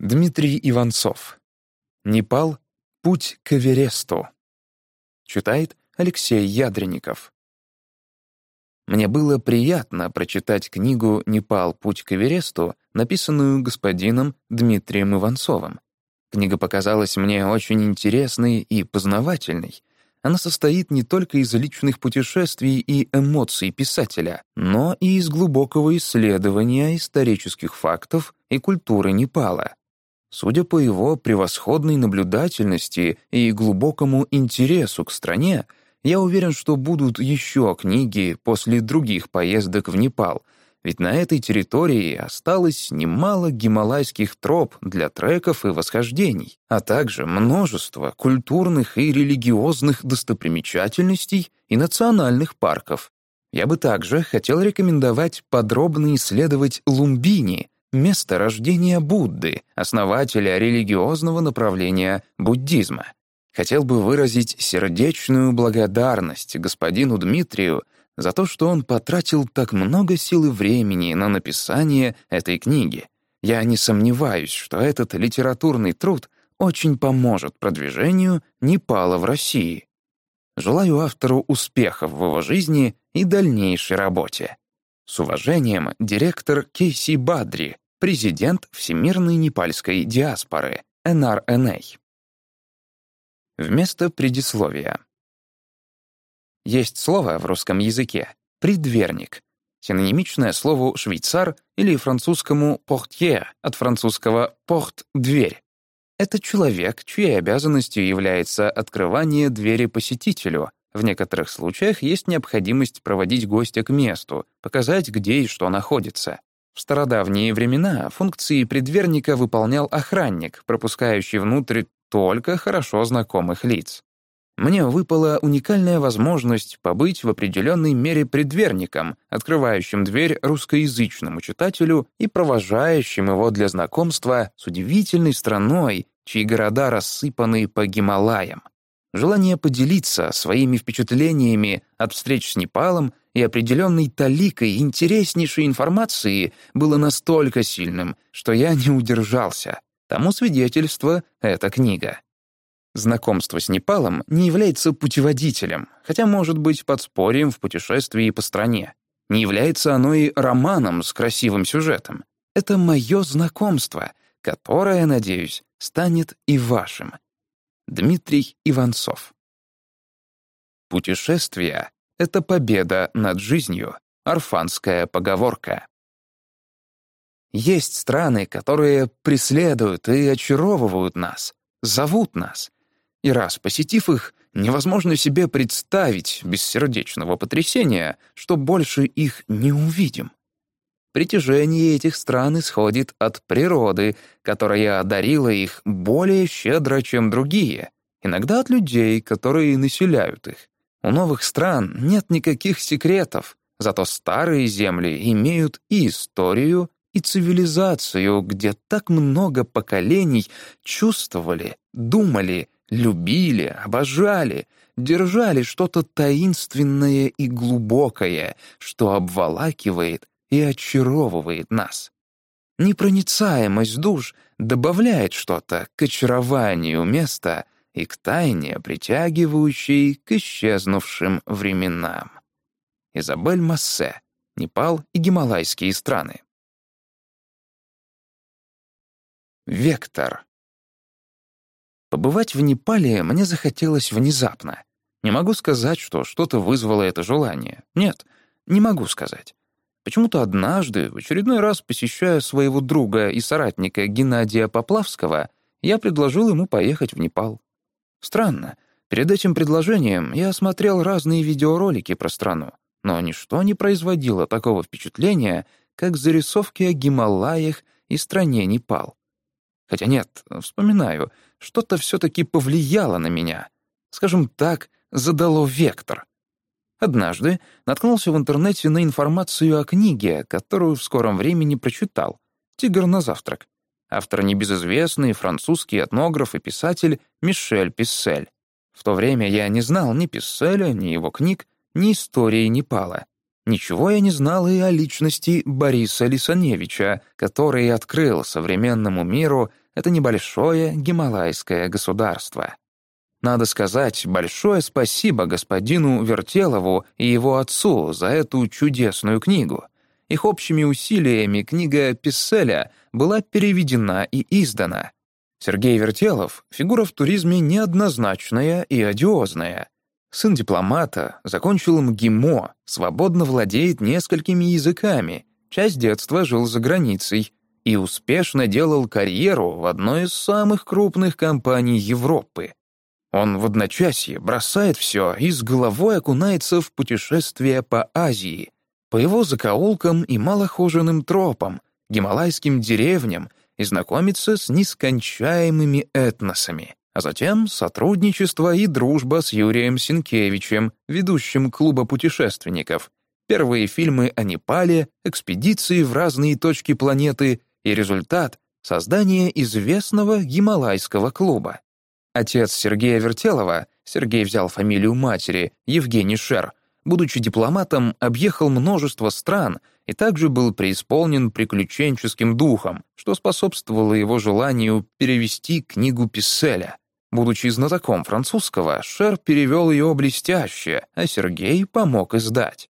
Дмитрий Иванцов. Непал. Путь к Эвересту. Читает Алексей Ядренников. Мне было приятно прочитать книгу «Непал. Путь к Эвересту», написанную господином Дмитрием Иванцовым. Книга показалась мне очень интересной и познавательной. Она состоит не только из личных путешествий и эмоций писателя, но и из глубокого исследования исторических фактов и культуры Непала. Судя по его превосходной наблюдательности и глубокому интересу к стране, я уверен, что будут еще книги после других поездок в Непал, ведь на этой территории осталось немало гималайских троп для треков и восхождений, а также множество культурных и религиозных достопримечательностей и национальных парков. Я бы также хотел рекомендовать подробно исследовать Лумбини — место рождения Будды, основателя религиозного направления буддизма. Хотел бы выразить сердечную благодарность господину Дмитрию за то, что он потратил так много сил и времени на написание этой книги. Я не сомневаюсь, что этот литературный труд очень поможет продвижению Непала в России. Желаю автору успехов в его жизни и дальнейшей работе. С уважением, директор Кейси Бадри, президент Всемирной непальской диаспоры, НРНА. Вместо предисловия. Есть слово в русском языке «предверник», синонимичное слову «швейцар» или французскому «портье» от французского «порт» — «дверь». Это человек, чьей обязанностью является открывание двери посетителю, в некоторых случаях есть необходимость проводить гостя к месту, показать, где и что находится. В стародавние времена функции предверника выполнял охранник, пропускающий внутрь только хорошо знакомых лиц. Мне выпала уникальная возможность побыть в определенной мере предверником, открывающим дверь русскоязычному читателю и провожающим его для знакомства с удивительной страной, чьи города рассыпаны по Гималаям. Желание поделиться своими впечатлениями от встреч с Непалом и определенной таликой интереснейшей информации было настолько сильным, что я не удержался. Тому свидетельство — эта книга. Знакомство с Непалом не является путеводителем, хотя может быть подспорьем в путешествии по стране. Не является оно и романом с красивым сюжетом. Это мое знакомство, которое, надеюсь, станет и вашим. Дмитрий Иванцов. Путешествие — это победа над жизнью, орфанская поговорка. Есть страны, которые преследуют и очаровывают нас, зовут нас. И раз посетив их, невозможно себе представить без сердечного потрясения, что больше их не увидим. Притяжение этих стран исходит от природы, которая одарила их более щедро, чем другие, иногда от людей, которые населяют их. У новых стран нет никаких секретов, зато старые земли имеют и историю, и цивилизацию, где так много поколений чувствовали, думали, любили, обожали, держали что-то таинственное и глубокое, что обволакивает и очаровывает нас. Непроницаемость душ добавляет что-то к очарованию места и к тайне, притягивающей к исчезнувшим временам. Изабель Массе, Непал и Гималайские страны. Вектор. Побывать в Непале мне захотелось внезапно. Не могу сказать, что что-то вызвало это желание. Нет, не могу сказать. Почему-то однажды, в очередной раз посещая своего друга и соратника Геннадия Поплавского, я предложил ему поехать в Непал. Странно, перед этим предложением я осмотрел разные видеоролики про страну, но ничто не производило такого впечатления, как зарисовки о Гималаях и стране Непал. Хотя нет, вспоминаю, что-то все-таки повлияло на меня. Скажем так, задало вектор. Однажды наткнулся в интернете на информацию о книге, которую в скором времени прочитал «Тигр на завтрак». Автор небезызвестный французский этнограф и писатель Мишель Писсель. В то время я не знал ни Писселя, ни его книг, ни истории Непала. Ничего я не знал и о личности Бориса Лисаневича, который открыл современному миру это небольшое гималайское государство. Надо сказать большое спасибо господину Вертелову и его отцу за эту чудесную книгу. Их общими усилиями книга Писселя была переведена и издана. Сергей Вертелов — фигура в туризме неоднозначная и одиозная. Сын дипломата, закончил МГИМО, свободно владеет несколькими языками, часть детства жил за границей и успешно делал карьеру в одной из самых крупных компаний Европы. Он в одночасье бросает все и с головой окунается в путешествие по Азии, по его закоулкам и малохоженным тропам, гималайским деревням и знакомится с нескончаемыми этносами, а затем сотрудничество и дружба с Юрием Синкевичем, ведущим клуба путешественников, первые фильмы о Непале, экспедиции в разные точки планеты и результат — создание известного гималайского клуба. Отец Сергея Вертелова, Сергей взял фамилию матери, Евгений Шер, будучи дипломатом, объехал множество стран и также был преисполнен приключенческим духом, что способствовало его желанию перевести книгу Писселя. Будучи знатоком французского, Шер перевел ее блестяще, а Сергей помог издать.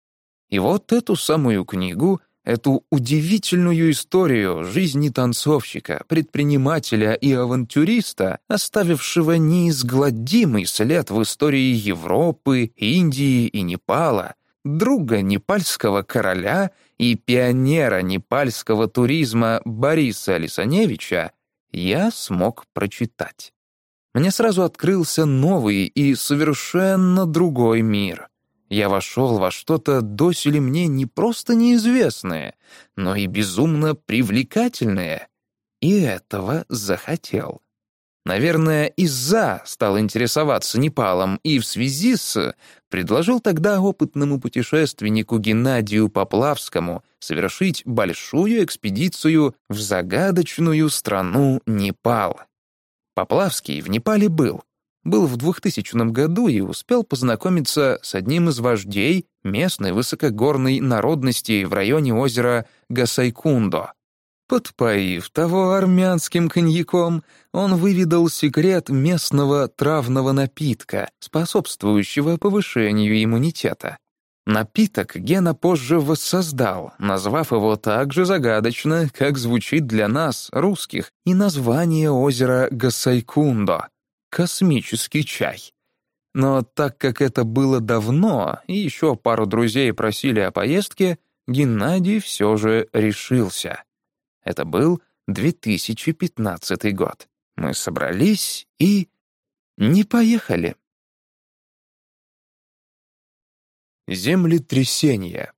И вот эту самую книгу Эту удивительную историю жизни танцовщика, предпринимателя и авантюриста, оставившего неизгладимый след в истории Европы, Индии и Непала, друга непальского короля и пионера непальского туризма Бориса Лисаневича, я смог прочитать. Мне сразу открылся новый и совершенно другой мир — я вошел во что-то доселе мне не просто неизвестное, но и безумно привлекательное. И этого захотел. Наверное, из-за стал интересоваться Непалом и в связи с предложил тогда опытному путешественнику Геннадию Поплавскому совершить большую экспедицию в загадочную страну Непал. Поплавский в Непале был, был в 2000 году и успел познакомиться с одним из вождей местной высокогорной народности в районе озера Гасайкундо. Подпоив того армянским коньяком, он выведал секрет местного травного напитка, способствующего повышению иммунитета. Напиток Гена позже воссоздал, назвав его так же загадочно, как звучит для нас, русских, и название озера Гасайкундо космический чай. Но так как это было давно, и еще пару друзей просили о поездке, Геннадий все же решился. Это был 2015 год. Мы собрались и... не поехали. Землетрясение.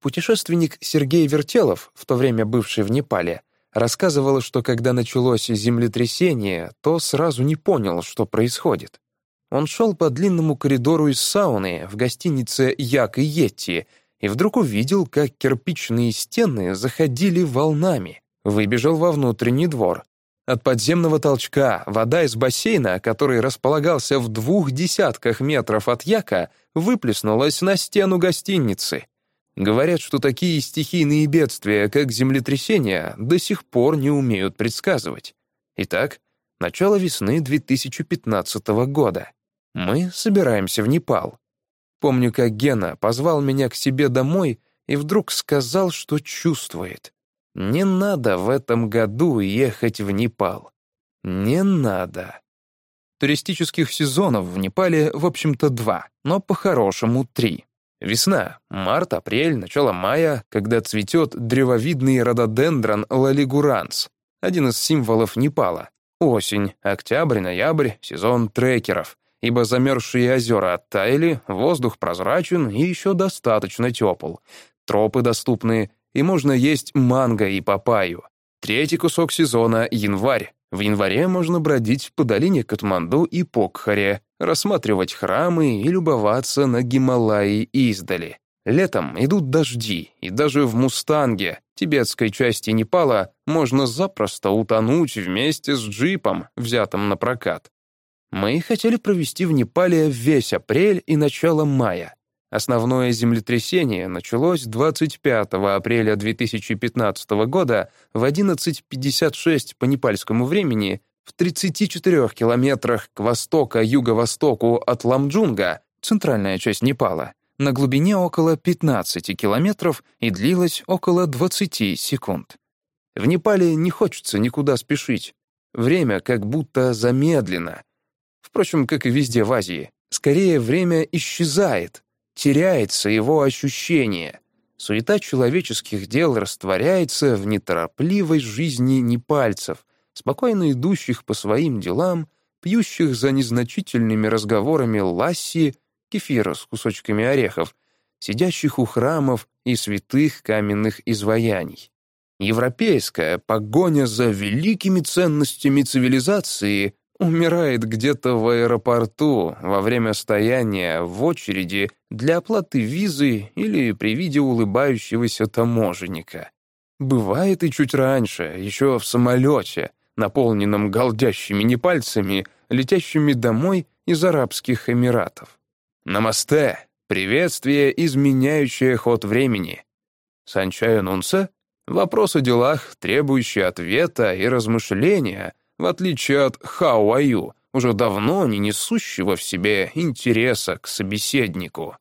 Путешественник Сергей Вертелов, в то время бывший в Непале, Рассказывала, что когда началось землетрясение, то сразу не понял, что происходит. Он шел по длинному коридору из сауны в гостинице «Як и Йетти» и вдруг увидел, как кирпичные стены заходили волнами. Выбежал во внутренний двор. От подземного толчка вода из бассейна, который располагался в двух десятках метров от Яка, выплеснулась на стену гостиницы. Говорят, что такие стихийные бедствия, как землетрясения, до сих пор не умеют предсказывать. Итак, начало весны 2015 года. Мы собираемся в Непал. Помню, как Гена позвал меня к себе домой и вдруг сказал, что чувствует. Не надо в этом году ехать в Непал. Не надо. Туристических сезонов в Непале, в общем-то, два, но по-хорошему три. Весна, март, апрель, начало мая, когда цветет древовидный рододендрон лалигуранс, один из символов Непала. Осень, октябрь, ноябрь — сезон трекеров, ибо замерзшие озера оттаяли, воздух прозрачен и еще достаточно тепл. Тропы доступны, и можно есть манго и папайю. Третий кусок сезона — январь. В январе можно бродить по долине Катманду и Покхаре, рассматривать храмы и любоваться на Гималаи издали. Летом идут дожди, и даже в Мустанге, тибетской части Непала, можно запросто утонуть вместе с джипом, взятым на прокат. Мы хотели провести в Непале весь апрель и начало мая. Основное землетрясение началось 25 апреля 2015 года в 11.56 по непальскому времени в 34 километрах к востока-юго-востоку от Ламджунга, центральная часть Непала, на глубине около 15 километров и длилось около 20 секунд. В Непале не хочется никуда спешить. Время как будто замедлено. Впрочем, как и везде в Азии. Скорее, время исчезает, теряется его ощущение. Суета человеческих дел растворяется в неторопливой жизни непальцев, спокойно идущих по своим делам, пьющих за незначительными разговорами ласси, кефира с кусочками орехов, сидящих у храмов и святых каменных изваяний. Европейская погоня за великими ценностями цивилизации умирает где-то в аэропорту во время стояния в очереди для оплаты визы или при виде улыбающегося таможенника. Бывает и чуть раньше, еще в самолете, наполненном голдящими непальцами, летящими домой из Арабских Эмиратов. «Намасте!» — приветствие, изменяющее ход времени. Санчая Нунса — вопрос о делах, требующий ответа и размышления, в отличие от «How уже давно не несущего в себе интереса к собеседнику.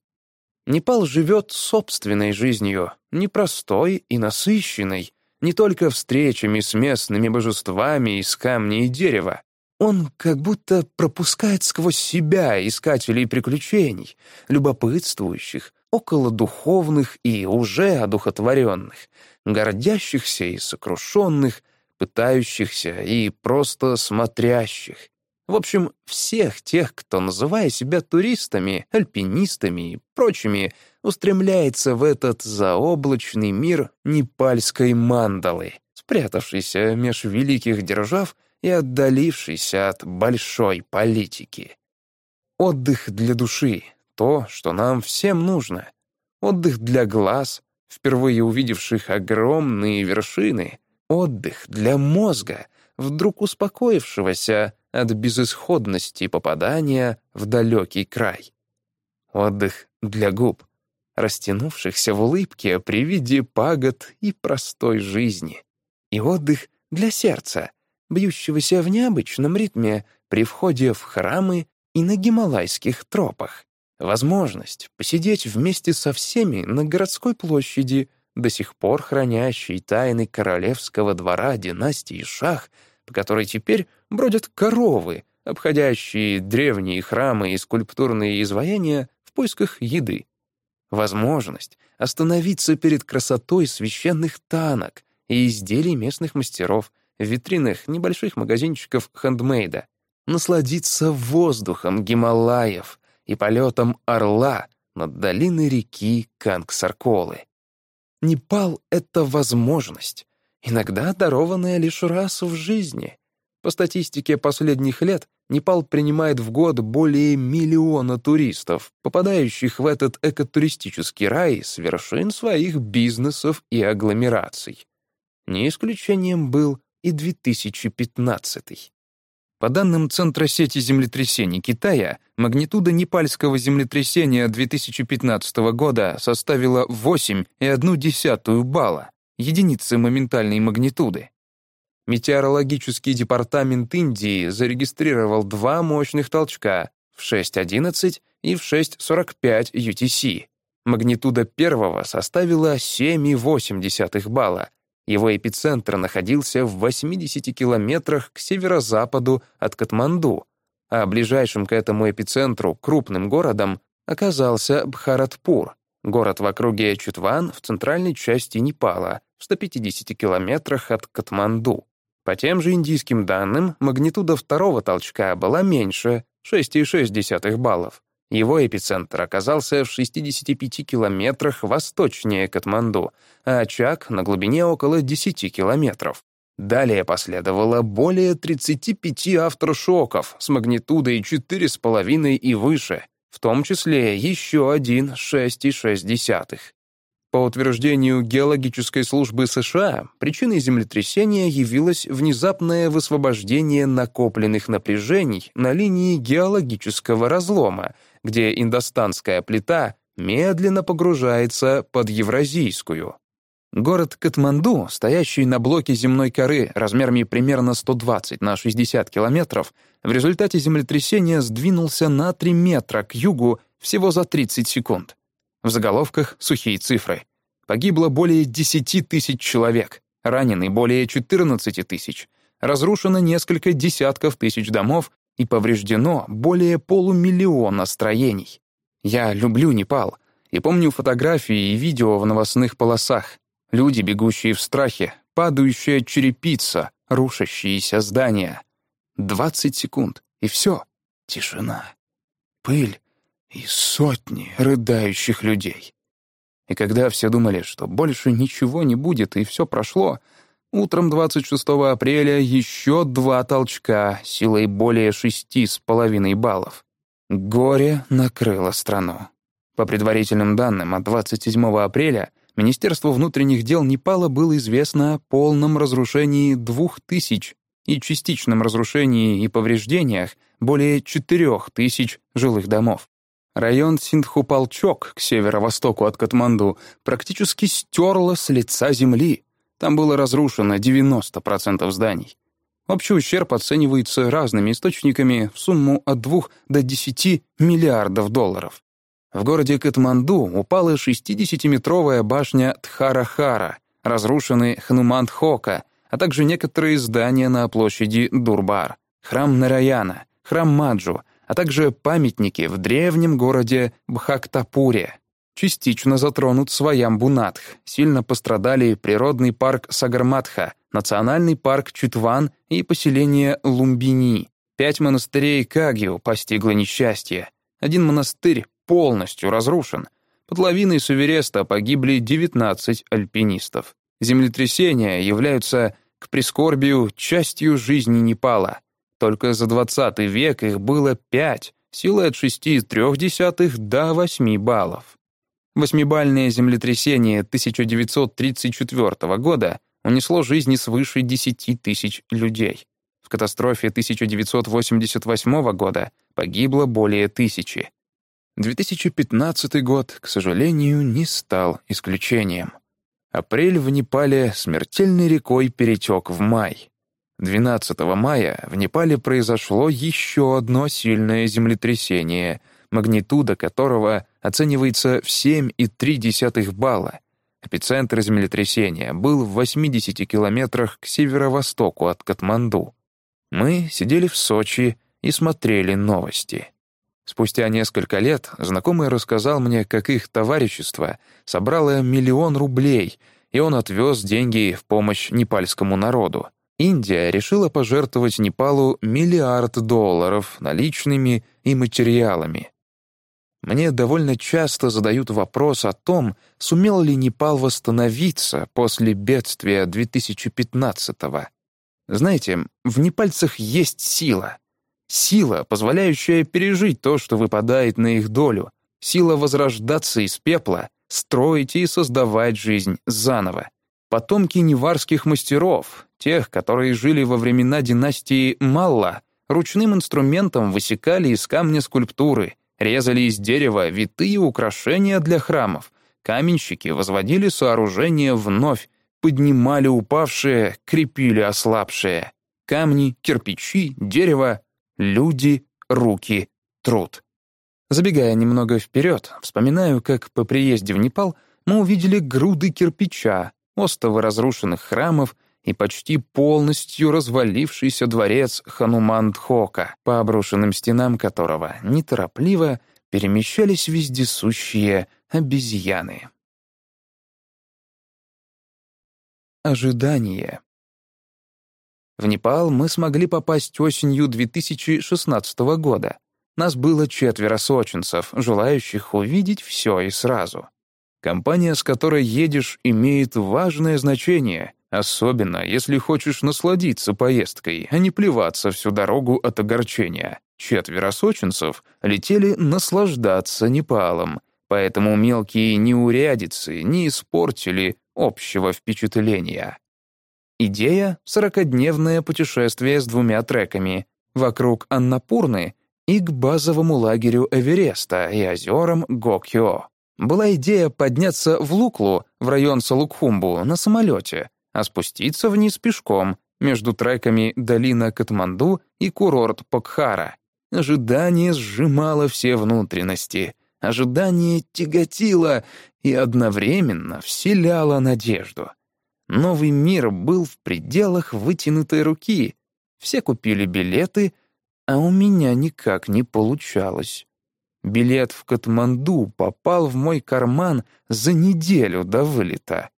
Непал живет собственной жизнью, непростой и насыщенной, не только встречами с местными божествами из камня и дерева. Он как будто пропускает сквозь себя искателей приключений, любопытствующих, около духовных и уже одухотворенных, гордящихся и сокрушенных, пытающихся и просто смотрящих. В общем, всех тех, кто, называя себя туристами, альпинистами и прочими, устремляется в этот заоблачный мир непальской мандалы, спрятавшийся меж великих держав и отдалившийся от большой политики. Отдых для души — то, что нам всем нужно. Отдых для глаз, впервые увидевших огромные вершины. Отдых для мозга, вдруг успокоившегося от безысходности попадания в далекий край. Отдых для губ, растянувшихся в улыбке при виде пагод и простой жизни. И отдых для сердца, бьющегося в необычном ритме при входе в храмы и на гималайских тропах. Возможность посидеть вместе со всеми на городской площади, до сих пор хранящей тайны королевского двора династии Шах, по которой теперь бродят коровы, обходящие древние храмы и скульптурные изваяния в поисках еды. Возможность остановиться перед красотой священных танок и изделий местных мастеров в витринах небольших магазинчиков хендмейда, насладиться воздухом Гималаев и полетом орла над долиной реки Кангсарколы. Непал — это возможность, иногда дарованная лишь раз в жизни. По статистике последних лет, Непал принимает в год более миллиона туристов, попадающих в этот экотуристический рай с вершин своих бизнесов и агломераций. Не исключением был и 2015 По данным Центра сети землетрясений Китая, магнитуда непальского землетрясения 2015 года составила 8,1 балла, единицы моментальной магнитуды. Метеорологический департамент Индии зарегистрировал два мощных толчка в 6.11 и в 6.45 UTC. Магнитуда первого составила 7,8 балла. Его эпицентр находился в 80 километрах к северо-западу от Катманду, а ближайшим к этому эпицентру крупным городом оказался Бхаратпур, город в округе Чутван в центральной части Непала, в 150 километрах от Катманду. По тем же индийским данным, магнитуда второго толчка была меньше, 6,6 баллов. Его эпицентр оказался в 65 километрах восточнее Катманду, а очаг на глубине около 10 километров. Далее последовало более 35 авторшоков с магнитудой 4,5 и выше, в том числе еще один 6,6. По утверждению Геологической службы США, причиной землетрясения явилось внезапное высвобождение накопленных напряжений на линии геологического разлома, где индостанская плита медленно погружается под Евразийскую. Город Катманду, стоящий на блоке земной коры размерами примерно 120 на 60 километров, в результате землетрясения сдвинулся на 3 метра к югу всего за 30 секунд. В заголовках сухие цифры. Погибло более 10 тысяч человек, ранены более 14 тысяч, разрушено несколько десятков тысяч домов и повреждено более полумиллиона строений. Я люблю Непал и помню фотографии и видео в новостных полосах. Люди, бегущие в страхе, падающая черепица, рушащиеся здания. Двадцать секунд, и все. Тишина. Пыль и сотни рыдающих людей. И когда все думали, что больше ничего не будет и все прошло, утром 26 апреля еще два толчка силой более шести с половиной баллов. Горе накрыло страну. По предварительным данным, от 27 апреля — Министерству внутренних дел Непала было известно о полном разрушении двух тысяч и частичном разрушении и повреждениях более четырех тысяч жилых домов. Район Синдхупалчок к северо-востоку от Катманду практически стерло с лица земли. Там было разрушено 90% зданий. Общий ущерб оценивается разными источниками в сумму от 2 до 10 миллиардов долларов. В городе Катманду упала 60-метровая башня Тхара-Хара, разрушенный Хнуманд-Хока, а также некоторые здания на площади Дурбар, храм Нараяна, храм Маджу, а также памятники в древнем городе Бхактапуре. Частично затронут Сваямбунатх, сильно пострадали природный парк Сагарматха, национальный парк Читван и поселение Лумбини. Пять монастырей Кагью постигло несчастье. Один монастырь полностью разрушен. Под лавиной с Эвереста погибли 19 альпинистов. Землетрясения являются, к прискорбию, частью жизни Непала. Только за 20 век их было 5, силой от 6,3 до 8 баллов. Восьмибальное землетрясение 1934 года унесло жизни свыше 10 тысяч людей. В катастрофе 1988 года погибло более тысячи. 2015 год, к сожалению, не стал исключением. Апрель в Непале смертельной рекой перетек в май. 12 мая в Непале произошло еще одно сильное землетрясение, магнитуда которого оценивается в 7,3 балла. Эпицентр землетрясения был в 80 километрах к северо-востоку от Катманду. Мы сидели в Сочи и смотрели новости. Спустя несколько лет знакомый рассказал мне, как их товарищество собрало миллион рублей, и он отвез деньги в помощь непальскому народу. Индия решила пожертвовать Непалу миллиард долларов наличными и материалами. Мне довольно часто задают вопрос о том, сумел ли Непал восстановиться после бедствия 2015-го. Знаете, в непальцах есть сила — Сила, позволяющая пережить то, что выпадает на их долю. Сила возрождаться из пепла, строить и создавать жизнь заново. Потомки неварских мастеров, тех, которые жили во времена династии Малла, ручным инструментом высекали из камня скульптуры, резали из дерева витые украшения для храмов, каменщики возводили сооружения вновь, поднимали упавшие, крепили ослабшие. Камни, кирпичи, дерево Люди, руки, труд. Забегая немного вперед, вспоминаю, как по приезде в Непал мы увидели груды кирпича, остовы разрушенных храмов и почти полностью развалившийся дворец Ханумандхока, по обрушенным стенам которого неторопливо перемещались вездесущие обезьяны. Ожидание. В Непал мы смогли попасть осенью 2016 года. Нас было четверо сочинцев, желающих увидеть все и сразу. Компания, с которой едешь, имеет важное значение, особенно если хочешь насладиться поездкой, а не плеваться всю дорогу от огорчения. Четверо сочинцев летели наслаждаться Непалом, поэтому мелкие неурядицы не испортили общего впечатления. Идея — сорокодневное путешествие с двумя треками вокруг Аннапурны и к базовому лагерю Эвереста и озерам Гокьо. Была идея подняться в Луклу, в район Салукхумбу, на самолете, а спуститься вниз пешком, между треками «Долина Катманду» и «Курорт Покхара». Ожидание сжимало все внутренности. Ожидание тяготило и одновременно вселяло надежду. Новый мир был в пределах вытянутой руки. Все купили билеты, а у меня никак не получалось. Билет в Катманду попал в мой карман за неделю до вылета.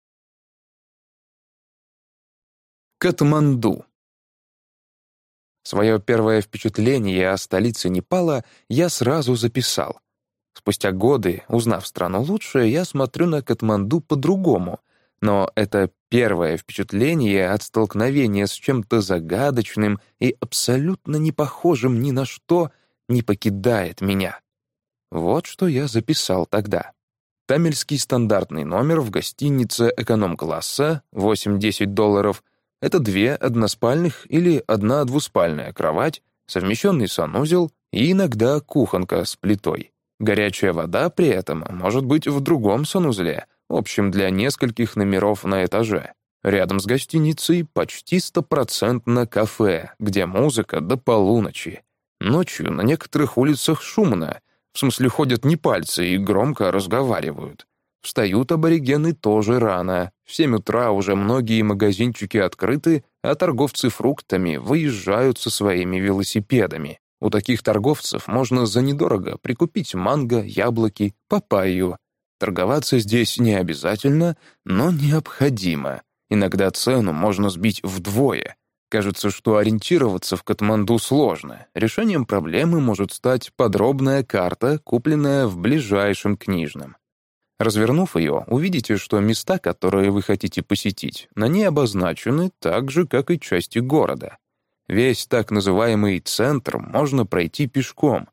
Катманду. Свое первое впечатление о столице Непала я сразу записал. Спустя годы, узнав страну лучше, я смотрю на Катманду по-другому, но это первое впечатление от столкновения с чем-то загадочным и абсолютно не похожим ни на что не покидает меня. Вот что я записал тогда. Тамельский стандартный номер в гостинице эконом-класса, 8-10 долларов, это две односпальных или одна двуспальная кровать, совмещенный санузел и иногда кухонка с плитой. Горячая вода при этом может быть в другом санузле, общем для нескольких номеров на этаже. Рядом с гостиницей почти стопроцентно кафе, где музыка до полуночи. Ночью на некоторых улицах шумно, в смысле ходят не пальцы и громко разговаривают. Встают аборигены тоже рано. В семь утра уже многие магазинчики открыты, а торговцы фруктами выезжают со своими велосипедами. У таких торговцев можно за недорого прикупить манго, яблоки, папайю. Торговаться здесь не обязательно, но необходимо. Иногда цену можно сбить вдвое. Кажется, что ориентироваться в Катманду сложно. Решением проблемы может стать подробная карта, купленная в ближайшем книжном. Развернув ее, увидите, что места, которые вы хотите посетить, на ней обозначены так же, как и части города. Весь так называемый центр можно пройти пешком.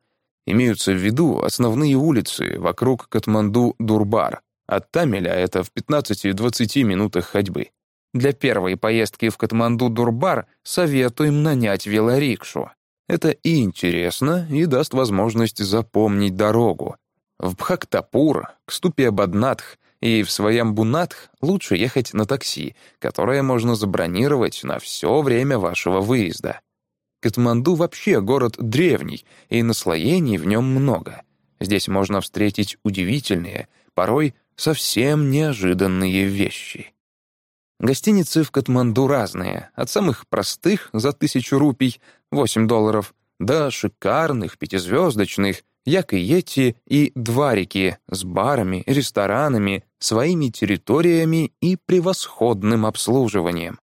Имеются в виду основные улицы вокруг Катманду-Дурбар. От Тамиля это в 15-20 минутах ходьбы. Для первой поездки в Катманду-Дурбар советуем нанять велорикшу. Это и интересно, и даст возможность запомнить дорогу. В Бхактапур, к ступе Баднатх и в своем Бунатх лучше ехать на такси, которое можно забронировать на все время вашего выезда. Катманду вообще город древний, и наслоений в нем много. Здесь можно встретить удивительные, порой совсем неожиданные вещи. Гостиницы в Катманду разные, от самых простых за тысячу рупий, 8 долларов, до шикарных пятизвездочных, як и Йети и Дварики с барами, ресторанами, своими территориями и превосходным обслуживанием.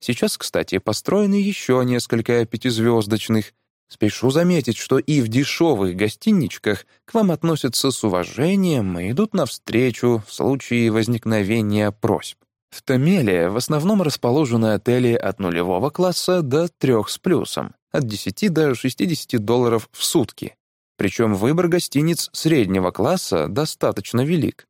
Сейчас, кстати, построены еще несколько пятизвездочных. Спешу заметить, что и в дешевых гостиничках к вам относятся с уважением и идут навстречу в случае возникновения просьб. В Тамеле в основном расположены отели от нулевого класса до трех с плюсом, от 10 до 60 долларов в сутки. Причем выбор гостиниц среднего класса достаточно велик.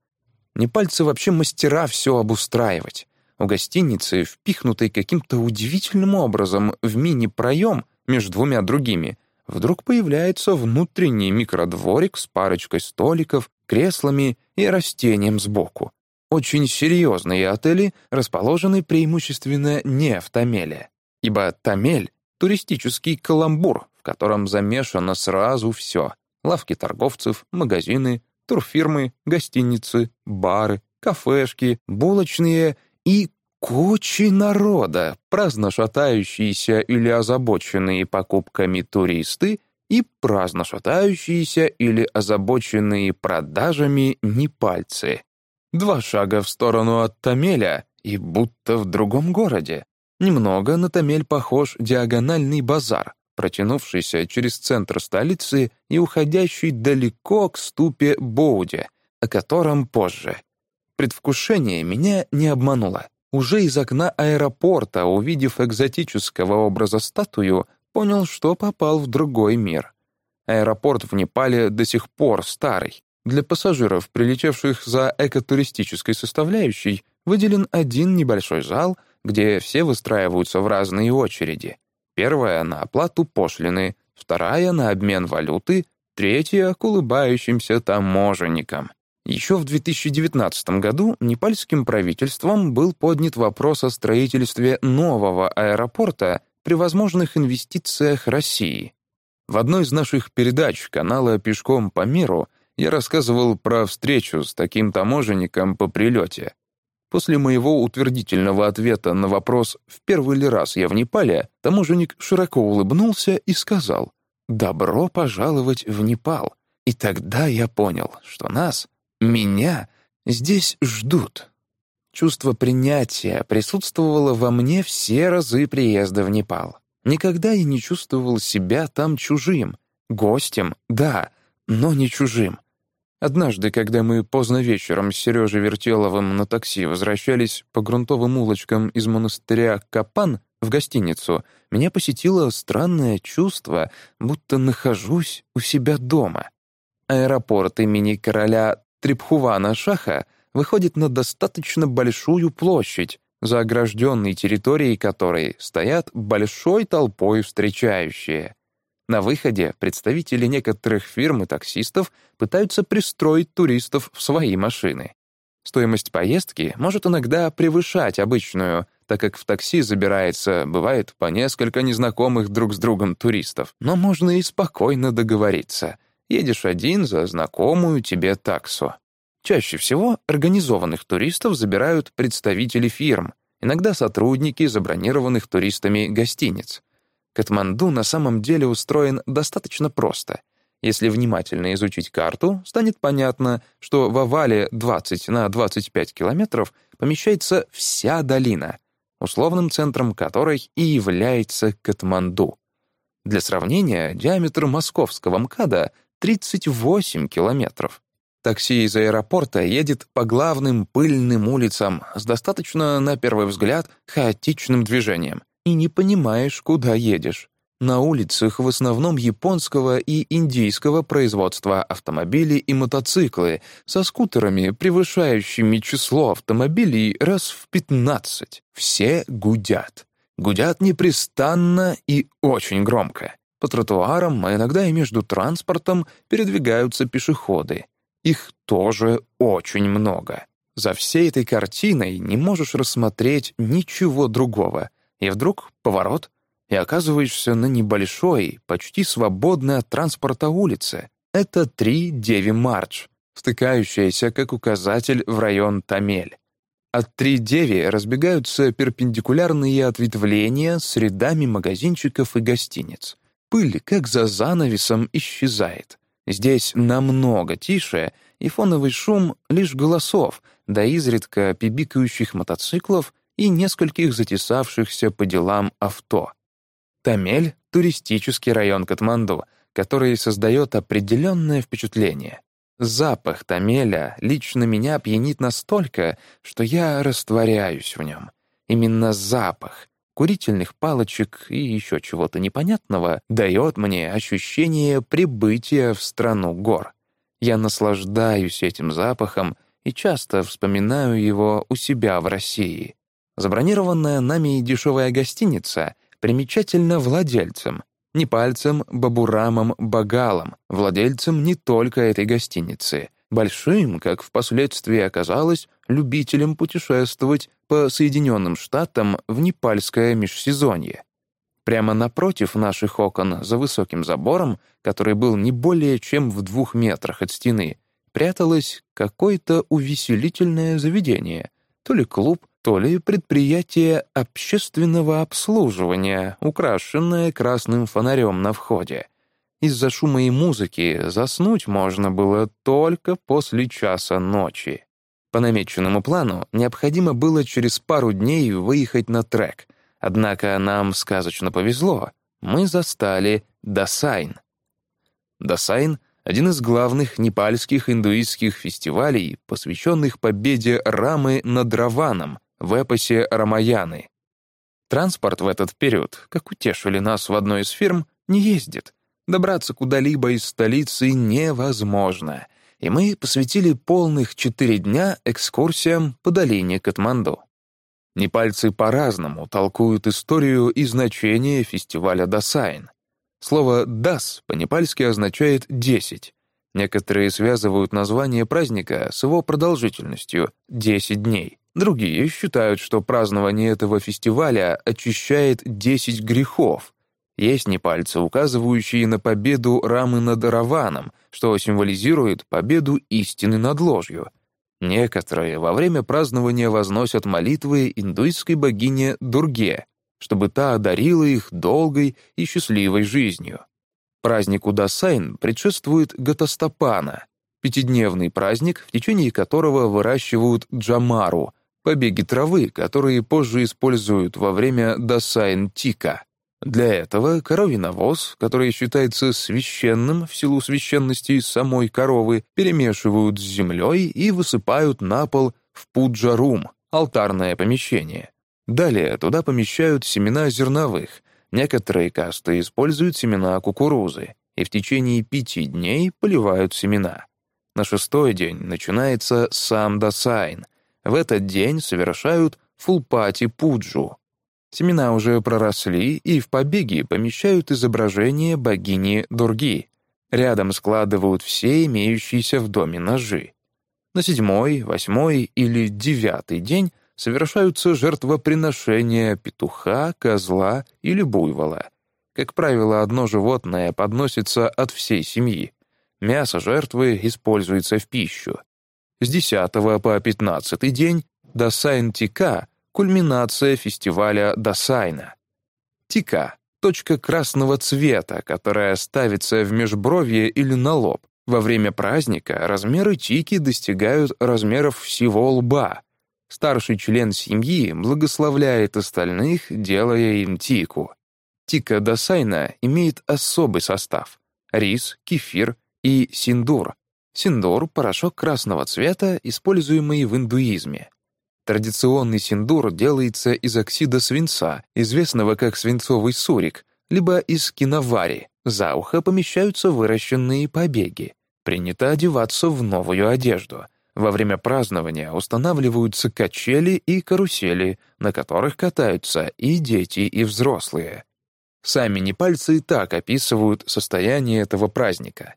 Непальцы вообще мастера все обустраивать. У гостиницы, впихнутой каким-то удивительным образом в мини-проем между двумя другими, вдруг появляется внутренний микродворик с парочкой столиков, креслами и растением сбоку. Очень серьезные отели расположены преимущественно не в Тамеле, ибо Тамель — туристический каламбур, котором замешано сразу все — лавки торговцев, магазины, турфирмы, гостиницы, бары, кафешки, булочные и кучи народа, праздно шатающиеся или озабоченные покупками туристы и праздно шатающиеся или озабоченные продажами непальцы. Два шага в сторону от Тамеля и будто в другом городе. Немного на Тамель похож диагональный базар, протянувшийся через центр столицы и уходящий далеко к ступе Боуди, о котором позже. Предвкушение меня не обмануло. Уже из окна аэропорта, увидев экзотического образа статую, понял, что попал в другой мир. Аэропорт в Непале до сих пор старый. Для пассажиров, прилетевших за экотуристической составляющей, выделен один небольшой зал, где все выстраиваются в разные очереди. Первая — на оплату пошлины, вторая — на обмен валюты, третья — к улыбающимся таможенникам. Еще в 2019 году непальским правительством был поднят вопрос о строительстве нового аэропорта при возможных инвестициях России. В одной из наших передач канала «Пешком по миру» я рассказывал про встречу с таким таможенником по прилете. После моего утвердительного ответа на вопрос «в первый ли раз я в Непале», таможенник широко улыбнулся и сказал «Добро пожаловать в Непал». И тогда я понял, что нас, меня, здесь ждут. Чувство принятия присутствовало во мне все разы приезда в Непал. Никогда я не чувствовал себя там чужим. Гостем, да, но не чужим. Однажды, когда мы поздно вечером с Сережей Вертеловым на такси возвращались по грунтовым улочкам из монастыря Капан в гостиницу, меня посетило странное чувство, будто нахожусь у себя дома. Аэропорт имени короля Трипхувана Шаха выходит на достаточно большую площадь, за огражденной территорией которой стоят большой толпой встречающие. На выходе представители некоторых фирм и таксистов пытаются пристроить туристов в свои машины. Стоимость поездки может иногда превышать обычную, так как в такси забирается, бывает, по несколько незнакомых друг с другом туристов. Но можно и спокойно договориться. Едешь один за знакомую тебе таксу. Чаще всего организованных туристов забирают представители фирм, иногда сотрудники забронированных туристами гостиниц. Катманду на самом деле устроен достаточно просто. Если внимательно изучить карту, станет понятно, что в овале 20 на 25 километров помещается вся долина, условным центром которой и является Катманду. Для сравнения, диаметр московского МКАДа 38 километров. Такси из аэропорта едет по главным пыльным улицам с достаточно, на первый взгляд, хаотичным движением — и не понимаешь, куда едешь. На улицах в основном японского и индийского производства автомобили и мотоциклы со скутерами, превышающими число автомобилей раз в 15. Все гудят. Гудят непрестанно и очень громко. По тротуарам, а иногда и между транспортом передвигаются пешеходы. Их тоже очень много. За всей этой картиной не можешь рассмотреть ничего другого — и вдруг поворот, и оказываешься на небольшой, почти свободной от транспорта улице. Это три Деви Мардж, стыкающаяся как указатель в район Тамель. От три Деви разбегаются перпендикулярные ответвления с рядами магазинчиков и гостиниц. Пыль, как за занавесом, исчезает. Здесь намного тише, и фоновый шум лишь голосов, да изредка пибикающих мотоциклов и нескольких затесавшихся по делам авто. Тамель — туристический район Катманду, который создает определенное впечатление. Запах Тамеля лично меня пьянит настолько, что я растворяюсь в нем. Именно запах курительных палочек и еще чего-то непонятного дает мне ощущение прибытия в страну гор. Я наслаждаюсь этим запахом и часто вспоминаю его у себя в России. Забронированная нами дешевая гостиница примечательна владельцем, не пальцем Бабурамом Багалом, владельцем не только этой гостиницы, большим, как впоследствии оказалось, любителем путешествовать по Соединенным Штатам в непальское межсезонье. Прямо напротив наших окон, за высоким забором, который был не более чем в двух метрах от стены, пряталось какое-то увеселительное заведение, то ли клуб, то ли предприятие общественного обслуживания, украшенное красным фонарем на входе. Из-за шума и музыки заснуть можно было только после часа ночи. По намеченному плану необходимо было через пару дней выехать на трек, однако нам сказочно повезло, мы застали Дасайн. Дасайн — один из главных непальских индуистских фестивалей, посвященных победе Рамы над Раваном, в эпосе Рамаяны. Транспорт в этот период, как утешили нас в одной из фирм, не ездит. Добраться куда-либо из столицы невозможно, и мы посвятили полных четыре дня экскурсиям по долине Катманду. Непальцы по-разному толкуют историю и значение фестиваля Дасайн. Слово «дас» по-непальски означает «десять». Некоторые связывают название праздника с его продолжительностью — 10 дней. Другие считают, что празднование этого фестиваля очищает 10 грехов. Есть непальцы, указывающие на победу Рамы над Раваном, что символизирует победу истины над ложью. Некоторые во время празднования возносят молитвы индуистской богине Дурге, чтобы та одарила их долгой и счастливой жизнью. Празднику Дасайн предшествует Гатастапана, пятидневный праздник, в течение которого выращивают джамару, побеги травы, которые позже используют во время Дасайн-Тика. Для этого коровий навоз, который считается священным в силу священности самой коровы, перемешивают с землей и высыпают на пол в пуджарум, алтарное помещение. Далее туда помещают семена зерновых, Некоторые касты используют семена кукурузы и в течение пяти дней поливают семена. На шестой день начинается сам дасайн. В этот день совершают фулпати пуджу. Семена уже проросли, и в побеги помещают изображение богини Дурги. Рядом складывают все имеющиеся в доме ножи. На седьмой, восьмой или девятый день совершаются жертвоприношения петуха, козла или буйвола. Как правило, одно животное подносится от всей семьи. Мясо жертвы используется в пищу. С 10 по 15 день Дасайн Тика — кульминация фестиваля Дасайна. Тика — точка красного цвета, которая ставится в межбровье или на лоб. Во время праздника размеры тики достигают размеров всего лба — Старший член семьи благословляет остальных, делая им тику. Тика дасайна имеет особый состав — рис, кефир и синдур. Синдур — порошок красного цвета, используемый в индуизме. Традиционный синдур делается из оксида свинца, известного как свинцовый сурик, либо из киновари. За ухо помещаются выращенные побеги. Принято одеваться в новую одежду — во время празднования устанавливаются качели и карусели, на которых катаются и дети, и взрослые. Сами непальцы так описывают состояние этого праздника.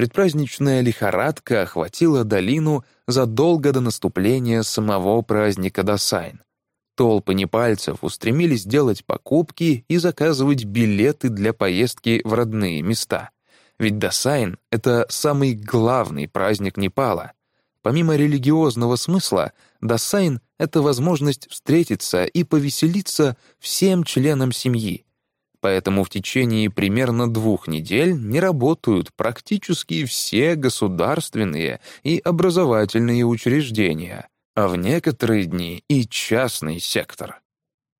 Предпраздничная лихорадка охватила долину задолго до наступления самого праздника Дасайн. Толпы непальцев устремились делать покупки и заказывать билеты для поездки в родные места. Ведь Дасайн — это самый главный праздник Непала — Помимо религиозного смысла, дасайн — это возможность встретиться и повеселиться всем членам семьи. Поэтому в течение примерно двух недель не работают практически все государственные и образовательные учреждения, а в некоторые дни и частный сектор.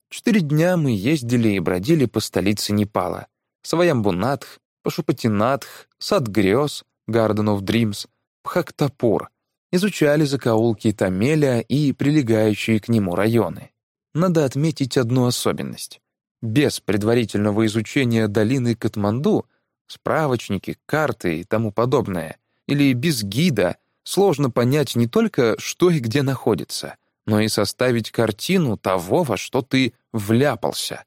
Четыре дня мы ездили и бродили по столице Непала. Сваямбунатх, Пашупатинатх, Сад грез, Garden of Dreams, Пхактапур — изучали закоулки Тамеля и прилегающие к нему районы. Надо отметить одну особенность. Без предварительного изучения долины Катманду, справочники, карты и тому подобное, или без гида, сложно понять не только, что и где находится, но и составить картину того, во что ты вляпался.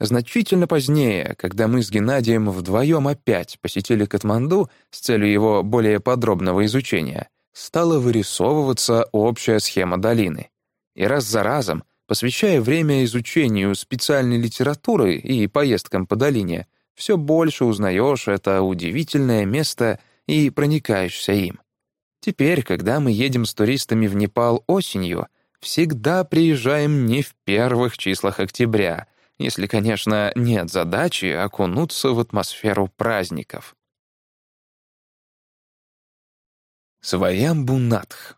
Значительно позднее, когда мы с Геннадием вдвоем опять посетили Катманду с целью его более подробного изучения, стала вырисовываться общая схема долины. И раз за разом, посвящая время изучению специальной литературы и поездкам по долине, все больше узнаешь это удивительное место и проникаешься им. Теперь, когда мы едем с туристами в Непал осенью, всегда приезжаем не в первых числах октября, если, конечно, нет задачи окунуться в атмосферу праздников. Натх.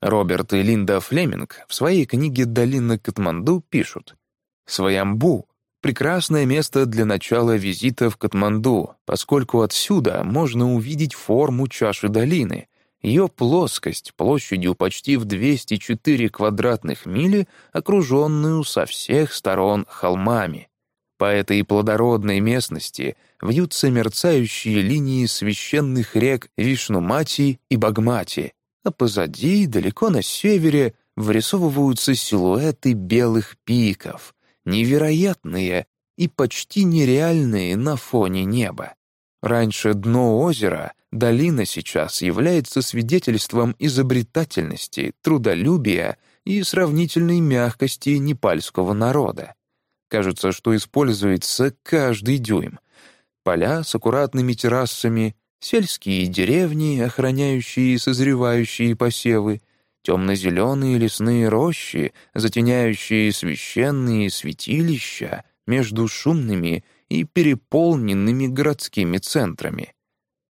Роберт и Линда Флеминг в своей книге «Долина Катманду» пишут «Сваямбу — прекрасное место для начала визита в Катманду, поскольку отсюда можно увидеть форму чаши долины, ее плоскость площадью почти в 204 квадратных мили, окруженную со всех сторон холмами. По этой плодородной местности вьются мерцающие линии священных рек Вишнумати и Багмати, а позади, далеко на севере, вырисовываются силуэты белых пиков, невероятные и почти нереальные на фоне неба. Раньше дно озера, долина сейчас является свидетельством изобретательности, трудолюбия и сравнительной мягкости непальского народа. Кажется, что используется каждый дюйм. Поля с аккуратными террасами, сельские деревни, охраняющие созревающие посевы, темно-зеленые лесные рощи, затеняющие священные святилища между шумными и переполненными городскими центрами.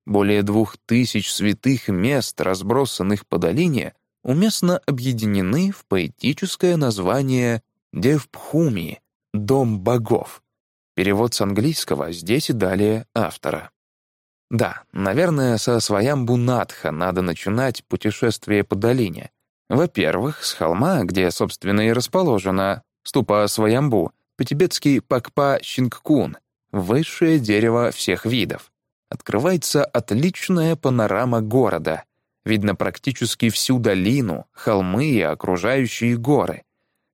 Более двух тысяч святых мест, разбросанных по долине, уместно объединены в поэтическое название Девпхуми — «Дом богов». Перевод с английского здесь и далее автора. Да, наверное, со Своямбунатха надо начинать путешествие по долине. Во-первых, с холма, где, собственно, и расположена ступа Своямбу, по-тибетски Пакпа Щингкун, высшее дерево всех видов. Открывается отличная панорама города. Видно практически всю долину, холмы и окружающие горы —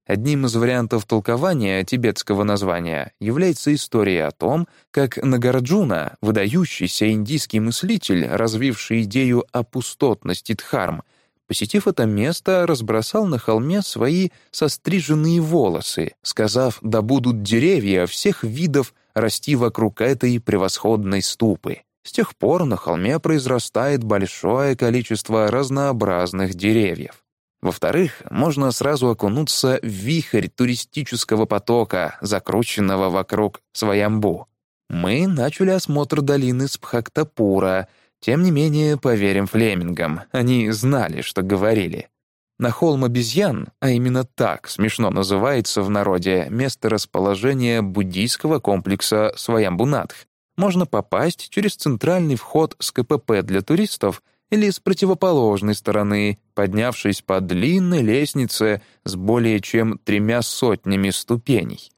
Одним из вариантов толкования тибетского названия является история о том, как Нагарджуна, выдающийся индийский мыслитель, развивший идею о пустотности Дхарм, посетив это место, разбросал на холме свои состриженные волосы, сказав «да будут деревья всех видов расти вокруг этой превосходной ступы». С тех пор на холме произрастает большое количество разнообразных деревьев. Во-вторых, можно сразу окунуться в вихрь туристического потока, закрученного вокруг Своямбу. Мы начали осмотр долины Спхактапура. Тем не менее, поверим флемингам, они знали, что говорили. На холм обезьян, а именно так смешно называется в народе место расположения буддийского комплекса Своямбунатх, можно попасть через центральный вход с КПП для туристов — или с противоположной стороны, поднявшись по длинной лестнице с более чем тремя сотнями ступеней.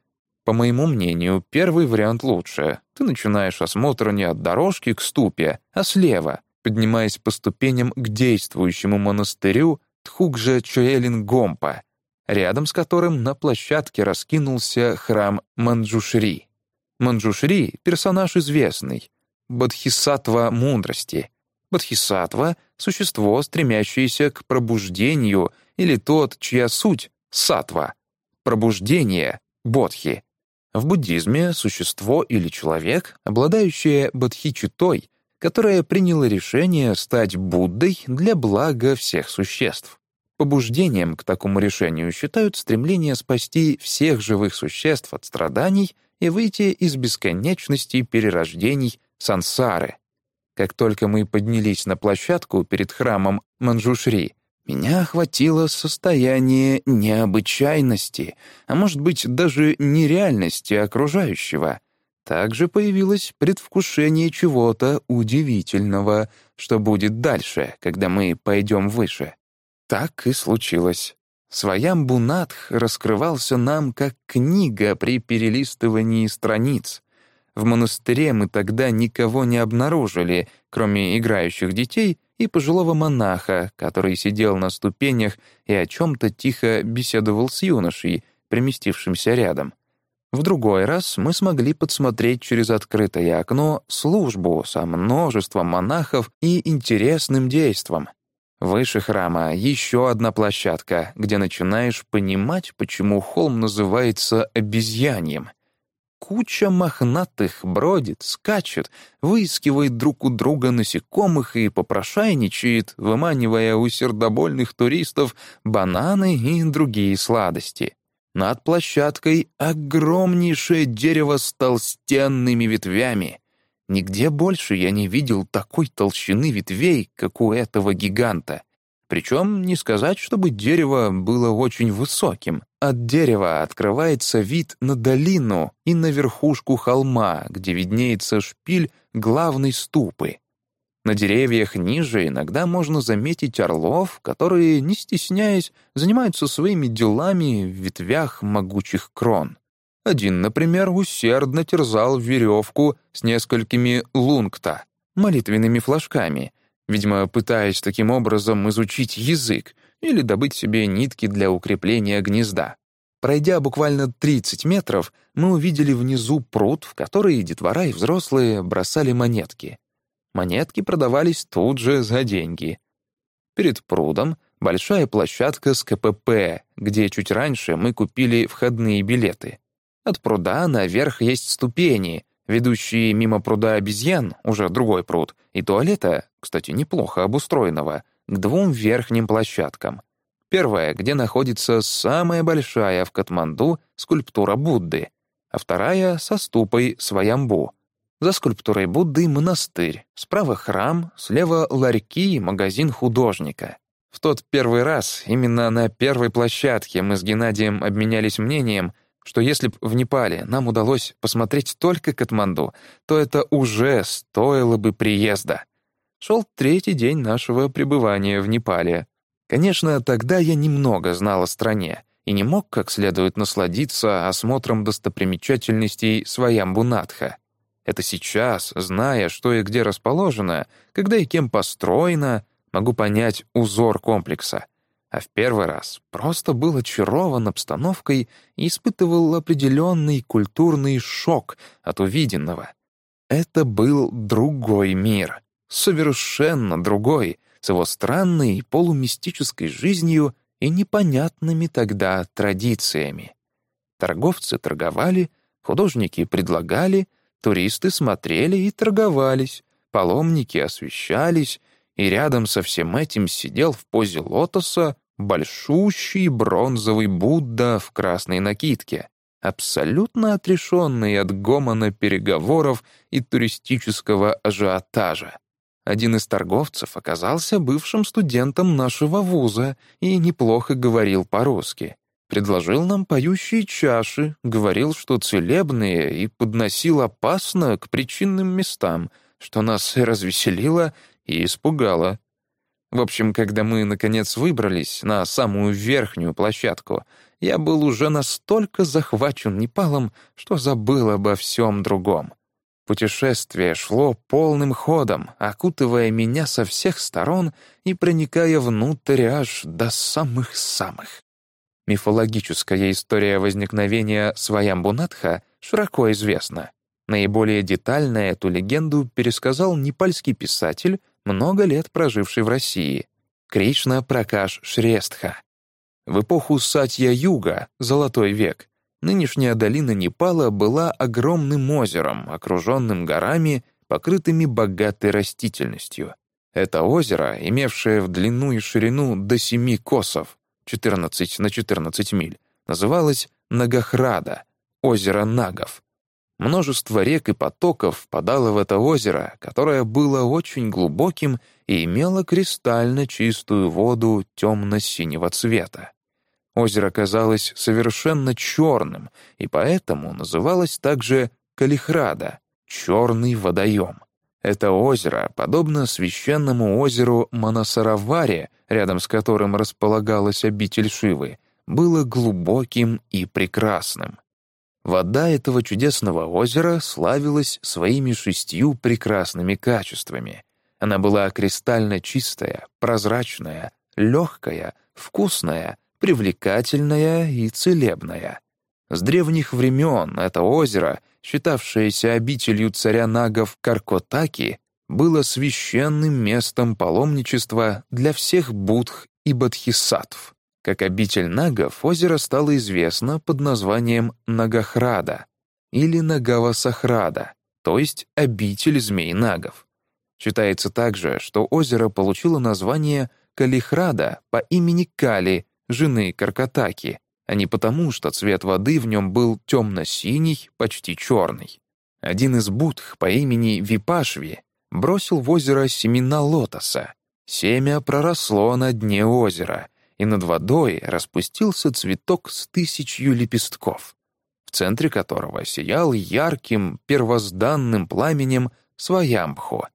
По моему мнению, первый вариант лучше. Ты начинаешь осмотр не от дорожки к ступе, а слева, поднимаясь по ступеням к действующему монастырю Тхукже Чуэлин Гомпа, рядом с которым на площадке раскинулся храм Манджушри. Манджушри — персонаж известный, Бодхисаттва мудрости — Бодхисаттва — существо, стремящееся к пробуждению, или тот, чья суть — сатва. Пробуждение — бодхи. В буддизме — существо или человек, обладающее бодхичитой, которое приняло решение стать Буддой для блага всех существ. Побуждением к такому решению считают стремление спасти всех живых существ от страданий и выйти из бесконечности перерождений сансары. Как только мы поднялись на площадку перед храмом Манджушри, меня охватило состояние необычайности, а может быть даже нереальности окружающего. Также появилось предвкушение чего-то удивительного, что будет дальше, когда мы пойдем выше. Так и случилось. Своям Бунатх раскрывался нам как книга при перелистывании страниц — в монастыре мы тогда никого не обнаружили, кроме играющих детей и пожилого монаха, который сидел на ступенях и о чем-то тихо беседовал с юношей, приместившимся рядом. В другой раз мы смогли подсмотреть через открытое окно службу со множеством монахов и интересным действом. Выше храма еще одна площадка, где начинаешь понимать, почему холм называется обезьяньем — Куча мохнатых бродит, скачет, выискивает друг у друга насекомых и попрошайничает, выманивая у сердобольных туристов бананы и другие сладости. Над площадкой огромнейшее дерево с толстенными ветвями. Нигде больше я не видел такой толщины ветвей, как у этого гиганта. Причем не сказать, чтобы дерево было очень высоким. От дерева открывается вид на долину и на верхушку холма, где виднеется шпиль главной ступы. На деревьях ниже иногда можно заметить орлов, которые, не стесняясь, занимаются своими делами в ветвях могучих крон. Один, например, усердно терзал веревку с несколькими лунгта, молитвенными флажками — видимо, пытаясь таким образом изучить язык или добыть себе нитки для укрепления гнезда. Пройдя буквально 30 метров, мы увидели внизу пруд, в который детвора и взрослые бросали монетки. Монетки продавались тут же за деньги. Перед прудом большая площадка с КПП, где чуть раньше мы купили входные билеты. От пруда наверх есть ступени, ведущие мимо пруда обезьян, уже другой пруд, и туалета, кстати, неплохо обустроенного, к двум верхним площадкам. Первая, где находится самая большая в Катманду скульптура Будды, а вторая — со ступой Сваямбу. За скульптурой Будды — монастырь, справа — храм, слева — ларьки и магазин художника. В тот первый раз, именно на первой площадке, мы с Геннадием обменялись мнением, что если б в Непале нам удалось посмотреть только Катманду, то это уже стоило бы приезда. Шел третий день нашего пребывания в Непале. Конечно, тогда я немного знал о стране и не мог как следует насладиться осмотром достопримечательностей Своямбунатха. Это сейчас, зная, что и где расположено, когда и кем построено, могу понять узор комплекса. А в первый раз просто был очарован обстановкой и испытывал определенный культурный шок от увиденного. Это был другой мир, совершенно другой, с его странной полумистической жизнью и непонятными тогда традициями. Торговцы торговали, художники предлагали, туристы смотрели и торговались, паломники освещались, и рядом со всем этим сидел в позе лотоса большущий бронзовый Будда в красной накидке, абсолютно отрешенный от гомона переговоров и туристического ажиотажа. Один из торговцев оказался бывшим студентом нашего вуза и неплохо говорил по-русски. Предложил нам поющие чаши, говорил, что целебные, и подносил опасно к причинным местам, что нас развеселило и испугало. В общем, когда мы, наконец, выбрались на самую верхнюю площадку, я был уже настолько захвачен Непалом, что забыл обо всем другом. Путешествие шло полным ходом, окутывая меня со всех сторон и проникая внутрь аж до самых-самых. Мифологическая история возникновения Сваямбунатха широко известна. Наиболее детально эту легенду пересказал непальский писатель, много лет проживший в России, Кришна Пракаш Шрестха. В эпоху Сатья-Юга, Золотой век, нынешняя долина Непала была огромным озером, окруженным горами, покрытыми богатой растительностью. Это озеро, имевшее в длину и ширину до семи косов, 14 на 14 миль, называлось Нагахрада, озеро Нагов. Множество рек и потоков впадало в это озеро, которое было очень глубоким и имело кристально чистую воду темно-синего цвета. Озеро казалось совершенно черным, и поэтому называлось также Калихрада — черный водоем. Это озеро, подобно священному озеру Манасараваре, рядом с которым располагалась обитель Шивы, было глубоким и прекрасным. Вода этого чудесного озера славилась своими шестью прекрасными качествами. Она была кристально чистая, прозрачная, легкая, вкусная, привлекательная и целебная. С древних времен это озеро, считавшееся обителью царя нагов Каркотаки, было священным местом паломничества для всех будх и бодхисаттв. Как обитель нагов, озеро стало известно под названием Нагахрада или Нагавасахрада, то есть обитель змей-нагов. Считается также, что озеро получило название Калихрада по имени Кали, жены Каркатаки, а не потому, что цвет воды в нем был темно-синий, почти черный. Один из будх по имени Випашви бросил в озеро семена лотоса. Семя проросло на дне озера, и над водой распустился цветок с тысячью лепестков, в центре которого сиял ярким первозданным пламенем Сваямбху.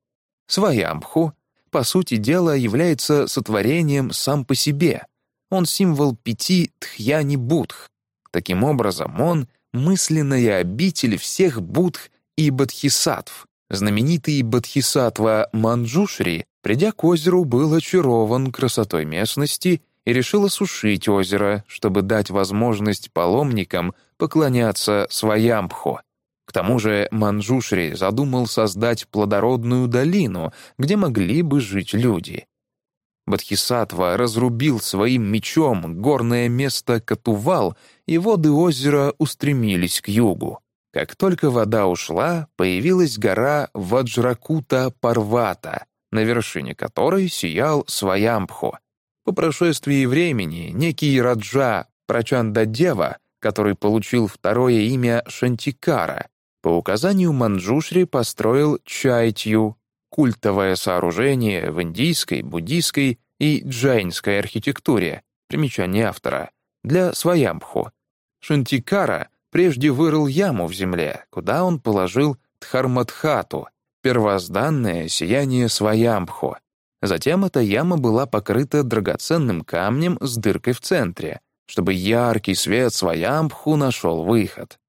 Сваямбху, по сути дела, является сотворением сам по себе. Он символ пяти тхьяни-будх. Таким образом, он — мысленная обитель всех будх и бодхисаттв. Знаменитый бодхисаттва Манджушри, придя к озеру, был очарован красотой местности и решил осушить озеро, чтобы дать возможность паломникам поклоняться Своямпху. К тому же Манджушри задумал создать плодородную долину, где могли бы жить люди. Бодхисаттва разрубил своим мечом горное место Катувал, и воды озера устремились к югу. Как только вода ушла, появилась гора Ваджракута-Парвата, на вершине которой сиял Сваямпхо. По прошествии времени некий Раджа Прачандадева, который получил второе имя Шантикара, по указанию Манджушри построил Чайтью, культовое сооружение в индийской, буддийской и джайнской архитектуре, примечание автора, для Сваямбху. Шантикара прежде вырыл яму в земле, куда он положил Дхарматхату, первозданное сияние Сваямбху. Затем эта яма была покрыта драгоценным камнем с дыркой в центре, чтобы яркий свет Сваямбху нашел выход.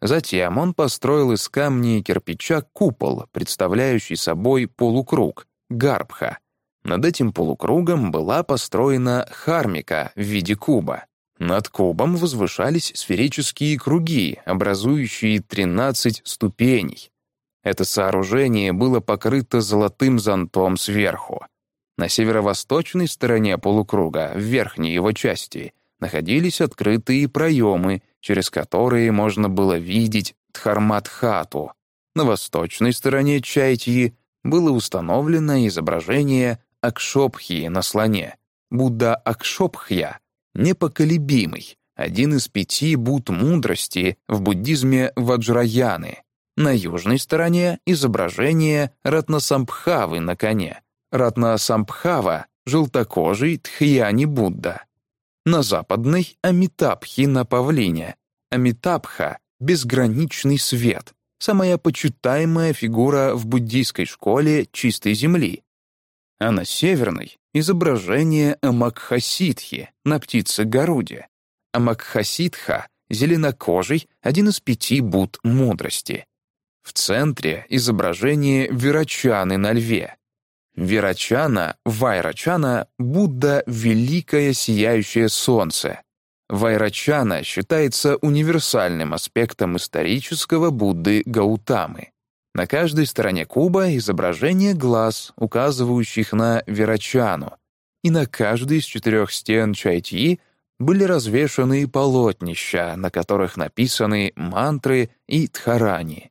Затем он построил из камня и кирпича купол, представляющий собой полукруг, гарбха. Над этим полукругом была построена хармика в виде куба. Над кубом возвышались сферические круги, образующие 13 ступеней. Это сооружение было покрыто золотым зонтом сверху. На северо-восточной стороне полукруга, в верхней его части, находились открытые проемы, через которые можно было видеть Дхарматхату. На восточной стороне Чайтьи было установлено изображение Акшопхи на слоне. Будда Акшопхья — непоколебимый, один из пяти Будд мудрости в буддизме Ваджраяны. На южной стороне изображение Ратнасамбхавы на коне. Ратнасамбхава — желтокожий Тхьяни Будда на западной — Амитабхи на павлине. Амитабха — безграничный свет, самая почитаемая фигура в буддийской школе чистой земли. А на северной — изображение Амакхасидхи на птице-городе. Амакхасидха — зеленокожий, один из пяти буд мудрости. В центре — изображение Верачаны на льве. Верачана, Вайрачана — Будда — великое сияющее солнце. Вайрачана считается универсальным аспектом исторического Будды Гаутамы. На каждой стороне куба изображение глаз, указывающих на Верачану, и на каждой из четырех стен Чайтьи были развешаны полотнища, на которых написаны мантры и тхарани.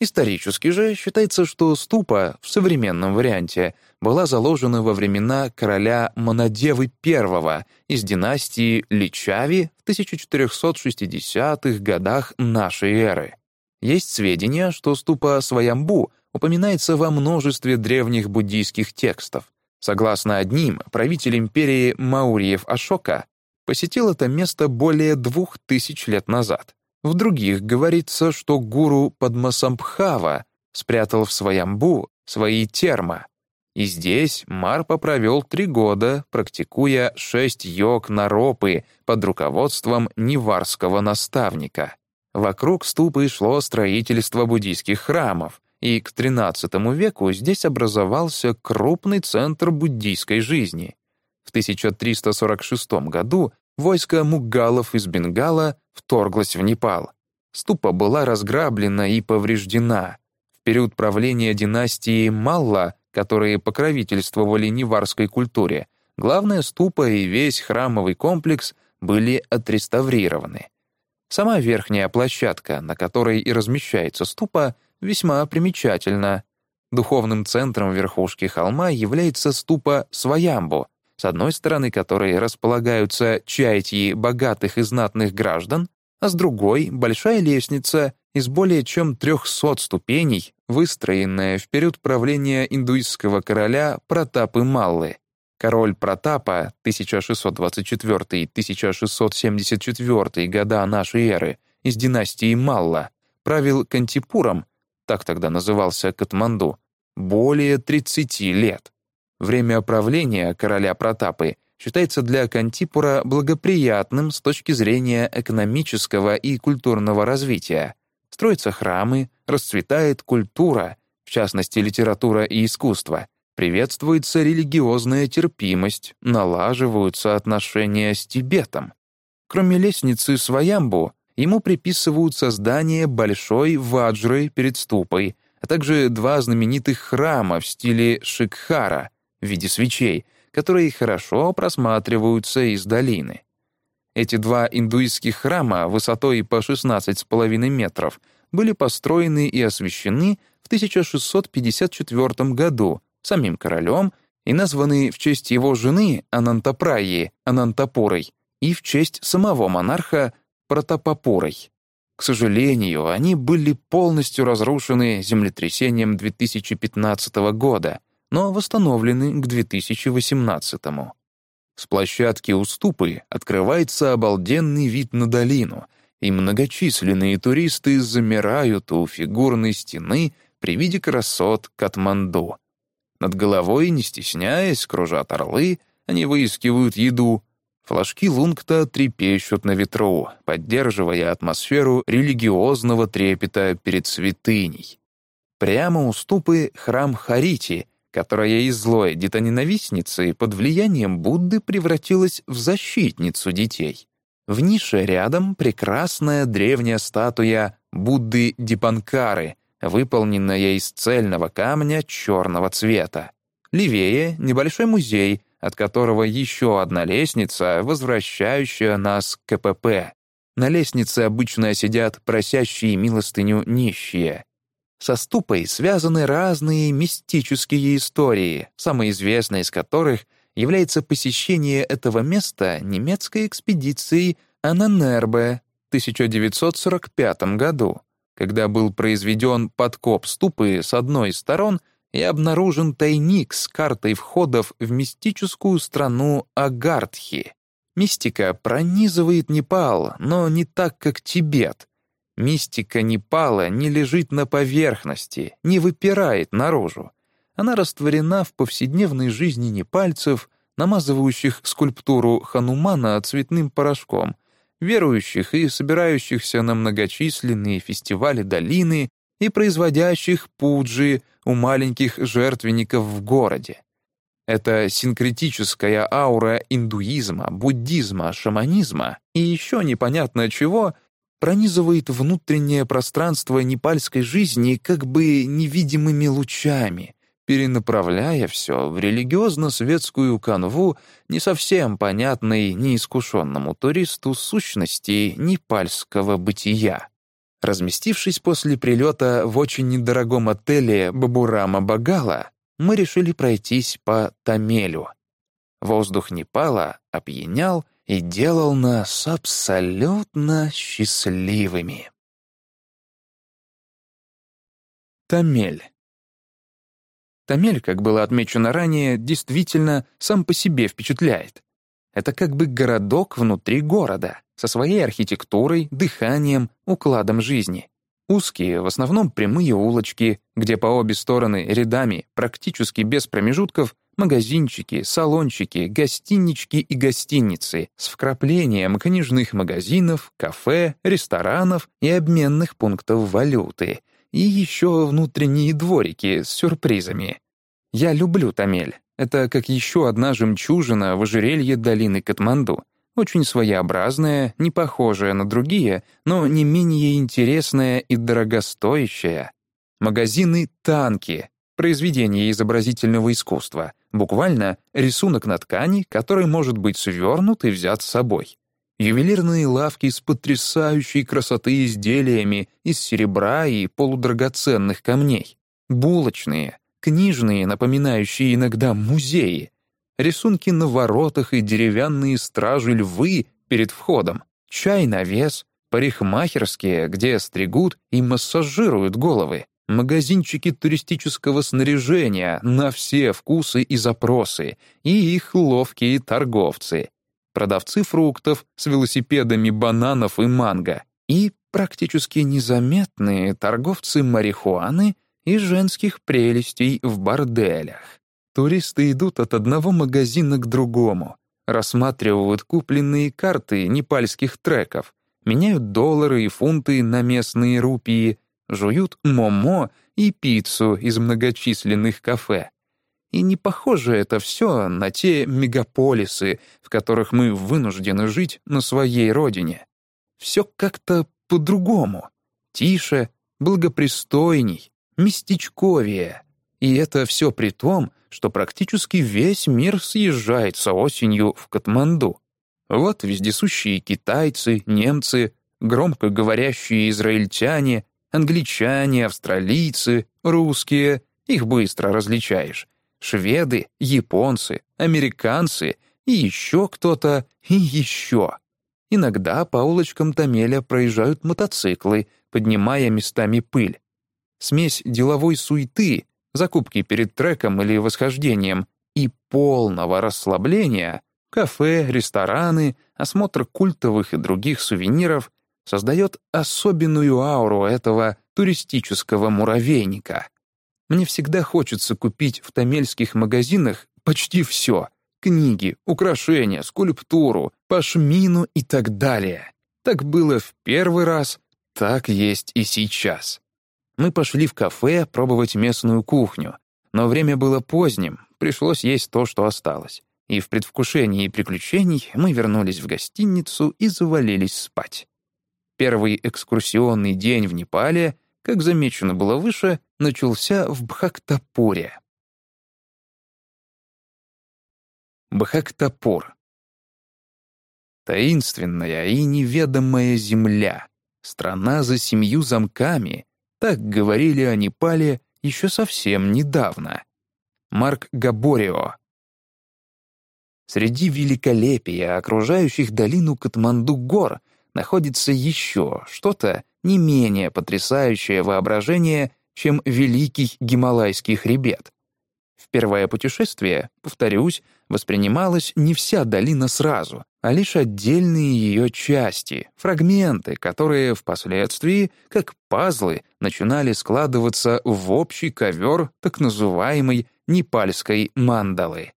Исторически же считается, что ступа в современном варианте была заложена во времена короля Монодевы I из династии Личави в 1460-х годах нашей эры. Есть сведения, что ступа Сваямбу упоминается во множестве древних буддийских текстов. Согласно одним, правитель империи Маурьев Ашока посетил это место более двух тысяч лет назад. В других говорится, что гуру Падмасамбхава спрятал в Своямбу свои терма. И здесь Марпа провел три года, практикуя шесть йог наропы под руководством неварского наставника. Вокруг ступы шло строительство буддийских храмов, и к XIII веку здесь образовался крупный центр буддийской жизни. В 1346 году войско муггалов из Бенгала вторглось в Непал. Ступа была разграблена и повреждена. В период правления династии Малла, которые покровительствовали неварской культуре, главная ступа и весь храмовый комплекс были отреставрированы. Сама верхняя площадка, на которой и размещается ступа, весьма примечательна. Духовным центром верхушки холма является ступа Сваямбу, с одной стороны которой располагаются чайтьи богатых и знатных граждан, а с другой — большая лестница из более чем 300 ступеней, выстроенная в период правления индуистского короля Протапы Маллы. Король Протапа 1624-1674 года нашей эры из династии Малла правил Кантипуром, так тогда назывался Катманду, более 30 лет. Время правления короля Протапы считается для Кантипура благоприятным с точки зрения экономического и культурного развития. Строятся храмы, расцветает культура, в частности литература и искусство, приветствуется религиозная терпимость, налаживаются отношения с Тибетом. Кроме лестницы Сваямбу, ему приписывают создание большой ваджры перед ступой, а также два знаменитых храма в стиле Шикхара в виде свечей, которые хорошо просматриваются из долины. Эти два индуистских храма высотой по 16,5 метров были построены и освящены в 1654 году самим королем и названы в честь его жены Анантапраи, Анантапурой, и в честь самого монарха Протопопурой. К сожалению, они были полностью разрушены землетрясением 2015 года, но восстановлены к 2018. С площадки уступы открывается обалденный вид на долину, и многочисленные туристы замирают у фигурной стены при виде красот Катманду. Над головой, не стесняясь, кружат орлы, они выискивают еду, Флажки Лунгта трепещут на ветру, поддерживая атмосферу религиозного трепета перед святыней. Прямо у ступы храм Харити, которая из злой детоненавистницы под влиянием Будды превратилась в защитницу детей. В нише рядом прекрасная древняя статуя Будды Дипанкары, выполненная из цельного камня черного цвета. Левее — небольшой музей — от которого еще одна лестница, возвращающая нас к КПП. На лестнице обычно сидят просящие милостыню нищие. Со ступой связаны разные мистические истории, самой известной из которых является посещение этого места немецкой экспедицией Ананербе в 1945 году, когда был произведен подкоп ступы с одной из сторон — и обнаружен тайник с картой входов в мистическую страну Агартхи. Мистика пронизывает Непал, но не так, как Тибет. Мистика Непала не лежит на поверхности, не выпирает наружу. Она растворена в повседневной жизни непальцев, намазывающих скульптуру Ханумана цветным порошком, верующих и собирающихся на многочисленные фестивали долины и производящих пуджи у маленьких жертвенников в городе. Это синкретическая аура индуизма, буддизма, шаманизма и еще непонятно чего пронизывает внутреннее пространство непальской жизни как бы невидимыми лучами, перенаправляя все в религиозно-светскую канву, не совсем понятной неискушенному туристу сущности непальского бытия. Разместившись после прилета в очень недорогом отеле Бабурама Багала, мы решили пройтись по Тамелю. Воздух Непала опьянял и делал нас абсолютно счастливыми. Тамель. Тамель, как было отмечено ранее, действительно сам по себе впечатляет. Это как бы городок внутри города со своей архитектурой, дыханием, укладом жизни. Узкие, в основном прямые улочки, где по обе стороны рядами, практически без промежутков, магазинчики, салончики, гостинички и гостиницы с вкраплением книжных магазинов, кафе, ресторанов и обменных пунктов валюты, и еще внутренние дворики с сюрпризами. Я люблю Тамель. Это как еще одна жемчужина в ожерелье долины Катманду — очень своеобразная, не похожая на другие, но не менее интересная и дорогостоящая. Магазины «Танки» — произведение изобразительного искусства, буквально рисунок на ткани, который может быть свернут и взят с собой. Ювелирные лавки с потрясающей красоты изделиями из серебра и полудрагоценных камней. Булочные, книжные, напоминающие иногда музеи, рисунки на воротах и деревянные стражи-львы перед входом, чай на вес, парикмахерские, где стригут и массажируют головы, магазинчики туристического снаряжения на все вкусы и запросы, и их ловкие торговцы, продавцы фруктов с велосипедами бананов и манго, и практически незаметные торговцы марихуаны и женских прелестей в борделях. Туристы идут от одного магазина к другому, рассматривают купленные карты непальских треков, меняют доллары и фунты на местные рупии, жуют момо и пиццу из многочисленных кафе. И не похоже это все на те мегаполисы, в которых мы вынуждены жить на своей родине. Все как-то по-другому. Тише, благопристойней, местечковее. И это все при том, что практически весь мир съезжается осенью в Катманду. Вот вездесущие китайцы, немцы, громко говорящие израильтяне, англичане, австралийцы, русские, их быстро различаешь, шведы, японцы, американцы и еще кто-то, и еще. Иногда по улочкам Тамеля проезжают мотоциклы, поднимая местами пыль. Смесь деловой суеты, закупки перед треком или восхождением и полного расслабления, кафе, рестораны, осмотр культовых и других сувениров создает особенную ауру этого туристического муравейника. Мне всегда хочется купить в тамельских магазинах почти все — книги, украшения, скульптуру, пашмину и так далее. Так было в первый раз, так есть и сейчас. Мы пошли в кафе пробовать местную кухню, но время было поздним, пришлось есть то, что осталось. И в предвкушении приключений мы вернулись в гостиницу и завалились спать. Первый экскурсионный день в Непале, как замечено было выше, начался в Бхактапуре. Бхактапур. Таинственная и неведомая земля, страна за семью замками, так говорили о Непале еще совсем недавно. Марк Габорио. Среди великолепия окружающих долину Катманду гор находится еще что-то не менее потрясающее воображение, чем великий Гималайский хребет. В первое путешествие, повторюсь, воспринималась не вся долина сразу, а лишь отдельные ее части, фрагменты, которые впоследствии, как пазлы, начинали складываться в общий ковер так называемой непальской мандалы.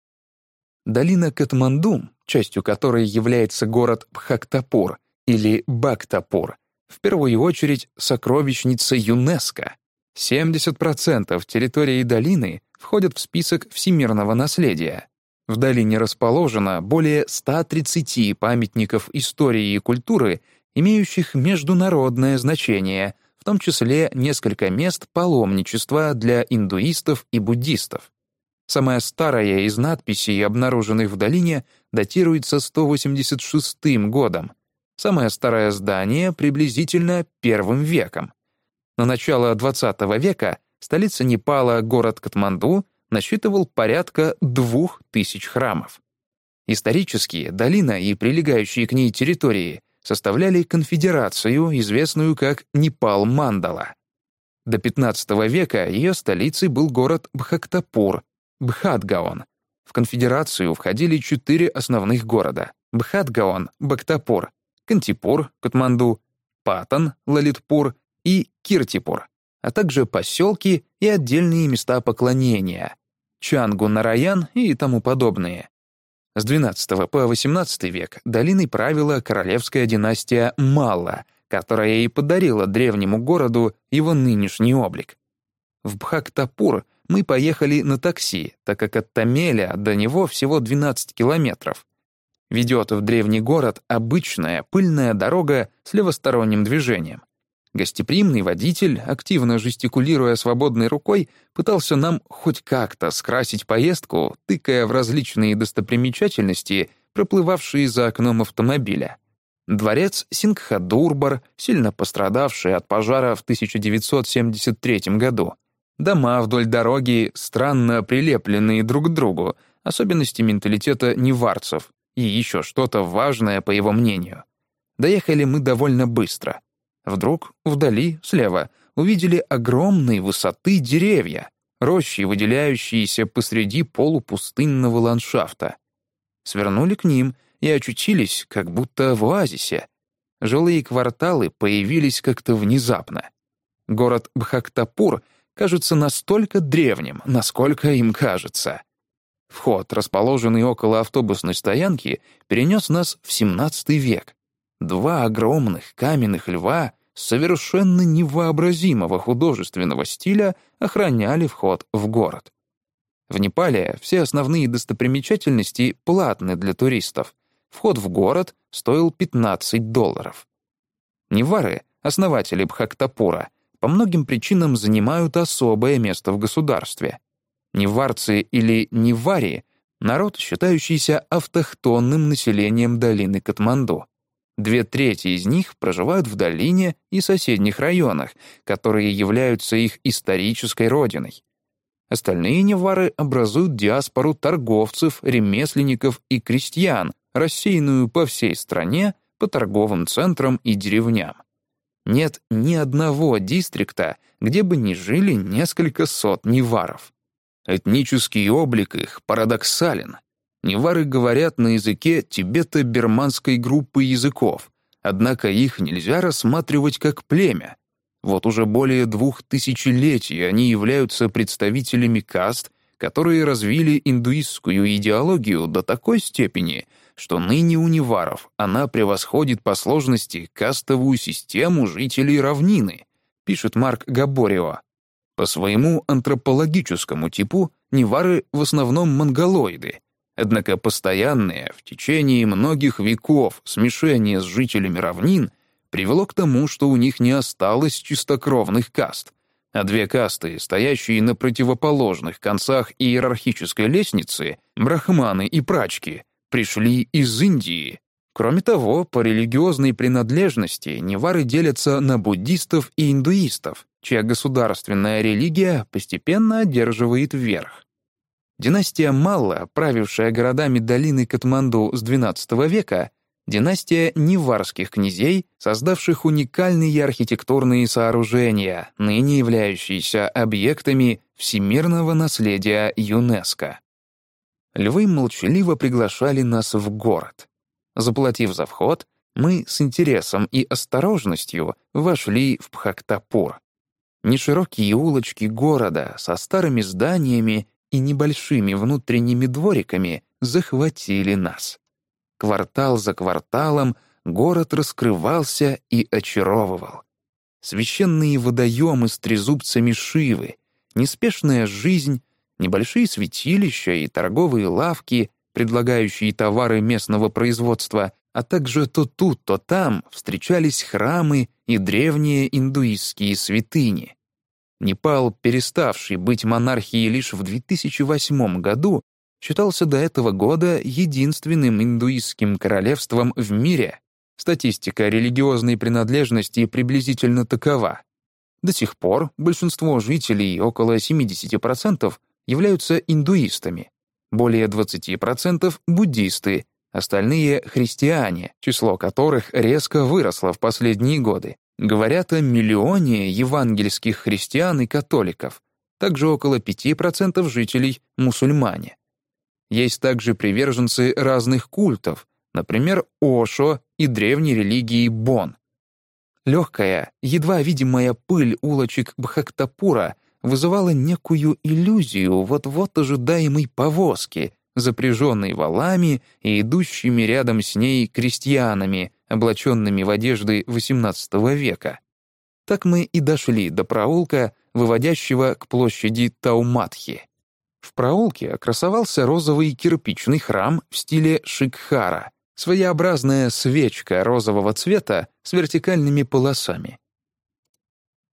Долина Катмандум, частью которой является город Бхактапур или Бактапур, в первую очередь сокровищница ЮНЕСКО. 70% территории долины входят в список всемирного наследия. В долине расположено более 130 памятников истории и культуры, имеющих международное значение, в том числе несколько мест паломничества для индуистов и буддистов. Самая старая из надписей, обнаруженных в долине, датируется 186 годом. Самое старое здание приблизительно первым веком. На начало XX века столица Непала, город Катманду, насчитывал порядка двух тысяч храмов. Исторически долина и прилегающие к ней территории составляли конфедерацию, известную как Непал-Мандала. До XV века ее столицей был город Бхактапур, Бхадгаон. В конфедерацию входили четыре основных города — Бхадгаон, Бхактапур, Кантипур, Катманду, Патан, Лалитпур и Киртипур, а также поселки и отдельные места поклонения, Чангу Нараян и тому подобные. С XII по XVIII век долиной правила королевская династия Малла, которая и подарила древнему городу его нынешний облик. В Бхактапур мы поехали на такси, так как от Тамеля до него всего 12 километров. Ведет в древний город обычная пыльная дорога с левосторонним движением. Гостеприимный водитель, активно жестикулируя свободной рукой, пытался нам хоть как-то скрасить поездку, тыкая в различные достопримечательности, проплывавшие за окном автомобиля. Дворец Сингхадурбар, сильно пострадавший от пожара в 1973 году. Дома вдоль дороги, странно прилепленные друг к другу, особенности менталитета неварцев и еще что-то важное, по его мнению. Доехали мы довольно быстро — Вдруг вдали, слева, увидели огромные высоты деревья, рощи, выделяющиеся посреди полупустынного ландшафта. Свернули к ним и очутились, как будто в оазисе. Жилые кварталы появились как-то внезапно. Город Бхактапур кажется настолько древним, насколько им кажется. Вход, расположенный около автобусной стоянки, перенес нас в XVII век. Два огромных каменных льва совершенно невообразимого художественного стиля охраняли вход в город. В Непале все основные достопримечательности платны для туристов. Вход в город стоил 15 долларов. Невары, основатели Бхактапура, по многим причинам занимают особое место в государстве. Неварцы или невари — народ, считающийся автохтонным населением долины Катманду. Две трети из них проживают в долине и соседних районах, которые являются их исторической родиной. Остальные невары образуют диаспору торговцев, ремесленников и крестьян, рассеянную по всей стране, по торговым центрам и деревням. Нет ни одного дистрикта, где бы не жили несколько сот неваров. Этнический облик их парадоксален. Невары говорят на языке тибето-берманской группы языков, однако их нельзя рассматривать как племя. Вот уже более двух тысячелетий они являются представителями каст, которые развили индуистскую идеологию до такой степени, что ныне у неваров она превосходит по сложности кастовую систему жителей равнины, пишет Марк Габорио. По своему антропологическому типу невары в основном монголоиды, однако постоянное в течение многих веков смешение с жителями равнин привело к тому, что у них не осталось чистокровных каст, а две касты, стоящие на противоположных концах иерархической лестницы, брахманы и прачки, пришли из Индии. Кроме того, по религиозной принадлежности невары делятся на буддистов и индуистов, чья государственная религия постепенно одерживает верх. Династия Малла, правившая городами долины Катманду с XII века, династия неварских князей, создавших уникальные архитектурные сооружения, ныне являющиеся объектами всемирного наследия ЮНЕСКО. Львы молчаливо приглашали нас в город. Заплатив за вход, мы с интересом и осторожностью вошли в Пхактапур. Неширокие улочки города со старыми зданиями и небольшими внутренними двориками захватили нас. Квартал за кварталом город раскрывался и очаровывал. Священные водоемы с трезубцами Шивы, неспешная жизнь, небольшие святилища и торговые лавки, предлагающие товары местного производства, а также то тут, то там встречались храмы и древние индуистские святыни. Непал, переставший быть монархией лишь в 2008 году, считался до этого года единственным индуистским королевством в мире. Статистика религиозной принадлежности приблизительно такова. До сих пор большинство жителей, около 70%, являются индуистами, более 20% — буддисты, остальные — христиане, число которых резко выросло в последние годы. Говорят о миллионе евангельских христиан и католиков, также около 5% жителей — мусульмане. Есть также приверженцы разных культов, например, Ошо и древней религии Бон. Легкая, едва видимая пыль улочек Бхактапура вызывала некую иллюзию вот-вот ожидаемой повозки, запряженной валами и идущими рядом с ней крестьянами, облаченными в одежды XVIII века. Так мы и дошли до проулка, выводящего к площади Тауматхи. В проулке красовался розовый кирпичный храм в стиле шикхара, своеобразная свечка розового цвета с вертикальными полосами.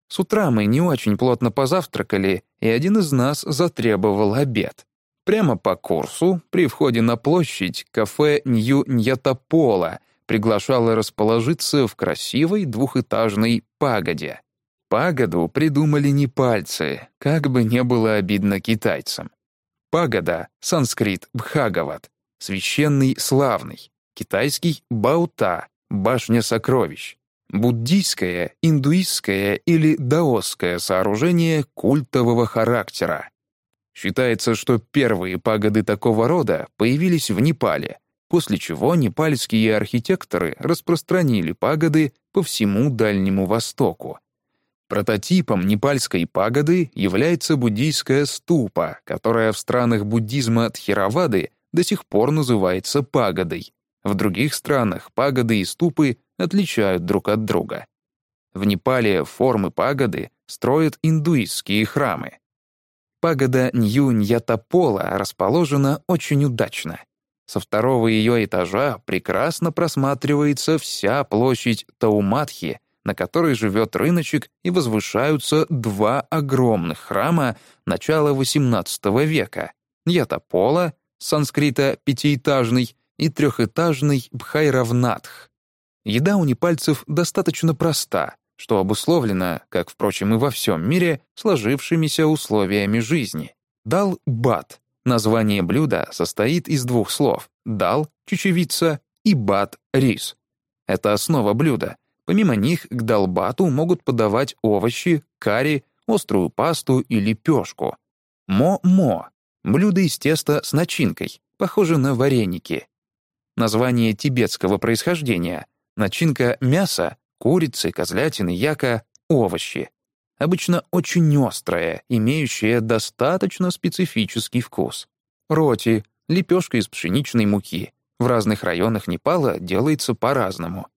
С утра мы не очень плотно позавтракали, и один из нас затребовал обед. Прямо по курсу, при входе на площадь, кафе Нью-Ньятапола приглашало расположиться в красивой двухэтажной пагоде. Пагоду придумали не пальцы, как бы не было обидно китайцам. Пагода — санскрит Бхагават, священный славный, китайский — Баута, башня сокровищ буддийское, индуистское или даосское сооружение культового характера. Считается, что первые пагоды такого рода появились в Непале, после чего непальские архитекторы распространили пагоды по всему Дальнему Востоку. Прототипом непальской пагоды является буддийская ступа, которая в странах буддизма Тхеравады до сих пор называется пагодой. В других странах пагоды и ступы отличают друг от друга. В Непале формы пагоды строят индуистские храмы. Пагода Нью-Ньятапола расположена очень удачно. Со второго ее этажа прекрасно просматривается вся площадь Тауматхи, на которой живет рыночек и возвышаются два огромных храма начала XVIII века — Ятапола, санскрита пятиэтажный, и трехэтажный Бхайравнатх. Еда у непальцев достаточно проста, что обусловлено, как, впрочем, и во всем мире, сложившимися условиями жизни. Дал-бат Название блюда состоит из двух слов «дал» — чечевица и «бат» — рис. Это основа блюда. Помимо них к далбату могут подавать овощи, карри, острую пасту и лепешку. Мо-мо — блюдо из теста с начинкой, похоже на вареники. Название тибетского происхождения. Начинка — мясо, курицы, козлятины, яка, овощи обычно очень острое, имеющее достаточно специфический вкус. Роти — лепешка из пшеничной муки. В разных районах Непала делается по-разному.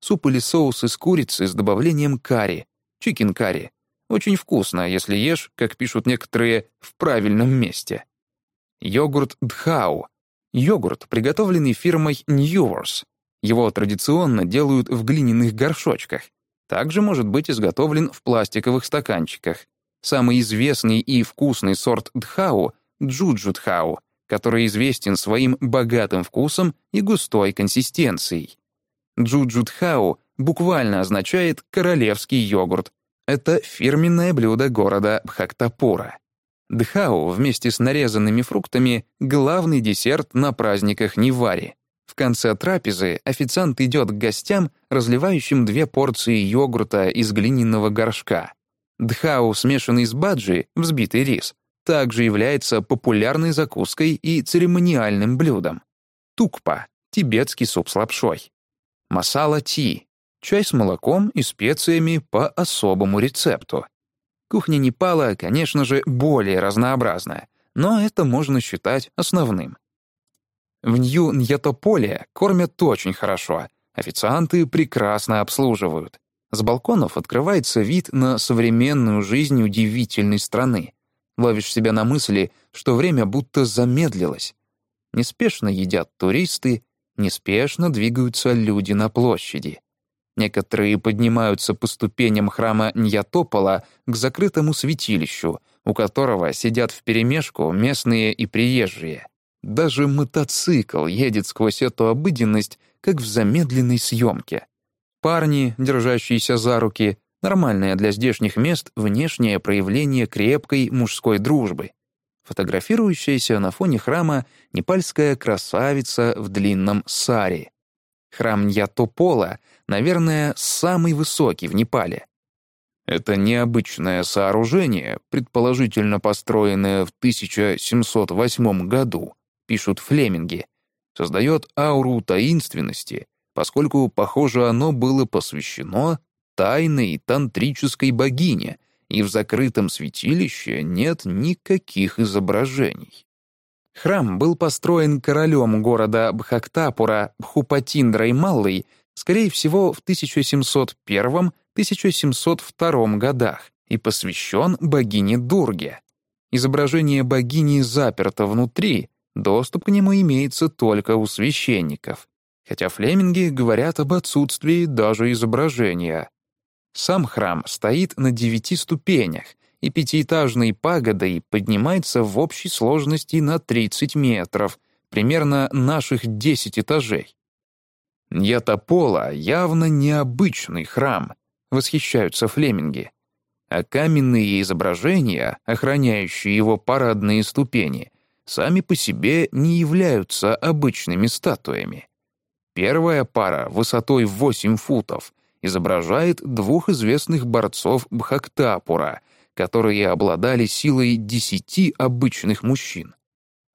Суп или соус из курицы с добавлением карри, чикен-карри. Очень вкусно, если ешь, как пишут некоторые, в правильном месте. Йогурт Дхау. Йогурт, приготовленный фирмой Newars. Его традиционно делают в глиняных горшочках. Также может быть изготовлен в пластиковых стаканчиках. Самый известный и вкусный сорт дхау — джуджу-дхау, который известен своим богатым вкусом и густой консистенцией. Джуджу-дхау буквально означает «королевский йогурт». Это фирменное блюдо города Бхактапура. Дхау вместе с нарезанными фруктами — главный десерт на праздниках Нивари. В конце трапезы официант идет к гостям, разливающим две порции йогурта из глиняного горшка. Дхау, смешанный с баджи, взбитый рис, также является популярной закуской и церемониальным блюдом. Тукпа — тибетский суп с лапшой. Масала-ти — чай с молоком и специями по особому рецепту. Кухня Непала, конечно же, более разнообразная, но это можно считать основным. В Нью-Ньятополе кормят очень хорошо. Официанты прекрасно обслуживают. С балконов открывается вид на современную жизнь удивительной страны. Ловишь себя на мысли, что время будто замедлилось. Неспешно едят туристы, неспешно двигаются люди на площади. Некоторые поднимаются по ступеням храма Ньятопола к закрытому святилищу, у которого сидят вперемешку местные и приезжие. Даже мотоцикл едет сквозь эту обыденность, как в замедленной съемке. Парни, держащиеся за руки, нормальное для здешних мест внешнее проявление крепкой мужской дружбы. Фотографирующаяся на фоне храма непальская красавица в длинном саре. Храм Ньятопола, наверное, самый высокий в Непале. Это необычное сооружение, предположительно построенное в 1708 году, пишут флеминги, создает ауру таинственности, поскольку, похоже, оно было посвящено тайной тантрической богине, и в закрытом святилище нет никаких изображений. Храм был построен королем города Бхактапура Бхупатиндрой Маллой, скорее всего, в 1701-1702 годах и посвящен богине Дурге. Изображение богини заперто внутри, Доступ к нему имеется только у священников, хотя флеминги говорят об отсутствии даже изображения. Сам храм стоит на девяти ступенях, и пятиэтажной пагодой поднимается в общей сложности на 30 метров, примерно наших 10 этажей. Ятопола явно необычный храм, восхищаются флеминги. А каменные изображения, охраняющие его парадные ступени, сами по себе не являются обычными статуями. Первая пара высотой в 8 футов изображает двух известных борцов Бхактапура, которые обладали силой десяти обычных мужчин.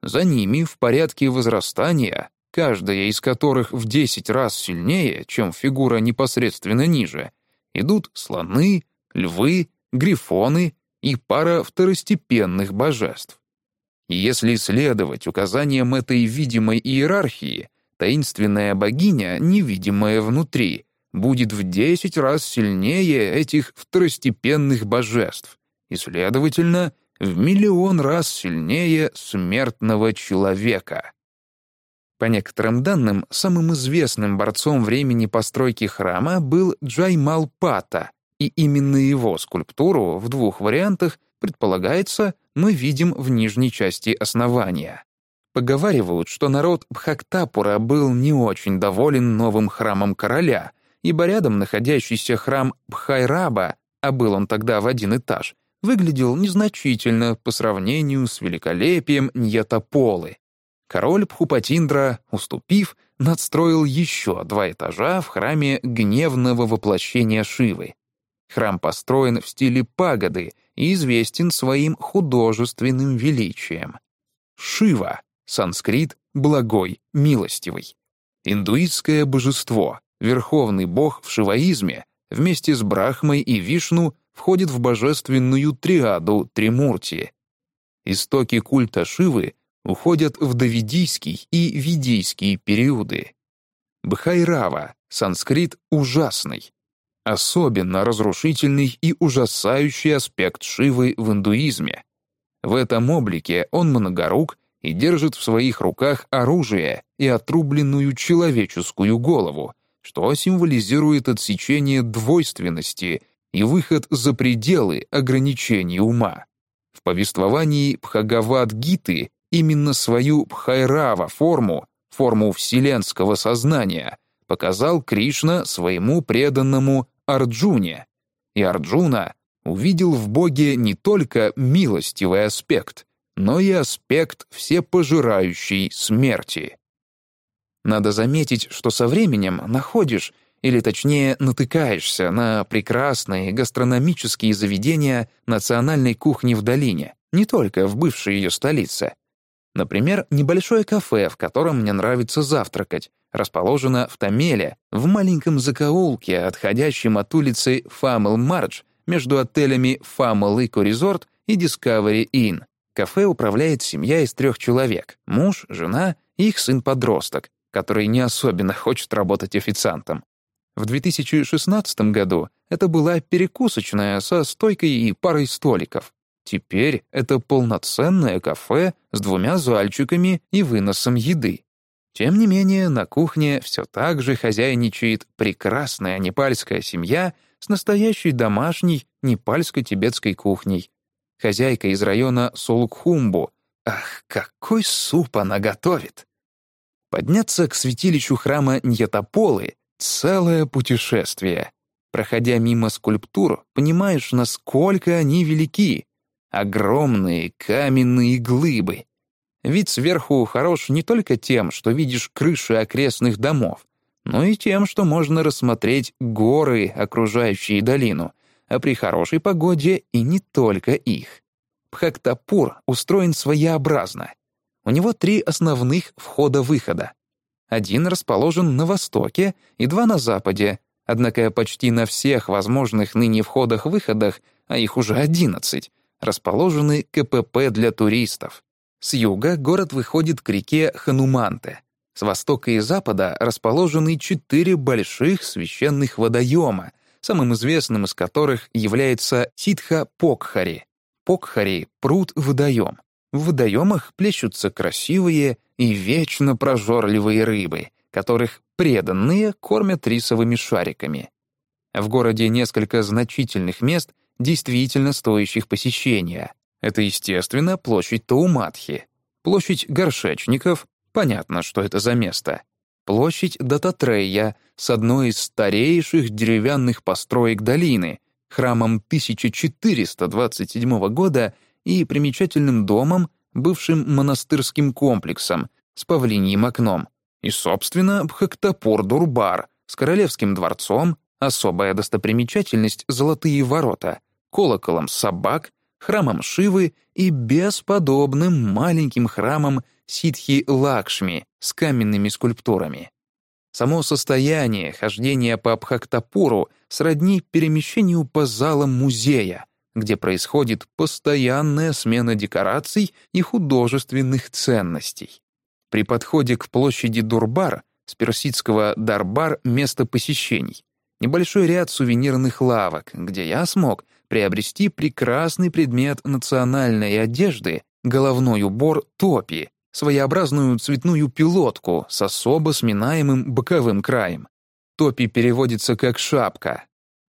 За ними в порядке возрастания, каждая из которых в 10 раз сильнее, чем фигура непосредственно ниже, идут слоны, львы, грифоны и пара второстепенных божеств. И если следовать указаниям этой видимой иерархии, таинственная богиня, невидимая внутри, будет в десять раз сильнее этих второстепенных божеств, и, следовательно, в миллион раз сильнее смертного человека. По некоторым данным, самым известным борцом времени постройки храма был Джаймал Пата, и именно его скульптуру в двух вариантах, предполагается, мы видим в нижней части основания. Поговаривают, что народ Бхактапура был не очень доволен новым храмом короля, ибо рядом находящийся храм Бхайраба, а был он тогда в один этаж, выглядел незначительно по сравнению с великолепием Ньятаполы. Король Пхупатиндра, уступив, надстроил еще два этажа в храме гневного воплощения Шивы. Храм построен в стиле пагоды и известен своим художественным величием. Шива санскрит «благой», «милостивый». Индуистское божество, верховный бог в шиваизме, вместе с Брахмой и Вишну входит в божественную триаду Тримурти. Истоки культа Шивы уходят в давидийский и ведийский периоды. Бхайрава, санскрит «ужасный», особенно разрушительный и ужасающий аспект Шивы в индуизме. В этом облике он многорук и держит в своих руках оружие и отрубленную человеческую голову, что символизирует отсечение двойственности и выход за пределы ограничений ума. В повествовании Пхагавад-гиты именно свою Бхайрава форму, форму вселенского сознания, показал Кришна своему преданному Арджуне. И Арджуна увидел в Боге не только милостивый аспект, но и аспект всепожирающей смерти. Надо заметить, что со временем находишь, или точнее натыкаешься на прекрасные гастрономические заведения национальной кухни в долине, не только в бывшей ее столице. Например, небольшое кафе, в котором мне нравится завтракать, расположено в Тамеле, в маленьком закоулке, отходящем от улицы Фамл Мардж, между отелями Фамл Ико Резорт и Discovery Inn. Кафе управляет семья из трех человек — муж, жена и их сын-подросток, который не особенно хочет работать официантом. В 2016 году это была перекусочная со стойкой и парой столиков. Теперь это полноценное кафе с двумя зальчиками и выносом еды. Тем не менее, на кухне все так же хозяйничает прекрасная непальская семья с настоящей домашней непальско-тибетской кухней, хозяйка из района Сулукхумбу. Ах, какой суп она готовит! Подняться к святилищу храма Ньятаполы — целое путешествие. Проходя мимо скульптур, понимаешь, насколько они велики. Огромные каменные глыбы. Вид сверху хорош не только тем, что видишь крыши окрестных домов, но и тем, что можно рассмотреть горы, окружающие долину, а при хорошей погоде и не только их. Пхактапур устроен своеобразно. У него три основных входа-выхода. Один расположен на востоке и два на западе, однако почти на всех возможных ныне входах-выходах, а их уже одиннадцать, расположены КПП для туристов. С юга город выходит к реке Хануманте. С востока и запада расположены четыре больших священных водоема, самым известным из которых является Ситха-Покхари. Покхари — пруд-водоем. В водоемах плещутся красивые и вечно прожорливые рыбы, которых преданные кормят рисовыми шариками. В городе несколько значительных мест, действительно стоящих посещения. Это, естественно, площадь Тауматхи, площадь горшечников, понятно, что это за место, площадь Дататрея с одной из старейших деревянных построек долины, храмом 1427 года и примечательным домом, бывшим монастырским комплексом с павлиньим окном, и, собственно, Бхактапур-Дурбар с королевским дворцом, особая достопримечательность — золотые ворота, колоколом собак, храмом Шивы и бесподобным маленьким храмом Ситхи Лакшми с каменными скульптурами. Само состояние хождения по Абхактапуру сродни перемещению по залам музея, где происходит постоянная смена декораций и художественных ценностей. При подходе к площади Дурбар, с персидского «дарбар» — место посещений, небольшой ряд сувенирных лавок, где я смог приобрести прекрасный предмет национальной одежды — головной убор топи, своеобразную цветную пилотку с особо сминаемым боковым краем. Топи переводится как «шапка».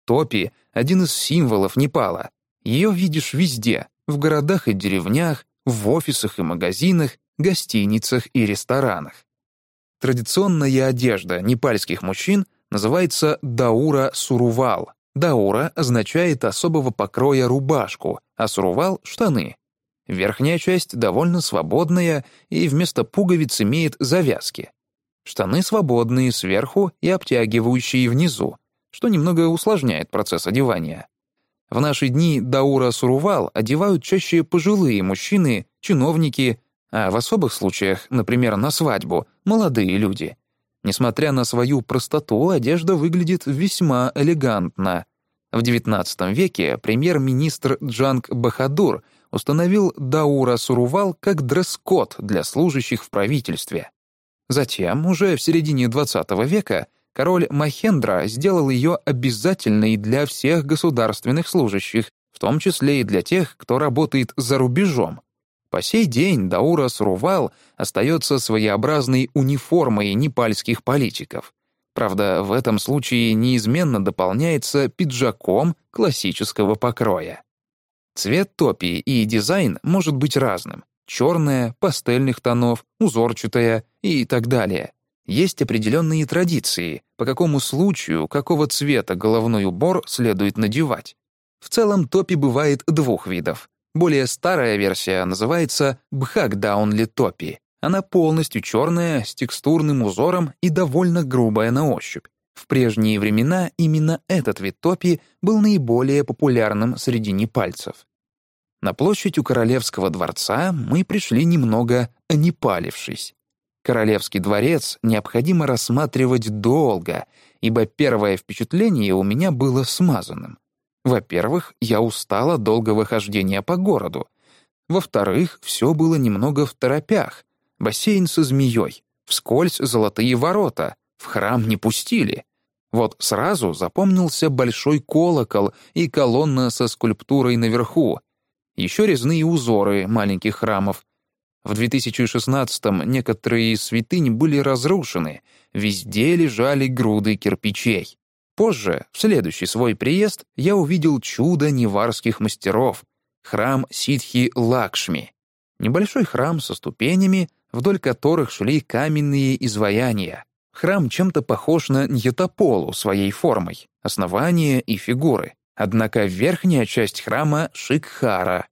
Топи — один из символов Непала. Ее видишь везде — в городах и деревнях, в офисах и магазинах, гостиницах и ресторанах. Традиционная одежда непальских мужчин называется даура-сурувал. Даура означает особого покроя рубашку, а сурувал — штаны. Верхняя часть довольно свободная и вместо пуговиц имеет завязки. Штаны свободные сверху и обтягивающие внизу, что немного усложняет процесс одевания. В наши дни даура-сурувал одевают чаще пожилые мужчины, чиновники, а в особых случаях, например, на свадьбу, молодые люди. Несмотря на свою простоту, одежда выглядит весьма элегантно. В XIX веке премьер-министр Джанг Бахадур установил Даура Сурувал как дресс-код для служащих в правительстве. Затем, уже в середине XX века, король Махендра сделал ее обязательной для всех государственных служащих, в том числе и для тех, кто работает за рубежом. По сей день Даура Сурувал остается своеобразной униформой непальских политиков. Правда, в этом случае неизменно дополняется пиджаком классического покроя. Цвет топи и дизайн может быть разным. Черная, пастельных тонов, узорчатая и так далее. Есть определенные традиции, по какому случаю, какого цвета головной убор следует надевать. В целом топи бывает двух видов более старая версия называется Бхагдаунли Топи. Она полностью черная, с текстурным узором и довольно грубая на ощупь. В прежние времена именно этот вид топи был наиболее популярным среди непальцев. На площадь у Королевского дворца мы пришли немного онепалившись. Королевский дворец необходимо рассматривать долго, ибо первое впечатление у меня было смазанным. Во-первых, я устала долгого хождения по городу. Во-вторых, все было немного в торопях. Бассейн со змеей, вскользь золотые ворота, в храм не пустили. Вот сразу запомнился большой колокол и колонна со скульптурой наверху. Еще резные узоры маленьких храмов. В 2016-м некоторые святыни были разрушены, везде лежали груды кирпичей. Позже, в следующий свой приезд, я увидел чудо неварских мастеров — храм ситхи Лакшми. Небольшой храм со ступенями, вдоль которых шли каменные изваяния. Храм чем-то похож на Ньятополу своей формой, основание и фигуры. Однако верхняя часть храма — Шикхара.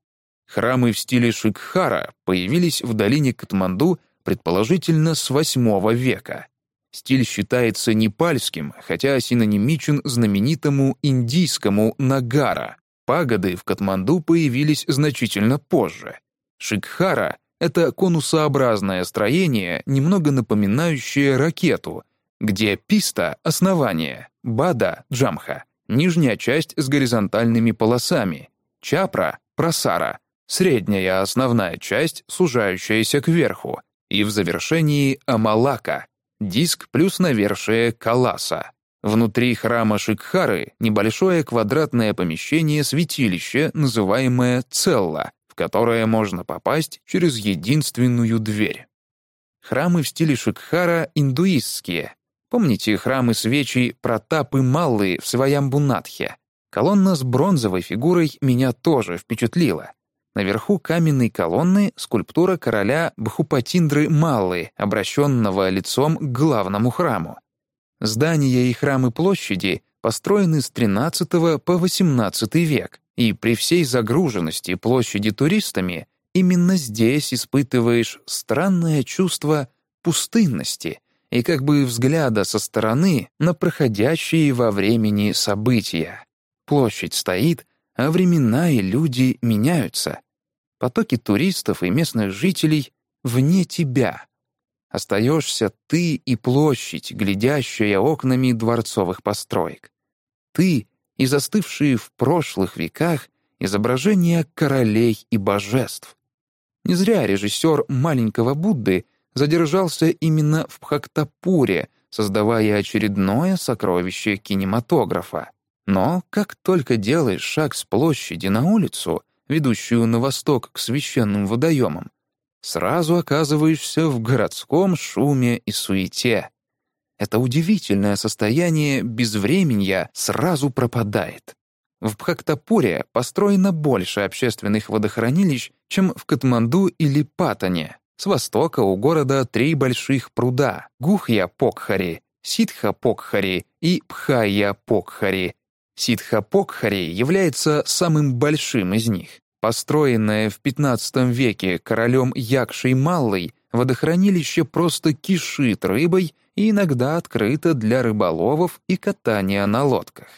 Храмы в стиле Шикхара появились в долине Катманду предположительно с VIII века. Стиль считается непальским, хотя синонимичен знаменитому индийскому нагара. Пагоды в Катманду появились значительно позже. Шикхара — это конусообразное строение, немного напоминающее ракету, где писта — основание, бада — джамха, нижняя часть с горизонтальными полосами, чапра — просара, средняя основная часть, сужающаяся кверху, и в завершении амалака — диск плюс навершие Каласа. Внутри храма Шикхары небольшое квадратное помещение святилище, называемое Целла, в которое можно попасть через единственную дверь. Храмы в стиле Шикхара индуистские. Помните храмы свечи Протапы Маллы в Сваямбунатхе? Колонна с бронзовой фигурой меня тоже впечатлила. Наверху каменной колонны скульптура короля Бхупатиндры Маллы, обращенного лицом к главному храму. Здания и храмы площади построены с XIII по XVIII век, и при всей загруженности площади туристами именно здесь испытываешь странное чувство пустынности и как бы взгляда со стороны на проходящие во времени события. Площадь стоит, а времена и люди меняются. Потоки туристов и местных жителей вне тебя. Остаешься ты и площадь, глядящая окнами дворцовых построек. Ты и застывшие в прошлых веках изображения королей и божеств. Не зря режиссер «Маленького Будды» задержался именно в Бхактапуре, создавая очередное сокровище кинематографа. Но как только делаешь шаг с площади на улицу, ведущую на восток к священным водоемам, сразу оказываешься в городском шуме и суете. Это удивительное состояние безвременья сразу пропадает. В Бхактапуре построено больше общественных водохранилищ, чем в Катманду или Патане. С востока у города три больших пруда — Гухья-Покхари, Ситха-Покхари и Пхая-Покхари. Ситха-Покхари является самым большим из них. Построенное в XV веке королем Якшей Маллой, водохранилище просто кишит рыбой и иногда открыто для рыболовов и катания на лодках.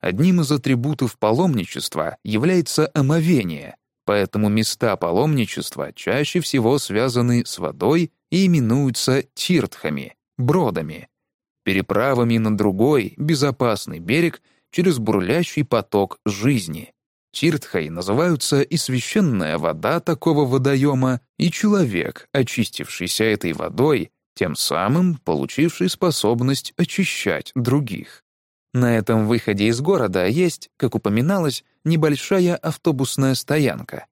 Одним из атрибутов паломничества является омовение, поэтому места паломничества чаще всего связаны с водой и именуются тиртхами, бродами, переправами на другой, безопасный берег через бурлящий поток жизни. Тиртхой называются и священная вода такого водоема, и человек, очистившийся этой водой, тем самым получивший способность очищать других. На этом выходе из города есть, как упоминалось, небольшая автобусная стоянка.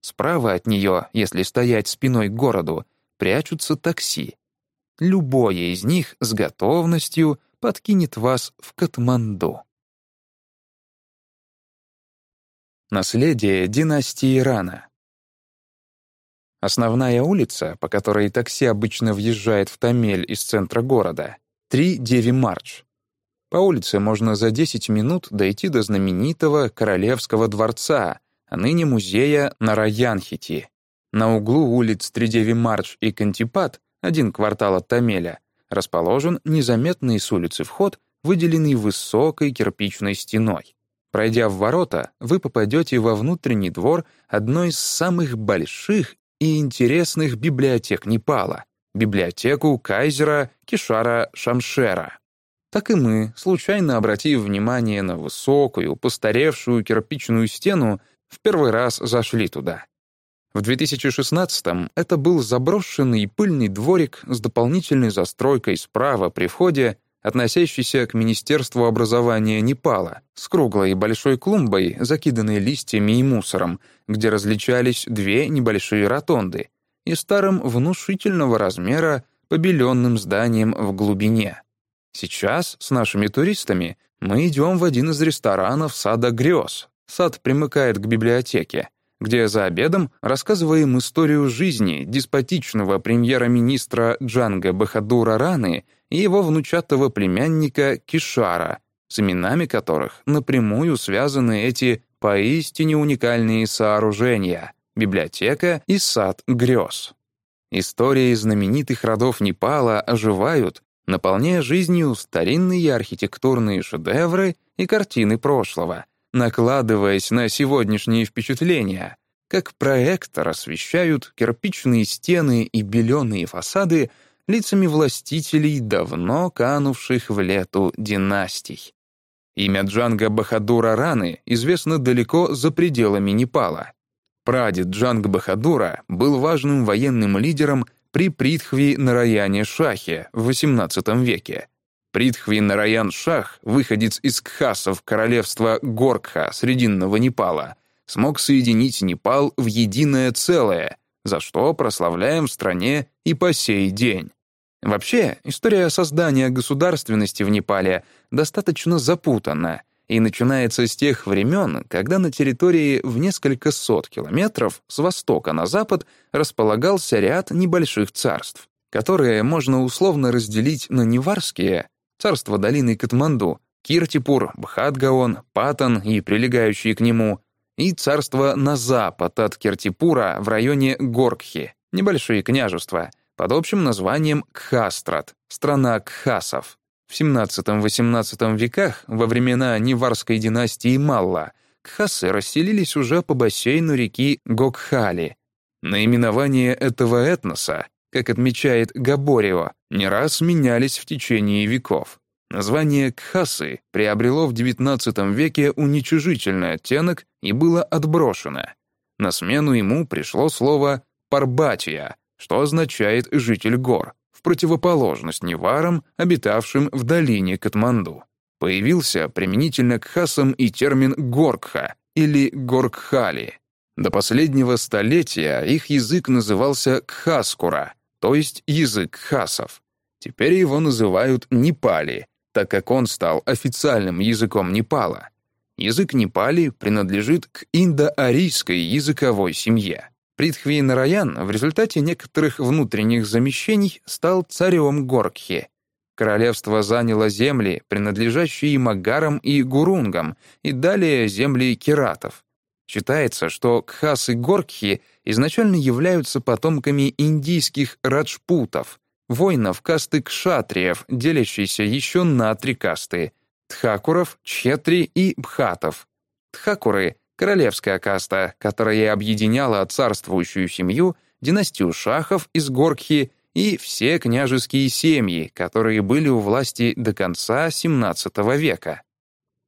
Справа от нее, если стоять спиной к городу, прячутся такси. Любое из них с готовностью подкинет вас в Катманду. Наследие династии Ирана Основная улица, по которой такси обычно въезжает в Тамель из центра города, Три Деви Марч. По улице можно за 10 минут дойти до знаменитого Королевского дворца, а ныне музея Нараянхити. На углу улиц Тридеви Марч и Кантипат один квартал от Тамеля, расположен незаметный с улицы вход, выделенный высокой кирпичной стеной. Пройдя в ворота, вы попадете во внутренний двор одной из самых больших и интересных библиотек Непала — библиотеку кайзера Кишара Шамшера. Так и мы, случайно обратив внимание на высокую, постаревшую кирпичную стену, в первый раз зашли туда. В 2016-м это был заброшенный пыльный дворик с дополнительной застройкой справа при входе, относящийся к Министерству образования Непала, с круглой большой клумбой, закиданной листьями и мусором, где различались две небольшие ротонды, и старым внушительного размера побеленным зданием в глубине. Сейчас с нашими туристами мы идем в один из ресторанов сада грез. Сад примыкает к библиотеке где за обедом рассказываем историю жизни деспотичного премьера-министра Джанга Бахадура Раны и его внучатого племянника Кишара, с именами которых напрямую связаны эти поистине уникальные сооружения — библиотека и сад грез. Истории знаменитых родов Непала оживают, наполняя жизнью старинные архитектурные шедевры и картины прошлого — накладываясь на сегодняшние впечатления, как проектор освещают кирпичные стены и беленые фасады лицами властителей, давно канувших в лету династий. Имя Джанга Бахадура Раны известно далеко за пределами Непала. Прадед Джанг Бахадура был важным военным лидером при Притхви Нараяне Шахе в XVIII веке, Притхви Нараян Шах, выходец из Кхасов королевства Горкха Срединного Непала, смог соединить Непал в единое целое, за что прославляем в стране и по сей день. Вообще, история создания государственности в Непале достаточно запутанна и начинается с тех времен, когда на территории в несколько сот километров с востока на запад располагался ряд небольших царств, которые можно условно разделить на неварские царство долины Катманду, Киртипур, Бхадгаон, Патан и прилегающие к нему, и царство на запад от Киртипура в районе Горкхи, небольшие княжества, под общим названием Кхастрат, страна Кхасов. В XVII-XVIII веках, во времена Неварской династии Малла, кхасы расселились уже по бассейну реки Гокхали. Наименование этого этноса как отмечает Габорио, не раз менялись в течение веков. Название Кхасы приобрело в XIX веке уничижительный оттенок и было отброшено. На смену ему пришло слово «парбатия», что означает «житель гор», в противоположность неварам, обитавшим в долине Катманду. появился применительно к хасам и термин «горкха» или «горкхали». До последнего столетия их язык назывался кхаскура, то есть язык хасов. Теперь его называют Непали, так как он стал официальным языком Непала. Язык Непали принадлежит к индоарийской языковой семье. Притхви Нараян в результате некоторых внутренних замещений стал царем Горкхи. Королевство заняло земли, принадлежащие Магарам и Гурунгам, и далее земли Киратов. Считается, что кхасы Горкхи изначально являются потомками индийских раджпутов, воинов касты кшатриев, делящейся еще на три касты — тхакуров, четри и бхатов. Тхакуры — королевская каста, которая объединяла царствующую семью, династию шахов из Горкхи и все княжеские семьи, которые были у власти до конца XVII века.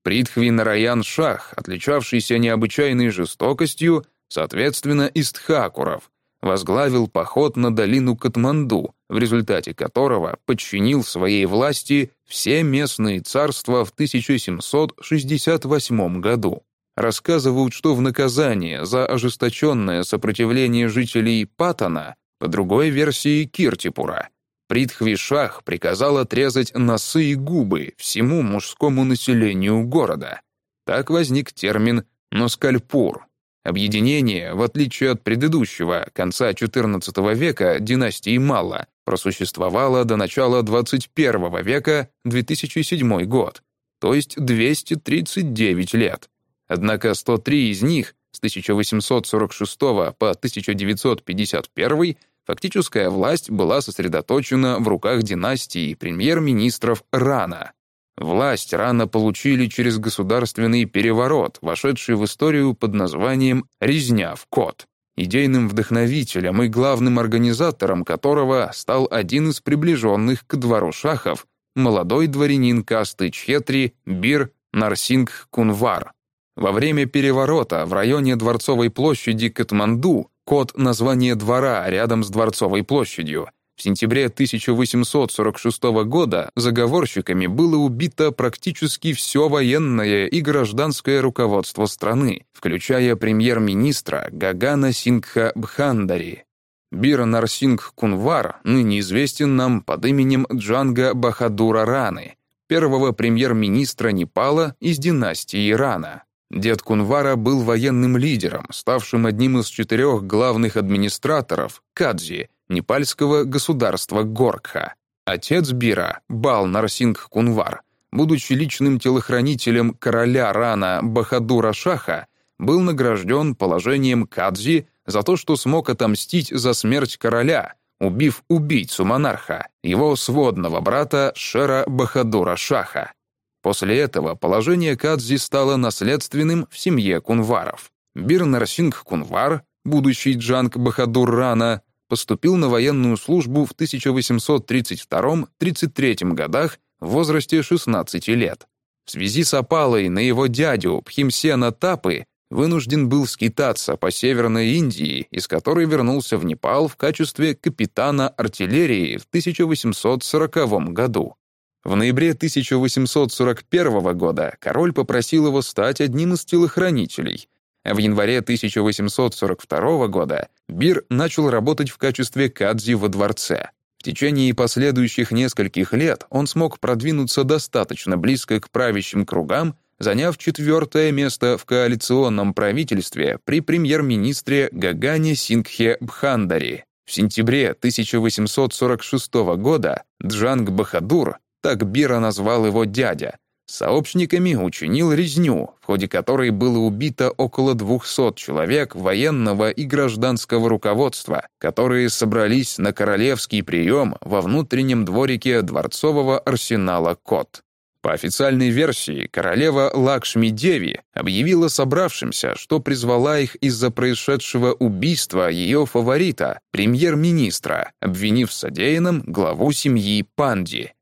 Притхви Нараян Шах, отличавшийся необычайной жестокостью, соответственно, из Тхакуров, возглавил поход на долину Катманду, в результате которого подчинил своей власти все местные царства в 1768 году. Рассказывают, что в наказание за ожесточенное сопротивление жителей Патана, по другой версии Киртипура, Притхвишах приказал отрезать носы и губы всему мужскому населению города. Так возник термин «носкальпур». Объединение, в отличие от предыдущего, конца XIV века, династии Мала, просуществовало до начала XXI века, 2007 год, то есть 239 лет. Однако 103 из них с 1846 по 1951 Фактическая власть была сосредоточена в руках династии премьер-министров Рана. Власть Рана получили через государственный переворот, вошедший в историю под названием «Резня в кот», идейным вдохновителем и главным организатором которого стал один из приближенных к двору шахов, молодой дворянин касты Чхетри Бир Нарсинг Кунвар. Во время переворота в районе Дворцовой площади Катманду код названия двора рядом с Дворцовой площадью. В сентябре 1846 года заговорщиками было убито практически все военное и гражданское руководство страны, включая премьер-министра Гагана Сингха Бхандари. Бир Нарсинг Кунвар ныне известен нам под именем Джанга Бахадура Раны, первого премьер-министра Непала из династии Рана. Дед Кунвара был военным лидером, ставшим одним из четырех главных администраторов Кадзи, непальского государства Горкха. Отец Бира, Бал Нарсинг Кунвар, будучи личным телохранителем короля Рана Бахадура Шаха, был награжден положением Кадзи за то, что смог отомстить за смерть короля, убив убийцу монарха, его сводного брата Шера Бахадура Шаха. После этого положение Кадзи стало наследственным в семье Кунваров. Бир Сингх Кунвар, будущий Джанг Бахадур Рана, поступил на военную службу в 1832-33 годах в возрасте 16 лет. В связи с опалой на его дядю Пхимсена Тапы вынужден был скитаться по Северной Индии, из которой вернулся в Непал в качестве капитана артиллерии в 1840 году. В ноябре 1841 года король попросил его стать одним из телохранителей, в январе 1842 года Бир начал работать в качестве кадзи во дворце. В течение последующих нескольких лет он смог продвинуться достаточно близко к правящим кругам, заняв четвертое место в коалиционном правительстве при премьер-министре Гагане Сингхе Бхандари. В сентябре 1846 года Джанг Бахадур так Бира назвал его дядя, сообщниками учинил резню, в ходе которой было убито около 200 человек военного и гражданского руководства, которые собрались на королевский прием во внутреннем дворике дворцового арсенала Кот. По официальной версии, королева Лакшми-Деви объявила собравшимся, что призвала их из-за происшедшего убийства ее фаворита, премьер-министра, обвинив в содеянном главу семьи Панди.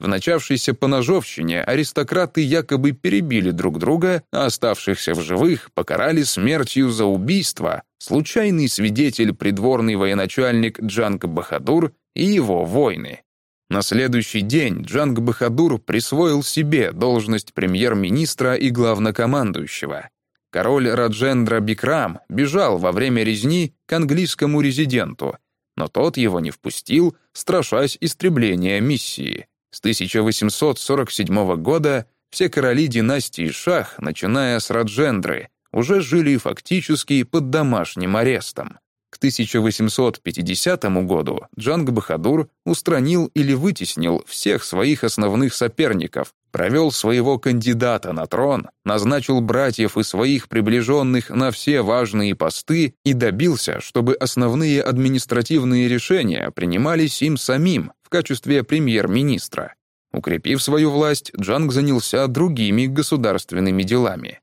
В начавшейся поножовщине аристократы якобы перебили друг друга, а оставшихся в живых покарали смертью за убийство случайный свидетель придворный военачальник Джанг Бахадур и его воины. На следующий день Джанг Бахадур присвоил себе должность премьер-министра и главнокомандующего. Король Раджендра Бикрам бежал во время резни к английскому резиденту, но тот его не впустил, страшась истребления миссии. С 1847 года все короли династии Шах, начиная с Раджендры, уже жили фактически под домашним арестом. К 1850 году Джанг Бахадур устранил или вытеснил всех своих основных соперников, провел своего кандидата на трон, назначил братьев и своих приближенных на все важные посты и добился, чтобы основные административные решения принимались им самим качестве премьер-министра. Укрепив свою власть, Джанг занялся другими государственными делами.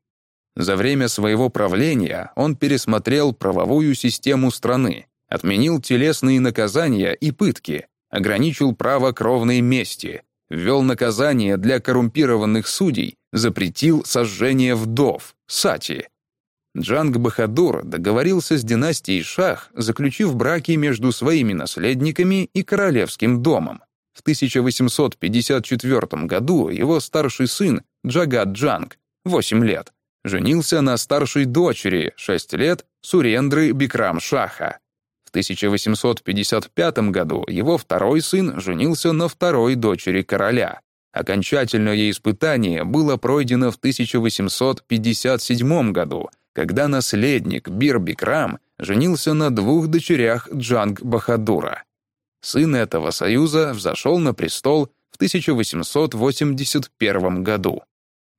За время своего правления он пересмотрел правовую систему страны, отменил телесные наказания и пытки, ограничил право кровной мести, ввел наказание для коррумпированных судей, запретил сожжение вдов, сати. Джанг Бахадур договорился с династией Шах, заключив браки между своими наследниками и королевским домом. В 1854 году его старший сын Джагат Джанг, 8 лет, женился на старшей дочери, 6 лет, Сурендры Бикрам Шаха. В 1855 году его второй сын женился на второй дочери короля. Окончательное испытание было пройдено в 1857 году, когда наследник Бир Бикрам женился на двух дочерях Джанг Бахадура. Сын этого союза взошел на престол в 1881 году.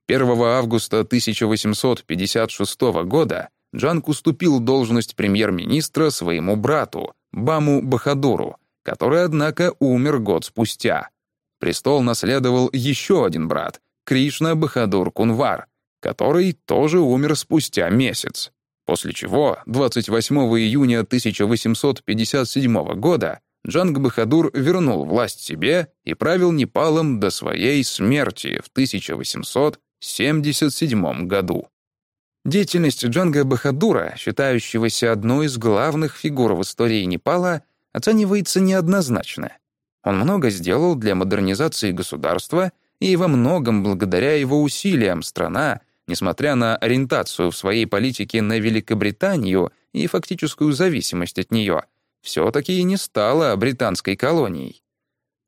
1 августа 1856 года Джанг уступил должность премьер-министра своему брату, Баму Бахадуру, который, однако, умер год спустя. Престол наследовал еще один брат, Кришна Бахадур Кунвар, который тоже умер спустя месяц. После чего 28 июня 1857 года Джанг Бахадур вернул власть себе и правил Непалом до своей смерти в 1800 1977 году. Деятельность Джанга Бахадура, считающегося одной из главных фигур в истории Непала, оценивается неоднозначно. Он много сделал для модернизации государства, и во многом благодаря его усилиям страна, несмотря на ориентацию в своей политике на Великобританию и фактическую зависимость от нее, все-таки не стала британской колонией.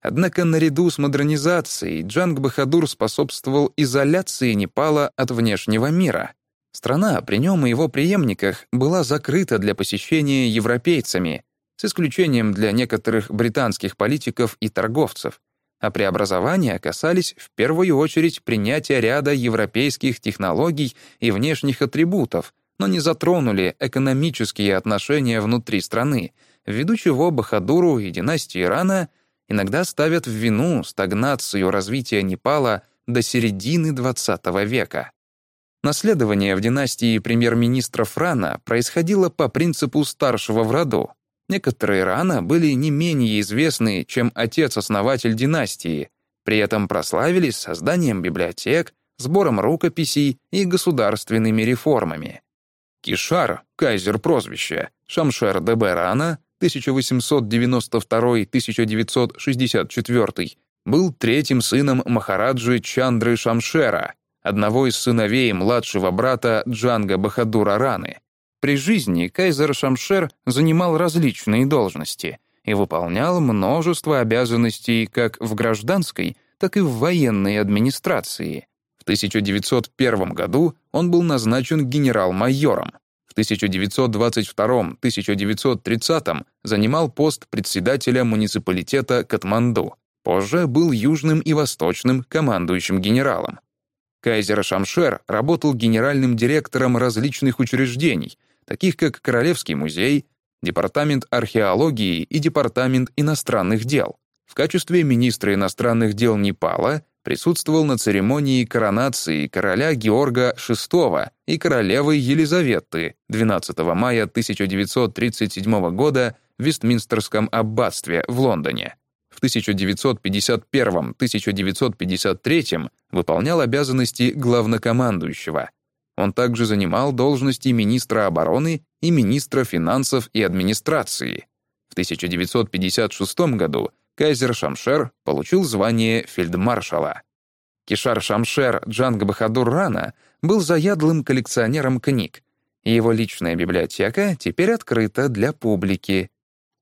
Однако наряду с модернизацией Джанг Бахадур способствовал изоляции Непала от внешнего мира. Страна при нем и его преемниках была закрыта для посещения европейцами, с исключением для некоторых британских политиков и торговцев, а преобразования касались в первую очередь принятия ряда европейских технологий и внешних атрибутов, но не затронули экономические отношения внутри страны, ввиду чего Бахадуру и династии Ирана — иногда ставят в вину стагнацию развития Непала до середины XX века. Наследование в династии премьер-министра Франа происходило по принципу старшего в роду. Некоторые рана были не менее известны, чем отец-основатель династии, при этом прославились созданием библиотек, сбором рукописей и государственными реформами. Кишар, кайзер прозвище, Шамшер де Берана, 1892-1964, был третьим сыном Махараджи Чандры Шамшера, одного из сыновей младшего брата Джанга Бахадура Раны. При жизни кайзер Шамшер занимал различные должности и выполнял множество обязанностей как в гражданской, так и в военной администрации. В 1901 году он был назначен генерал-майором. В 1922-1930 занимал пост председателя муниципалитета Катманду. Позже был южным и восточным командующим генералом. Кайзер Шамшер работал генеральным директором различных учреждений, таких как Королевский музей, Департамент археологии и Департамент иностранных дел. В качестве министра иностранных дел Непала присутствовал на церемонии коронации короля Георга VI и королевы Елизаветы 12 мая 1937 года в Вестминстерском аббатстве в Лондоне. В 1951-1953 выполнял обязанности главнокомандующего. Он также занимал должности министра обороны и министра финансов и администрации. В 1956 году Кайзер Шамшер получил звание фельдмаршала. Кишар Шамшер Джанг Бахадур Рана был заядлым коллекционером книг, и его личная библиотека теперь открыта для публики.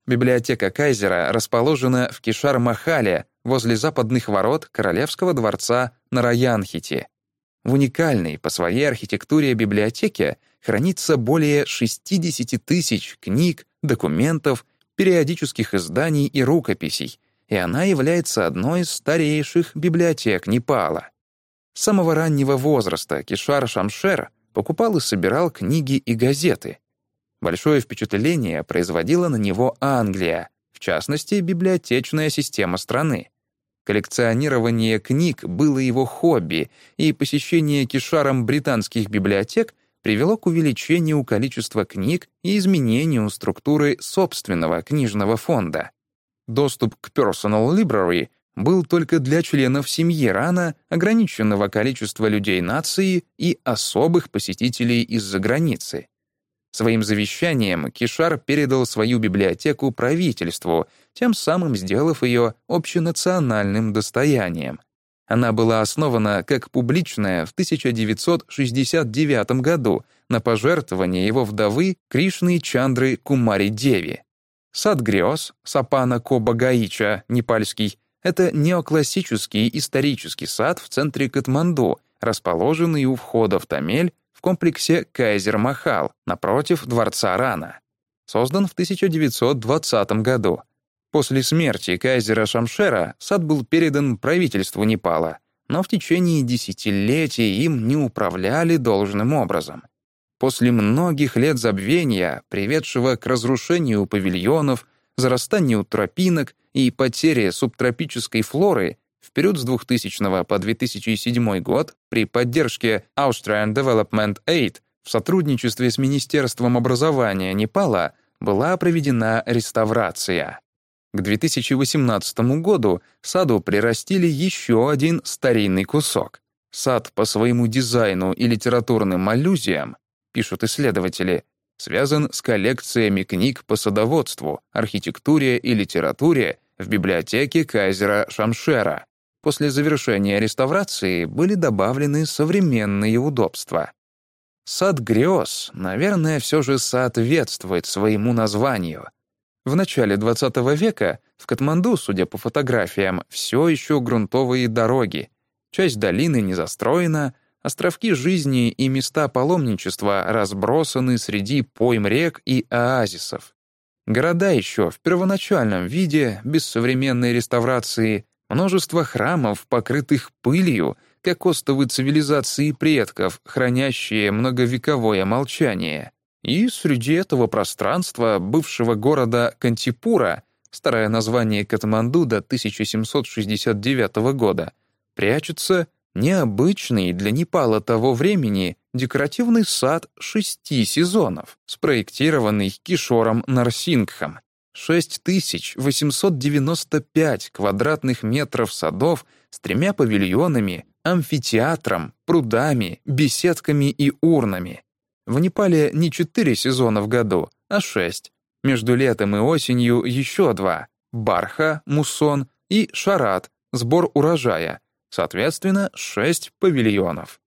Библиотека Кайзера расположена в Кишар-Махале возле западных ворот Королевского дворца на Раянхите. В уникальной по своей архитектуре библиотеке хранится более 60 тысяч книг, документов, периодических изданий и рукописей, и она является одной из старейших библиотек Непала. С самого раннего возраста Кишар Шамшер покупал и собирал книги и газеты. Большое впечатление производила на него Англия, в частности, библиотечная система страны. Коллекционирование книг было его хобби, и посещение кишаром британских библиотек привело к увеличению количества книг и изменению структуры собственного книжного фонда. Доступ к Personal Library был только для членов семьи Рана, ограниченного количества людей нации и особых посетителей из-за границы. Своим завещанием Кишар передал свою библиотеку правительству, тем самым сделав ее общенациональным достоянием. Она была основана как публичная в 1969 году на пожертвование его вдовы Кришны Чандры Кумари Деви. Сад грез Сапана Коба Гаича, непальский, это неоклассический исторический сад в центре Катманду, расположенный у входа в Тамель в комплексе Кайзер-Махал напротив дворца Рана. Создан в 1920 году. После смерти кайзера Шамшера сад был передан правительству Непала, но в течение десятилетий им не управляли должным образом. После многих лет забвения, приведшего к разрушению павильонов, зарастанию тропинок и потере субтропической флоры, в период с 2000 по 2007 год при поддержке Austrian Development Aid в сотрудничестве с Министерством образования Непала была проведена реставрация. К 2018 году саду прирастили еще один старинный кусок. Сад по своему дизайну и литературным аллюзиям, пишут исследователи, связан с коллекциями книг по садоводству, архитектуре и литературе в библиотеке Кайзера Шамшера, После завершения реставрации были добавлены современные удобства. Сад грез, наверное, все же соответствует своему названию. В начале XX века в Катманду, судя по фотографиям, все еще грунтовые дороги. Часть долины не застроена, островки жизни и места паломничества разбросаны среди пойм рек и оазисов. Города еще в первоначальном виде, без современной реставрации, Множество храмов, покрытых пылью, как остовы цивилизации предков, хранящие многовековое молчание. И среди этого пространства бывшего города Кантипура, старое название Катманду до 1769 года, прячется необычный для Непала того времени декоративный сад шести сезонов, спроектированный Кишором Нарсингхом, 6895 квадратных метров садов с тремя павильонами, амфитеатром, прудами, беседками и урнами. В Непале не четыре сезона в году, а шесть. Между летом и осенью еще два — барха, муссон и шарат, сбор урожая, соответственно, шесть павильонов.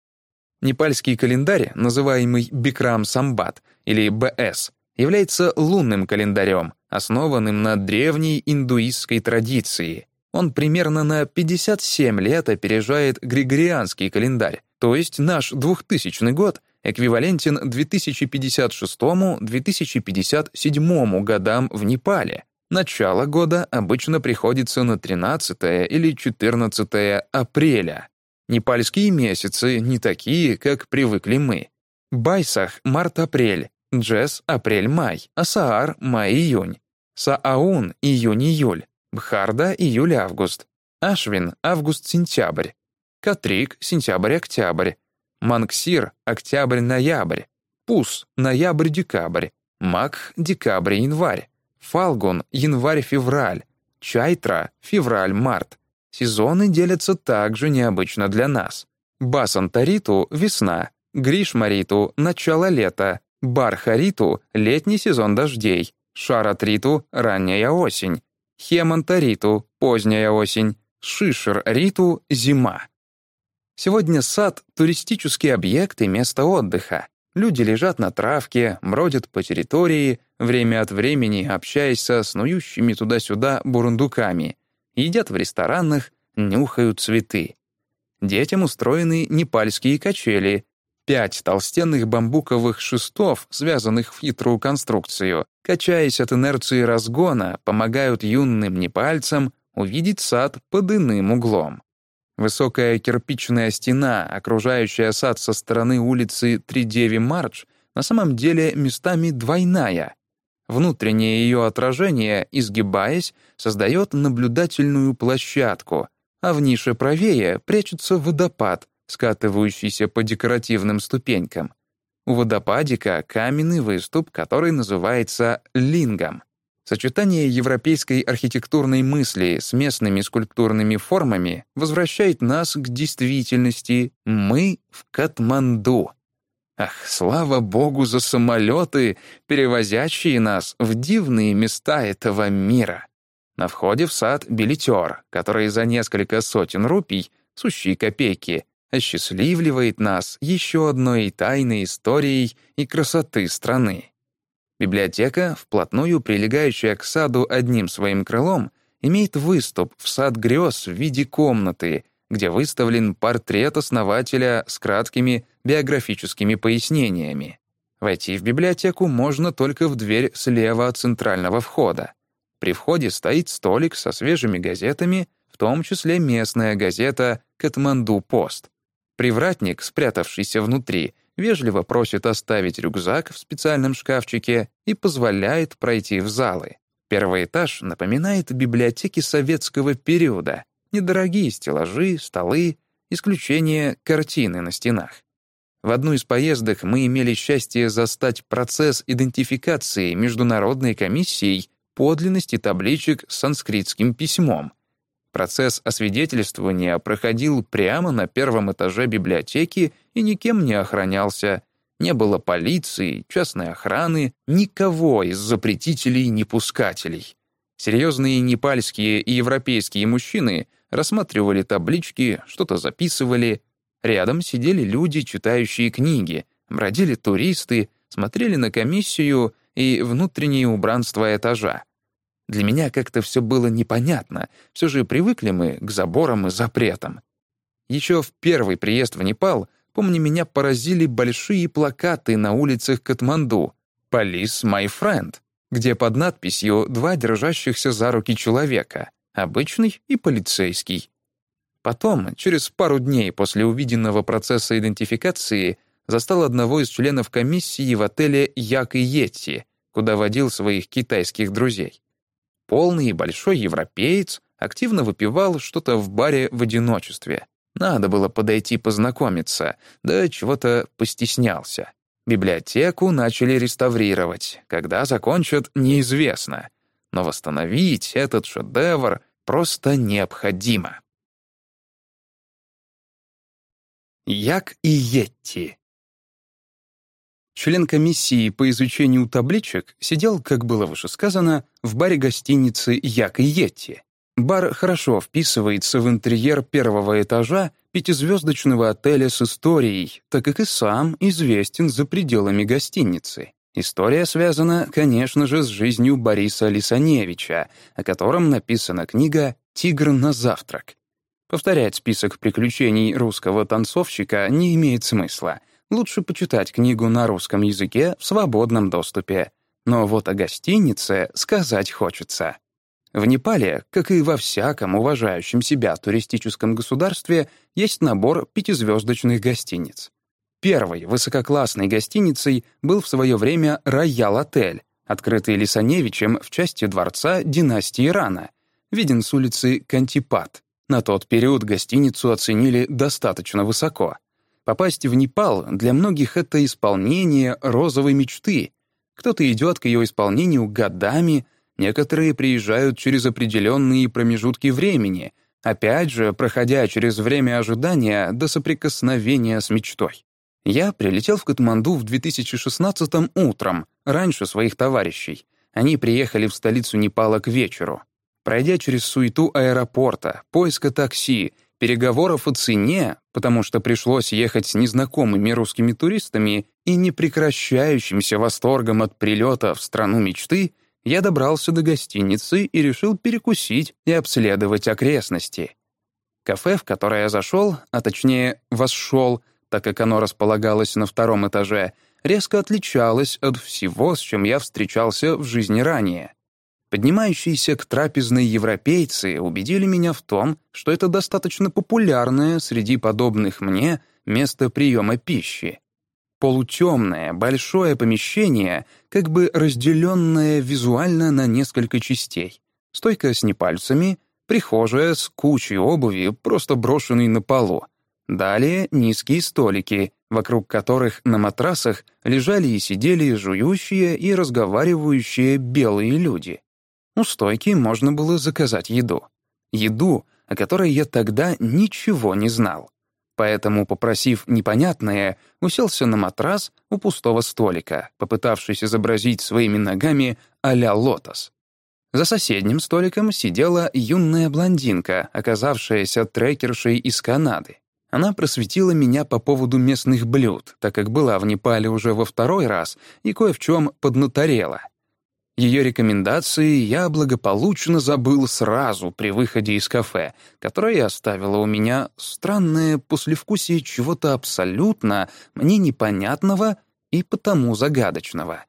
Непальский календарь, называемый Бикрам Самбат или БС, является лунным календарем, основанным на древней индуистской традиции. Он примерно на 57 лет опережает Григорианский календарь, то есть наш 2000 год эквивалентен 2056-2057 годам в Непале. Начало года обычно приходится на 13 или 14 апреля. Непальские месяцы не такие, как привыкли мы. Байсах — март-апрель, Джесс — апрель-май, Асаар — май-июнь, Сааун — июнь-июль, Бхарда — июль-август, Ашвин — август-сентябрь, Катрик — сентябрь-октябрь, Мангсир — октябрь-ноябрь, Пус — ноябрь-декабрь, Мак — декабрь-январь, Фалгун — январь-февраль, Чайтра — февраль-март. Сезоны делятся также необычно для нас. Басантариту — весна, Гришмариту — начало лета, Бархариту — летний сезон дождей, Шаратриту — ранняя осень, Хемантариту — поздняя осень, Шишер Риту — зима. Сегодня сад — туристический объект и место отдыха. Люди лежат на травке, бродят по территории, время от времени общаясь со снующими туда-сюда бурундуками, едят в ресторанах, нюхают цветы. Детям устроены непальские качели, пять толстенных бамбуковых шестов, связанных в хитрую конструкцию, качаясь от инерции разгона, помогают юным непальцам увидеть сад под иным углом. Высокая кирпичная стена, окружающая сад со стороны улицы Тридеви Мардж, на самом деле местами двойная. Внутреннее ее отражение, изгибаясь, создает наблюдательную площадку, а в нише правее прячется водопад, скатывающийся по декоративным ступенькам. У водопадика каменный выступ, который называется лингом. Сочетание европейской архитектурной мысли с местными скульптурными формами возвращает нас к действительности «мы в Катманду». Ах, слава богу за самолеты, перевозящие нас в дивные места этого мира. На входе в сад билетер, который за несколько сотен рупий, сущие копейки, осчастливливает нас еще одной тайной историей и красоты страны. Библиотека, вплотную прилегающая к саду одним своим крылом, имеет выступ в сад грез в виде комнаты, где выставлен портрет основателя с краткими биографическими пояснениями. Войти в библиотеку можно только в дверь слева от центрального входа. При входе стоит столик со свежими газетами, в том числе местная газета «Катманду-Пост». Привратник, спрятавшийся внутри, вежливо просит оставить рюкзак в специальном шкафчике и позволяет пройти в залы. Первый этаж напоминает библиотеки советского периода. Недорогие стеллажи, столы, исключение картины на стенах. В одну из поездок мы имели счастье застать процесс идентификации Международной комиссией подлинности табличек с санскритским письмом — Процесс освидетельствования проходил прямо на первом этаже библиотеки и никем не охранялся. Не было полиции, частной охраны, никого из запретителей-непускателей. Серьезные непальские и европейские мужчины рассматривали таблички, что-то записывали. Рядом сидели люди, читающие книги, бродили туристы, смотрели на комиссию и внутреннее убранство этажа. Для меня как-то все было непонятно, все же привыкли мы к заборам и запретам. Еще в первый приезд в Непал, помню, меня поразили большие плакаты на улицах Катманду «Police my friend», где под надписью два держащихся за руки человека, обычный и полицейский. Потом, через пару дней после увиденного процесса идентификации, застал одного из членов комиссии в отеле Як и Йетти, куда водил своих китайских друзей полный и большой европеец, активно выпивал что-то в баре в одиночестве. Надо было подойти познакомиться, да чего-то постеснялся. Библиотеку начали реставрировать. Когда закончат, неизвестно. Но восстановить этот шедевр просто необходимо. Як и Йетти Член комиссии по изучению табличек сидел, как было выше сказано, в баре гостиницы «Як и Йетти». Бар хорошо вписывается в интерьер первого этажа пятизвездочного отеля с историей, так как и сам известен за пределами гостиницы. История связана, конечно же, с жизнью Бориса Лисаневича, о котором написана книга «Тигр на завтрак». Повторять список приключений русского танцовщика не имеет смысла — лучше почитать книгу на русском языке в свободном доступе. Но вот о гостинице сказать хочется. В Непале, как и во всяком уважающем себя туристическом государстве, есть набор пятизвездочных гостиниц. Первой высококлассной гостиницей был в свое время «Роял-отель», открытый Лисаневичем в части дворца династии Рана, виден с улицы Кантипат. На тот период гостиницу оценили достаточно высоко. Попасть в Непал для многих — это исполнение розовой мечты. Кто-то идет к ее исполнению годами, некоторые приезжают через определенные промежутки времени, опять же, проходя через время ожидания до соприкосновения с мечтой. Я прилетел в Катманду в 2016 утром, раньше своих товарищей. Они приехали в столицу Непала к вечеру. Пройдя через суету аэропорта, поиска такси, переговоров о цене, потому что пришлось ехать с незнакомыми русскими туристами и непрекращающимся восторгом от прилета в страну мечты, я добрался до гостиницы и решил перекусить и обследовать окрестности. Кафе, в которое я зашел, а точнее вошел, так как оно располагалось на втором этаже, резко отличалось от всего, с чем я встречался в жизни ранее. Поднимающиеся к трапезной европейцы убедили меня в том, что это достаточно популярное среди подобных мне место приема пищи. Полутемное, большое помещение, как бы разделенное визуально на несколько частей. Стойка с непальцами, прихожая с кучей обуви, просто брошенной на полу. Далее низкие столики, вокруг которых на матрасах лежали и сидели жующие и разговаривающие белые люди. У стойки можно было заказать еду. Еду, о которой я тогда ничего не знал. Поэтому, попросив непонятное, уселся на матрас у пустого столика, попытавшись изобразить своими ногами а-ля лотос. За соседним столиком сидела юная блондинка, оказавшаяся трекершей из Канады. Она просветила меня по поводу местных блюд, так как была в Непале уже во второй раз и кое в чем поднаторела. Ее рекомендации я благополучно забыл сразу при выходе из кафе, которое оставило у меня странное послевкусие чего-то абсолютно мне непонятного и потому загадочного.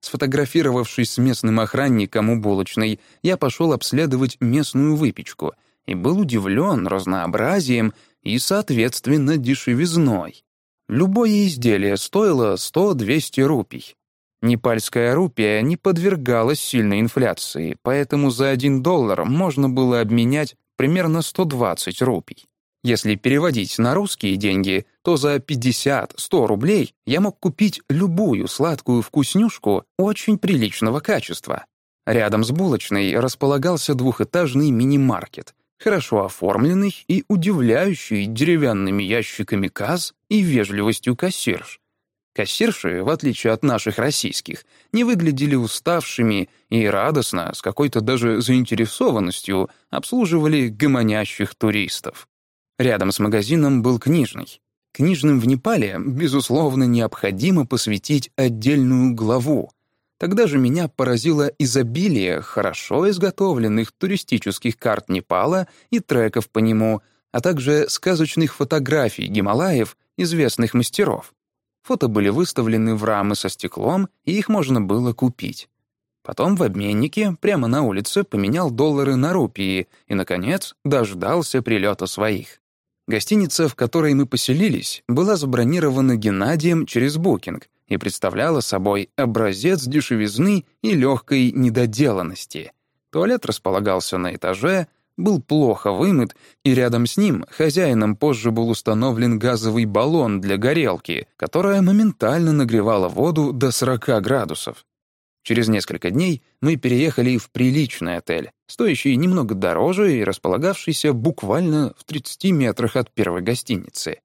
Сфотографировавшись с местным охранником у булочной, я пошел обследовать местную выпечку и был удивлен разнообразием и, соответственно, дешевизной. Любое изделие стоило 100-200 рупий. Непальская рупия не подвергалась сильной инфляции, поэтому за 1 доллар можно было обменять примерно 120 рупий. Если переводить на русские деньги, то за 50-100 рублей я мог купить любую сладкую вкуснюшку очень приличного качества. Рядом с булочной располагался двухэтажный мини-маркет, хорошо оформленный и удивляющий деревянными ящиками касс и вежливостью кассирш. Кассирши, в отличие от наших российских, не выглядели уставшими и радостно, с какой-то даже заинтересованностью, обслуживали гомонящих туристов. Рядом с магазином был книжный. Книжным в Непале, безусловно, необходимо посвятить отдельную главу. Тогда же меня поразило изобилие хорошо изготовленных туристических карт Непала и треков по нему, а также сказочных фотографий Гималаев известных мастеров. Фото были выставлены в рамы со стеклом, и их можно было купить. Потом в обменнике прямо на улице поменял доллары на рупии и, наконец, дождался прилета своих. Гостиница, в которой мы поселились, была забронирована Геннадием через букинг и представляла собой образец дешевизны и легкой недоделанности. Туалет располагался на этаже, был плохо вымыт, и рядом с ним хозяином позже был установлен газовый баллон для горелки, которая моментально нагревала воду до 40 градусов. Через несколько дней мы переехали в приличный отель, стоящий немного дороже и располагавшийся буквально в 30 метрах от первой гостиницы.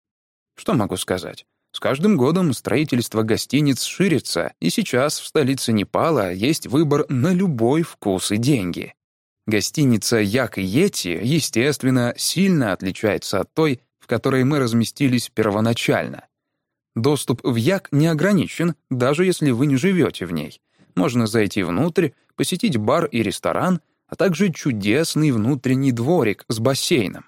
Что могу сказать? С каждым годом строительство гостиниц ширится, и сейчас в столице Непала есть выбор на любой вкус и деньги. Гостиница «Як и Йети», естественно, сильно отличается от той, в которой мы разместились первоначально. Доступ в Як не ограничен, даже если вы не живете в ней. Можно зайти внутрь, посетить бар и ресторан, а также чудесный внутренний дворик с бассейном.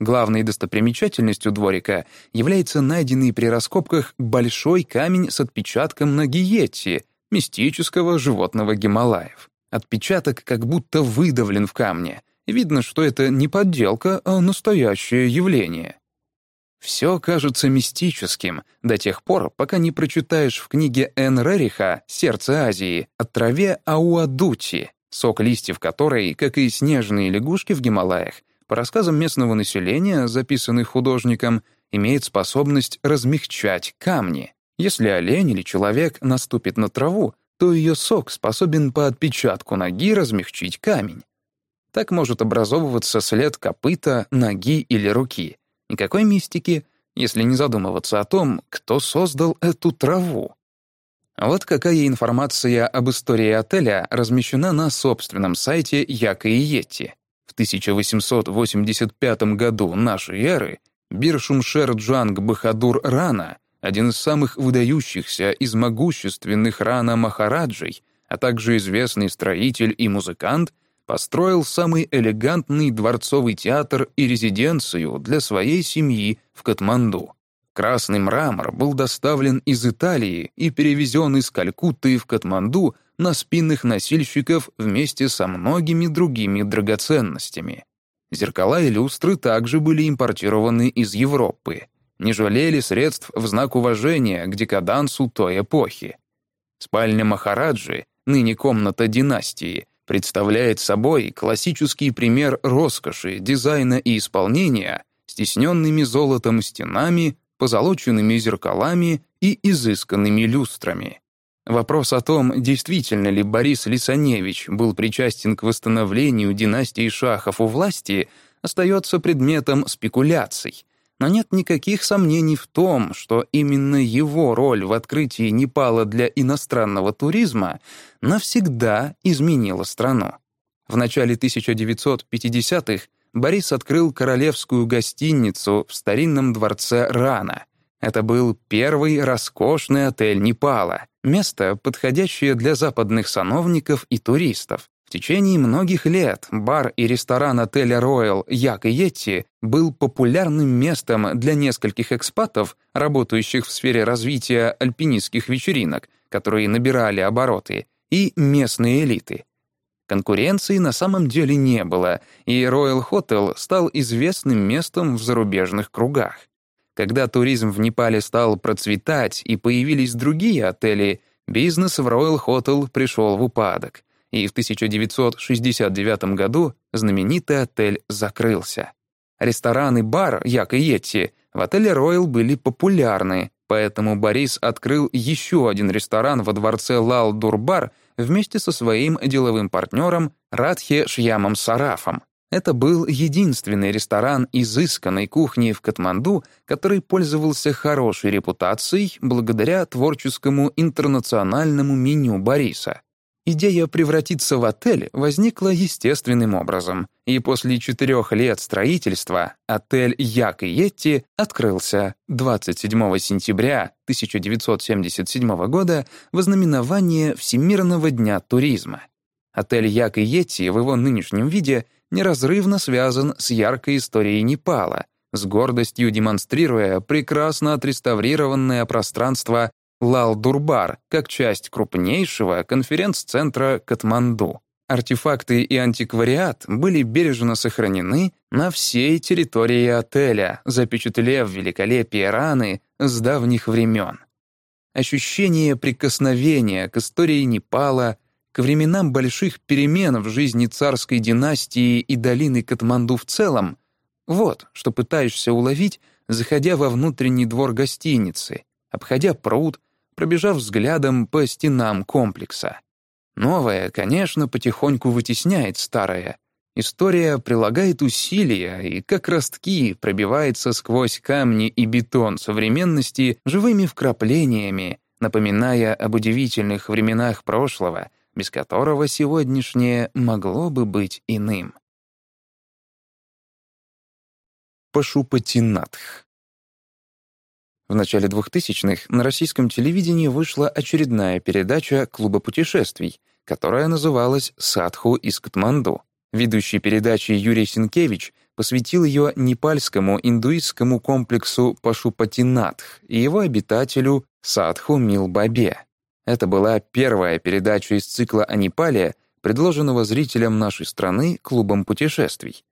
Главной достопримечательностью дворика является найденный при раскопках большой камень с отпечатком на гиетти, мистического животного Гималаев. Отпечаток как будто выдавлен в камне. Видно, что это не подделка, а настоящее явление. Все кажется мистическим до тех пор, пока не прочитаешь в книге Эн Рериха «Сердце Азии» о траве ауадути, сок листьев которой, как и снежные лягушки в Гималаях, по рассказам местного населения, записанных художником, имеет способность размягчать камни. Если олень или человек наступит на траву, то ее сок способен по отпечатку ноги размягчить камень. Так может образовываться след копыта, ноги или руки. Никакой мистики, если не задумываться о том, кто создал эту траву. Вот какая информация об истории отеля размещена на собственном сайте Яка и Йетти. В 1885 году нашей эры Биршумшер Джанг Бахадур Рана, один из самых выдающихся из могущественных Рана Махараджей, а также известный строитель и музыкант, построил самый элегантный дворцовый театр и резиденцию для своей семьи в Катманду. Красный мрамор был доставлен из Италии и перевезен из Калькутты в Катманду на спинных носильщиков вместе со многими другими драгоценностями. Зеркала и люстры также были импортированы из Европы. Не жалели средств в знак уважения к декадансу той эпохи. Спальня Махараджи, ныне комната династии, представляет собой классический пример роскоши, дизайна и исполнения, стесненными золотом стенами, позолоченными зеркалами и изысканными люстрами. Вопрос о том, действительно ли Борис Лисаневич был причастен к восстановлению династии шахов у власти, остается предметом спекуляций. Но нет никаких сомнений в том, что именно его роль в открытии Непала для иностранного туризма навсегда изменила страну. В начале 1950-х Борис открыл королевскую гостиницу в старинном дворце Рана. Это был первый роскошный отель Непала, место, подходящее для западных сановников и туристов. В течение многих лет бар и ресторан отеля Royal Як и Йетти был популярным местом для нескольких экспатов, работающих в сфере развития альпинистских вечеринок, которые набирали обороты, и местной элиты. Конкуренции на самом деле не было, и Royal Hotel стал известным местом в зарубежных кругах. Когда туризм в Непале стал процветать и появились другие отели, бизнес в Royal Hotel пришел в упадок, и в 1969 году знаменитый отель закрылся. Ресторан и бар Як и Йетти в отеле Royal были популярны, поэтому Борис открыл еще один ресторан во дворце Лал-Дурбар — вместе со своим деловым партнером Радхе Шьямом Сарафом. Это был единственный ресторан изысканной кухни в Катманду, который пользовался хорошей репутацией благодаря творческому интернациональному меню Бориса. Идея превратиться в отель возникла естественным образом, и после четырех лет строительства отель Як и Йетти открылся 27 сентября 1977 года в ознаменование Всемирного дня туризма. Отель Як и Йетти в его нынешнем виде неразрывно связан с яркой историей Непала, с гордостью демонстрируя прекрасно отреставрированное пространство Лал-Дурбар как часть крупнейшего конференц-центра Катманду. Артефакты и антиквариат были бережно сохранены на всей территории отеля, запечатлев великолепие раны с давних времен. Ощущение прикосновения к истории Непала, к временам больших перемен в жизни царской династии и долины Катманду в целом — вот что пытаешься уловить, заходя во внутренний двор гостиницы, обходя пруд, пробежав взглядом по стенам комплекса. Новое, конечно, потихоньку вытесняет старое. История прилагает усилия и, как ростки, пробивается сквозь камни и бетон современности живыми вкраплениями, напоминая об удивительных временах прошлого, без которого сегодняшнее могло бы быть иным. Пашупатинатх в начале 2000-х на российском телевидении вышла очередная передача «Клуба путешествий», которая называлась «Садху из Катманду». Ведущий передачи Юрий Синкевич посвятил ее непальскому индуистскому комплексу Пашупатинатх и его обитателю Садху Милбабе. Это была первая передача из цикла о Непале, предложенного зрителям нашей страны клубом путешествий.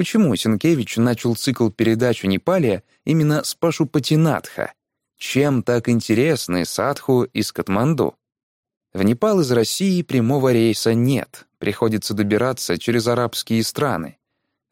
Почему Сенкевич начал цикл передач о Непале именно с Пашупатинатха? Чем так интересны садху из Катманду? В Непал из России прямого рейса нет, приходится добираться через арабские страны.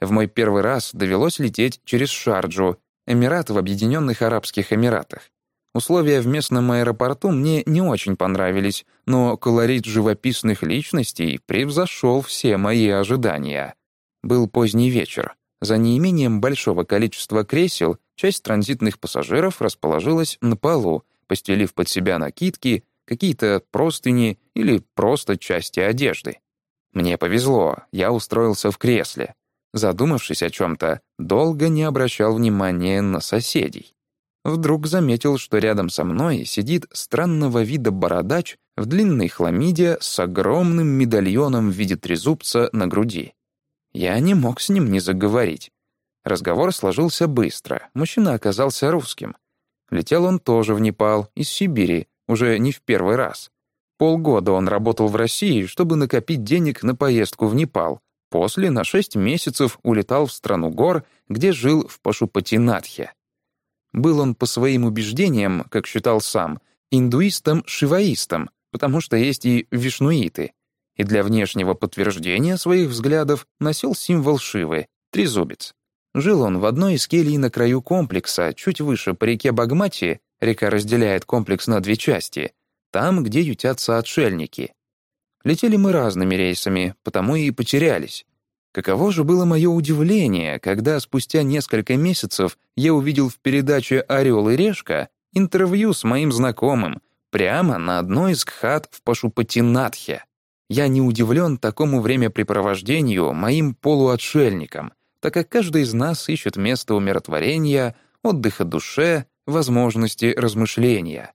В мой первый раз довелось лететь через Шарджу, Эмират в Объединенных Арабских Эмиратах. Условия в местном аэропорту мне не очень понравились, но колорит живописных личностей превзошел все мои ожидания. Был поздний вечер. За неимением большого количества кресел часть транзитных пассажиров расположилась на полу, постелив под себя накидки, какие-то простыни или просто части одежды. Мне повезло, я устроился в кресле. Задумавшись о чем-то, долго не обращал внимания на соседей. Вдруг заметил, что рядом со мной сидит странного вида бородач в длинной хламиде с огромным медальоном в виде трезубца на груди. Я не мог с ним не заговорить. Разговор сложился быстро, мужчина оказался русским. Летел он тоже в Непал, из Сибири, уже не в первый раз. Полгода он работал в России, чтобы накопить денег на поездку в Непал. После на шесть месяцев улетал в страну гор, где жил в Пашупатинатхе. Был он по своим убеждениям, как считал сам, индуистом-шиваистом, потому что есть и вишнуиты. И для внешнего подтверждения своих взглядов носил символ Шивы — трезубец. Жил он в одной из келий на краю комплекса, чуть выше по реке Багмати, река разделяет комплекс на две части, там, где ютятся отшельники. Летели мы разными рейсами, потому и потерялись. Каково же было мое удивление, когда спустя несколько месяцев я увидел в передаче «Орел и решка» интервью с моим знакомым прямо на одной из кхат в Пашупатинатхе. Я не удивлен такому времяпрепровождению моим полуотшельникам, так как каждый из нас ищет место умиротворения, отдыха душе, возможности размышления.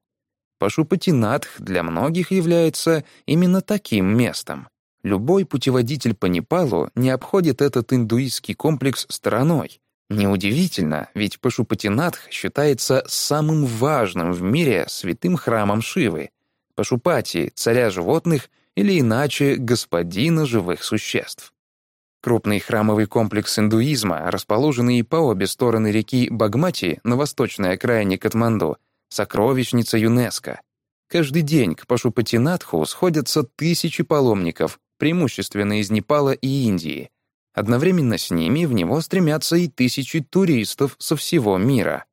Пашупатинатх для многих является именно таким местом. Любой путеводитель по Непалу не обходит этот индуистский комплекс стороной. Неудивительно, ведь Пашупатинатх считается самым важным в мире святым храмом Шивы, Пашупати, царя животных или иначе господина живых существ. Крупный храмовый комплекс индуизма, расположенный по обе стороны реки Багмати на восточной окраине Катманду, сокровищница ЮНЕСКО. Каждый день к Пашупатинатху сходятся тысячи паломников, преимущественно из Непала и Индии. Одновременно с ними в него стремятся и тысячи туристов со всего мира.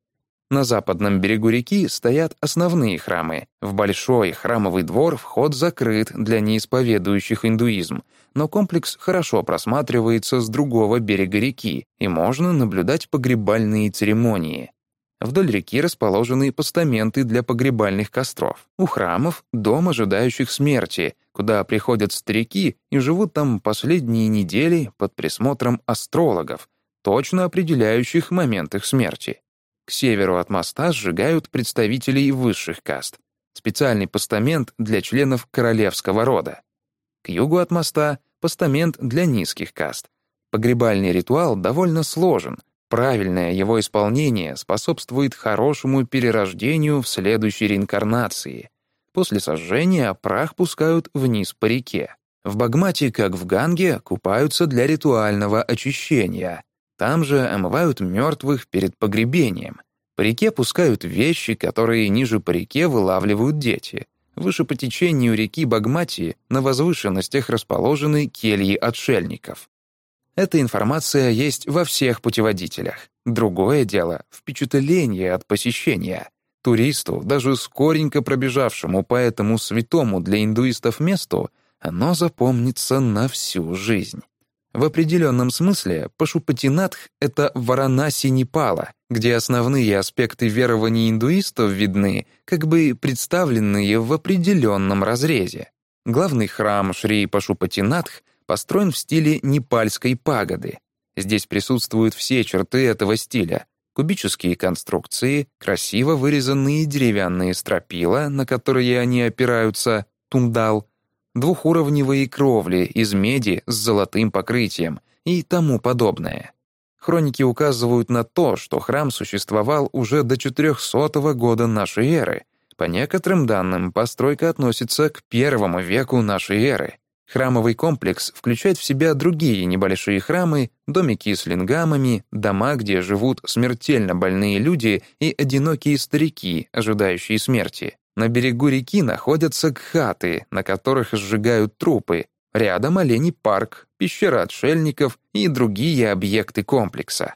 На западном берегу реки стоят основные храмы. В большой храмовый двор вход закрыт для неисповедующих индуизм, но комплекс хорошо просматривается с другого берега реки, и можно наблюдать погребальные церемонии. Вдоль реки расположены постаменты для погребальных костров. У храмов — дом ожидающих смерти, куда приходят старики и живут там последние недели под присмотром астрологов, точно определяющих момент их смерти. К северу от моста сжигают представителей высших каст. Специальный постамент для членов королевского рода. К югу от моста — постамент для низких каст. Погребальный ритуал довольно сложен — Правильное его исполнение способствует хорошему перерождению в следующей реинкарнации. После сожжения прах пускают вниз по реке. В Багмате, как в Ганге, купаются для ритуального очищения. Там же омывают мертвых перед погребением. По реке пускают вещи, которые ниже по реке вылавливают дети. Выше по течению реки Багмати на возвышенностях расположены кельи отшельников. Эта информация есть во всех путеводителях. Другое дело — впечатление от посещения. Туристу, даже скоренько пробежавшему по этому святому для индуистов месту, оно запомнится на всю жизнь. В определенном смысле Пашупатинатх — это Варанаси Непала, где основные аспекты верований индуистов видны, как бы представленные в определенном разрезе. Главный храм Шри Пашупатинатх построен в стиле непальской пагоды. Здесь присутствуют все черты этого стиля. Кубические конструкции, красиво вырезанные деревянные стропила, на которые они опираются, тундал, двухуровневые кровли из меди с золотым покрытием и тому подобное. Хроники указывают на то, что храм существовал уже до 400 года нашей эры. По некоторым данным, постройка относится к первому веку нашей эры. Храмовый комплекс включает в себя другие небольшие храмы, домики с лингамами, дома, где живут смертельно больные люди и одинокие старики, ожидающие смерти. На берегу реки находятся кхаты, на которых сжигают трупы. Рядом оленей парк, пещера отшельников и другие объекты комплекса.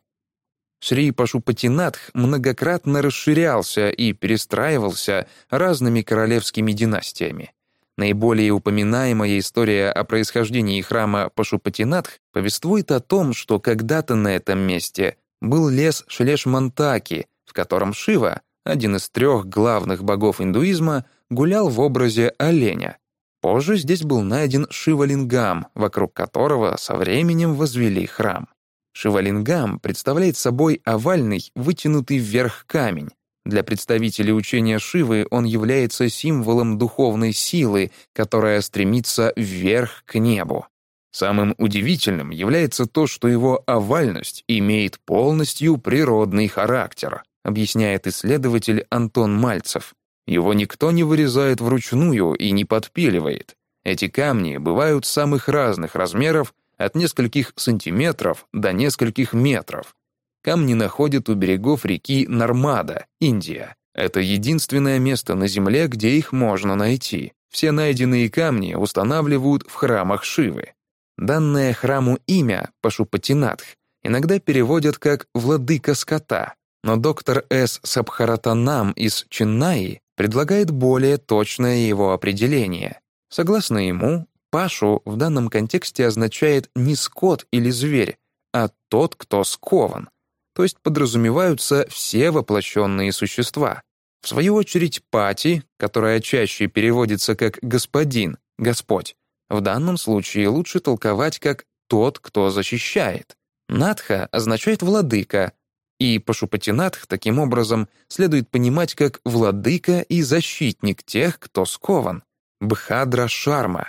Шри Пашупатинатх многократно расширялся и перестраивался разными королевскими династиями. Наиболее упоминаемая история о происхождении храма Пашупатинатх повествует о том, что когда-то на этом месте был лес Шлешмантаки, в котором Шива, один из трех главных богов индуизма, гулял в образе оленя. Позже здесь был найден Шивалингам, вокруг которого со временем возвели храм. Шивалингам представляет собой овальный, вытянутый вверх камень. Для представителей учения Шивы он является символом духовной силы, которая стремится вверх к небу. Самым удивительным является то, что его овальность имеет полностью природный характер, объясняет исследователь Антон Мальцев. Его никто не вырезает вручную и не подпиливает. Эти камни бывают самых разных размеров, от нескольких сантиметров до нескольких метров. Камни находят у берегов реки Нармада, Индия. Это единственное место на Земле, где их можно найти. Все найденные камни устанавливают в храмах Шивы. Данное храму имя, Пашупатинатх, иногда переводят как «владыка скота», но доктор С. Сабхаратанам из Чиннаи предлагает более точное его определение. Согласно ему, Пашу в данном контексте означает не скот или зверь, а тот, кто скован, то есть подразумеваются все воплощенные существа. В свою очередь, пати, которая чаще переводится как «господин», «господь», в данном случае лучше толковать как «тот, кто защищает». Надха означает «владыка», и Пашупатинатх таким образом следует понимать как «владыка и защитник тех, кто скован». Бхадра Шарма.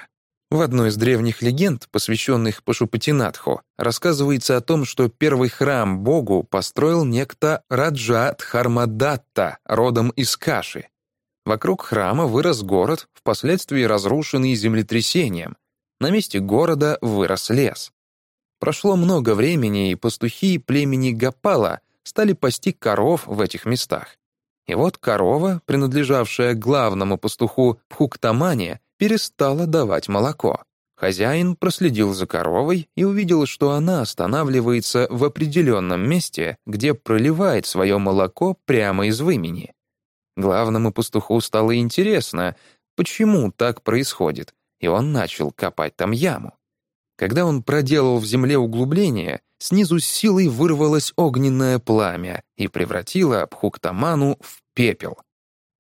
В одной из древних легенд, посвященных Пашупатинатху, рассказывается о том, что первый храм богу построил некто Раджа Дхармадатта, родом из Каши. Вокруг храма вырос город, впоследствии разрушенный землетрясением. На месте города вырос лес. Прошло много времени, и пастухи племени Гапала стали пасти коров в этих местах. И вот корова, принадлежавшая главному пастуху Пхуктамане, перестала давать молоко. Хозяин проследил за коровой и увидел, что она останавливается в определенном месте, где проливает свое молоко прямо из вымени. Главному пастуху стало интересно, почему так происходит, и он начал копать там яму. Когда он проделал в земле углубление, снизу с силой вырвалось огненное пламя и превратило Пхуктаману в пепел.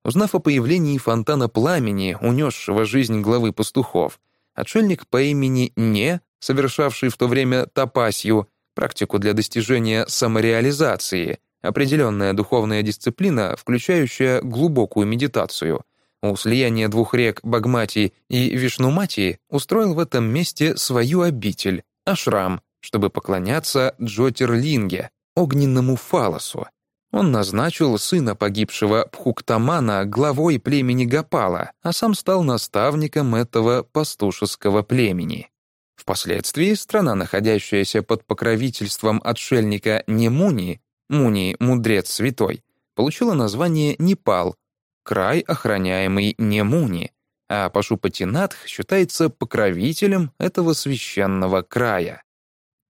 Узнав о появлении фонтана пламени, унесшего жизнь главы пастухов, отшельник по имени Не, совершавший в то время тапасью, практику для достижения самореализации, определенная духовная дисциплина, включающая глубокую медитацию. У слияния двух рек Багмати и Вишнумати устроил в этом месте свою обитель, ашрам, чтобы поклоняться Джотерлинге, огненному фалосу. Он назначил сына погибшего Пхуктамана главой племени Гапала, а сам стал наставником этого пастушеского племени. Впоследствии страна, находящаяся под покровительством отшельника Немуни, Муни, мудрец святой, получила название Непал, край, охраняемый не Муни, а Пашупатинатх считается покровителем этого священного края.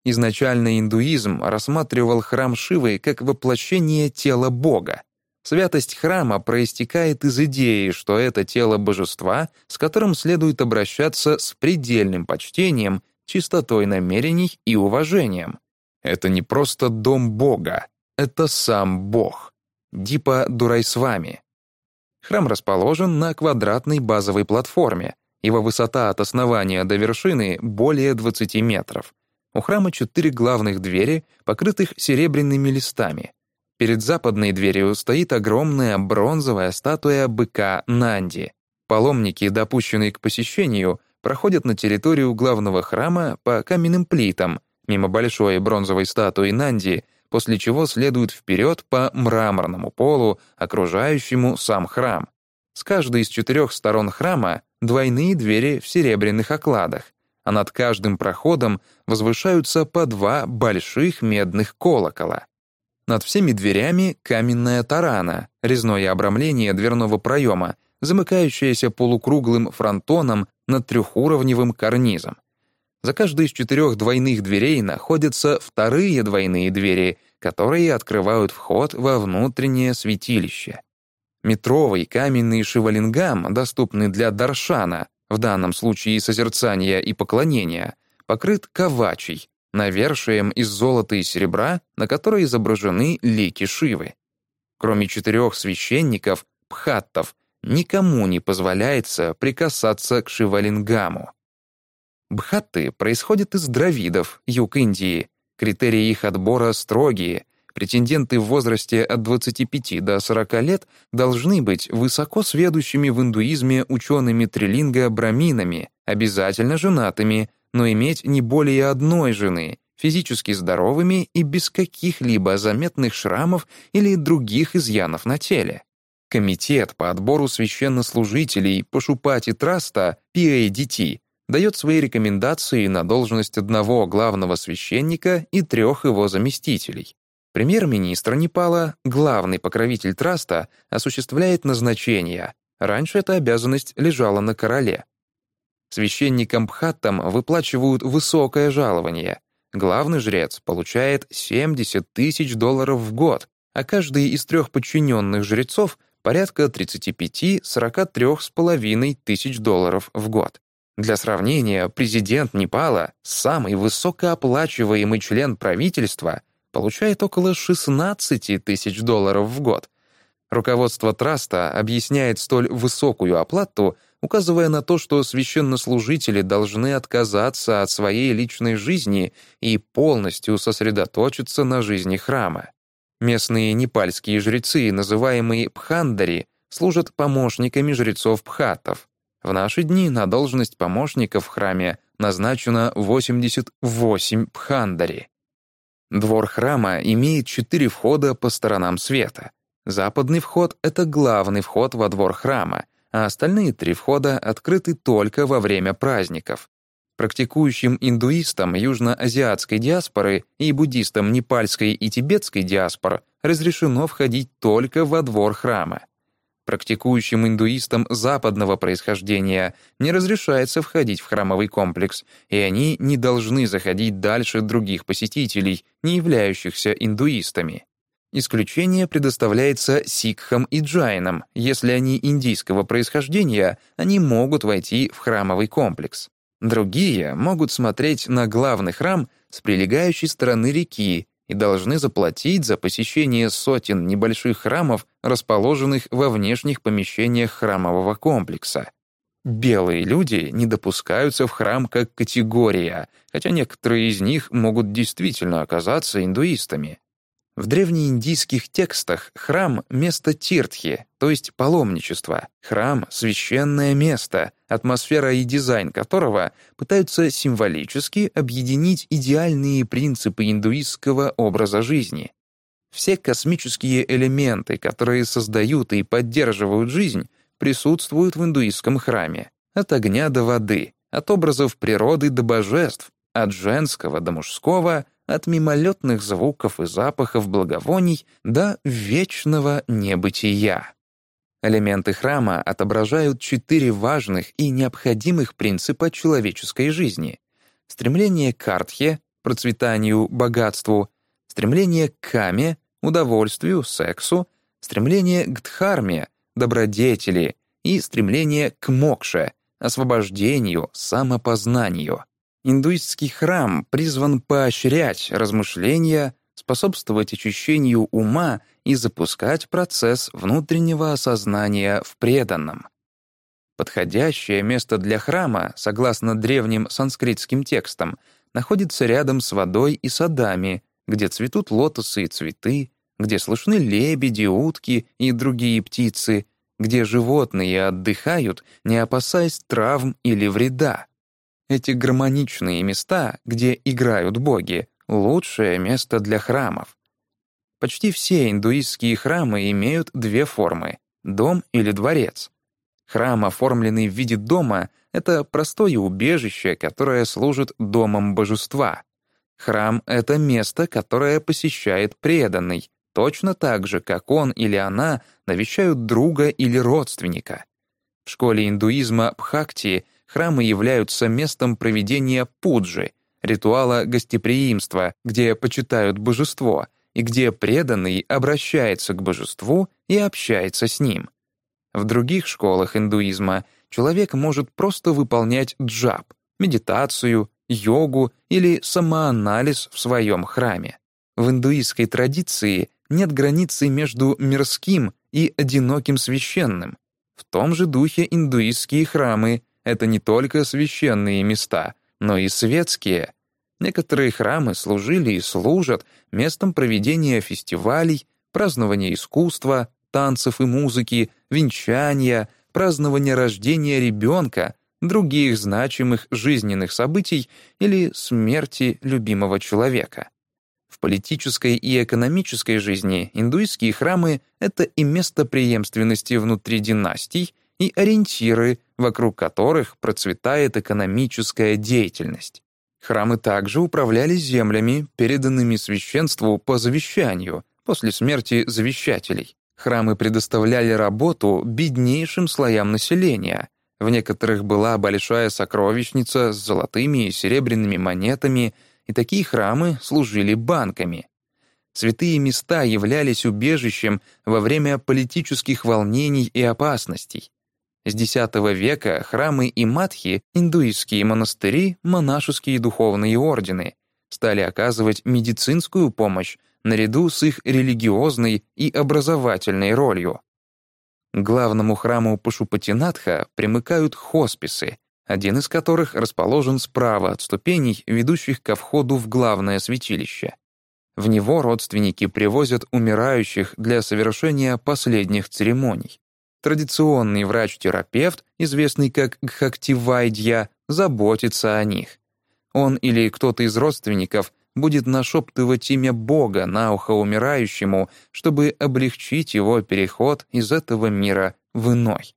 Изначально индуизм рассматривал храм Шивы как воплощение тела Бога. Святость храма проистекает из идеи, что это тело божества, с которым следует обращаться с предельным почтением, чистотой намерений и уважением. Это не просто дом Бога, это сам Бог. Дипа Дурайсвами. Храм расположен на квадратной базовой платформе. Его высота от основания до вершины более 20 метров. У храма четыре главных двери, покрытых серебряными листами. Перед западной дверью стоит огромная бронзовая статуя быка Нанди. Паломники, допущенные к посещению, проходят на территорию главного храма по каменным плитам, мимо большой бронзовой статуи Нанди — после чего следуют вперед по мраморному полу, окружающему сам храм. С каждой из четырех сторон храма двойные двери в серебряных окладах, а над каждым проходом возвышаются по два больших медных колокола. Над всеми дверями каменная тарана, резное обрамление дверного проема, замыкающееся полукруглым фронтоном над трехуровневым карнизом. За каждой из четырех двойных дверей находятся вторые двойные двери, которые открывают вход во внутреннее святилище. Метровый каменный шивалингам, доступный для даршана, в данном случае созерцания и поклонения, покрыт кавачей, навершием из золота и серебра, на которой изображены лики Шивы. Кроме четырех священников, пхаттов, никому не позволяется прикасаться к Шивалингаму. Бхатты происходят из дравидов, юг Индии. Критерии их отбора строгие. Претенденты в возрасте от 25 до 40 лет должны быть высоко сведущими в индуизме учеными трилинга-браминами, обязательно женатыми, но иметь не более одной жены, физически здоровыми и без каких-либо заметных шрамов или других изъянов на теле. Комитет по отбору священнослужителей Пашупати Траста, PADT, дает свои рекомендации на должность одного главного священника и трех его заместителей. Премьер-министр Непала, главный покровитель траста, осуществляет назначение. Раньше эта обязанность лежала на короле. Священникам Бхаттам выплачивают высокое жалование. Главный жрец получает 70 тысяч долларов в год, а каждый из трех подчиненных жрецов — порядка 35-43,5 тысяч долларов в год. Для сравнения, президент Непала, самый высокооплачиваемый член правительства, получает около 16 тысяч долларов в год. Руководство траста объясняет столь высокую оплату, указывая на то, что священнослужители должны отказаться от своей личной жизни и полностью сосредоточиться на жизни храма. Местные непальские жрецы, называемые пхандари, служат помощниками жрецов пхатов. В наши дни на должность помощника в храме назначено 88 пхандари. Двор храма имеет четыре входа по сторонам света. Западный вход — это главный вход во двор храма, а остальные три входа открыты только во время праздников. Практикующим индуистам южноазиатской диаспоры и буддистам непальской и тибетской диаспор разрешено входить только во двор храма. Практикующим индуистам западного происхождения не разрешается входить в храмовый комплекс, и они не должны заходить дальше других посетителей, не являющихся индуистами. Исключение предоставляется сикхам и джайнам. Если они индийского происхождения, они могут войти в храмовый комплекс. Другие могут смотреть на главный храм с прилегающей стороны реки и должны заплатить за посещение сотен небольших храмов, расположенных во внешних помещениях храмового комплекса. Белые люди не допускаются в храм как категория, хотя некоторые из них могут действительно оказаться индуистами. В древнеиндийских текстах храм — место тиртхи, то есть паломничества. Храм — священное место, атмосфера и дизайн которого пытаются символически объединить идеальные принципы индуистского образа жизни. Все космические элементы, которые создают и поддерживают жизнь, присутствуют в индуистском храме. От огня до воды, от образов природы до божеств, от женского до мужского — от мимолетных звуков и запахов благовоний до вечного небытия. Элементы храма отображают четыре важных и необходимых принципа человеческой жизни. Стремление к артхе, процветанию, богатству, стремление к каме, удовольствию, сексу, стремление к дхарме, добродетели и стремление к мокше, освобождению, самопознанию. Индуистский храм призван поощрять размышления, способствовать очищению ума и запускать процесс внутреннего осознания в преданном. Подходящее место для храма, согласно древним санскритским текстам, находится рядом с водой и садами, где цветут лотосы и цветы, где слышны лебеди, утки и другие птицы, где животные отдыхают, не опасаясь травм или вреда. Эти гармоничные места, где играют боги, — лучшее место для храмов. Почти все индуистские храмы имеют две формы — дом или дворец. Храм, оформленный в виде дома, — это простое убежище, которое служит домом божества. Храм — это место, которое посещает преданный, точно так же, как он или она навещают друга или родственника. В школе индуизма Бхакти храмы являются местом проведения пуджи, ритуала гостеприимства, где почитают божество, и где преданный обращается к божеству и общается с ним. В других школах индуизма человек может просто выполнять джап, медитацию, йогу или самоанализ в своем храме. В индуистской традиции нет границы между мирским и одиноким священным. В том же духе индуистские храмы — это не только священные места, но и светские. Некоторые храмы служили и служат местом проведения фестивалей, празднования искусства, танцев и музыки, венчания, празднования рождения ребенка, других значимых жизненных событий или смерти любимого человека. В политической и экономической жизни индуистские храмы — это и место преемственности внутри династий, и ориентиры, вокруг которых процветает экономическая деятельность. Храмы также управляли землями, переданными священству по завещанию, после смерти завещателей. Храмы предоставляли работу беднейшим слоям населения. В некоторых была большая сокровищница с золотыми и серебряными монетами, и такие храмы служили банками. Святые места являлись убежищем во время политических волнений и опасностей. С X века храмы и матхи, индуистские монастыри, монашеские духовные ордены стали оказывать медицинскую помощь наряду с их религиозной и образовательной ролью. К главному храму Пашупатинатха примыкают хосписы, один из которых расположен справа от ступеней, ведущих ко входу в главное святилище. В него родственники привозят умирающих для совершения последних церемоний. Традиционный врач-терапевт, известный как Гхактивайдья, заботится о них. Он или кто-то из родственников будет нашептывать имя Бога на ухо умирающему, чтобы облегчить его переход из этого мира в иной.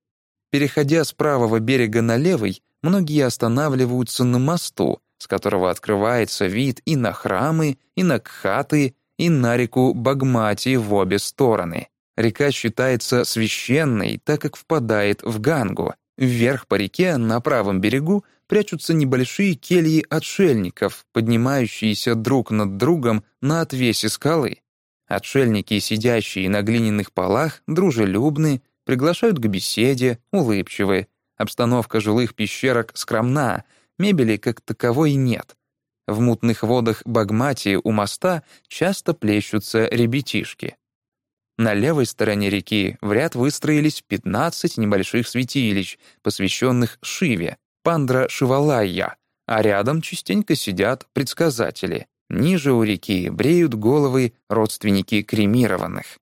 Переходя с правого берега на левый, многие останавливаются на мосту, с которого открывается вид и на храмы, и на кхаты, и на реку Багмати в обе стороны. Река считается священной, так как впадает в Гангу. Вверх по реке, на правом берегу, прячутся небольшие кельи отшельников, поднимающиеся друг над другом на отвесе скалы. Отшельники, сидящие на глиняных полах, дружелюбны, приглашают к беседе, улыбчивы. Обстановка жилых пещерок скромна, мебели как таковой нет. В мутных водах Багмати у моста часто плещутся ребятишки. На левой стороне реки в ряд выстроились 15 небольших святилищ, посвященных Шиве, Пандра Шивалайя, а рядом частенько сидят предсказатели. Ниже у реки бреют головы родственники кремированных.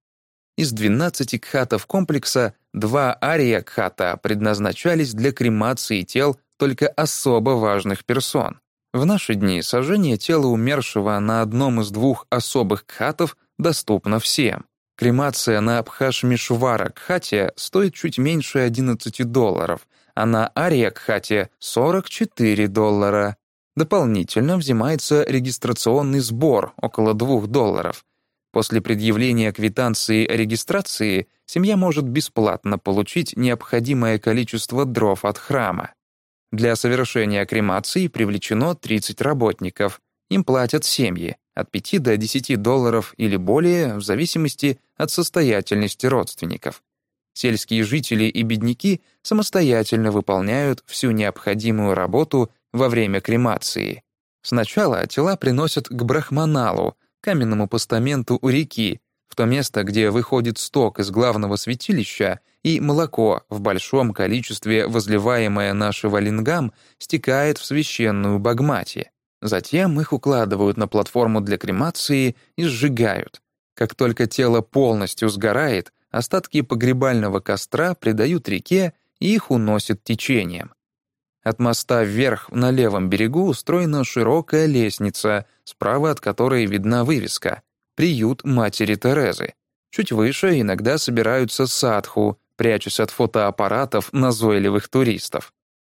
Из 12 кхатов комплекса два ария кхата предназначались для кремации тел только особо важных персон. В наши дни сожжение тела умершего на одном из двух особых кхатов доступно всем. Кремация на Абхашмишвара кхате стоит чуть меньше 11 долларов, а на Ария кхате — 44 доллара. Дополнительно взимается регистрационный сбор около 2 долларов. После предъявления квитанции о регистрации семья может бесплатно получить необходимое количество дров от храма. Для совершения кремации привлечено 30 работников. Им платят семьи от 5 до 10 долларов или более в зависимости от состоятельности родственников. Сельские жители и бедняки самостоятельно выполняют всю необходимую работу во время кремации. Сначала тела приносят к брахманалу, каменному постаменту у реки, в то место, где выходит сток из главного святилища, и молоко в большом количестве, возливаемое на шивалингам, стекает в священную багмати. Затем их укладывают на платформу для кремации и сжигают. Как только тело полностью сгорает, остатки погребального костра придают реке и их уносит течением. От моста вверх на левом берегу устроена широкая лестница, справа от которой видна вывеска «Приют матери Терезы». Чуть выше иногда собираются садху, прячась от фотоаппаратов назойливых туристов.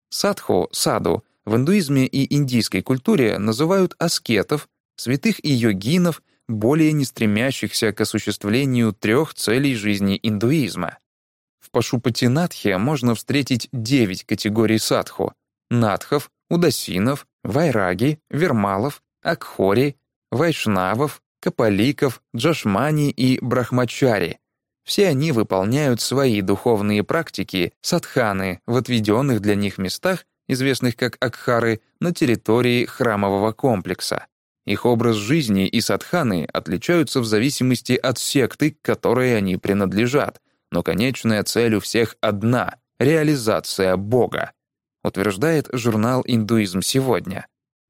Садху, саду, в индуизме и индийской культуре называют аскетов, святых и йогинов, более не стремящихся к осуществлению трех целей жизни индуизма. В Пашупатинатхе можно встретить девять категорий садху, надхов, удасинов, вайраги, вермалов, акхори, вайшнавов, капаликов, джашмани и брахмачари. Все они выполняют свои духовные практики, садханы, в отведенных для них местах, известных как акхары, на территории храмового комплекса. Их образ жизни и садханы отличаются в зависимости от секты, к которой они принадлежат, но конечная цель у всех одна — реализация Бога, утверждает журнал «Индуизм сегодня».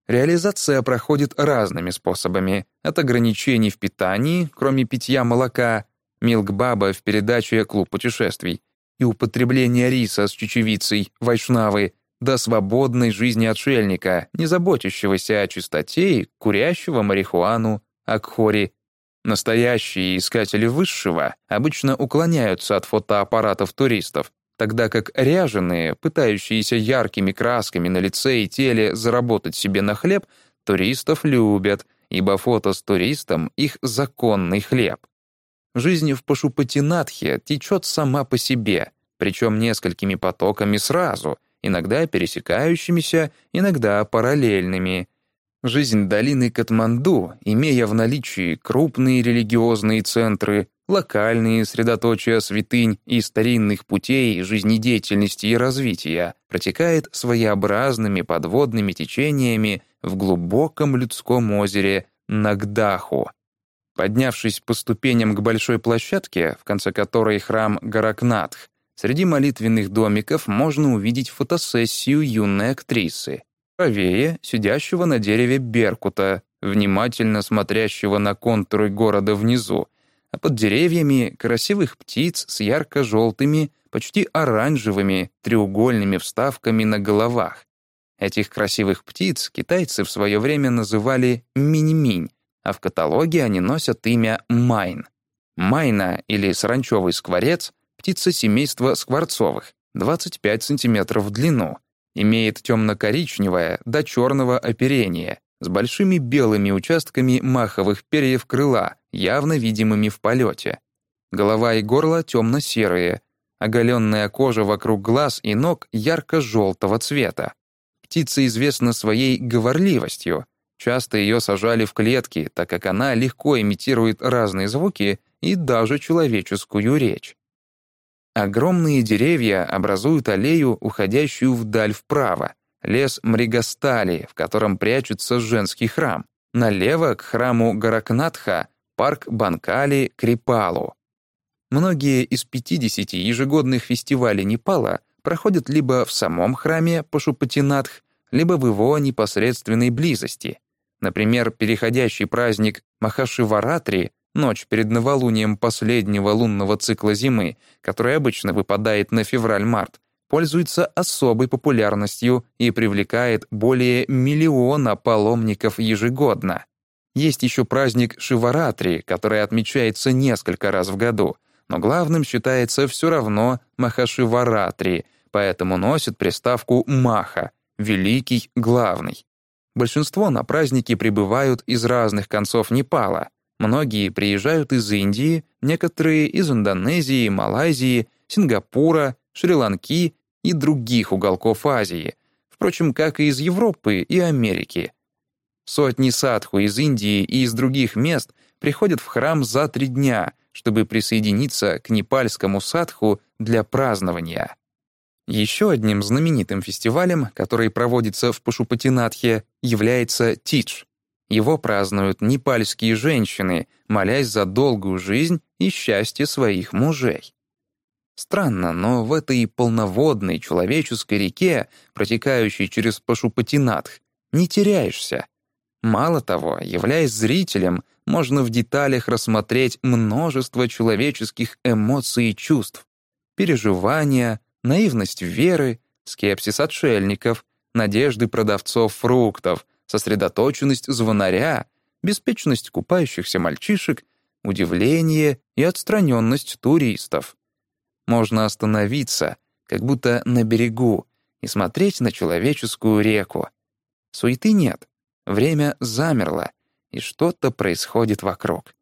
Реализация проходит разными способами, от ограничений в питании, кроме питья молока, Милкбаба в передаче «Клуб путешествий», и употребления риса с чечевицей, вайшнавы, до свободной жизни отшельника, не заботящегося о чистоте и курящего марихуану, акхори. Настоящие искатели высшего обычно уклоняются от фотоаппаратов туристов, тогда как ряженые, пытающиеся яркими красками на лице и теле заработать себе на хлеб, туристов любят, ибо фото с туристом — их законный хлеб. Жизнь в Пашупатинатхе течет сама по себе, причем несколькими потоками сразу — иногда пересекающимися, иногда параллельными. Жизнь долины Катманду, имея в наличии крупные религиозные центры, локальные средоточия святынь и старинных путей жизнедеятельности и развития, протекает своеобразными подводными течениями в глубоком людском озере Нагдаху. Поднявшись по ступеням к большой площадке, в конце которой храм Гаракнатх, Среди молитвенных домиков можно увидеть фотосессию юной актрисы. Правее — сидящего на дереве Беркута, внимательно смотрящего на контуры города внизу, а под деревьями — красивых птиц с ярко-желтыми, почти оранжевыми, треугольными вставками на головах. Этих красивых птиц китайцы в свое время называли минь-минь, а в каталоге они носят имя майн. Майна или саранчевый скворец Птица семейства скворцовых, 25 см в длину, имеет темно-коричневое до черного оперение, с большими белыми участками маховых перьев крыла, явно видимыми в полете. Голова и горло темно-серые, оголенная кожа вокруг глаз и ног ярко-желтого цвета. Птица известна своей говорливостью. Часто ее сажали в клетки, так как она легко имитирует разные звуки и даже человеческую речь. Огромные деревья образуют аллею, уходящую вдаль вправо, лес Мригастали, в котором прячется женский храм. Налево к храму Гаракнатха парк Банкали Крипалу. Многие из 50 ежегодных фестивалей Непала проходят либо в самом храме Пашупатинатх, либо в его непосредственной близости. Например, переходящий праздник Махашиваратри ночь перед новолунием последнего лунного цикла зимы, который обычно выпадает на февраль-март, пользуется особой популярностью и привлекает более миллиона паломников ежегодно. Есть еще праздник Шиваратри, который отмечается несколько раз в году, но главным считается все равно Махашиваратри, поэтому носит приставку «маха» — «великий главный». Большинство на праздники прибывают из разных концов Непала — Многие приезжают из Индии, некоторые из Индонезии, Малайзии, Сингапура, Шри-Ланки и других уголков Азии, впрочем, как и из Европы и Америки. Сотни садху из Индии и из других мест приходят в храм за три дня, чтобы присоединиться к непальскому садху для празднования. Еще одним знаменитым фестивалем, который проводится в Пашупатинатхе, является Тидж — его празднуют непальские женщины, молясь за долгую жизнь и счастье своих мужей. Странно, но в этой полноводной человеческой реке, протекающей через Пашупатинатх, не теряешься. Мало того, являясь зрителем, можно в деталях рассмотреть множество человеческих эмоций и чувств. Переживания, наивность веры, скепсис отшельников, надежды продавцов фруктов, сосредоточенность звонаря, беспечность купающихся мальчишек, удивление и отстраненность туристов. Можно остановиться, как будто на берегу, и смотреть на человеческую реку. Суеты нет, время замерло, и что-то происходит вокруг.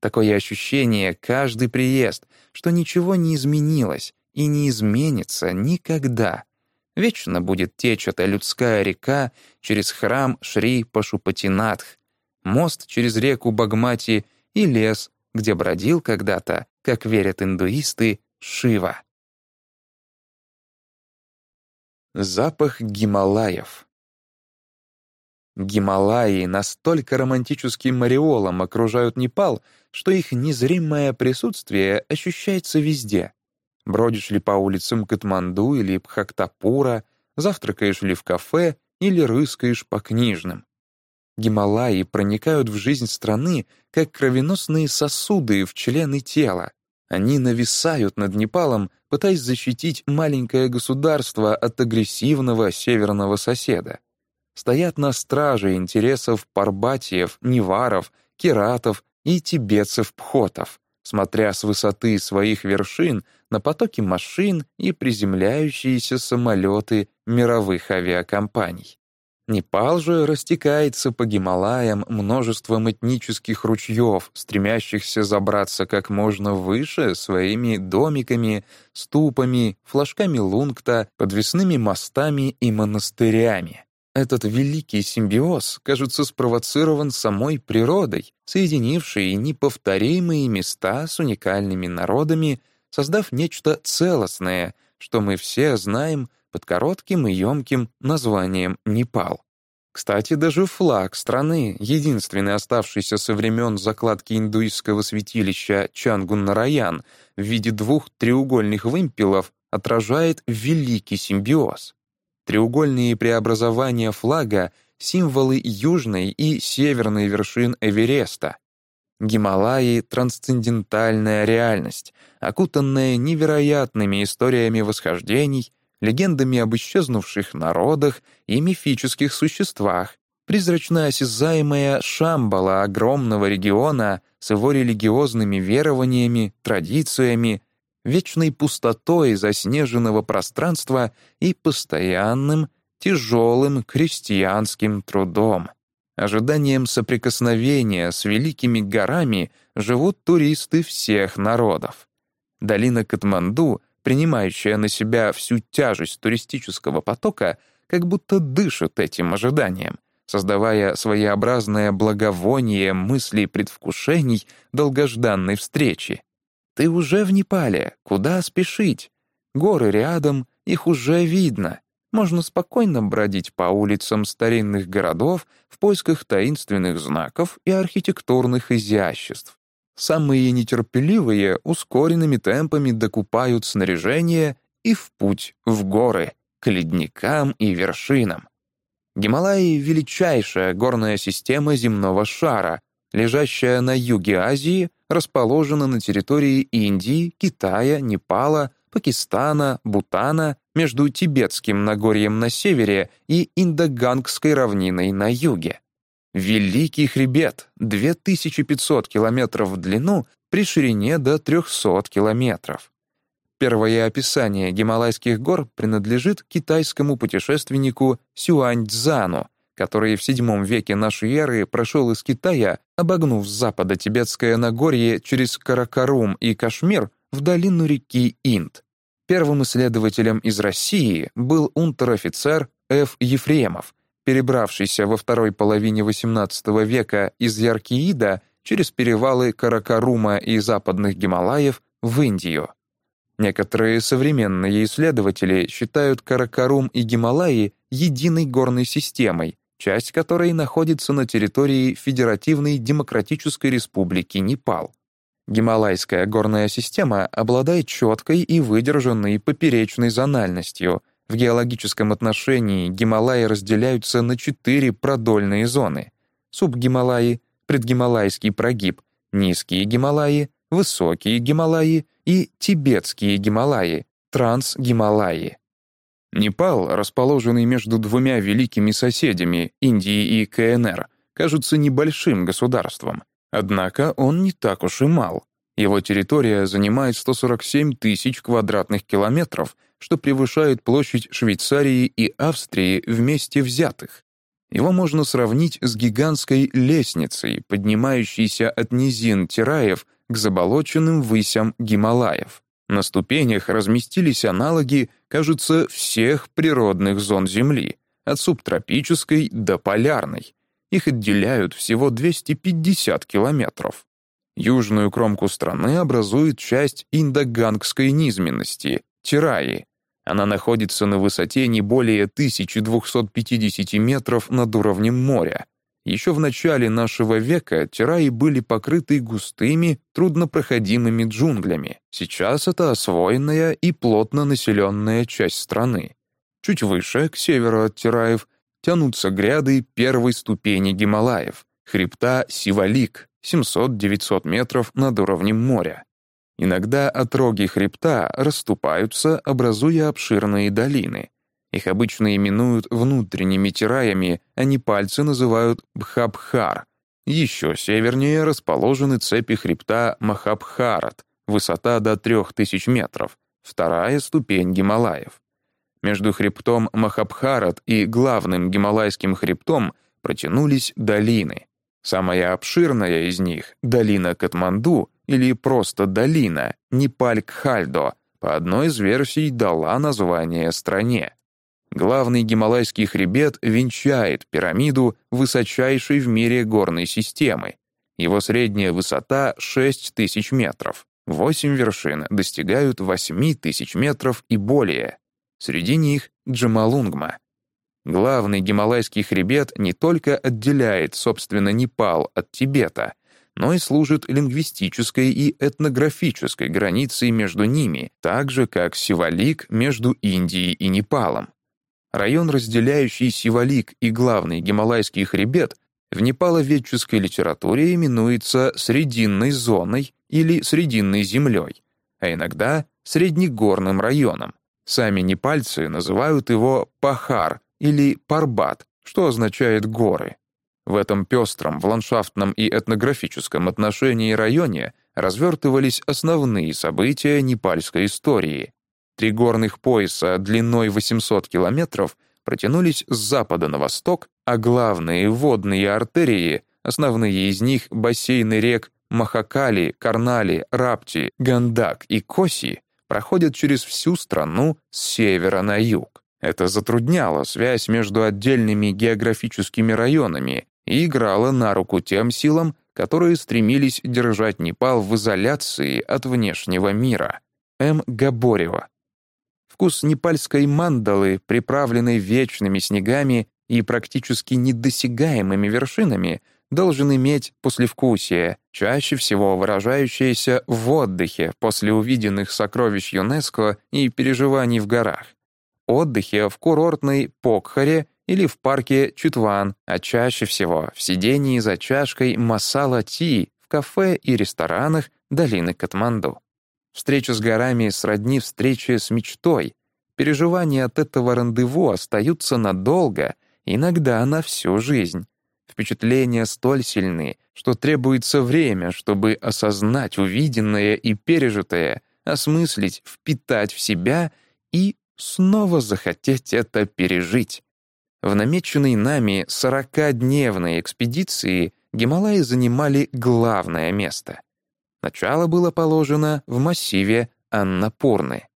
Такое ощущение каждый приезд, что ничего не изменилось и не изменится никогда. Вечно будет течь эта людская река через храм Шри Пашупатинатх, мост через реку Багмати и лес, где бродил когда-то, как верят индуисты, Шива. Запах Гималаев Гималаи настолько романтическим ореолом окружают Непал, что их незримое присутствие ощущается везде. Бродишь ли по улицам Катманду или Пхактапура, завтракаешь ли в кафе или рыскаешь по книжным. Гималаи проникают в жизнь страны, как кровеносные сосуды в члены тела. Они нависают над Непалом, пытаясь защитить маленькое государство от агрессивного северного соседа. Стоят на страже интересов парбатиев, неваров, кератов и тибетцев-пхотов, смотря с высоты своих вершин на потоки машин и приземляющиеся самолеты мировых авиакомпаний. Непал же растекается по Гималаям множеством этнических ручьев, стремящихся забраться как можно выше своими домиками, ступами, флажками лунгта, подвесными мостами и монастырями. Этот великий симбиоз, кажется, спровоцирован самой природой, соединившей неповторимые места с уникальными народами, создав нечто целостное, что мы все знаем под коротким и емким названием Непал. Кстати, даже флаг страны, единственный оставшийся со времен закладки индуистского святилища Чангун-Нараян в виде двух треугольных вымпелов, отражает великий симбиоз. Треугольные преобразования флага — символы южной и северной вершин Эвереста. Гималаи — трансцендентальная реальность, окутанная невероятными историями восхождений, легендами об исчезнувших народах и мифических существах, призрачно осязаемая Шамбала огромного региона с его религиозными верованиями, традициями, вечной пустотой заснеженного пространства и постоянным, тяжелым крестьянским трудом. Ожиданием соприкосновения с великими горами живут туристы всех народов. Долина Катманду принимающая на себя всю тяжесть туристического потока, как будто дышит этим ожиданием, создавая своеобразное благовоние мыслей предвкушений долгожданной встречи. Ты уже в Непале, куда спешить? Горы рядом, их уже видно. Можно спокойно бродить по улицам старинных городов в поисках таинственных знаков и архитектурных изяществ. Самые нетерпеливые ускоренными темпами докупают снаряжение и в путь в горы, к ледникам и вершинам. Гималаи — величайшая горная система земного шара, лежащая на юге Азии, расположена на территории Индии, Китая, Непала, Пакистана, Бутана, между Тибетским Нагорьем на севере и Индогангской равниной на юге. Великий хребет, 2500 километров в длину при ширине до 300 километров. Первое описание Гималайских гор принадлежит китайскому путешественнику Сюань-Цзану, который в VII веке нашей эры прошел из Китая, обогнув с запада Тибетское Нагорье через Каракарум и Кашмир в долину реки Инд. Первым исследователем из России был унтер-офицер Ф. Ефремов, перебравшийся во второй половине XVIII века из Яркиида через перевалы Каракарума и западных Гималаев в Индию. Некоторые современные исследователи считают Каракарум и Гималаи единой горной системой, часть которой находится на территории Федеративной Демократической Республики Непал. Гималайская горная система обладает четкой и выдержанной поперечной зональностью, в геологическом отношении Гималаи разделяются на четыре продольные зоны. Субгималаи, предгималайский прогиб, низкие Гималаи, высокие Гималаи и тибетские Гималаи, трансгималаи. Непал, расположенный между двумя великими соседями, Индией и КНР, кажется небольшим государством. Однако он не так уж и мал. Его территория занимает 147 тысяч квадратных километров — что превышает площадь Швейцарии и Австрии вместе взятых. Его можно сравнить с гигантской лестницей, поднимающейся от низин Тираев к заболоченным высям Гималаев. На ступенях разместились аналоги, кажется, всех природных зон Земли, от субтропической до полярной. Их отделяют всего 250 километров. Южную кромку страны образует часть индогангской низменности, Тираи, она находится на высоте не более 1250 метров над уровнем моря. Еще в начале нашего века Тираи были покрыты густыми, труднопроходимыми джунглями. Сейчас это освоенная и плотно населенная часть страны. Чуть выше, к северу от Тираев, тянутся гряды первой ступени Гималаев, хребта Сивалик, 700-900 метров над уровнем моря. Иногда отроги хребта расступаются, образуя обширные долины — их обычно именуют внутренними тираями, а непальцы называют Бхабхар. Еще севернее расположены цепи хребта Махабхарат, высота до 3000 метров, вторая ступень Гималаев. Между хребтом Махабхарат и главным гималайским хребтом протянулись долины. Самая обширная из них — долина Катманду или просто долина, Непаль-Кхальдо, по одной из версий дала название стране. Главный гималайский хребет венчает пирамиду высочайшей в мире горной системы. Его средняя высота — 6 тысяч метров. Восемь вершин достигают 8 тысяч метров и более. Среди них — Джамалунгма. Главный гималайский хребет не только отделяет, собственно, Непал от Тибета, но и служит лингвистической и этнографической границей между ними, так же, как Сивалик между Индией и Непалом. Район, разделяющий Сивалик и главный Гималайский хребет, в непаловедческой литературе именуется Срединной зоной или Срединной землей, а иногда Среднегорным районом. Сами непальцы называют его Пахар или Парбат, что означает «горы». В этом пестром, в ландшафтном и этнографическом отношении районе развертывались основные события непальской истории. Три горных пояса длиной 800 километров протянулись с запада на восток, а главные водные артерии, основные из них бассейны рек Махакали, Карнали, Рапти, Гандак и Коси, проходят через всю страну с севера на юг. Это затрудняло связь между отдельными географическими районами и играло на руку тем силам, которые стремились держать Непал в изоляции от внешнего мира. М. Габорева, Вкус непальской мандалы, приправленной вечными снегами и практически недосягаемыми вершинами, должен иметь послевкусие, чаще всего выражающееся в отдыхе после увиденных сокровищ ЮНЕСКО и переживаний в горах. Отдыхе в курортной Покхаре или в парке Чутван, а чаще всего в сидении за чашкой масала-ти в кафе и ресторанах долины Катманду. Встреча с горами сродни встрече с мечтой. Переживания от этого рандеву остаются надолго, иногда на всю жизнь. Впечатления столь сильны, что требуется время, чтобы осознать увиденное и пережитое, осмыслить, впитать в себя и снова захотеть это пережить. В намеченной нами 40-дневной экспедиции Гималаи занимали главное место. Начало было положено в массиве Аннапурны.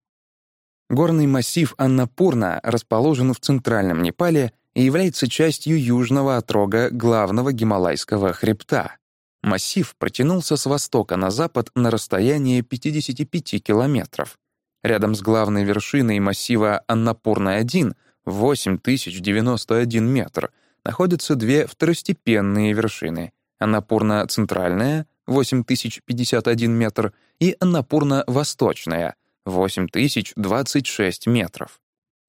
Горный массив Аннапурна расположен в центральном Непале и является частью южного отрога главного Гималайского хребта. Массив протянулся с востока на запад на расстояние 55 километров. Рядом с главной вершиной массива Аннапурна-1 8091 метр находятся две второстепенные вершины — Аннапурна-центральная 8051 метр, и Аннапурна-Восточная, 8026 метров.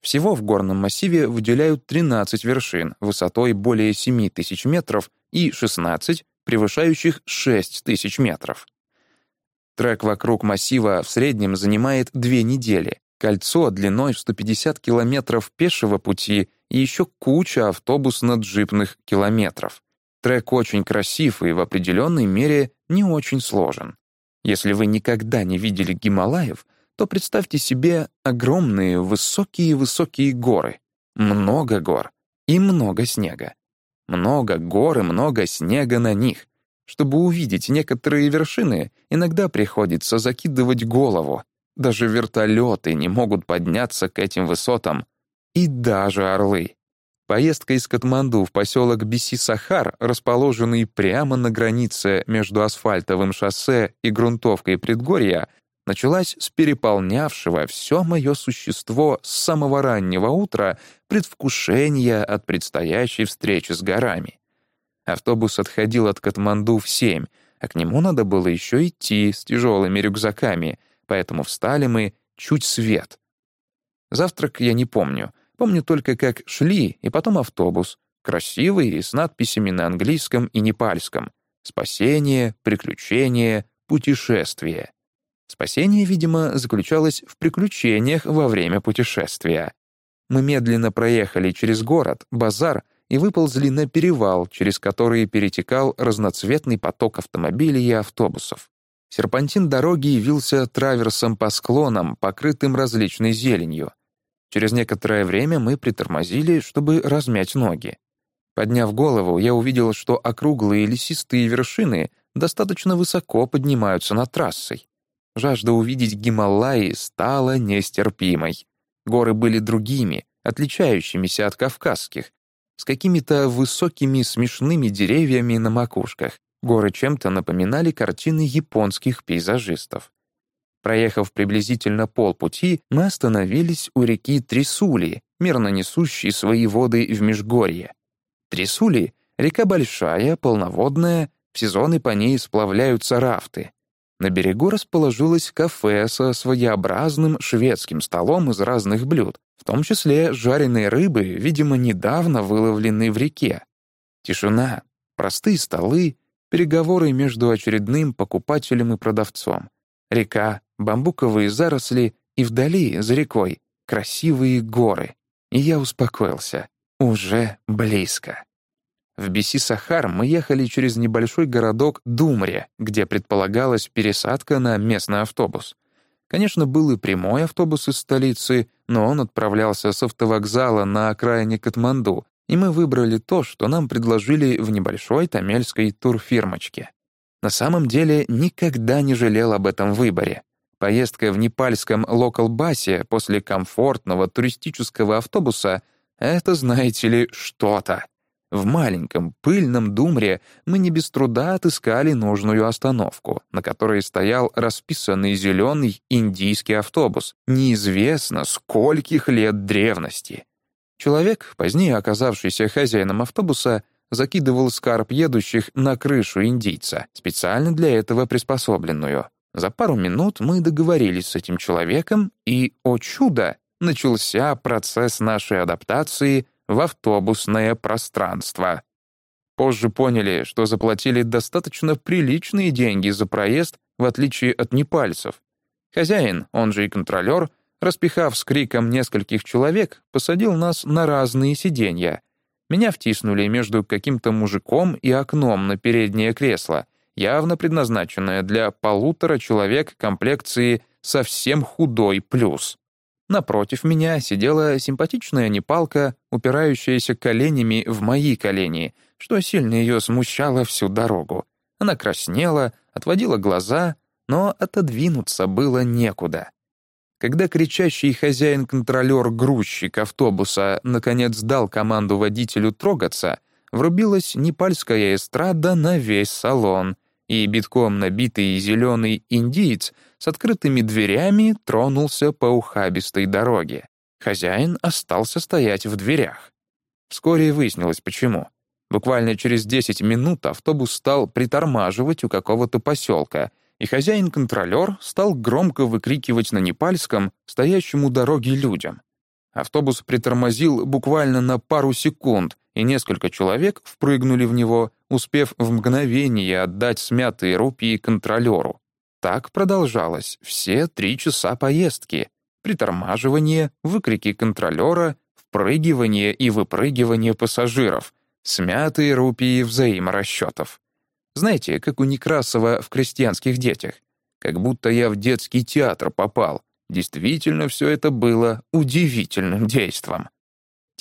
Всего в горном массиве выделяют 13 вершин высотой более 7000 метров и 16, превышающих 6000 метров. Трек вокруг массива в среднем занимает две недели. Кольцо длиной в 150 километров пешего пути и еще куча автобусно-джипных километров. Трек очень красив и в определенной мере не очень сложен. Если вы никогда не видели Гималаев, то представьте себе огромные высокие-высокие горы. Много гор и много снега. Много гор и много снега на них. Чтобы увидеть некоторые вершины, иногда приходится закидывать голову. Даже вертолеты не могут подняться к этим высотам. И даже орлы. Поездка из Катманду в поселок Биси-Сахар, расположенный прямо на границе между асфальтовым шоссе и грунтовкой предгорья, началась с переполнявшего все мое существо с самого раннего утра предвкушения от предстоящей встречи с горами. Автобус отходил от Катманду в семь, а к нему надо было еще идти с тяжелыми рюкзаками, поэтому встали мы чуть свет. Завтрак я не помню. Помню только, как шли, и потом автобус. Красивый и с надписями на английском и непальском. «Спасение», «Приключение», «Путешествие». Спасение, видимо, заключалось в приключениях во время путешествия. Мы медленно проехали через город, базар, и выползли на перевал, через который перетекал разноцветный поток автомобилей и автобусов. Серпантин дороги явился траверсом по склонам, покрытым различной зеленью. Через некоторое время мы притормозили, чтобы размять ноги. Подняв голову, я увидел, что округлые лесистые вершины достаточно высоко поднимаются над трассой. Жажда увидеть Гималаи стала нестерпимой. Горы были другими, отличающимися от кавказских, с какими-то высокими смешными деревьями на макушках. Горы чем-то напоминали картины японских пейзажистов. Проехав приблизительно полпути, мы остановились у реки Трисули, мирно несущей свои воды в Межгорье. Трисули — река большая, полноводная, в сезоны по ней сплавляются рафты. На берегу расположилось кафе со своеобразным шведским столом из разных блюд, в том числе жареной рыбы, видимо, недавно выловленной в реке. Тишина, простые столы, переговоры между очередным покупателем и продавцом. Река, бамбуковые заросли и вдали, за рекой, красивые горы. И я успокоился. Уже близко. В Биси-Сахар мы ехали через небольшой городок Думре, где предполагалась пересадка на местный автобус. Конечно, был и прямой автобус из столицы, но он отправлялся с автовокзала на окраине Катманду, и мы выбрали то, что нам предложили в небольшой тамельской турфирмочке. На самом деле никогда не жалел об этом выборе. Поездка в непальском локал-басе после комфортного туристического автобуса — это, знаете ли, что-то. В маленьком, пыльном Думре мы не без труда отыскали нужную остановку, на которой стоял расписанный зеленый индийский автобус, неизвестно скольких лет древности. Человек, позднее оказавшийся хозяином автобуса, закидывал скарб едущих на крышу индийца, специально для этого приспособленную. За пару минут мы договорились с этим человеком, и, о чудо, начался процесс нашей адаптации в автобусное пространство. Позже поняли, что заплатили достаточно приличные деньги за проезд, в отличие от непальцев. Хозяин, он же и контролер, распихав с криком нескольких человек, посадил нас на разные сиденья. Меня втиснули между каким-то мужиком и окном на переднее кресло, явно предназначенное для полутора человек комплекции совсем худой плюс. Напротив меня сидела симпатичная непалка, упирающаяся коленями в мои колени, что сильно ее смущало всю дорогу. Она краснела, отводила глаза, но отодвинуться было некуда. Когда кричащий хозяин-контролер-грузчик автобуса наконец дал команду водителю трогаться, врубилась непальская эстрада на весь салон, и битком набитый зеленый индиец с открытыми дверями тронулся по ухабистой дороге. Хозяин остался стоять в дверях. Вскоре выяснилось, почему. Буквально через 10 минут автобус стал притормаживать у какого-то поселка, и хозяин-контролер стал громко выкрикивать на непальском стоящему дороги людям. Автобус притормозил буквально на пару секунд, и несколько человек впрыгнули в него, успев в мгновение отдать смятые рупии контролеру. Так продолжалось все три часа поездки. Притормаживание, выкрики контролера, впрыгивание и выпрыгивание пассажиров, смятые рупии взаиморасчетов. Знаете, как у Некрасова в «Крестьянских детях». Как будто я в детский театр попал. Действительно, все это было удивительным действом.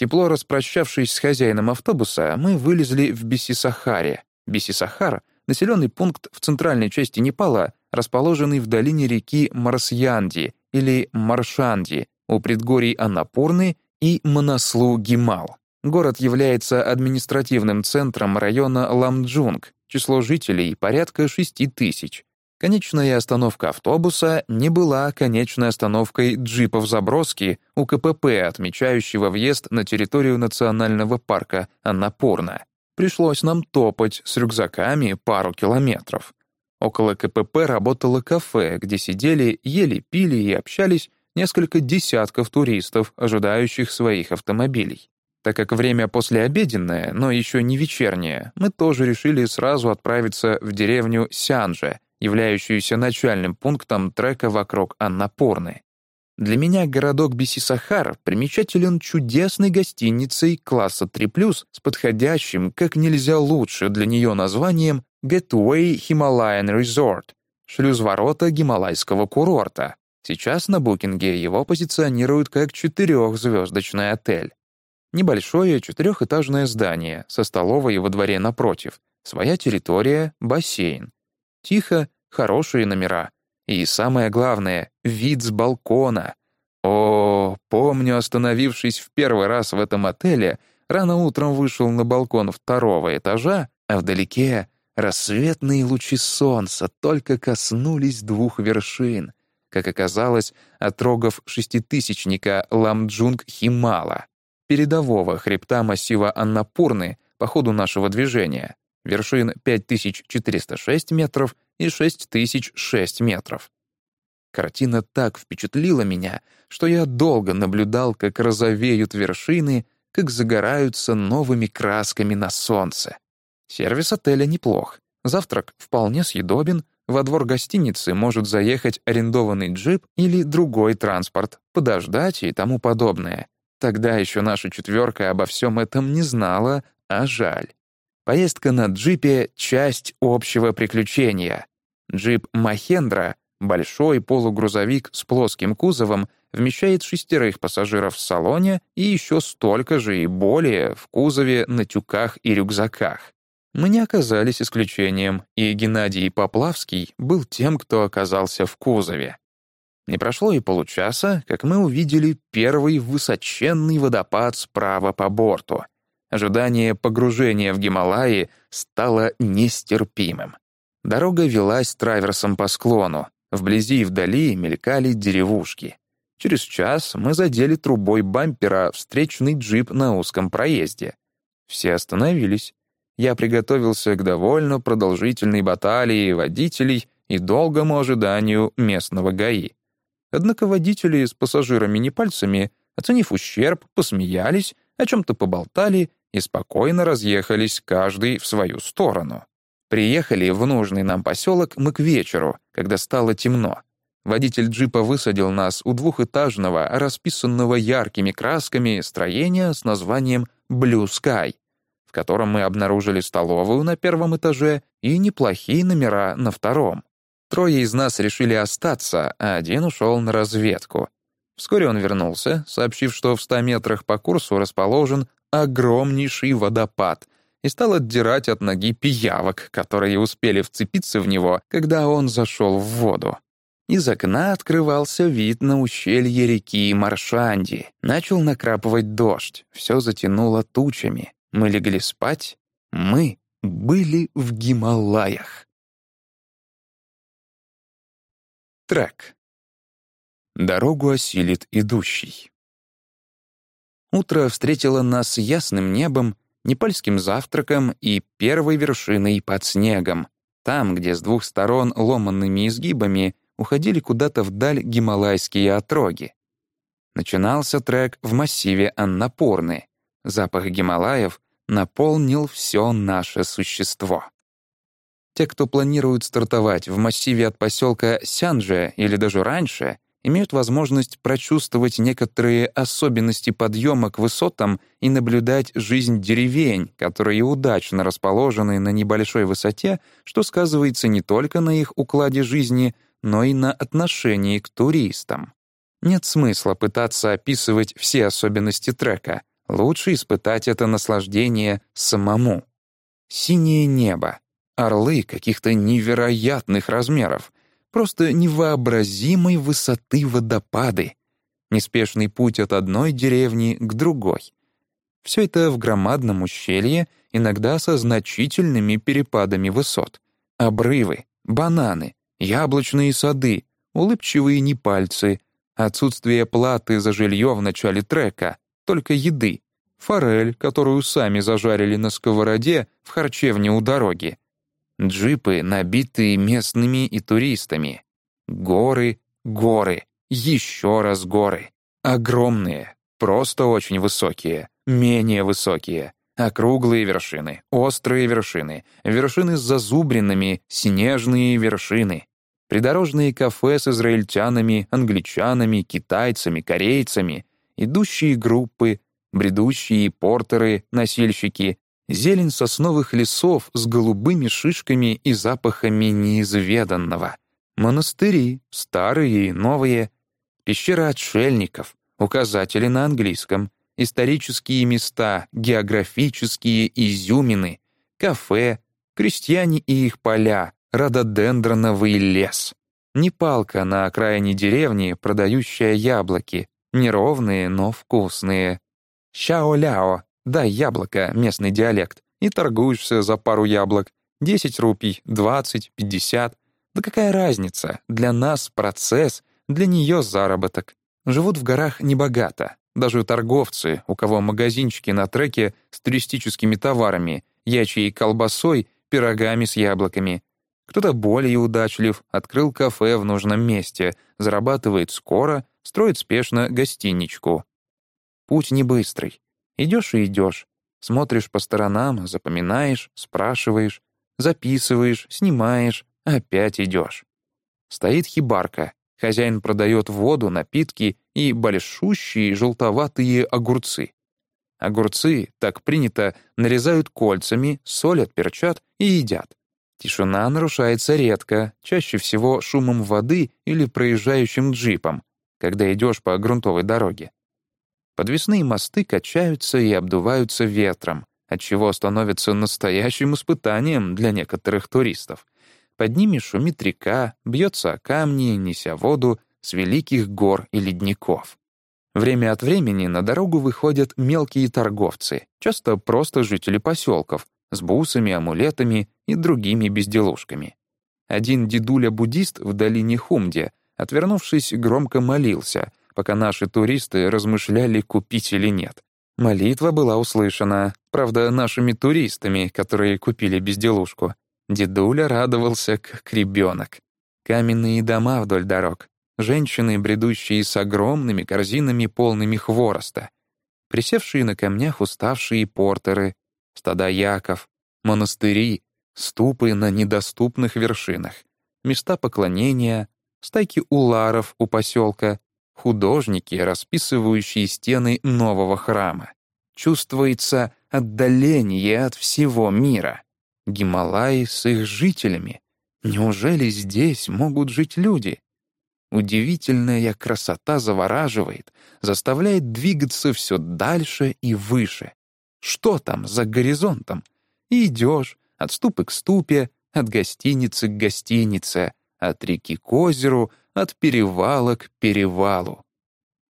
Тепло распрощавшись с хозяином автобуса, мы вылезли в Бисисахаре. Бисисахар — населенный пункт в центральной части Непала, расположенный в долине реки Марсьянди или Маршанди у предгорий Анапурны и Манаслу-Гимал. Город является административным центром района Ламджунг, число жителей — порядка 6 тысяч. Конечная остановка автобуса не была конечной остановкой джипов заброски у КПП, отмечающего въезд на территорию национального парка Аннапурна. Пришлось нам топать с рюкзаками пару километров. Около КПП работало кафе, где сидели, ели, пили и общались несколько десятков туристов, ожидающих своих автомобилей. Так как время послеобеденное, но еще не вечернее, мы тоже решили сразу отправиться в деревню Сянже, являющуюся начальным пунктом трека вокруг Аннапурны. Для меня городок Бисисахар примечателен чудесной гостиницей класса 3+, с подходящим, как нельзя лучше для нее названием Gateway Himalayan Resort, шлюз-ворота гималайского курорта. Сейчас на букинге его позиционируют как четырехзвездочный отель. Небольшое четырехэтажное здание со столовой во дворе напротив, своя территория, бассейн. Тихо, хорошие номера. И самое главное — вид с балкона. О, помню, остановившись в первый раз в этом отеле, рано утром вышел на балкон второго этажа, а вдалеке рассветные лучи солнца только коснулись двух вершин, как оказалось, отрогов шеститысячника Ламджунг Химала передового хребта массива Аннапурны по ходу нашего движения, вершин 5406 метров и 6006 метров. Картина так впечатлила меня, что я долго наблюдал, как розовеют вершины, как загораются новыми красками на солнце. Сервис отеля неплох. Завтрак вполне съедобен, во двор гостиницы может заехать арендованный джип или другой транспорт, подождать и тому подобное. Тогда еще наша четверка обо всем этом не знала, а жаль. Поездка на джипе — часть общего приключения. Джип «Махендра» — большой полугрузовик с плоским кузовом, вмещает шестерых пассажиров в салоне и еще столько же и более в кузове на тюках и рюкзаках. Мы не оказались исключением, и Геннадий Поплавский был тем, кто оказался в кузове. Не прошло и получаса, как мы увидели первый высоченный водопад справа по борту. Ожидание погружения в Гималаи стало нестерпимым. Дорога велась траверсом по склону. Вблизи и вдали мелькали деревушки. Через час мы задели трубой бампера встречный джип на узком проезде. Все остановились. Я приготовился к довольно продолжительной баталии водителей и долгому ожиданию местного ГАИ. Однако водители с пассажирами не пальцами, оценив ущерб, посмеялись, о чем-то поболтали и спокойно разъехались каждый в свою сторону. Приехали в нужный нам поселок мы к вечеру, когда стало темно. Водитель джипа высадил нас у двухэтажного, расписанного яркими красками строения с названием «Blue Sky», в котором мы обнаружили столовую на первом этаже и неплохие номера на втором. Трое из нас решили остаться, а один ушел на разведку. Вскоре он вернулся, сообщив, что в ста метрах по курсу расположен огромнейший водопад, и стал отдирать от ноги пиявок, которые успели вцепиться в него, когда он зашел в воду. Из окна открывался вид на ущелье реки Маршанди. Начал накрапывать дождь, все затянуло тучами. Мы легли спать. Мы были в Гималаях. Трек. Дорогу осилит идущий. Утро встретило нас ясным небом, непальским завтраком и первой вершиной под снегом, там, где с двух сторон ломанными изгибами уходили куда-то вдаль гималайские отроги. Начинался трек в массиве Аннапурны. Запах Гималаев наполнил все наше существо. Те, кто планирует стартовать в массиве от поселка Сянже или даже раньше, имеют возможность прочувствовать некоторые особенности подъема к высотам и наблюдать жизнь деревень, которые удачно расположены на небольшой высоте, что сказывается не только на их укладе жизни, но и на отношении к туристам. Нет смысла пытаться описывать все особенности трека. Лучше испытать это наслаждение самому. Синее небо, Орлы каких-то невероятных размеров, просто невообразимой высоты водопады, неспешный путь от одной деревни к другой. Все это в громадном ущелье, иногда со значительными перепадами высот. Обрывы, бананы, яблочные сады, улыбчивые непальцы, отсутствие платы за жилье в начале трека, только еды, форель, которую сами зажарили на сковороде в харчевне у дороги, джипы, набитые местными и туристами, горы, горы, еще раз горы, огромные, просто очень высокие, менее высокие, округлые вершины, острые вершины, вершины с зазубринами, снежные вершины, придорожные кафе с израильтянами, англичанами, китайцами, корейцами, идущие группы, бредущие портеры, носильщики, зелень сосновых лесов с голубыми шишками и запахами неизведанного, монастыри, старые и новые, пещера отшельников, указатели на английском, исторические места, географические изюмины, кафе, крестьяне и их поля, рододендроновый лес. Не палка на окраине деревни, продающая яблоки, неровные, но вкусные. Щао-ляо, дай яблоко, местный диалект, и торгуешься за пару яблок. 10 рупий, 20, 50. Да какая разница? Для нас процесс, для нее заработок. Живут в горах небогато. Даже торговцы, у кого магазинчики на треке с туристическими товарами, ячей колбасой, пирогами с яблоками. Кто-то более удачлив, открыл кафе в нужном месте, зарабатывает скоро, строит спешно гостиничку. Путь не быстрый. Идешь и идешь. Смотришь по сторонам, запоминаешь, спрашиваешь, записываешь, снимаешь, опять идешь. Стоит хибарка, Хозяин продает воду, напитки и большущие желтоватые огурцы. Огурцы, так принято, нарезают кольцами, солят, перчат и едят. Тишина нарушается редко, чаще всего шумом воды или проезжающим джипом, когда идешь по грунтовой дороге. Подвесные мосты качаются и обдуваются ветром, отчего становятся настоящим испытанием для некоторых туристов. Под ними шумит река, бьется о камни, неся воду с великих гор и ледников. Время от времени на дорогу выходят мелкие торговцы, часто просто жители поселков, с бусами, амулетами и другими безделушками. Один дедуля-буддист в долине Хумде, отвернувшись, громко молился, пока наши туристы размышляли, купить или нет. Молитва была услышана, правда, нашими туристами, которые купили безделушку. Дедуля радовался, как ребенок. Каменные дома вдоль дорог, женщины, бредущие с огромными корзинами, полными хвороста, присевшие на камнях уставшие портеры, стада яков, монастыри, ступы на недоступных вершинах, места поклонения, стайки уларов у поселка, художники, расписывающие стены нового храма. Чувствуется отдаление от всего мира. Гималаи с их жителями. Неужели здесь могут жить люди? Удивительная красота завораживает, заставляет двигаться все дальше и выше. Что там за горизонтом? И идешь от ступы к ступе, от гостиницы к гостинице, от реки к озеру, от перевала к перевалу.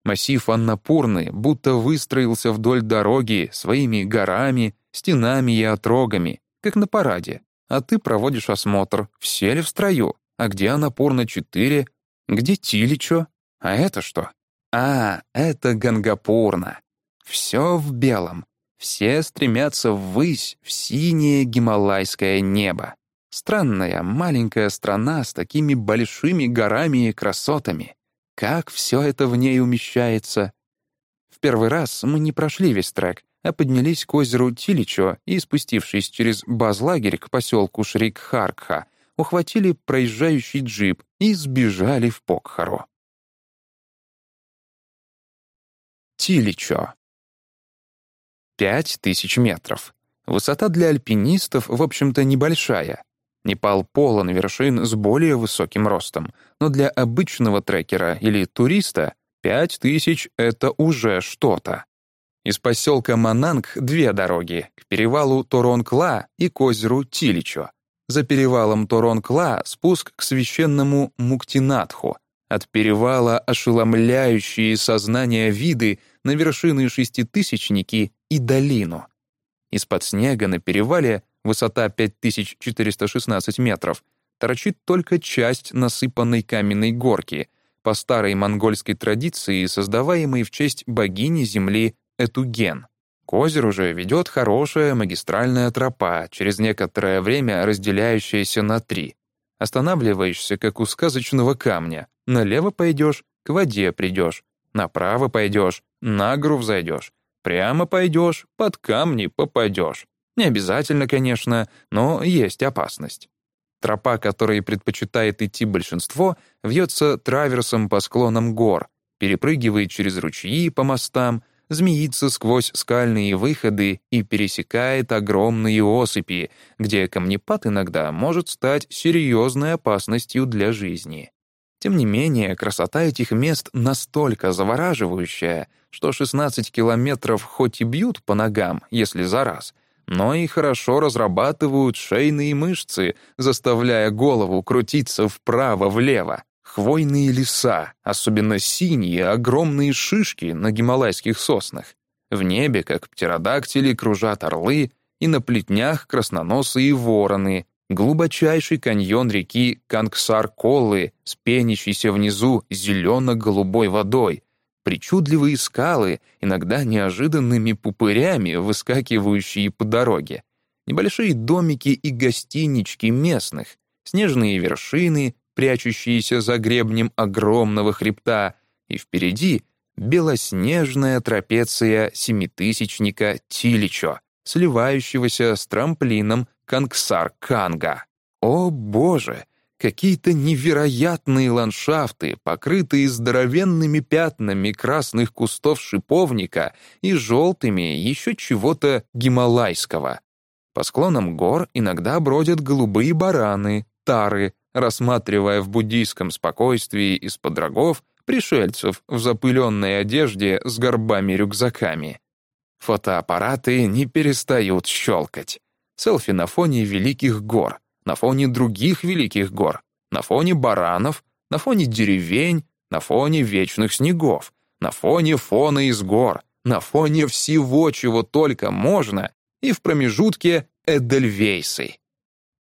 Массив Аннапурны будто выстроился вдоль дороги своими горами, стенами и отрогами, как на параде. А ты проводишь осмотр, все ли в строю, а где Анапурна-4, где Тиличо, а это что? А, это Гангапурна. Все в белом. Все стремятся ввысь, в синее гималайское небо. Странная маленькая страна с такими большими горами и красотами. Как все это в ней умещается? В первый раз мы не прошли весь трек, а поднялись к озеру Тиличо и, спустившись через базлагерь к поселку Шрик-Харкха, ухватили проезжающий джип и сбежали в Покхаро. Тиличо. Пять тысяч метров. Высота для альпинистов, в общем-то, небольшая. Непал полон вершин с более высоким ростом, но для обычного трекера или туриста пять тысяч — это уже что-то. Из поселка Мананг две дороги — к перевалу Торонкла и к озеру Тиличо. За перевалом Торонкла спуск к священному Муктинатху. От перевала ошеломляющие сознание виды на вершины шеститысячники и долину. Из-под снега на перевале, высота 5416 метров, торчит только часть насыпанной каменной горки, по старой монгольской традиции, создаваемой в честь богини земли Этуген. К озеру же ведет хорошая магистральная тропа, через некоторое время разделяющаяся на три. Останавливаешься, как у сказочного камня. Налево пойдешь, к воде придешь. Направо пойдешь, на гору взойдешь. Прямо пойдешь, под камни попадешь. Не обязательно, конечно, но есть опасность. Тропа, которой предпочитает идти большинство, вьется траверсом по склонам гор, перепрыгивает через ручьи по мостам, змеится сквозь скальные выходы и пересекает огромные осыпи, где камнепад иногда может стать серьезной опасностью для жизни. Тем не менее, красота этих мест настолько завораживающая, что 16 километров хоть и бьют по ногам, если за раз, но и хорошо разрабатывают шейные мышцы, заставляя голову крутиться вправо-влево. Хвойные леса, особенно синие, огромные шишки на гималайских соснах. В небе, как птеродактили, кружат орлы, и на плетнях красноносые вороны, глубочайший каньон реки Кангсар-Коллы с пенящейся внизу зелено-голубой водой, причудливые скалы, иногда неожиданными пупырями, выскакивающие по дороге, небольшие домики и гостинички местных, снежные вершины, прячущиеся за гребнем огромного хребта, и впереди белоснежная трапеция семитысячника Тиличо, сливающегося с трамплином Кангсар-Канга. О боже! Какие-то невероятные ландшафты, покрытые здоровенными пятнами красных кустов шиповника и желтыми еще чего-то гималайского. По склонам гор иногда бродят голубые бараны, тары, рассматривая в буддийском спокойствии из-под рогов пришельцев в запыленной одежде с горбами-рюкзаками. Фотоаппараты не перестают щелкать. Селфи на фоне великих гор, на фоне других великих гор, на фоне баранов, на фоне деревень, на фоне вечных снегов, на фоне фона из гор, на фоне всего, чего только можно, и в промежутке Эдельвейсы.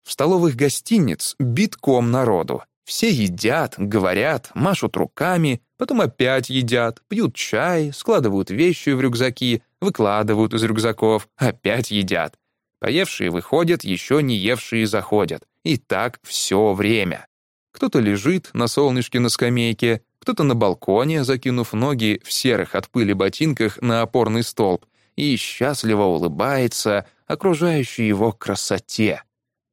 В столовых гостиниц битком народу. Все едят, говорят, машут руками, потом опять едят, пьют чай, складывают вещи в рюкзаки, выкладывают из рюкзаков, опять едят. Поевшие выходят, еще не евшие заходят. И так все время. Кто-то лежит на солнышке на скамейке, кто-то на балконе, закинув ноги в серых от пыли ботинках на опорный столб, и счастливо улыбается окружающей его красоте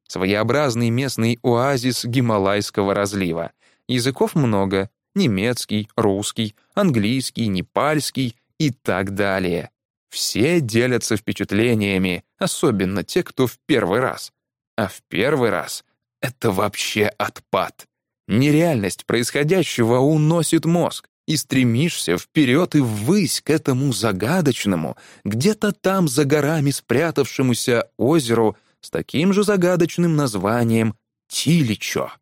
своеобразный местный оазис гималайского разлива. Языков много — немецкий, русский, английский, непальский и так далее. Все делятся впечатлениями, особенно те, кто в первый раз. А в первый раз — это вообще отпад. Нереальность происходящего уносит мозг, и стремишься вперед и ввысь к этому загадочному, где-то там за горами спрятавшемуся озеру — с таким же загадочным названием Тиличо.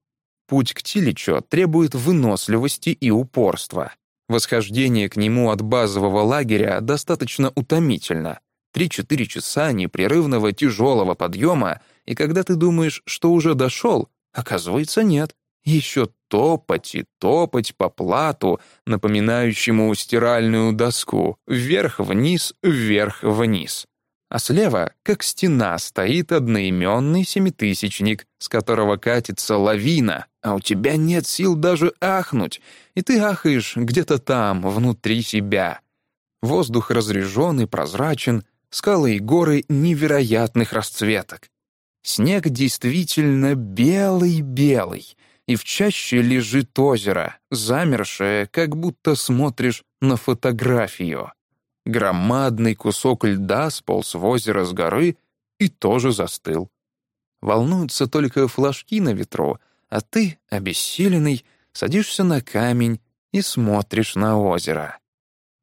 Путь к Тиличо требует выносливости и упорства. Восхождение к нему от базового лагеря достаточно утомительно. 3-4 часа непрерывного тяжелого подъема, и когда ты думаешь, что уже дошел, оказывается, нет. Еще топать и топать по плату, напоминающему стиральную доску, вверх-вниз, вверх-вниз а слева, как стена, стоит одноименный семитысячник, с которого катится лавина, а у тебя нет сил даже ахнуть, и ты ахаешь где-то там, внутри себя. Воздух разрежен и прозрачен, скалы и горы невероятных расцветок. Снег действительно белый-белый, и в чаще лежит озеро, замершее, как будто смотришь на фотографию. Громадный кусок льда сполз в озеро с горы и тоже застыл. Волнуются только флажки на ветру, а ты, обессиленный, садишься на камень и смотришь на озеро.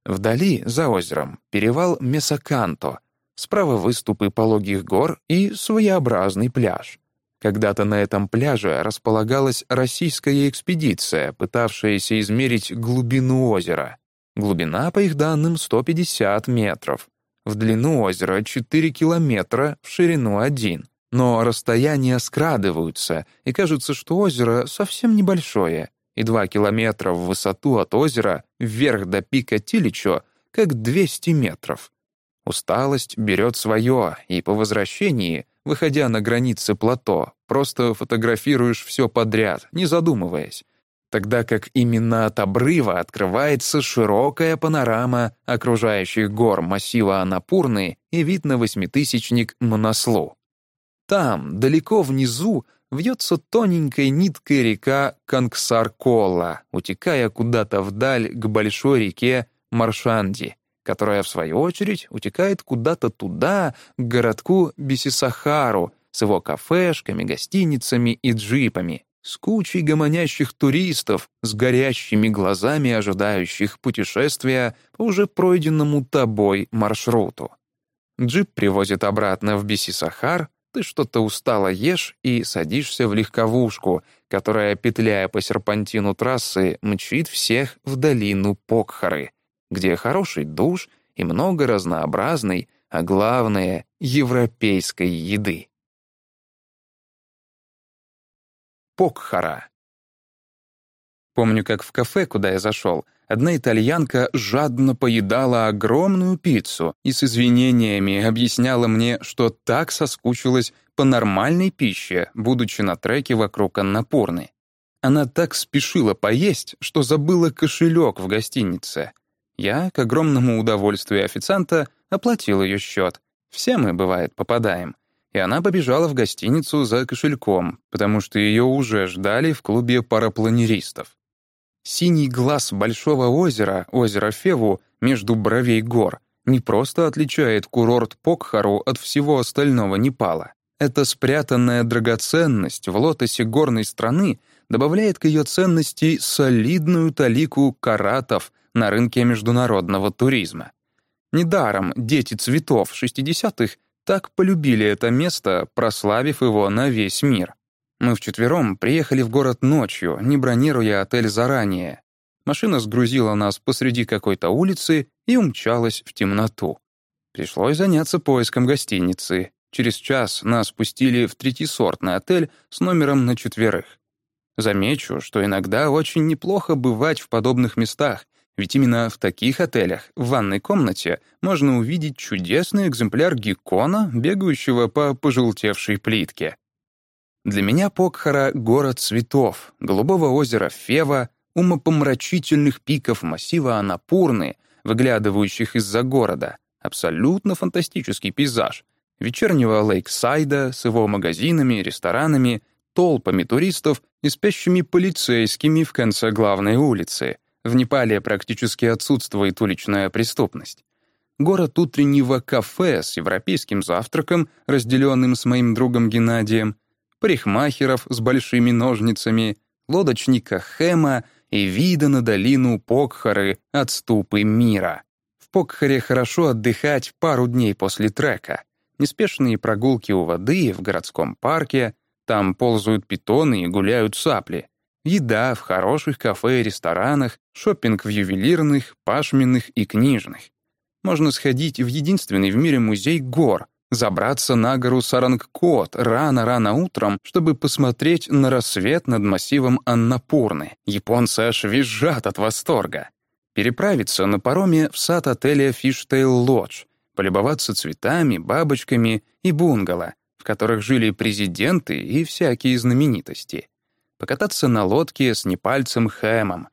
Вдали, за озером, перевал Месаканто, справа выступы пологих гор и своеобразный пляж. Когда-то на этом пляже располагалась российская экспедиция, пытавшаяся измерить глубину озера. Глубина, по их данным, 150 метров. В длину озера 4 километра, в ширину 1. Но расстояния скрадываются, и кажется, что озеро совсем небольшое, и 2 километра в высоту от озера, вверх до пика Тиличо, как 200 метров. Усталость берет свое, и по возвращении, выходя на границы плато, просто фотографируешь все подряд, не задумываясь, тогда как именно от обрыва открывается широкая панорама окружающих гор массива Анапурны и вид на восьмитысячник Монослу. Там, далеко внизу, вьется тоненькой ниткой река Кангсар-Кола, утекая куда-то вдаль к большой реке Маршанди, которая, в свою очередь, утекает куда-то туда, к городку Бисисахару, с его кафешками, гостиницами и джипами, с кучей гомонящих туристов, с горящими глазами ожидающих путешествия по уже пройденному тобой маршруту. Джип привозит обратно в Бисисахар, ты что-то устало ешь и садишься в легковушку, которая, петляя по серпантину трассы, мчит всех в долину Покхары, где хороший душ и много разнообразной, а главное — европейской еды. Покхара. Помню, как в кафе, куда я зашел, одна итальянка жадно поедала огромную пиццу и с извинениями объясняла мне, что так соскучилась по нормальной пище, будучи на треке вокруг Аннапурны. Она так спешила поесть, что забыла кошелек в гостинице. Я, к огромному удовольствию официанта, оплатил ее счет. Все мы, бывает, попадаем. И она побежала в гостиницу за кошельком, потому что ее уже ждали в клубе парапланеристов. Синий глаз большого озера, озеро Феву, между бровей гор, не просто отличает курорт Покхару от всего остального Непала. Эта спрятанная драгоценность в лотосе горной страны добавляет к ее ценности солидную талику каратов на рынке международного туризма. Недаром дети цветов 60-х так полюбили это место, прославив его на весь мир. Мы вчетвером приехали в город ночью, не бронируя отель заранее. Машина сгрузила нас посреди какой-то улицы и умчалась в темноту. Пришлось заняться поиском гостиницы. Через час нас спустили в третьесортный отель с номером на четверых. Замечу, что иногда очень неплохо бывать в подобных местах, ведь именно в таких отелях в ванной комнате можно увидеть чудесный экземпляр геккона, бегающего по пожелтевшей плитке. Для меня Покхара — город цветов, голубого озера Фева, умопомрачительных пиков массива Анапурны, выглядывающих из-за города. Абсолютно фантастический пейзаж. Вечернего Лейксайда с его магазинами, ресторанами, толпами туристов и спящими полицейскими в конце главной улицы. В Непале практически отсутствует уличная преступность. Город утреннего кафе с европейским завтраком, разделенным с моим другом Геннадием, парикмахеров с большими ножницами, лодочника Хэма и вида на долину Покхары от ступы мира. В Покхаре хорошо отдыхать пару дней после трека. Неспешные прогулки у воды в городском парке, там ползают питоны и гуляют сапли. Еда в хороших кафе и ресторанах, шопинг в ювелирных, пашменных и книжных. Можно сходить в единственный в мире музей гор, забраться на гору Сарангкот рано-рано утром, чтобы посмотреть на рассвет над массивом Аннапурны. Японцы аж визжат от восторга. Переправиться на пароме в сад отеля Фиштейл Лодж, полюбоваться цветами, бабочками и бунгало, в которых жили президенты и всякие знаменитости. Покататься на лодке с непальцем Хэмом.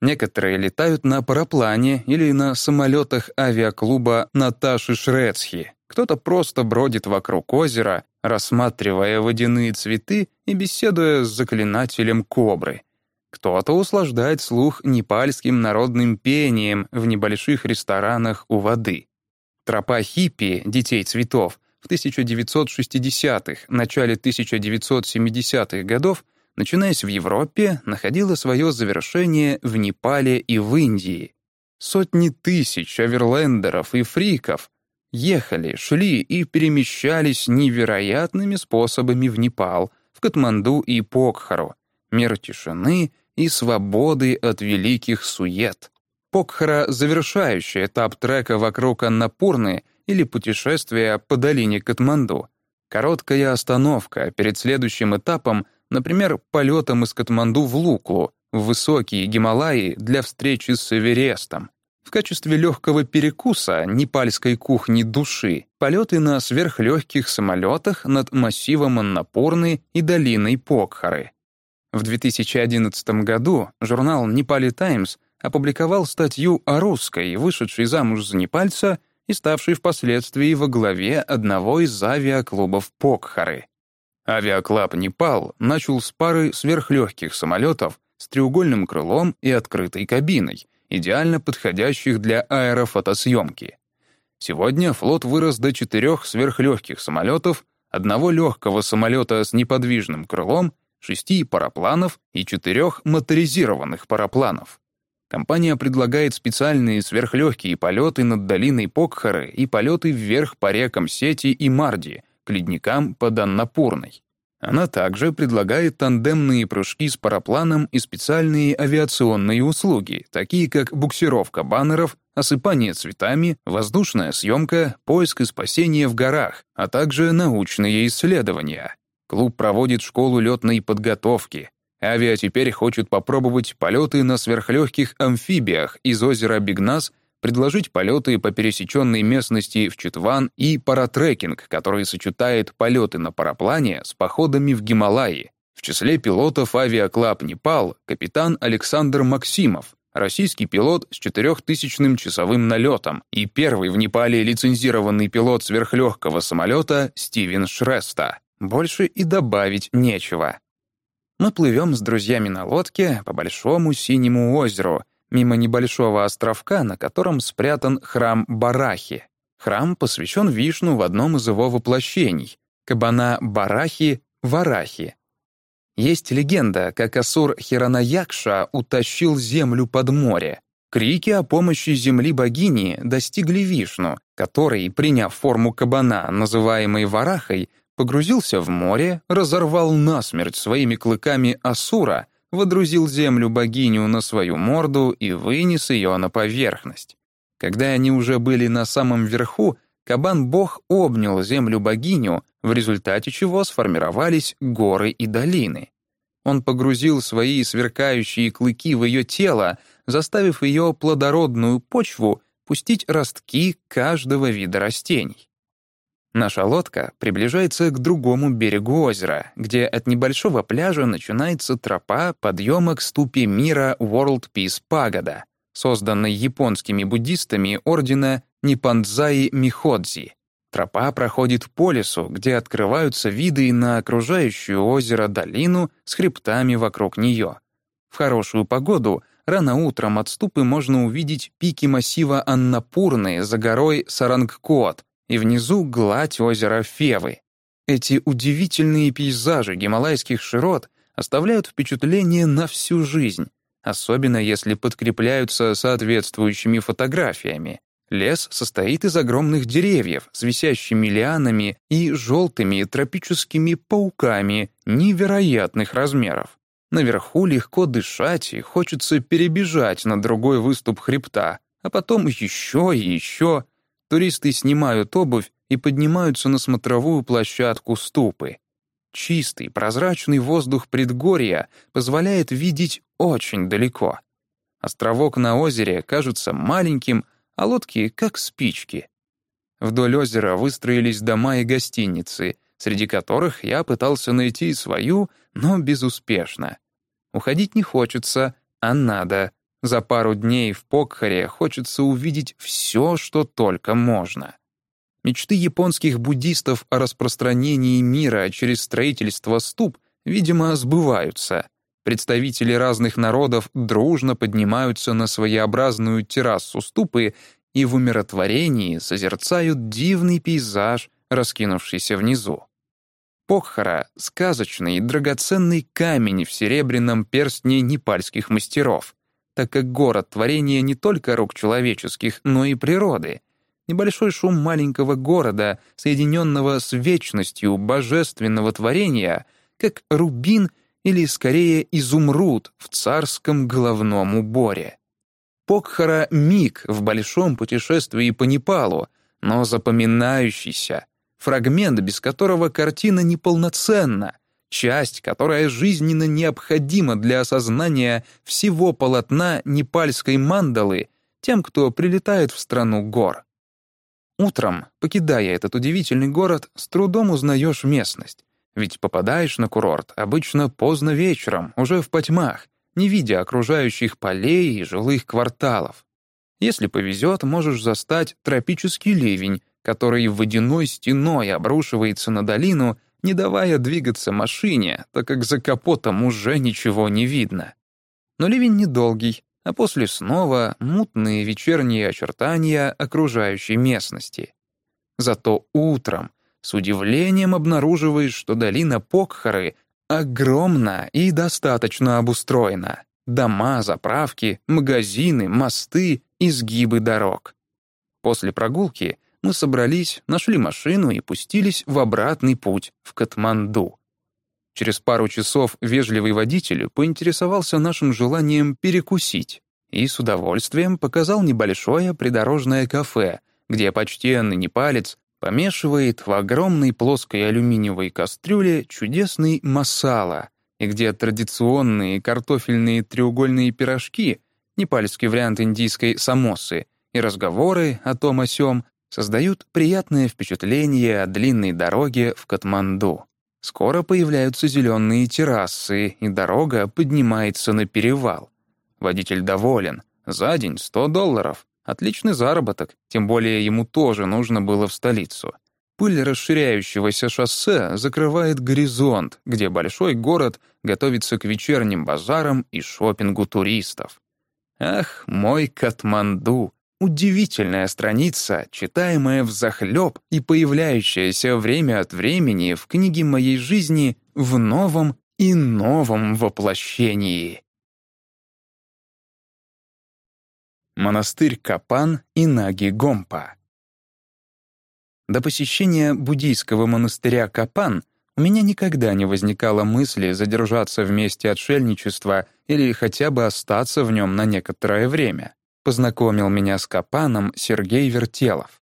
Некоторые летают на параплане или на самолетах авиаклуба Наташи Шрецхи, кто-то просто бродит вокруг озера, рассматривая водяные цветы и беседуя с заклинателем кобры. Кто-то услаждает слух непальским народным пением в небольших ресторанах у воды. Тропа хиппи, детей цветов, в 1960-х, начале 1970-х годов, начинаясь в Европе, находила свое завершение в Непале и в Индии. Сотни тысяч оверлендеров и фриков ехали, шли и перемещались невероятными способами в Непал, в Катманду и Покхару, мир тишины и свободы от великих сует. Покхара — завершающий этап трека вокруг Аннапурны или путешествия по долине Катманду. Короткая остановка перед следующим этапом, например, полетом из Катманду в Луклу, в высокие Гималаи для встречи с Эверестом. В качестве легкого перекуса непальской кухни души полеты на сверхлегких самолетах над массивом Аннапурны и долиной Покхары. В 2011 году журнал «Непали Таймс» опубликовал статью о русской, вышедшей замуж за непальца и ставшей впоследствии во главе одного из авиаклубов Покхары. Авиаклаб «Непал» начал с пары сверхлегких самолетов с треугольным крылом и открытой кабиной, идеально подходящих для аэрофотосъемки. Сегодня флот вырос до четырех сверхлегких самолетов, одного легкого самолета с неподвижным крылом, шести парапланов и четырех моторизированных парапланов. Компания предлагает специальные сверхлегкие полеты над долиной Покхары и полеты вверх по рекам Сети и Марди, к ледникам под Аннапурной. Она также предлагает тандемные прыжки с парапланом и специальные авиационные услуги, такие как буксировка баннеров, осыпание цветами, воздушная съемка, поиск и спасение в горах, а также научные исследования. Клуб проводит школу летной подготовки. Авиа теперь хочет попробовать полеты на сверхлегких амфибиях из озера Бигнас предложить полеты по пересеченной местности в Читван и паратрекинг, который сочетает полеты на параплане с походами в Гималаи. В числе пилотов Avia Club Nepal капитан Александр Максимов, российский пилот с 4000-м часовым налетом и первый в Непале лицензированный пилот сверхлегкого самолета Стивен Шреста. Больше и добавить нечего. Мы плывем с друзьями на лодке по большому синему озеру — мимо небольшого островка, на котором спрятан храм Барахи. Храм посвящен Вишну в одном из его воплощений — кабана Барахи Варахи. Есть легенда, как Асур Хиранаякша утащил землю под море. Крики о помощи земли богини достигли Вишну, который, приняв форму кабана, называемой Варахой, погрузился в море, разорвал насмерть своими клыками Асура — водрузил землю богиню на свою морду и вынес ее на поверхность. Когда они уже были на самом верху, кабан-бог обнял землю-богиню, в результате чего сформировались горы и долины. Он погрузил свои сверкающие клыки в ее тело, заставив ее плодородную почву пустить ростки каждого вида растений. Наша лодка приближается к другому берегу озера, где от небольшого пляжа начинается тропа подъема к ступе мира World Peace Pagoda, созданной японскими буддистами ордена Ниппанзаи Миходзи. Тропа проходит по лесу, где открываются виды на окружающую озеро долину с хребтами вокруг нее. В хорошую погоду рано утром от ступы можно увидеть пики массива Аннапурны за горой Сарангкот, и внизу гладь озера Февы. Эти удивительные пейзажи гималайских широт оставляют впечатление на всю жизнь, особенно если подкрепляются соответствующими фотографиями. Лес состоит из огромных деревьев с висящими лианами и желтыми тропическими пауками невероятных размеров. Наверху легко дышать и хочется перебежать на другой выступ хребта, а потом еще и еще — Туристы снимают обувь и поднимаются на смотровую площадку ступы. Чистый, прозрачный воздух предгорья позволяет видеть очень далеко. Островок на озере кажется маленьким, а лодки — как спички. Вдоль озера выстроились дома и гостиницы, среди которых я пытался найти свою, но безуспешно. Уходить не хочется, а надо. За пару дней в Покхаре хочется увидеть все, что только можно. Мечты японских буддистов о распространении мира через строительство ступ, видимо, сбываются. Представители разных народов дружно поднимаются на своеобразную террасу ступы и в умиротворении созерцают дивный пейзаж, раскинувшийся внизу. Покхара — сказочный и драгоценный камень в серебряном перстне непальских мастеров так как город — творение не только рук человеческих, но и природы. Небольшой шум маленького города, соединенного с вечностью божественного творения, как рубин или, скорее, изумруд в царском головном уборе. Покхара — миг в большом путешествии по Непалу, но запоминающийся, фрагмент, без которого картина неполноценна — часть, которая жизненно необходима для осознания всего полотна непальской мандалы, тем, кто прилетает в страну гор. Утром, покидая этот удивительный город, с трудом узнаешь местность, ведь попадаешь на курорт обычно поздно вечером, уже в потьмах, не видя окружающих полей и жилых кварталов. Если повезет, можешь застать тропический ливень, который водяной стеной обрушивается на долину, не давая двигаться машине, так как за капотом уже ничего не видно. Но ливень недолгий, а после снова мутные вечерние очертания окружающей местности. Зато утром с удивлением обнаруживаешь, что долина Покхары огромна и достаточно обустроена. Дома, заправки, магазины, мосты, изгибы дорог. После прогулки мы собрались, нашли машину и пустились в обратный путь в Катманду. Через пару часов вежливый водитель поинтересовался нашим желанием перекусить и с удовольствием показал небольшое придорожное кафе, где почтенный непалец помешивает в огромной плоской алюминиевой кастрюле чудесный масала, и где традиционные картофельные треугольные пирожки, непальский вариант индийской самосы, и разговоры о том о сём создают приятное впечатление о длинной дороге в Катманду. Скоро появляются зеленые террасы, и дорога поднимается на перевал. Водитель доволен. За день 100 долларов. Отличный заработок, тем более ему тоже нужно было в столицу. Пыль расширяющегося шоссе закрывает горизонт, где большой город готовится к вечерним базарам и шопингу туристов. Ах, мой Катманду! Удивительная страница, читаемая взахлёб и появляющаяся время от времени в книге моей жизни в новом и новом воплощении. Монастырь Капан и Наги Гомпа До посещения буддийского монастыря Капан у меня никогда не возникало мысли задержаться в месте отшельничества или хотя бы остаться в нем на некоторое время познакомил меня с Капаном Сергей Вертелов.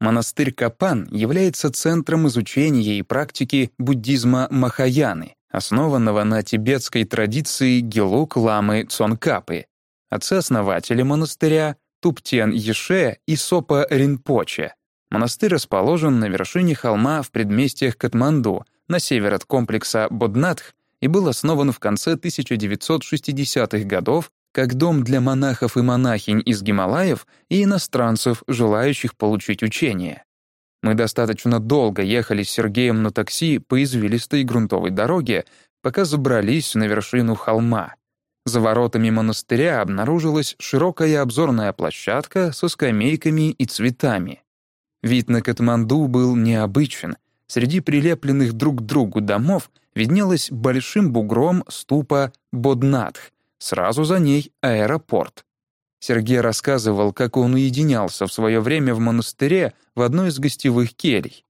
Монастырь Капан является центром изучения и практики буддизма Махаяны, основанного на тибетской традиции Гелук-ламы Цонкапы. Отцы-основатели монастыря — Туптен Еше и Сопа Ринпоче. Монастырь расположен на вершине холма в предместьях Катманду, на север от комплекса Боднатх, и был основан в конце 1960-х годов как дом для монахов и монахинь из Гималаев и иностранцев, желающих получить учение. Мы достаточно долго ехали с Сергеем на такси по извилистой грунтовой дороге, пока забрались на вершину холма. За воротами монастыря обнаружилась широкая обзорная площадка со скамейками и цветами. Вид на Катманду был необычен. Среди прилепленных друг к другу домов виднелась большим бугром ступа Боднатх, Сразу за ней аэропорт. Сергей рассказывал, как он уединялся в свое время в монастыре в одной из гостевых келей.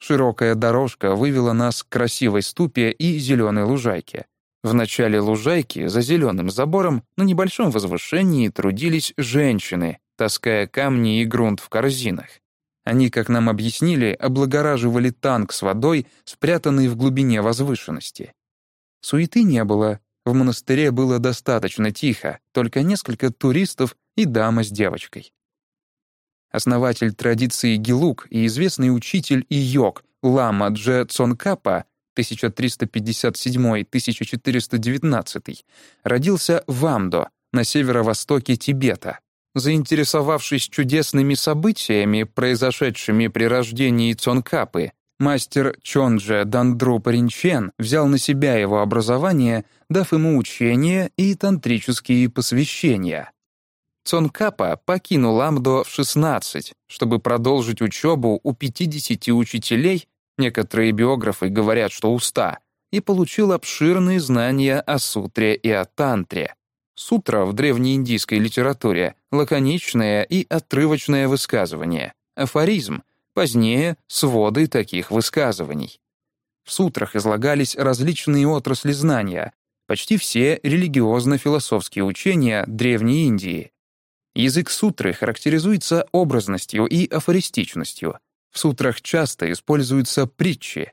Широкая дорожка вывела нас к красивой ступе и зеленой лужайке. В начале лужайки, за зеленым забором, на небольшом возвышении трудились женщины, таская камни и грунт в корзинах. Они, как нам объяснили, облагораживали танк с водой, спрятанный в глубине возвышенности. Суеты не было, в монастыре было достаточно тихо, только несколько туристов и дама с девочкой. Основатель традиции Гилук и известный учитель и йог Лама Дже Цонкапа 1357-1419 родился в Амдо, на северо-востоке Тибета. Заинтересовавшись чудесными событиями, произошедшими при рождении Цонкапы, Мастер Чонджа Дандру Паринчен взял на себя его образование, дав ему учение и тантрические посвящения. Цонкапа покинул Амдо в 16, чтобы продолжить учебу у 50 учителей, некоторые биографы говорят, что у 100, и получил обширные знания о сутре и о тантре. Сутра в древнеиндийской литературе — лаконичное и отрывочное высказывание, афоризм — Позднее — своды таких высказываний. В сутрах излагались различные отрасли знания, почти все религиозно-философские учения Древней Индии. Язык сутры характеризуется образностью и афористичностью. В сутрах часто используются притчи.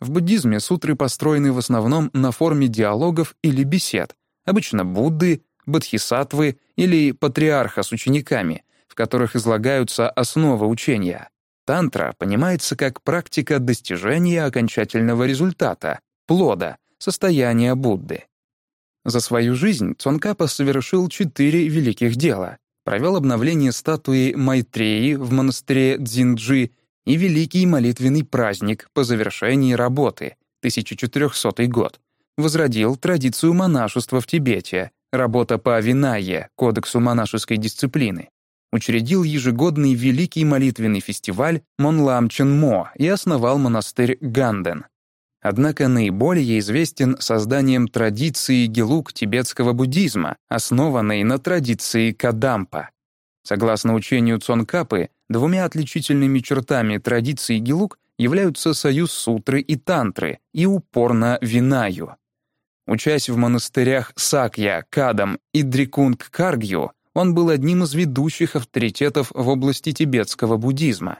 В буддизме сутры построены в основном на форме диалогов или бесед, обычно Будды, бодхисаттвы или патриарха с учениками, в которых излагаются основы учения. Тантра понимается как практика достижения окончательного результата, плода, состояния Будды. За свою жизнь Цонкапа совершил четыре великих дела. Провел обновление статуи Майтреи в монастыре Дзинджи и великий молитвенный праздник по завершении работы, 1400 год. Возродил традицию монашества в Тибете, работа по Винайе, кодексу монашеской дисциплины. Учредил ежегодный великий молитвенный фестиваль Монламчен-Мо и основал монастырь Ганден. Однако наиболее известен созданием традиции гелук тибетского буддизма, основанной на традиции Кадампа. Согласно учению Цонкапы, двумя отличительными чертами традиции гелук являются союз сутры и тантры и упор на винаю. Учась в монастырях Сакья, Кадам и Дрикунг-Каргью, он был одним из ведущих авторитетов в области тибетского буддизма.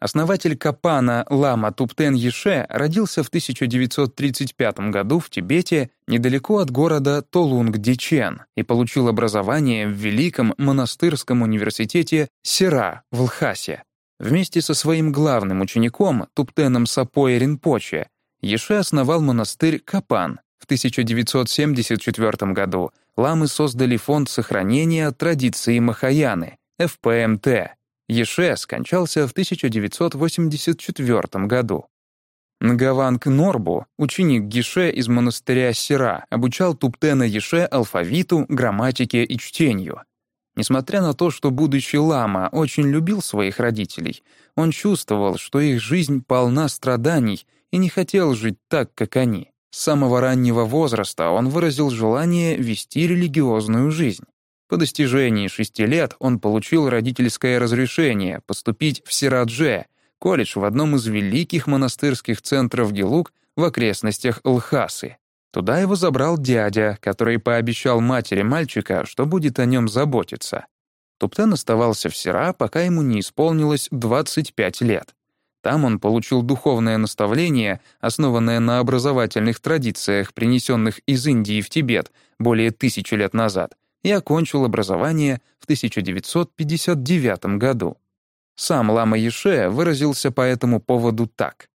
Основатель Капана Лама Туптен Еше родился в 1935 году в Тибете недалеко от города Толунг-Дичен и получил образование в Великом монастырском университете Сера в Лхасе. Вместе со своим главным учеником Туптеном Сапой Ринпоче Еше основал монастырь Капан. В 1974 году ламы создали фонд сохранения традиции Махаяны, ФПМТ, Еше скончался в 1984 году. Нгаванг Норбу, ученик Гише из монастыря Сера, обучал Туптена Еше алфавиту, грамматике и чтению. Несмотря на то, что будущий лама очень любил своих родителей, он чувствовал, что их жизнь полна страданий и не хотел жить так, как они. С самого раннего возраста он выразил желание вести религиозную жизнь. По достижении шести лет он получил родительское разрешение поступить в Сирадже, колледж в одном из великих монастырских центров Гелук в окрестностях Лхасы. Туда его забрал дядя, который пообещал матери мальчика, что будет о нем заботиться. Туптен оставался в Сира, пока ему не исполнилось 25 лет. Там он получил духовное наставление, основанное на образовательных традициях, принесенных из Индии в Тибет более тысячи лет назад, и окончил образование в 1959 году. Сам Лама Еше выразился по этому поводу так.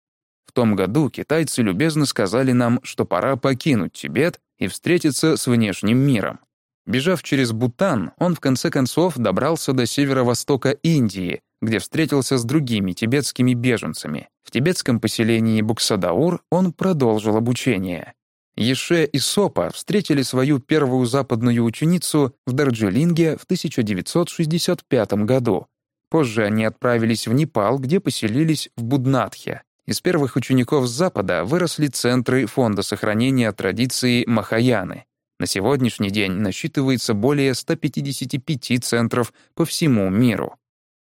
«В том году китайцы любезно сказали нам, что пора покинуть Тибет и встретиться с внешним миром. Бежав через Бутан, он в конце концов добрался до северо-востока Индии, где встретился с другими тибетскими беженцами. В тибетском поселении Буксадаур он продолжил обучение. Еше и Сопа встретили свою первую западную ученицу в Дарджилинге в 1965 году. Позже они отправились в Непал, где поселились в Буднатхе. Из первых учеников с Запада выросли центры Фонда сохранения традиции Махаяны. На сегодняшний день насчитывается более 155 центров по всему миру.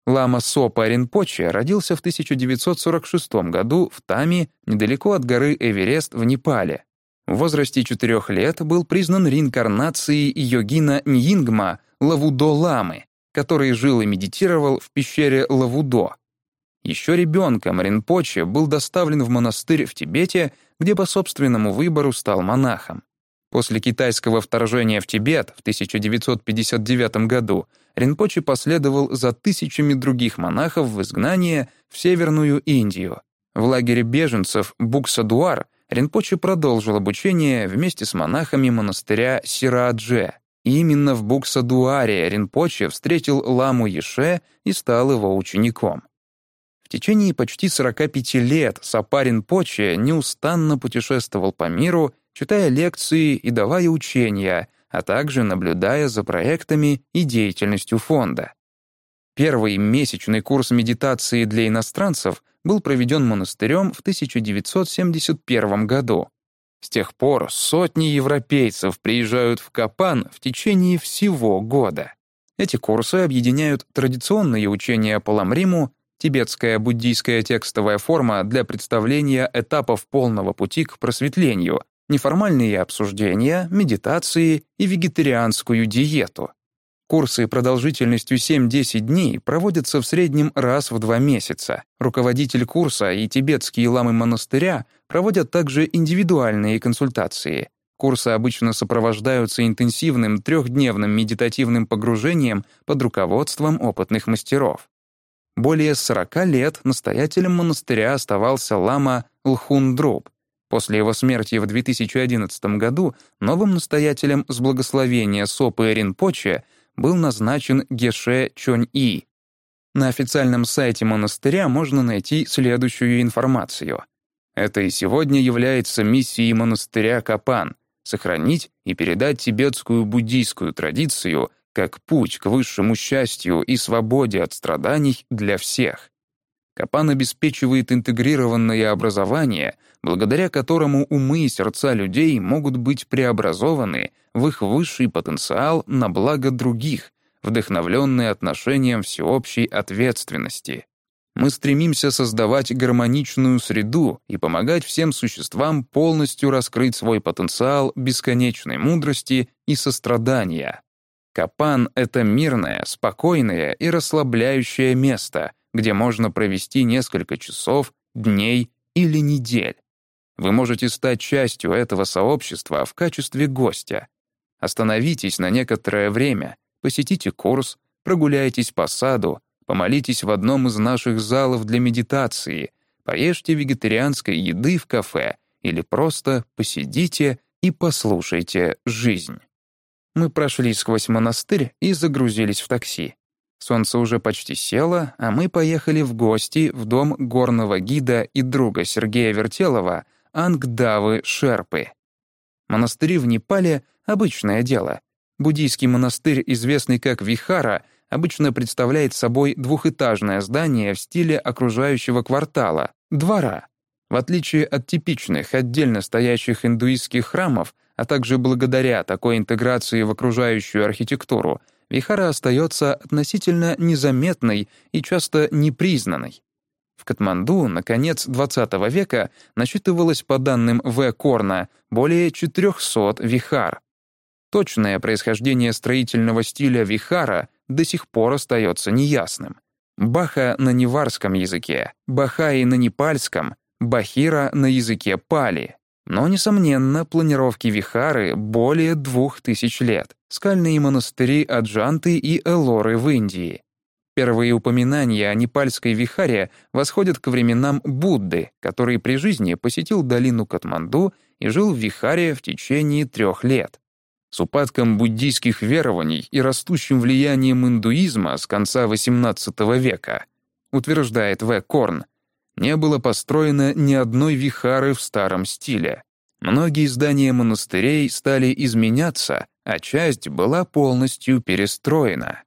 Лама Сопа Ринпоче родился в 1946 году в Тами, недалеко от горы Эверест в Непале. В возрасте четырех лет был признан реинкарнацией йогина Ньингма Лавудо-ламы, который жил и медитировал в пещере Лавудо. Еще ребенком Ринпоче был доставлен в монастырь в Тибете, где по собственному выбору стал монахом. После китайского вторжения в Тибет в 1959 году Ринпоче последовал за тысячами других монахов в изгнание в Северную Индию. В лагере беженцев Буксадуар Ринпоче продолжил обучение вместе с монахами монастыря Сирадже. Именно в Буксадуаре Ринпоче встретил ламу Еше и стал его учеником. В течение почти 45 лет Сапарин Поче неустанно путешествовал по миру, читая лекции и давая учения, а также наблюдая за проектами и деятельностью фонда. Первый месячный курс медитации для иностранцев был проведен монастырем в 1971 году. С тех пор сотни европейцев приезжают в Капан в течение всего года. Эти курсы объединяют традиционные учения по Ламриму, тибетская буддийская текстовая форма для представления этапов полного пути к просветлению, неформальные обсуждения, медитации и вегетарианскую диету. Курсы продолжительностью 7-10 дней проводятся в среднем раз в два месяца. Руководитель курса и тибетские ламы монастыря проводят также индивидуальные консультации. Курсы обычно сопровождаются интенсивным трехдневным медитативным погружением под руководством опытных мастеров. Более 40 лет настоятелем монастыря оставался лама Лхундруб. После его смерти в 2011 году новым настоятелем с благословения Сопы Ринпоче был назначен Геше Чонь-И. На официальном сайте монастыря можно найти следующую информацию. Это и сегодня является миссией монастыря Капан — сохранить и передать тибетскую буддийскую традицию как путь к высшему счастью и свободе от страданий для всех. Капан обеспечивает интегрированное образование, благодаря которому умы и сердца людей могут быть преобразованы в их высший потенциал на благо других, вдохновленные отношением всеобщей ответственности. Мы стремимся создавать гармоничную среду и помогать всем существам полностью раскрыть свой потенциал бесконечной мудрости и сострадания. Капан — это мирное, спокойное и расслабляющее место, где можно провести несколько часов, дней или недель. Вы можете стать частью этого сообщества в качестве гостя. Остановитесь на некоторое время, посетите курс, прогуляйтесь по саду, помолитесь в одном из наших залов для медитации, поешьте вегетарианской еды в кафе или просто посидите и послушайте жизнь. Мы прошли сквозь монастырь и загрузились в такси. Солнце уже почти село, а мы поехали в гости в дом горного гида и друга Сергея Вертелова Ангдавы Шерпы. Монастыри в Непале — обычное дело. Буддийский монастырь, известный как Вихара, обычно представляет собой двухэтажное здание в стиле окружающего квартала — двора. В отличие от типичных, отдельно стоящих индуистских храмов, а также благодаря такой интеграции в окружающую архитектуру, Вихара остается относительно незаметной и часто непризнанной. В Катманду на конец XX века насчитывалось, по данным В. Корна, более 400 вихар. Точное происхождение строительного стиля вихара до сих пор остается неясным. Баха на неварском языке, бахаи на непальском, бахира на языке пали. Но, несомненно, планировки Вихары более двух тысяч лет. Скальные монастыри Аджанты и Элоры в Индии. Первые упоминания о непальской Вихаре восходят к временам Будды, который при жизни посетил долину Катманду и жил в Вихаре в течение трех лет. С упадком буддийских верований и растущим влиянием индуизма с конца XVIII века, утверждает В. Корн, не было построено ни одной вихары в старом стиле. Многие здания монастырей стали изменяться, а часть была полностью перестроена.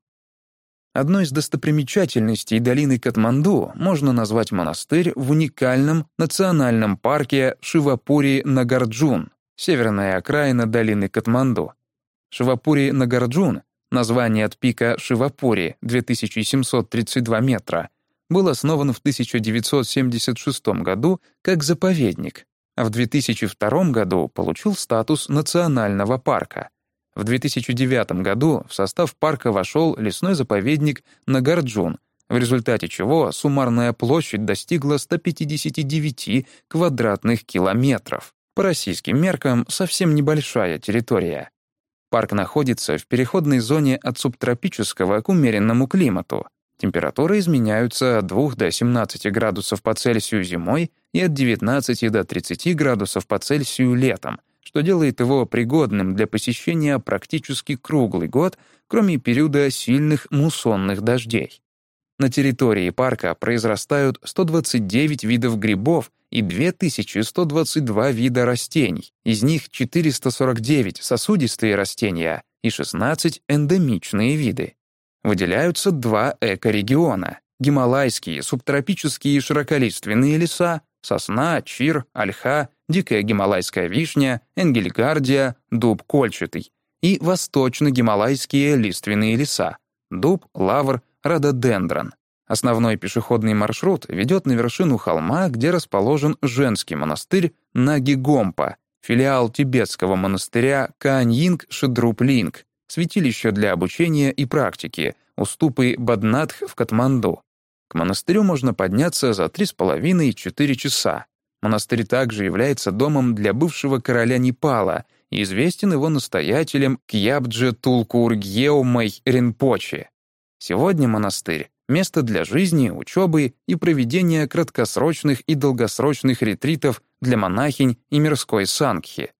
Одной из достопримечательностей долины Катманду можно назвать монастырь в уникальном национальном парке Шивапури-Нагарджун, северная окраина долины Катманду. Шивапури-Нагарджун — название от пика Шивапури, 2732 метра, был основан в 1976 году как заповедник, а в 2002 году получил статус национального парка. В 2009 году в состав парка вошел лесной заповедник Нагарджун, в результате чего суммарная площадь достигла 159 квадратных километров. По российским меркам совсем небольшая территория. Парк находится в переходной зоне от субтропического к умеренному климату. Температуры изменяются от 2 до 17 градусов по Цельсию зимой и от 19 до 30 градусов по Цельсию летом, что делает его пригодным для посещения практически круглый год, кроме периода сильных муссонных дождей. На территории парка произрастают 129 видов грибов и 2122 вида растений, из них 449 сосудистые растения и 16 эндемичные виды. Выделяются два экорегиона — гималайские, субтропические широколиственные леса, сосна, чир, ольха, дикая гималайская вишня, энгельгардия, дуб кольчатый и восточно-гималайские лиственные леса — дуб, лавр, рододендрон. Основной пешеходный маршрут ведет на вершину холма, где расположен женский монастырь Нагигомпа, филиал тибетского монастыря Каньинг-Шедруп-Линг, святилище для обучения и практики, у ступы Боднатх в Катманду. К монастырю можно подняться за 3,5-4 часа. Монастырь также является домом для бывшего короля Непала и известен его настоятелем Кьябдже Тулкургьеумай Ринпоче. Сегодня монастырь — место для жизни, учебы и проведения краткосрочных и долгосрочных ретритов для монахинь и мирской сангхи.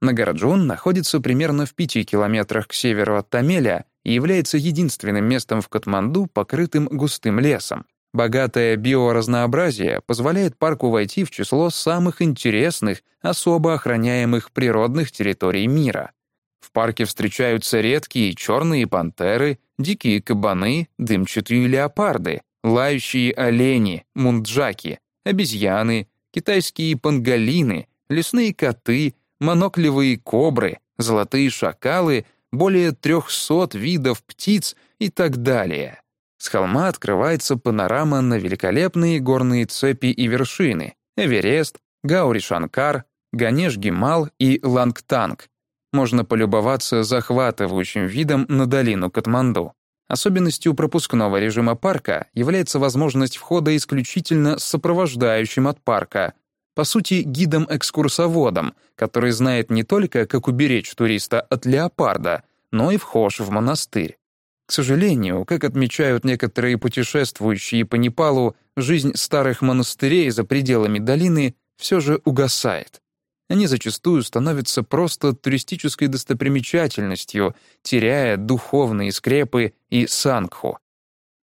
Нагарджун находится примерно в пяти километрах к северу от Тамеля и является единственным местом в Катманду, покрытым густым лесом. Богатое биоразнообразие позволяет парку войти в число самых интересных, особо охраняемых природных территорий мира. В парке встречаются редкие черные пантеры, дикие кабаны, дымчатые леопарды, лающие олени, мунджаки, обезьяны, китайские панголины, лесные коты, моноклевые кобры, золотые шакалы, более 300 видов птиц и так далее. С холма открывается панорама на великолепные горные цепи и вершины — Эверест, Гаури-Шанкар, Ганеш-Гимал и Лангтанг. Можно полюбоваться захватывающим видом на долину Катманду. Особенностью пропускного режима парка является возможность входа исключительно с сопровождающим от парка, по сути, гидом-экскурсоводом, который знает не только, как уберечь туриста от леопарда, но и вхож в монастырь. К сожалению, как отмечают некоторые путешествующие по Непалу, жизнь старых монастырей за пределами долины все же угасает. Они зачастую становятся просто туристической достопримечательностью, теряя духовные скрепы и сангху.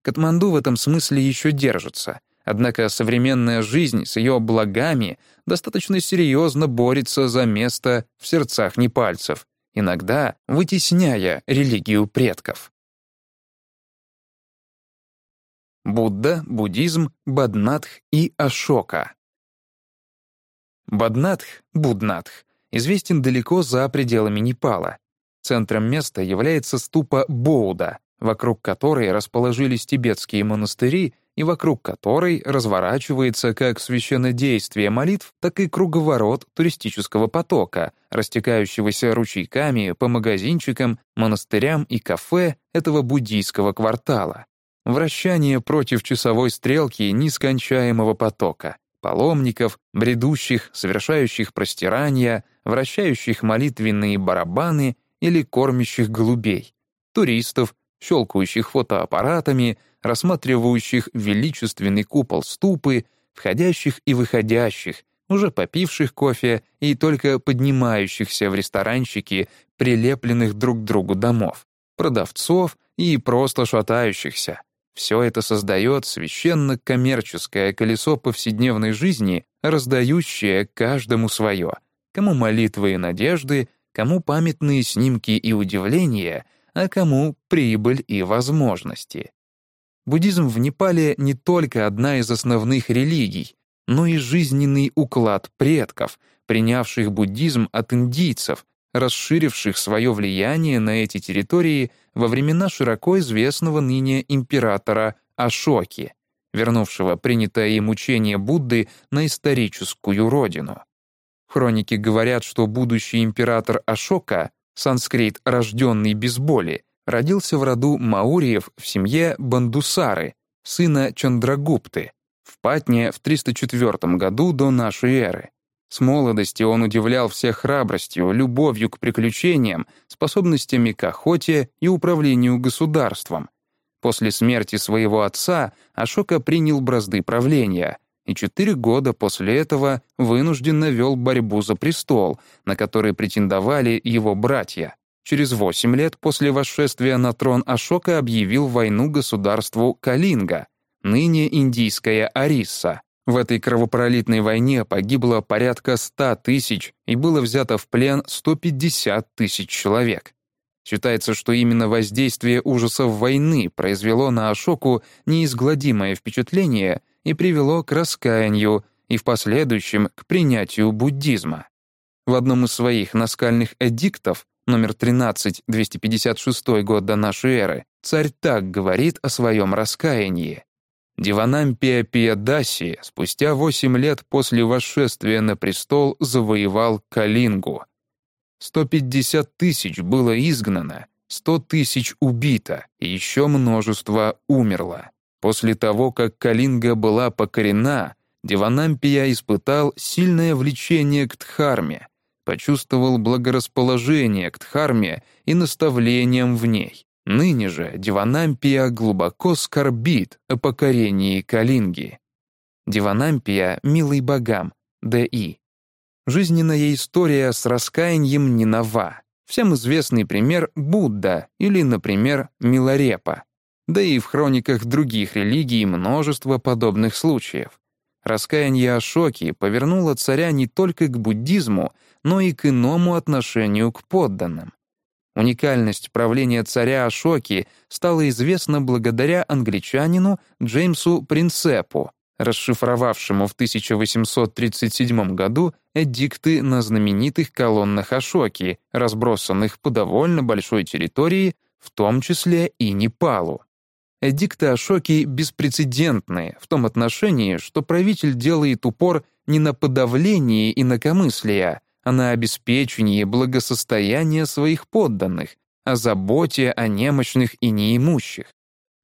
Катманду в этом смысле еще держится, однако современная жизнь с ее благами достаточно серьезно борется за место в сердцах непальцев, иногда вытесняя религию предков. Будда, буддизм, Баднатх и Ашока. Баднатх, Буднатх, известен далеко за пределами Непала. Центром места является ступа Боуда, вокруг которой расположились тибетские монастыри и вокруг которой разворачивается как священнодействие молитв, так и круговорот туристического потока, растекающегося ручейками по магазинчикам, монастырям и кафе этого буддийского квартала. Вращание против часовой стрелки нескончаемого потока, паломников, бредущих, совершающих простирания, вращающих молитвенные барабаны или кормящих голубей, туристов, щелкающих фотоаппаратами, рассматривающих величественный купол ступы, входящих и выходящих, уже попивших кофе и только поднимающихся в ресторанчики, прилепленных друг к другу домов, продавцов и просто шатающихся. Все это создает священно-коммерческое колесо повседневной жизни, раздающее каждому свое. Кому молитвы и надежды, кому памятные снимки и удивления, а кому прибыль и возможности. Буддизм в Непале не только одна из основных религий, но и жизненный уклад предков, принявших буддизм от индийцев, расширивших свое влияние на эти территории во времена широко известного ныне императора Ашоки, вернувшего принятое им учение Будды на историческую родину. Хроники говорят, что будущий император Ашока, санскрит «рожденный без боли», родился в роду Мауриев в семье Бандусары, сына Чандрагупты, в Патне в 304 году до нашей эры. С молодости он удивлял всех храбростью, любовью к приключениям, способностями к охоте и управлению государством. После смерти своего отца Ашока принял бразды правления, и четыре года после этого вынужденно вел борьбу за престол, на который претендовали его братья. Через восемь лет после восшествия на трон Ашока объявил войну государству Калинга, ныне индийская Арисса. В этой кровопролитной войне погибло порядка 100 тысяч и было взято в плен 150 тысяч человек. Считается, что именно воздействие ужасов войны произвело на Ашоку неизгладимое впечатление и привело к раскаянию и в последующем к принятию буддизма. В одном из своих наскальных эдиктов, номер 13, 256 год до нашей эры, царь так говорит о своем раскаянии. Деванампия Пиядаси спустя восемь лет после восшествия на престол завоевал Калингу. 150 тысяч было изгнано, 100 тысяч убито, и еще множество умерло. После того, как Калинга была покорена, Деванампия испытал сильное влечение к Дхарме, почувствовал благорасположение к Дхарме и наставлениям в ней. Ныне же Деванампия глубоко скорбит о покорении Калинги. Деванампия — милый богам, Д.И. Жизненная история с раскаянием не нова. Всем известный пример Будда или, например, Миларепа. Да и в хрониках других религий множество подобных случаев. Раскаяние Ашоки повернуло царя не только к буддизму, но и к иному отношению к подданным. Уникальность правления царя Ашоки стала известна благодаря англичанину Джеймсу Принцепу, расшифровавшему в 1837 году эдикты на знаменитых колоннах Ашоки, разбросанных по довольно большой территории, в том числе и Непалу. Эдикты Ашоки беспрецедентные в том отношении, что правитель делает упор не на подавлении инакомыслия, а на обеспечении благосостояния своих подданных, о заботе о немощных и неимущих.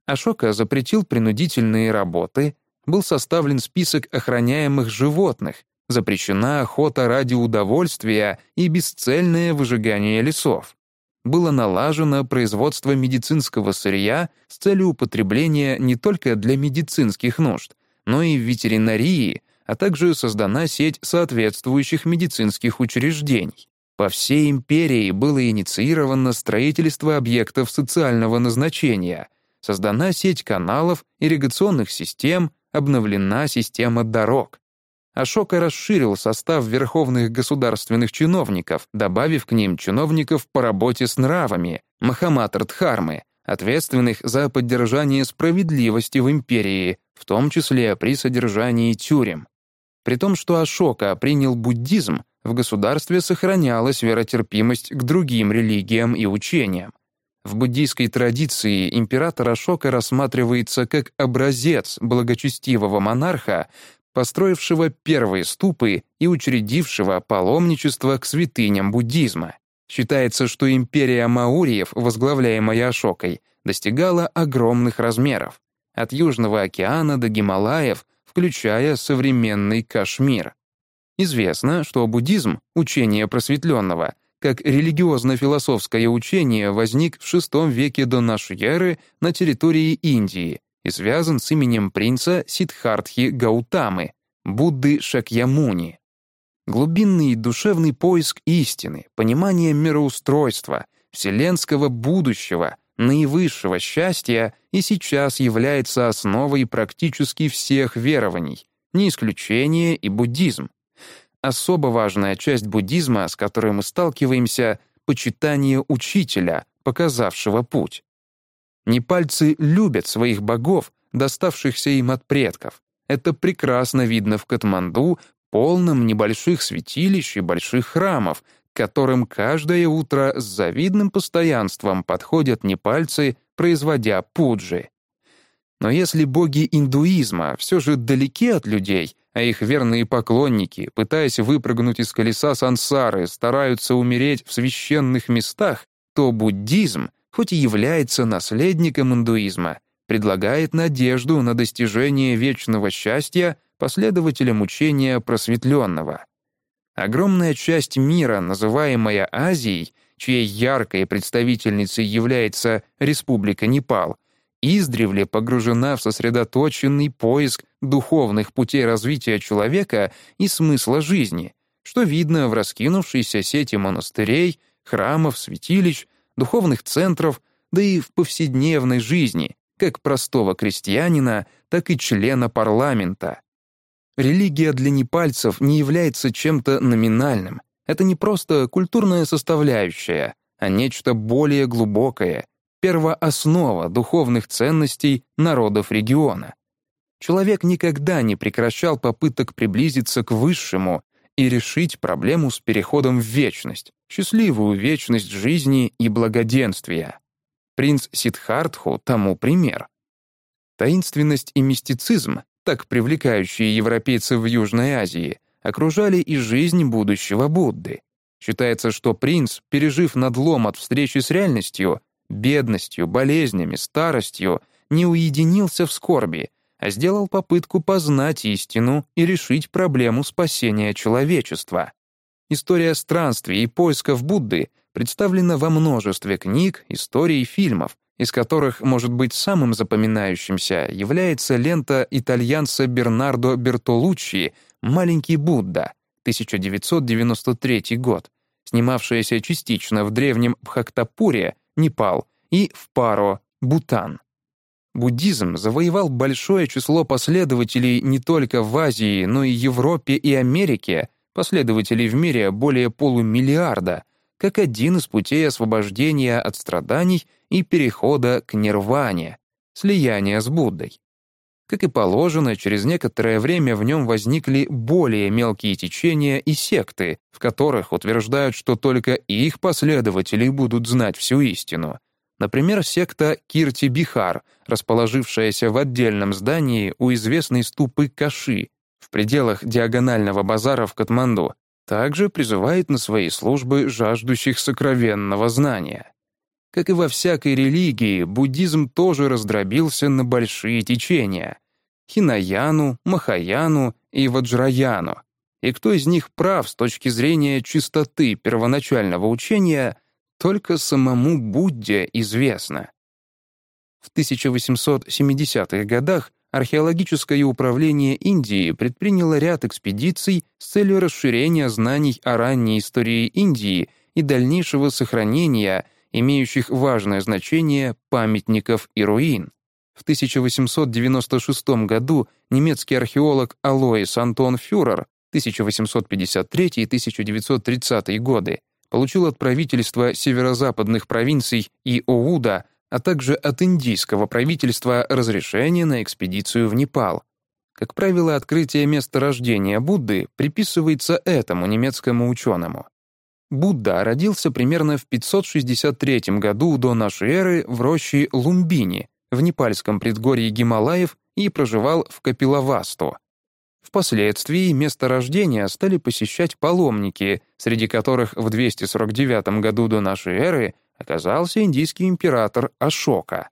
Ашока запретил принудительные работы, был составлен список охраняемых животных, запрещена охота ради удовольствия и бесцельное выжигание лесов. Было налажено производство медицинского сырья с целью употребления не только для медицинских нужд, но и в ветеринарии, а также создана сеть соответствующих медицинских учреждений. По всей империи было инициировано строительство объектов социального назначения, создана сеть каналов, ирригационных систем, обновлена система дорог. Ашока расширил состав верховных государственных чиновников, добавив к ним чиновников по работе с нравами, Махаматр Дхармы, ответственных за поддержание справедливости в империи, в том числе при содержании тюрем. При том, что Ашока принял буддизм, в государстве сохранялась веротерпимость к другим религиям и учениям. В буддийской традиции император Ашока рассматривается как образец благочестивого монарха, построившего первые ступы и учредившего паломничество к святыням буддизма. Считается, что империя Мауриев, возглавляемая Ашокой, достигала огромных размеров, от Южного океана до Гималаев, включая современный Кашмир. Известно, что буддизм, учение просветленного — как религиозно-философское учение возник в VI веке до нашей эры на территории Индии и связан с именем принца Сиддхартхи Гаутамы, Будды Шакьямуни. Глубинный душевный поиск истины, понимание мироустройства, вселенского будущего, наивысшего счастья и сейчас является основой практически всех верований, не исключение и буддизм. Особо важная часть буддизма, с которой мы сталкиваемся, — почитание учителя, показавшего путь. Непальцы любят своих богов, доставшихся им от предков. Это прекрасно видно в Катманду, полном небольших святилищ и больших храмов, к которым каждое утро с завидным постоянством подходят непальцы, производя пуджи. Но если боги индуизма все же далеки от людей, а их верные поклонники, пытаясь выпрыгнуть из колеса сансары, стараются умереть в священных местах, то буддизм, хоть и является наследником индуизма, предлагает надежду на достижение вечного счастья последователям учения просветленного. Огромная часть мира, называемая Азией, чьей яркой представительницей является Республика Непал, издревле погружена в сосредоточенный поиск духовных путей развития человека и смысла жизни, что видно в раскинувшейся сети монастырей, храмов, святилищ, духовных центров, да и в повседневной жизни, как простого крестьянина, так и члена парламента. Религия для непальцев не является чем-то номинальным. Это не просто культурная составляющая, а нечто более глубокое, первооснова духовных ценностей народов региона. Человек никогда не прекращал попыток приблизиться к высшему и решить проблему с переходом в вечность, счастливую вечность жизни и благоденствия. Принц Сиддхартху тому пример. Таинственность и мистицизм, так привлекающие европейцев в Южной Азии, окружали и жизнь будущего Будды. Считается, что принц, пережив надлом от встречи с реальностью, бедностью, болезнями, старостью, не уединился в скорби, а сделал попытку познать истину и решить проблему спасения человечества. История странствий и поисков Будды представлена во множестве книг, историй и фильмов, из которых, может быть, самым запоминающимся является лента итальянца Бернардо Бертолуччи «Маленький Будда» 1993 год, снимавшаяся частично в древнем Бхактапуре, Непал, и в Паро, Бутан. Буддизм завоевал большое число последователей не только в Азии, но и Европе и Америке, последователей в мире более полумиллиарда, как один из путей освобождения от страданий и перехода к нирване, слияния с Буддой. Как и положено, через некоторое время в нем возникли более мелкие течения и секты, в которых утверждают, что только их последователи будут знать всю истину. Например, секта Кирти-Бихар, расположившаяся в отдельном здании у известной ступы Каши, в пределах диагонального базара в Катманду, также призывает на свои службы жаждущих сокровенного знания. Как и во всякой религии, буддизм тоже раздробился на большие течения — Хинаяну, Махаяну и Ваджраяну. И кто из них прав с точки зрения чистоты первоначального учения, только самому Будде известно. В 1870-х годах археологическое управление Индии предприняло ряд экспедиций с целью расширения знаний о ранней истории Индии и дальнейшего сохранения имеющих важное значение памятников и руин. В 1896 году немецкий археолог Алоис Антон Фюрер 1853-1930 годы получил от правительства северо-западных провинций и Оуда а также от индийского правительства разрешение на экспедицию в Непал. Как правило, открытие места рождения Будды приписывается этому немецкому ученому. Будда родился примерно в 563 году до нашей эры в роще Лумбини, в непальском предгорье Гималаев и проживал в Капилавасту. Впоследствии место рождения стали посещать паломники, среди которых в 249 году до нашей эры оказался индийский император Ашока.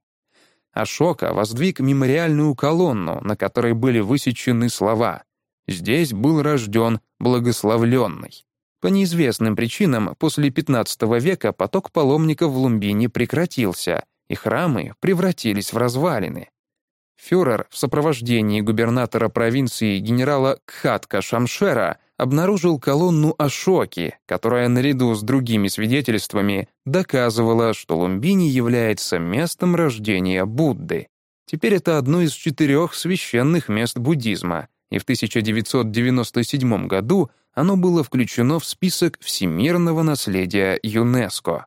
Ашока воздвиг мемориальную колонну, на которой были высечены слова «Здесь был рожден благословленный». По неизвестным причинам после XV века поток паломников в Лумбине прекратился, и храмы превратились в развалины. Фюрер в сопровождении губернатора провинции генерала Кхатка Шамшера обнаружил колонну Ашоки, которая наряду с другими свидетельствами доказывала, что Лумбини является местом рождения Будды. Теперь это одно из четырех священных мест буддизма, и в 1997 году оно было включено в список всемирного наследия ЮНЕСКО.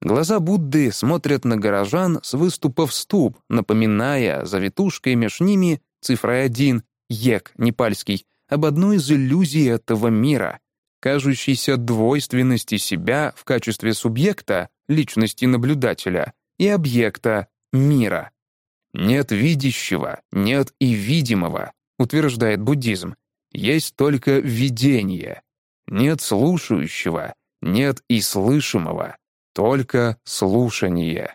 Глаза Будды смотрят на горожан с выступов ступ, напоминая завитушкой меж ними цифрой один, ек, непальский, об одной из иллюзий этого мира, кажущейся двойственности себя в качестве субъекта, личности наблюдателя, и объекта, мира. Нет видящего, нет и видимого, утверждает буддизм. Есть только видение. Нет слушающего, нет и слышимого только слушание.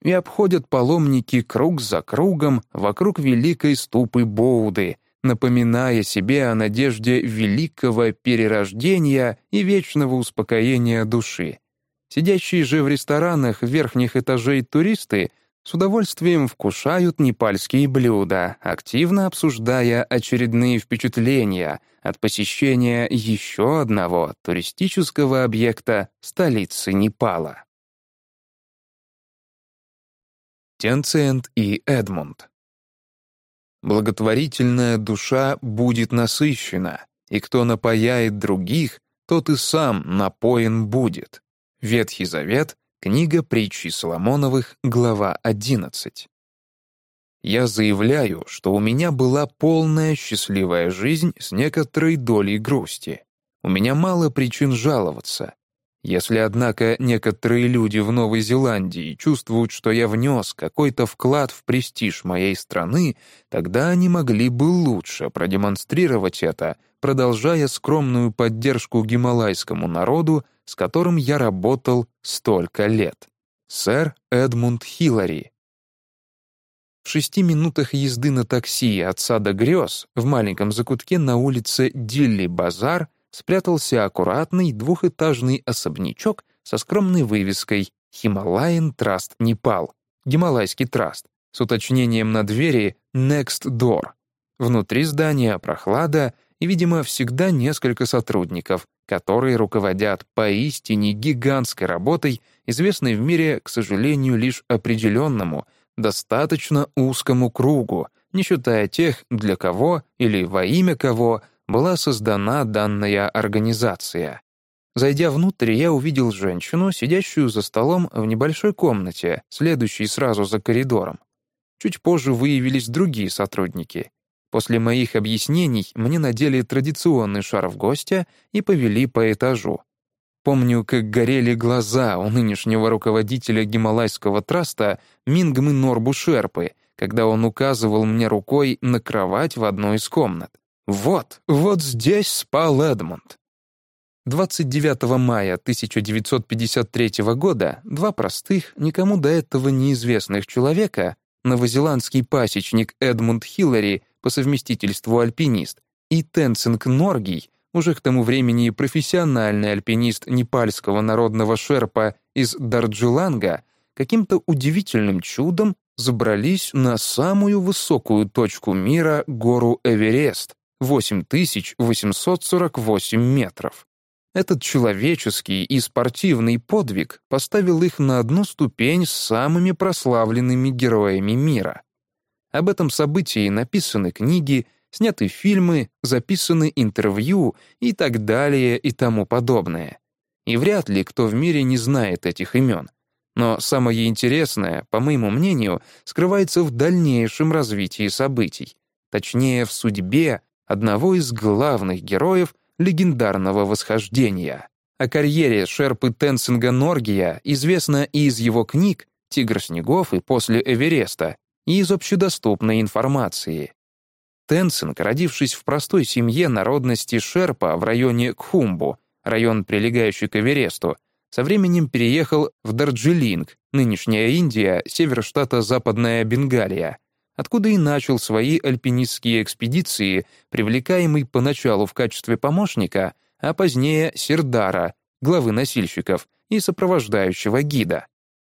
И обходят паломники круг за кругом вокруг великой ступы Боуды, напоминая себе о надежде великого перерождения и вечного успокоения души. Сидящие же в ресторанах верхних этажей туристы с удовольствием вкушают непальские блюда, активно обсуждая очередные впечатления от посещения еще одного туристического объекта столицы Непала. Тенциент и Эдмунд Благотворительная душа будет насыщена, и кто напояет других, тот и сам напоен будет. Ветхий Завет, Книга притчи Соломоновых, глава 11. Я заявляю, что у меня была полная счастливая жизнь с некоторой долей грусти. У меня мало причин жаловаться. Если, однако, некоторые люди в Новой Зеландии чувствуют, что я внес какой-то вклад в престиж моей страны, тогда они могли бы лучше продемонстрировать это, продолжая скромную поддержку гималайскому народу с которым я работал столько лет. Сэр Эдмунд Хиллари. В шести минутах езды на такси от сада грез в маленьком закутке на улице Дилли-Базар спрятался аккуратный двухэтажный особнячок со скромной вывеской «Himalayan Trust Непал» — Гималайский траст, с уточнением на двери «Next Door». Внутри здания прохлада и, видимо, всегда несколько сотрудников, которые руководят поистине гигантской работой, известной в мире, к сожалению, лишь определенному, достаточно узкому кругу, не считая тех, для кого или во имя кого была создана данная организация. Зайдя внутрь, я увидел женщину, сидящую за столом в небольшой комнате, следующей сразу за коридором. Чуть позже выявились другие сотрудники. После моих объяснений мне надели традиционный шарф гостя и повели по этажу. Помню, как горели глаза у нынешнего руководителя Гималайского траста Мингмы Норбу Шерпы, когда он указывал мне рукой на кровать в одной из комнат. Вот, вот здесь спал Эдмунд. 29 мая 1953 года два простых, никому до этого неизвестных человека, новозеландский пасечник Эдмунд Хиллари, по совместительству альпинист, и Тенцинг Норгий, уже к тому времени профессиональный альпинист непальского народного шерпа из Дарджиланга, каким-то удивительным чудом забрались на самую высокую точку мира гору Эверест, 8848 метров. Этот человеческий и спортивный подвиг поставил их на одну ступень с самыми прославленными героями мира. Об этом событии написаны книги, сняты фильмы, записаны интервью и так далее и тому подобное. И вряд ли кто в мире не знает этих имен. Но самое интересное, по моему мнению, скрывается в дальнейшем развитии событий, точнее, в судьбе одного из главных героев легендарного восхождения. О карьере Шерпы Тенсинга Норгия известно и из его книг «Тигр снегов» и «После Эвереста», и из общедоступной информации. Тенсинг, родившись в простой семье народности Шерпа в районе Кхумбу, район, прилегающий к Эвересту, со временем переехал в Дарджилинг, нынешняя Индия, север штата Западная Бенгалия, откуда и начал свои альпинистские экспедиции, привлекаемый поначалу в качестве помощника, а позднее Сердара, главы носильщиков и сопровождающего гида.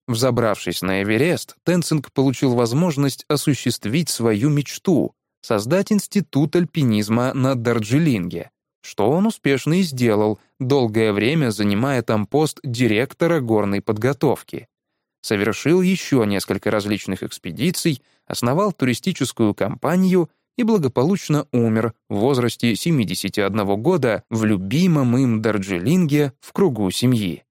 Взобравшись на Эверест, Тенцинг получил возможность осуществить свою мечту — создать институт альпинизма на Дарджилинге, что он успешно и сделал, долгое время занимая там пост директора горной подготовки совершил еще несколько различных экспедиций, основал туристическую компанию и благополучно умер в возрасте 71 года в любимом им Дарджилинге в кругу семьи.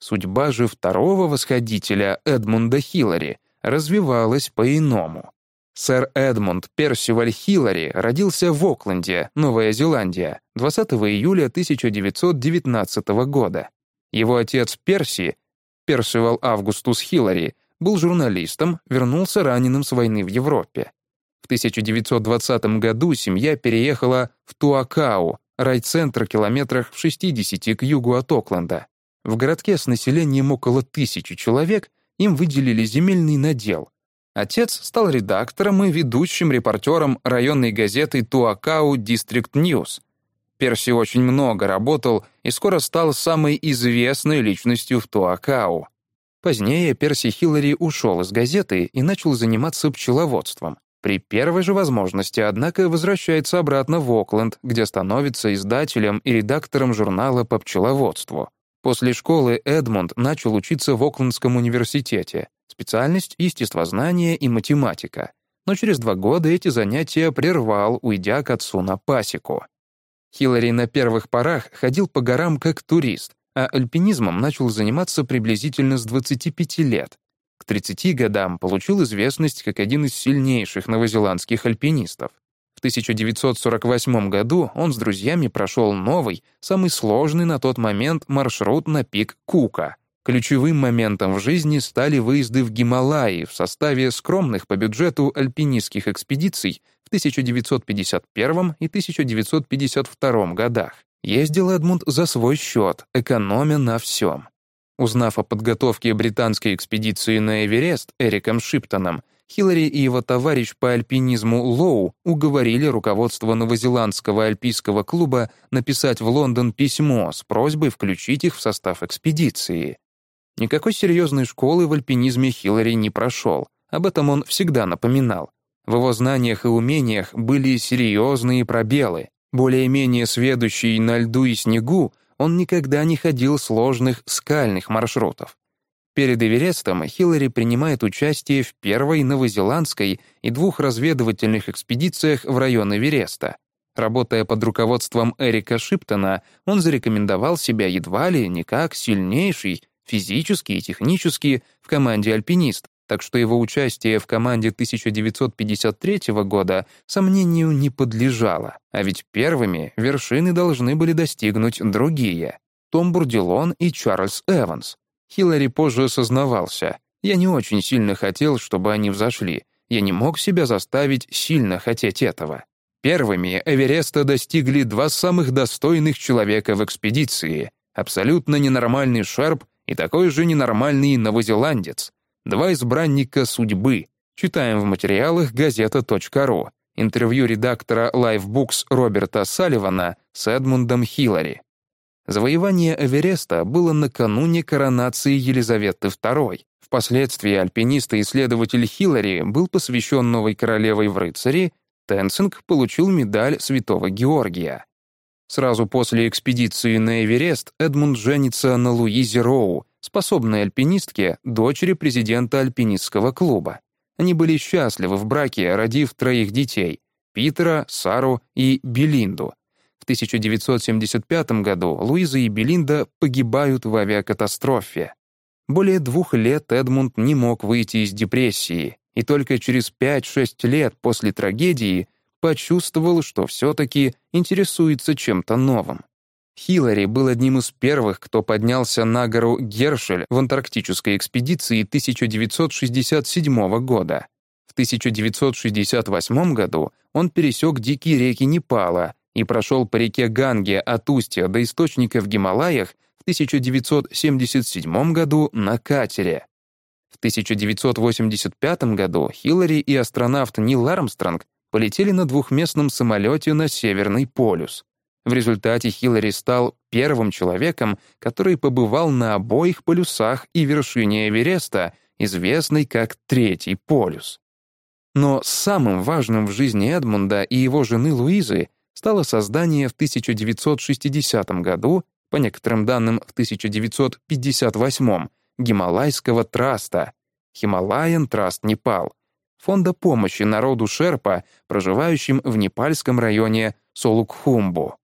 Судьба же второго восходителя Эдмунда Хиллари развивалась по-иному. Сэр Эдмунд Персиваль Хиллари родился в Окленде, Новая Зеландия, 20 июля 1919 года. Его отец Перси Персивал Августус Хиллари, был журналистом, вернулся раненым с войны в Европе. В 1920 году семья переехала в Туакау, райцентр километрах в 60 к югу от Окленда. В городке с населением около тысячи человек им выделили земельный надел. Отец стал редактором и ведущим репортером районной газеты Туакау District News. Перси очень много работал и скоро стал самой известной личностью в Туакау. Позднее Перси Хиллари ушел из газеты и начал заниматься пчеловодством. При первой же возможности, однако, возвращается обратно в Окленд, где становится издателем и редактором журнала по пчеловодству. После школы Эдмунд начал учиться в Оклендском университете. Специальность — естествознание и математика. Но через два года эти занятия прервал, уйдя к отцу на пасеку. Хиллари на первых порах ходил по горам как турист, а альпинизмом начал заниматься приблизительно с 25 лет. К 30 годам получил известность как один из сильнейших новозеландских альпинистов. В 1948 году он с друзьями прошел новый, самый сложный на тот момент маршрут на пик Кука. Ключевым моментом в жизни стали выезды в Гималаи в составе скромных по бюджету альпинистских экспедиций в 1951 и 1952 годах. Ездил Эдмунд за свой счет, экономя на всем. Узнав о подготовке британской экспедиции на Эверест Эриком Шиптоном, Хиллари и его товарищ по альпинизму Лоу уговорили руководство новозеландского альпийского клуба написать в Лондон письмо с просьбой включить их в состав экспедиции. Никакой серьезной школы в альпинизме Хиллари не прошел, об этом он всегда напоминал. В его знаниях и умениях были серьезные пробелы. Более-менее сведущий на льду и снегу, он никогда не ходил сложных скальных маршрутов. Перед Эверестом Хиллари принимает участие в первой новозеландской и двух разведывательных экспедициях в район Эвереста. Работая под руководством Эрика Шиптона, он зарекомендовал себя едва ли не как сильнейший, физически и технически, в команде альпинист, так что его участие в команде 1953 года сомнению не подлежало, а ведь первыми вершины должны были достигнуть другие — Том Бурдилон и Чарльз Эванс. Хиллари позже осознавался, я не очень сильно хотел, чтобы они взошли, я не мог себя заставить сильно хотеть этого. Первыми Эвереста достигли два самых достойных человека в экспедиции — абсолютно ненормальный Шерп и такой же ненормальный новозеландец — Два избранника судьбы. Читаем в материалах газета.ру. Интервью редактора Lifebooks Роберта Салливана с Эдмундом Хиллари. Завоевание Эвереста было накануне коронации Елизаветы II. Впоследствии альпинист и исследователь Хиллари был посвящен новой королевой в рыцари, Тенцинг получил медаль Святого Георгия. Сразу после экспедиции на Эверест Эдмунд женится на Луизе Роу, способной альпинистке, дочери президента альпинистского клуба. Они были счастливы в браке, родив троих детей — Питера, Сару и Белинду. В 1975 году Луиза и Белинда погибают в авиакатастрофе. Более двух лет Эдмунд не мог выйти из депрессии, и только через 5-6 лет после трагедии почувствовал, что все-таки интересуется чем-то новым. Хиллари был одним из первых, кто поднялся на гору Гершель в антарктической экспедиции 1967 года. В 1968 году он пересек дикие реки Непала и прошел по реке Ганге от устья до источника в Гималаях в 1977 году на катере. В 1985 году Хиллари и астронавт Нил Армстронг полетели на двухместном самолете на Северный полюс. В результате Хиллари стал первым человеком, который побывал на обоих полюсах и вершине Эвереста, известной как Третий полюс. Но самым важным в жизни Эдмунда и его жены Луизы стало создание в 1960 году, по некоторым данным в 1958, Гималайского траста, Himalayan Trust Непал, фонда помощи народу Шерпа, проживающим в непальском районе Солукхумбу.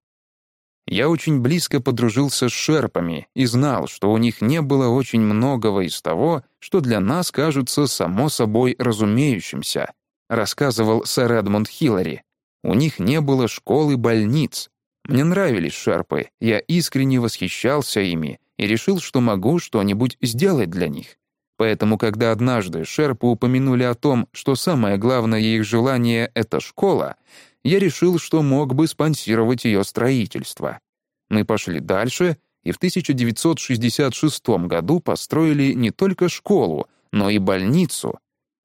Я очень близко подружился с шерпами и знал, что у них не было очень многого из того, что для нас кажется само собой разумеющимся, рассказывал сэр Эдмунд Хиллари. У них не было школ и больниц. Мне нравились шерпы, я искренне восхищался ими и решил, что могу что-нибудь сделать для них. Поэтому, когда однажды шерпы упомянули о том, что самое главное их желание — это школа, я решил, что мог бы спонсировать ее строительство. Мы пошли дальше и в 1966 году построили не только школу, но и больницу.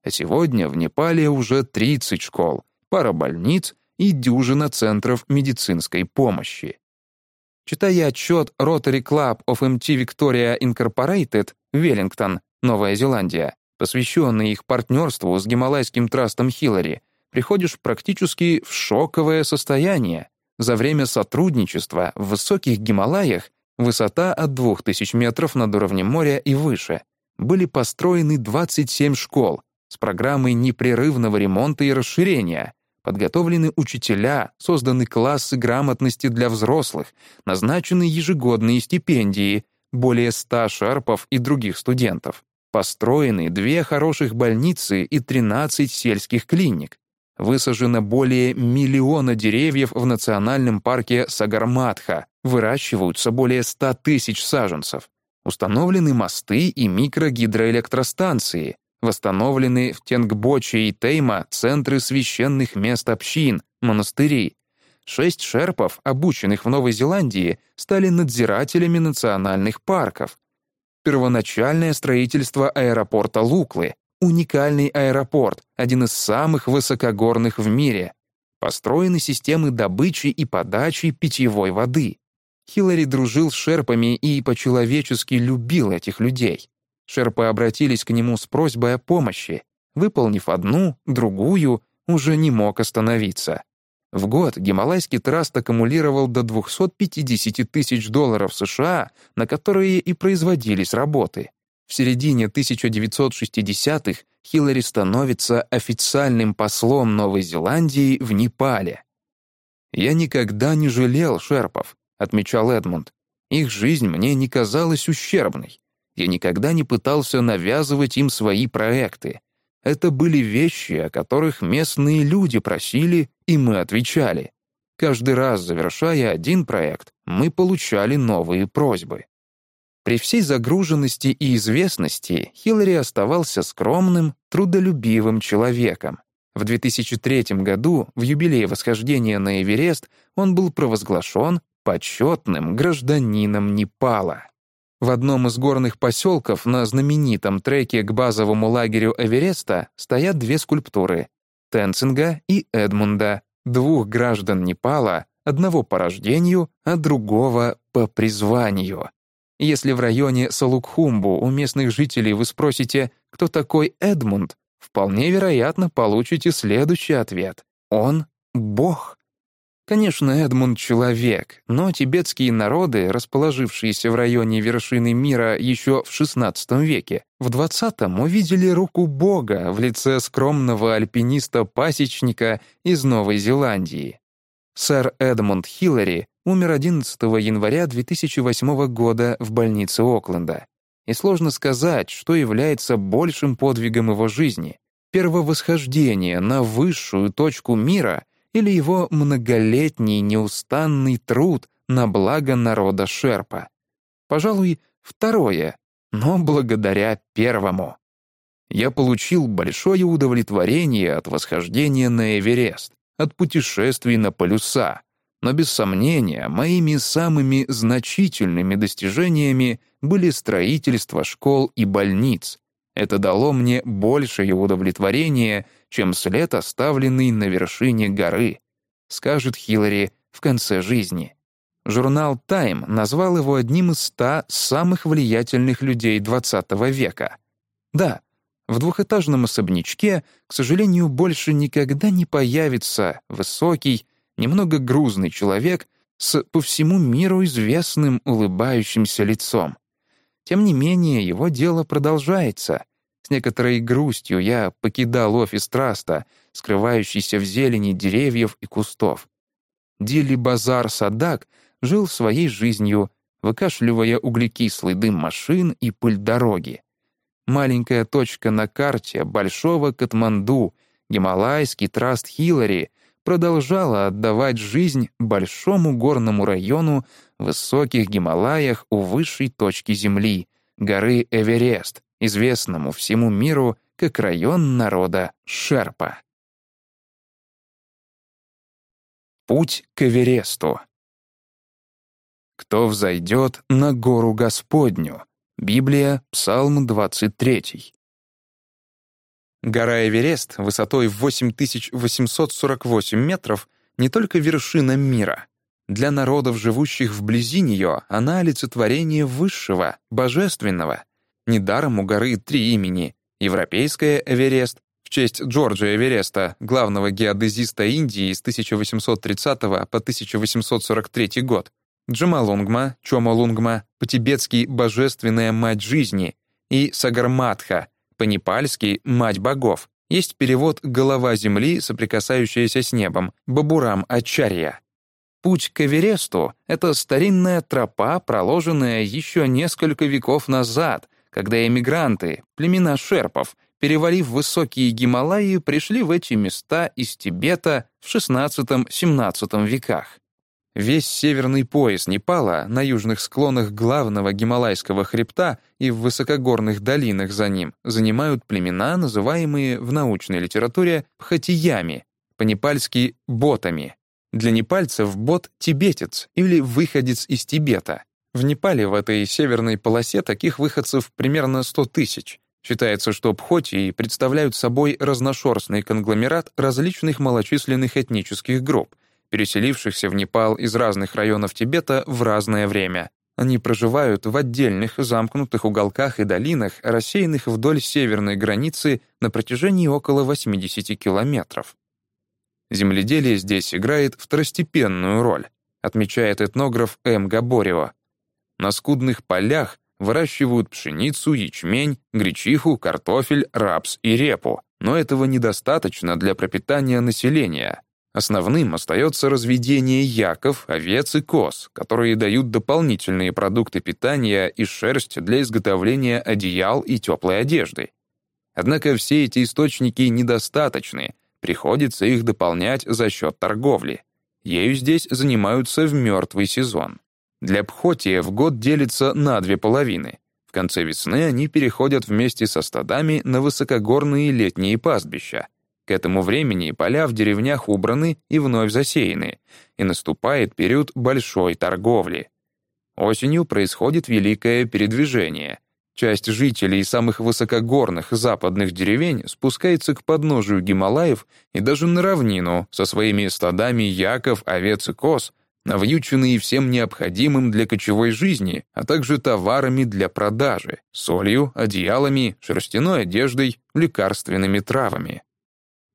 А сегодня в Непале уже 30 школ, пара больниц и дюжина центров медицинской помощи. Читая отчет Rotary Club of MT Victoria Incorporated, Веллингтон, Новая Зеландия, посвященный их партнерству с Гималайским трастом Хиллари, приходишь практически в шоковое состояние. За время сотрудничества в высоких Гималаях высота от 2000 метров над уровнем моря и выше были построены 27 школ с программой непрерывного ремонта и расширения, подготовлены учителя, созданы классы грамотности для взрослых, назначены ежегодные стипендии, более 100 шарпов и других студентов. Построены две хороших больницы и 13 сельских клиник. Высажено более миллиона деревьев в национальном парке Сагарматха. Выращиваются более 100 тысяч саженцев. Установлены мосты и микрогидроэлектростанции. Восстановлены в Тенгбоче и Тейма центры священных мест общин, монастырей. Шесть шерпов, обученных в Новой Зеландии, стали надзирателями национальных парков. Первоначальное строительство аэропорта Луклы, уникальный аэропорт, один из самых высокогорных в мире. Построены системы добычи и подачи питьевой воды. Хиллари дружил с шерпами и по-человечески любил этих людей. Шерпы обратились к нему с просьбой о помощи. Выполнив одну, другую, уже не мог остановиться. В год Гималайский траст аккумулировал до 250 тысяч долларов США, на которые и производились работы. В середине 1960-х Хиллари становится официальным послом Новой Зеландии в Непале. «Я никогда не жалел шерпов», — отмечал Эдмунд. «Их жизнь мне не казалась ущербной. Я никогда не пытался навязывать им свои проекты. Это были вещи, о которых местные люди просили, и мы отвечали. Каждый раз, завершая один проект, мы получали новые просьбы. При всей загруженности и известности Хиллари оставался скромным, трудолюбивым человеком. В 2003 году, в юбилей восхождения на Эверест, он был провозглашен почетным гражданином Непала. В одном из горных поселков на знаменитом треке к базовому лагерю Эвереста стоят две скульптуры — Тенцинга и Эдмунда, двух граждан Непала, одного по рождению, а другого по призванию. Если в районе Салукхумбу у местных жителей вы спросите, кто такой Эдмунд, вполне вероятно получите следующий ответ. Он — Бог. Конечно, Эдмунд — человек, но тибетские народы, расположившиеся в районе вершины мира еще в XVI веке, в XX увидели руку Бога в лице скромного альпиниста-пасечника из Новой Зеландии. Сэр Эдмунд Хиллари умер 11 января 2008 года в больнице Окленда. И сложно сказать, что является большим подвигом его жизни — первовосхождение на высшую точку мира — или его многолетний неустанный труд на благо народа Шерпа. Пожалуй, второе, но благодаря первому. Я получил большое удовлетворение от восхождения на Эверест, от путешествий на полюса, но без сомнения моими самыми значительными достижениями были строительство школ и больниц. Это дало мне большее удовлетворение, чем след, оставленный на вершине горы, скажет Хиллари в конце жизни. Журнал «Тайм» назвал его одним из ста самых влиятельных людей XX века. Да, в двухэтажном особнячке, к сожалению, больше никогда не появится высокий, немного грузный человек с по всему миру известным улыбающимся лицом. Тем не менее, его дело продолжается — с некоторой грустью я покидал офис траста, скрывающийся в зелени деревьев и кустов. Дили Базар Садак жил своей жизнью, выкашливая углекислый дым машин и пыль дороги. Маленькая точка на карте Большого Катманду, Гималайский траст Хиллари, продолжала отдавать жизнь большому горному району в высоких Гималаях у высшей точки Земли, горы Эверест, известному всему миру как район народа Шерпа. Путь к Эвересту. Кто взойдет на гору Господню? Библия, Псалм 23. Гора Эверест высотой в 8848 метров не только вершина мира. Для народов, живущих вблизи нее, она олицетворение высшего, божественного — Недаром у горы три имени — Европейская Эверест, в честь Джорджа Эвереста, главного геодезиста Индии с 1830 по 1843 год, Джамалунгма, Чомалунгма, по-тибетски «божественная мать жизни» и Сагарматха, по-непальски «мать богов». Есть перевод «голова земли, соприкасающаяся с небом», Бабурам Ачарья. Путь к Эвересту — это старинная тропа, проложенная еще несколько веков назад — когда эмигранты, племена шерпов, перевалив высокие Гималаи, пришли в эти места из Тибета в XVI-XVII веках. Весь северный пояс Непала на южных склонах главного Гималайского хребта и в высокогорных долинах за ним занимают племена, называемые в научной литературе пхатиями, по-непальски — ботами. Для непальцев бот — тибетец или выходец из Тибета. В Непале в этой северной полосе таких выходцев примерно 100 тысяч. Считается, что пхотии представляют собой разношерстный конгломерат различных малочисленных этнических групп, переселившихся в Непал из разных районов Тибета в разное время. Они проживают в отдельных замкнутых уголках и долинах, рассеянных вдоль северной границы на протяжении около 80 километров. Земледелие здесь играет второстепенную роль, отмечает этнограф М. Габорева. На скудных полях выращивают пшеницу, ячмень, гречиху, картофель, рапс и репу, но этого недостаточно для пропитания населения. Основным остается разведение яков, овец и коз, которые дают дополнительные продукты питания и шерсть для изготовления одеял и теплой одежды. Однако все эти источники недостаточны, приходится их дополнять за счет торговли. Ею здесь занимаются в мертвый сезон. Для Пхотия в год делится на две половины. В конце весны они переходят вместе со стадами на высокогорные летние пастбища. К этому времени поля в деревнях убраны и вновь засеяны, и наступает период большой торговли. Осенью происходит великое передвижение. Часть жителей самых высокогорных западных деревень спускается к подножию Гималаев и даже на равнину со своими стадами яков, овец и коз, навьюченные всем необходимым для кочевой жизни, а также товарами для продажи, солью, одеялами, шерстяной одеждой, лекарственными травами.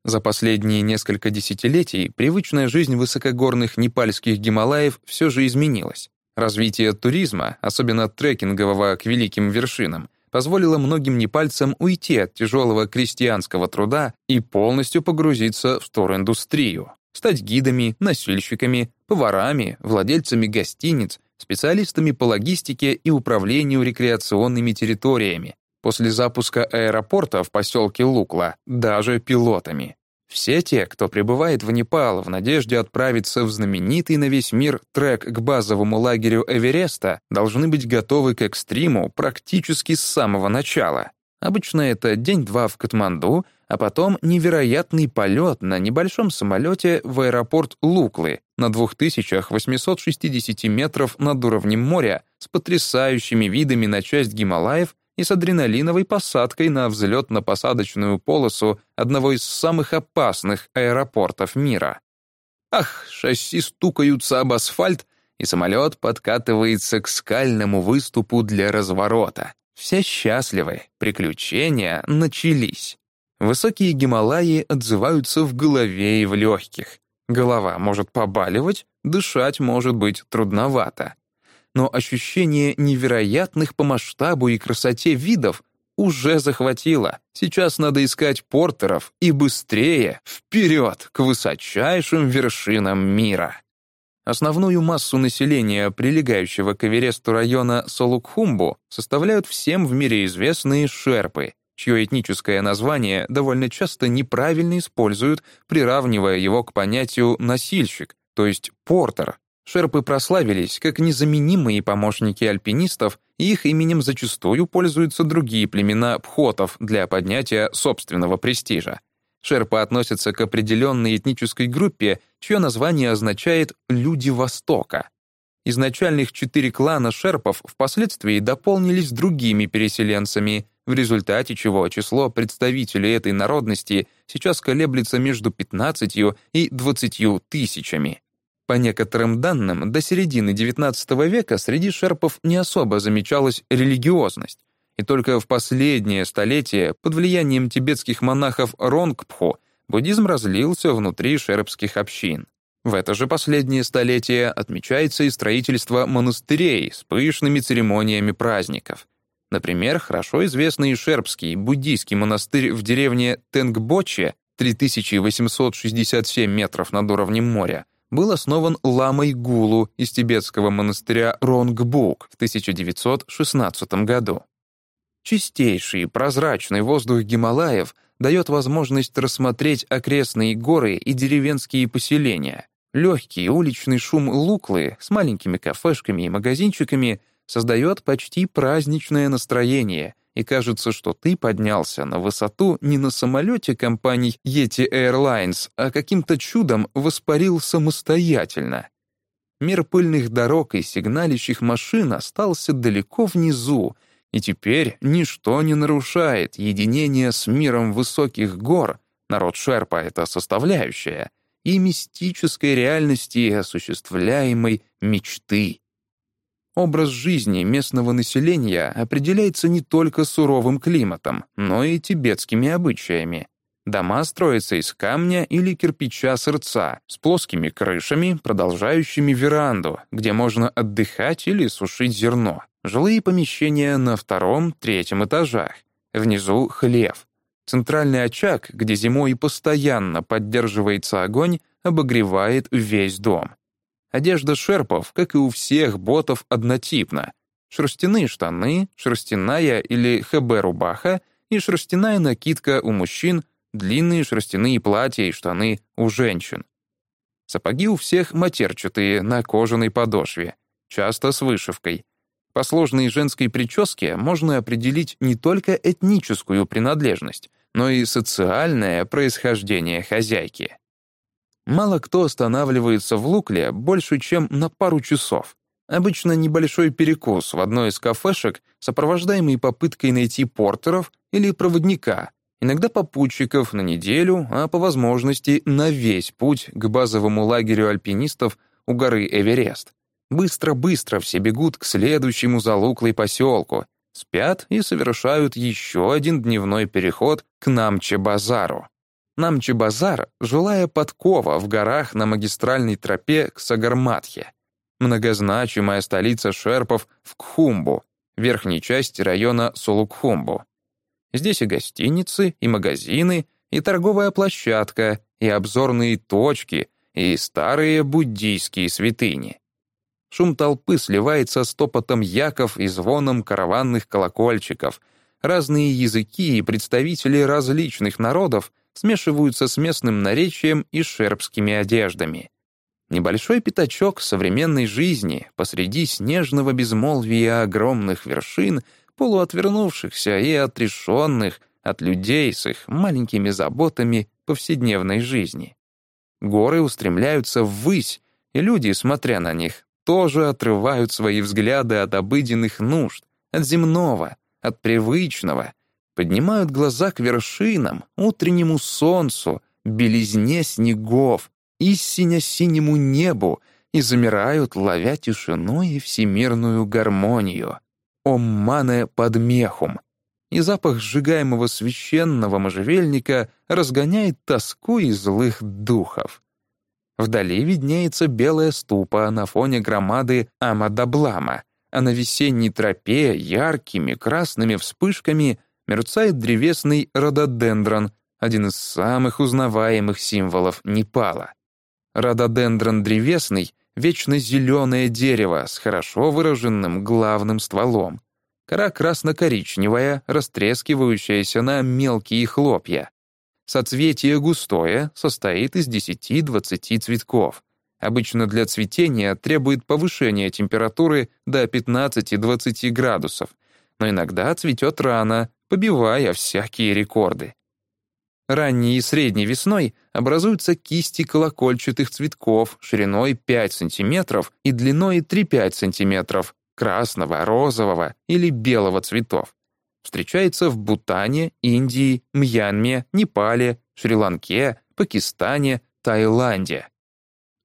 За последние несколько десятилетий привычная жизнь высокогорных непальских Гималаев все же изменилась. Развитие туризма, особенно трекингового к великим вершинам, позволило многим непальцам уйти от тяжелого крестьянского труда и полностью погрузиться в туриндустрию, стать гидами, носильщиками, поварами, владельцами гостиниц, специалистами по логистике и управлению рекреационными территориями, после запуска аэропорта в поселке Лукла, даже пилотами. Все те, кто прибывает в Непал в надежде отправиться в знаменитый на весь мир трек к базовому лагерю Эвереста, должны быть готовы к экстриму практически с самого начала. Обычно это день-два в Катманду, а потом невероятный полет на небольшом самолете в аэропорт Луклы на 2860 метров над уровнем моря с потрясающими видами на часть Гималаев и с адреналиновой посадкой на взлетно-посадочную полосу одного из самых опасных аэропортов мира. Ах, шасси стукаются об асфальт, и самолет подкатывается к скальному выступу для разворота. Все счастливы, приключения начались. Высокие Гималаи отзываются в голове и в легких. Голова может побаливать, дышать может быть трудновато но ощущение невероятных по масштабу и красоте видов уже захватило. Сейчас надо искать портеров и быстрее, вперед, к высочайшим вершинам мира. Основную массу населения, прилегающего к Эвересту района Солукхумбу, составляют всем в мире известные шерпы, чье этническое название довольно часто неправильно используют, приравнивая его к понятию «носильщик», то есть «портер», Шерпы прославились как незаменимые помощники альпинистов, и их именем зачастую пользуются другие племена пхотов для поднятия собственного престижа. Шерпы относятся к определенной этнической группе, чье название означает «люди Востока». Изначальных четыре клана шерпов впоследствии дополнились другими переселенцами, в результате чего число представителей этой народности сейчас колеблется между 15 и 20 тысячами. По некоторым данным, до середины XIX века среди шерпов не особо замечалась религиозность, и только в последнее столетие под влиянием тибетских монахов Ронгпхо буддизм разлился внутри шерпских общин. В это же последнее столетие отмечается и строительство монастырей с пышными церемониями праздников. Например, хорошо известный шерпский буддийский монастырь в деревне Тенгбоче 3867 метров над уровнем моря был основан ламой Гулу из тибетского монастыря Ронгбук в 1916 году. Чистейший прозрачный воздух Гималаев дает возможность рассмотреть окрестные горы и деревенские поселения. Легкий уличный шум Луклы с маленькими кафешками и магазинчиками создает почти праздничное настроение, и кажется, что ты поднялся на высоту не на самолете компаний Yeti Airlines, а каким-то чудом воспарил самостоятельно. Мир пыльных дорог и сигналищих машин остался далеко внизу, И теперь ничто не нарушает единение с миром высоких гор, народ Шерпа — это составляющая, и мистической реальности осуществляемой мечты. Образ жизни местного населения определяется не только суровым климатом, но и тибетскими обычаями. Дома строятся из камня или кирпича сырца, с плоскими крышами, продолжающими веранду, где можно отдыхать или сушить зерно. Жилые помещения на втором, третьем этажах. Внизу — хлев. Центральный очаг, где зимой постоянно поддерживается огонь, обогревает весь дом. Одежда шерпов, как и у всех ботов, однотипна. Шерстяные штаны, шерстяная или ХБ-рубаха и шерстяная накидка у мужчин, длинные шерстяные платья и штаны у женщин. Сапоги у всех матерчатые, на кожаной подошве, часто с вышивкой. По сложной женской прическе можно определить не только этническую принадлежность, но и социальное происхождение хозяйки. Мало кто останавливается в Лукле больше, чем на пару часов. Обычно небольшой перекус в одной из кафешек, сопровождаемый попыткой найти портеров или проводника, иногда попутчиков на неделю, а по возможности на весь путь к базовому лагерю альпинистов у горы Эверест. Быстро-быстро все бегут к следующему залуклой поселку, спят и совершают еще один дневной переход к Намче-базару. Намче-базар — жилая подкова в горах на магистральной тропе к Сагарматхе, многозначимая столица шерпов в Кхумбу, верхней части района Сулукхумбу. Здесь и гостиницы, и магазины, и торговая площадка, и обзорные точки, и старые буддийские святыни. Шум толпы сливается с топотом яков и звоном караванных колокольчиков. Разные языки и представители различных народов смешиваются с местным наречием и шербскими одеждами. Небольшой пятачок современной жизни посреди снежного безмолвия огромных вершин, полуотвернувшихся и отрешенных от людей с их маленькими заботами повседневной жизни. Горы устремляются ввысь, и люди, смотря на них, тоже отрывают свои взгляды от обыденных нужд, от земного, от привычного, поднимают глаза к вершинам, утреннему солнцу, белизне снегов, истинно синему небу и замирают, ловя тишину и всемирную гармонию. Оммане подмехум. И запах сжигаемого священного можжевельника разгоняет тоску и злых духов. Вдали виднеется белая ступа на фоне громады Амадаблама, а на весенней тропе яркими красными вспышками — мерцает древесный рододендрон, один из самых узнаваемых символов Непала. Рододендрон древесный — вечно зеленое дерево с хорошо выраженным главным стволом. Кора красно-коричневая, растрескивающаяся на мелкие хлопья. Соцветие густое, состоит из 10-20 цветков. Обычно для цветения требует повышения температуры до 15-20 градусов, но иногда цветет рано, побивая всякие рекорды. Ранней и средней весной образуются кисти колокольчатых цветков шириной 5 см и длиной 3-5 см, красного, розового или белого цветов. Встречается в Бутане, Индии, Мьянме, Непале, Шри-Ланке, Пакистане, Таиланде.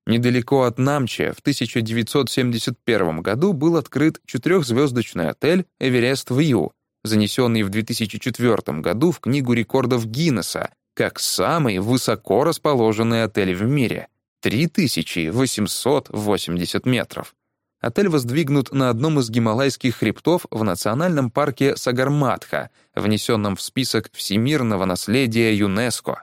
Недалеко от Намче в 1971 году был открыт четырехзвездочный отель «Эверест Вью», занесенный в 2004 году в Книгу рекордов Гиннесса как самый высоко расположенный отель в мире — 3880 метров. Отель воздвигнут на одном из гималайских хребтов в национальном парке Сагарматха, внесенном в список всемирного наследия ЮНЕСКО.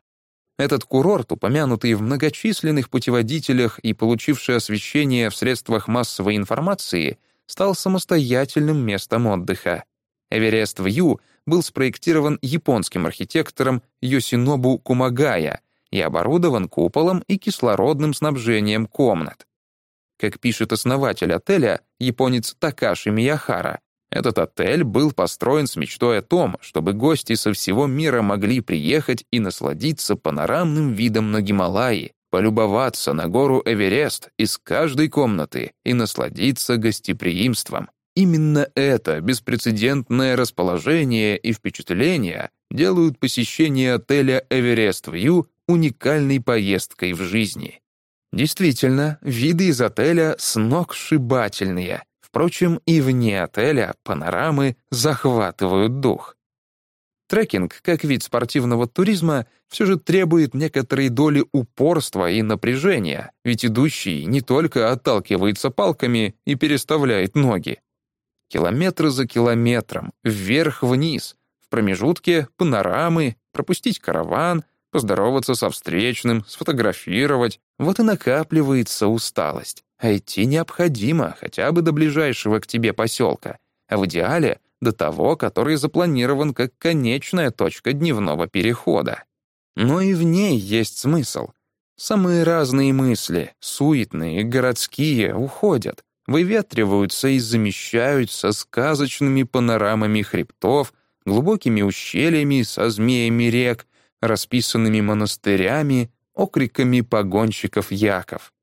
Этот курорт, упомянутый в многочисленных путеводителях и получивший освещение в средствах массовой информации, стал самостоятельным местом отдыха. Эверест Вью был спроектирован японским архитектором Йосинобу Кумагая и оборудован куполом и кислородным снабжением комнат. Как пишет основатель отеля, японец Такаши Мияхара, этот отель был построен с мечтой о том, чтобы гости со всего мира могли приехать и насладиться панорамным видом на Гималаи, полюбоваться на гору Эверест из каждой комнаты и насладиться гостеприимством. Именно это беспрецедентное расположение и впечатление делают посещение отеля «Эверест Вью» уникальной поездкой в жизни. Действительно, виды из отеля сногсшибательные. Впрочем, и вне отеля панорамы захватывают дух. Трекинг, как вид спортивного туризма, все же требует некоторой доли упорства и напряжения, ведь идущий не только отталкивается палками и переставляет ноги. Километры за километром, вверх-вниз, в промежутке панорамы, пропустить караван, поздороваться со встречным, сфотографировать. Вот и накапливается усталость. А идти необходимо хотя бы до ближайшего к тебе поселка, а в идеале до того, который запланирован как конечная точка дневного перехода. Но и в ней есть смысл. Самые разные мысли, суетные, городские, уходят, выветриваются и замещаются сказочными панорамами хребтов, глубокими ущельями со змеями рек, расписанными монастырями, окриками погонщиков яков.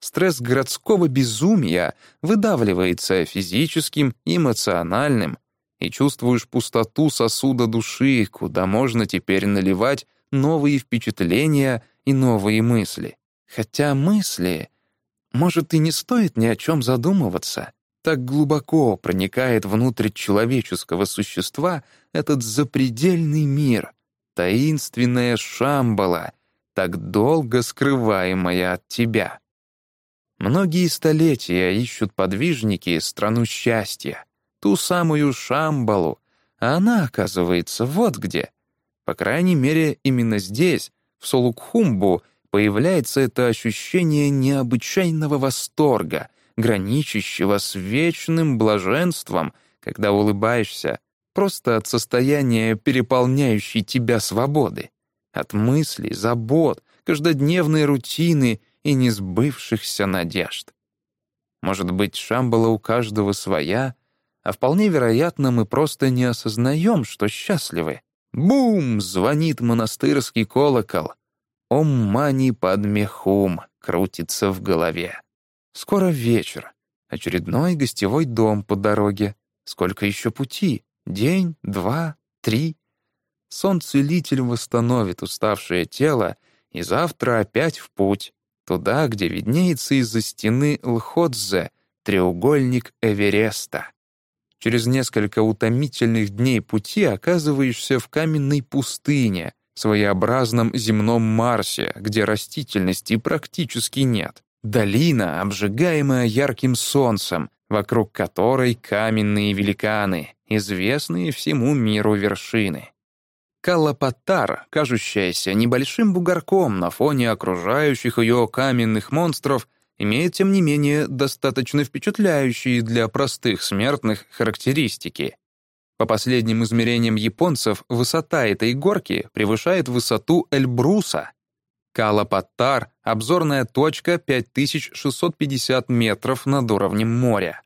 Стресс городского безумия выдавливается физическим эмоциональным, и чувствуешь пустоту сосуда души, куда можно теперь наливать новые впечатления и новые мысли. Хотя мысли, может, и не стоит ни о чем задумываться. Так глубоко проникает внутрь человеческого существа этот запредельный мир, таинственная Шамбала, так долго скрываемая от тебя. Многие столетия ищут подвижники страну счастья, ту самую Шамбалу, а она, оказывается, вот где. По крайней мере, именно здесь, в Солукхумбу, появляется это ощущение необычайного восторга, граничащего с вечным блаженством, когда улыбаешься, просто от состояния переполняющей тебя свободы, от мыслей, забот, каждодневной рутины и несбывшихся надежд. Может быть, Шамбала у каждого своя, а вполне вероятно, мы просто не осознаем, что счастливы. Бум! Звонит монастырский колокол. Ом мани падмехум крутится в голове. Скоро вечер. Очередной гостевой дом по дороге. Сколько еще пути? День, два, три. Сон-целитель восстановит уставшее тело, и завтра опять в путь, туда, где виднеется из-за стены Лходзе треугольник Эвереста. Через несколько утомительных дней пути оказываешься в каменной пустыне, своеобразном земном Марсе, где растительности практически нет. Долина, обжигаемая ярким солнцем, вокруг которой каменные великаны, известные всему миру вершины. Калапатар, кажущаяся небольшим бугорком на фоне окружающих ее каменных монстров, имеет, тем не менее, достаточно впечатляющие для простых смертных характеристики. По последним измерениям японцев, высота этой горки превышает высоту Эльбруса. Калапаттар — обзорная точка 5650 метров над уровнем моря.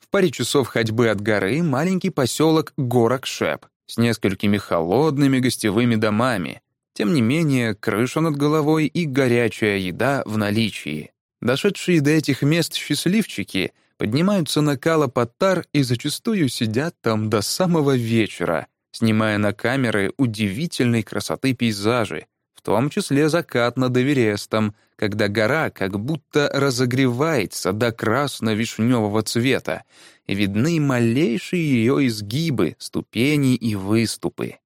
В паре часов ходьбы от горы маленький поселок Горакшеп с несколькими холодными гостевыми домами. Тем не менее, крыша над головой и горячая еда в наличии. Дошедшие до этих мест счастливчики поднимаются на Калапатар и зачастую сидят там до самого вечера, снимая на камеры удивительной красоты пейзажи, в том числе закат над Эверестом, когда гора как будто разогревается до красно-вишневого цвета, и видны малейшие ее изгибы, ступени и выступы.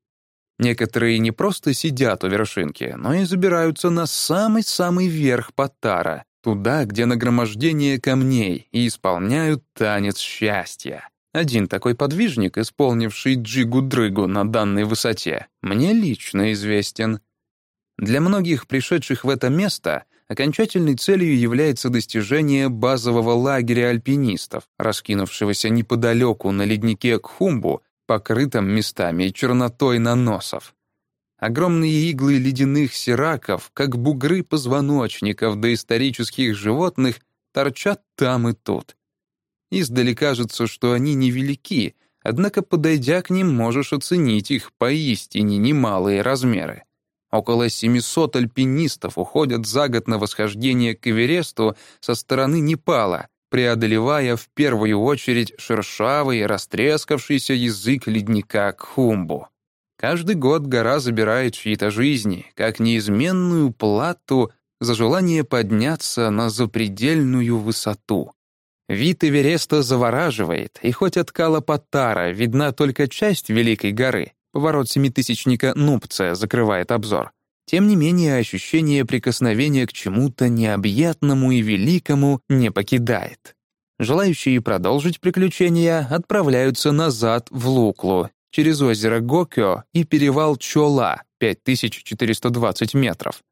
Некоторые не просто сидят у вершинки, но и забираются на самый-самый верх Паттара, туда, где нагромождение камней, и исполняют танец счастья. Один такой подвижник, исполнивший джигу-дрыгу на данной высоте, мне лично известен. Для многих пришедших в это место окончательной целью является достижение базового лагеря альпинистов, раскинувшегося неподалеку на леднике Кхумбу, покрытом местами чернотой наносов. Огромные иглы ледяных сираков, как бугры позвоночников доисторических животных, торчат там и тут. Издали кажется, что они невелики, однако, подойдя к ним, можешь оценить их поистине немалые размеры. Около 700 альпинистов уходят за год на восхождение к Эвересту со стороны Непала, преодолевая в первую очередь шершавый, растрескавшийся язык ледника Кхумбу. Каждый год гора забирает чьи-то жизни, как неизменную плату за желание подняться на запредельную высоту. Вид Эвереста завораживает, и хоть от Калапатара видна только часть Великой горы, поворот семитысячника Нупция закрывает обзор, тем не менее ощущение прикосновения к чему-то необъятному и великому не покидает. Желающие продолжить приключения отправляются назад в Луклу, через озеро Гокё и перевал Чола, 5420 метров,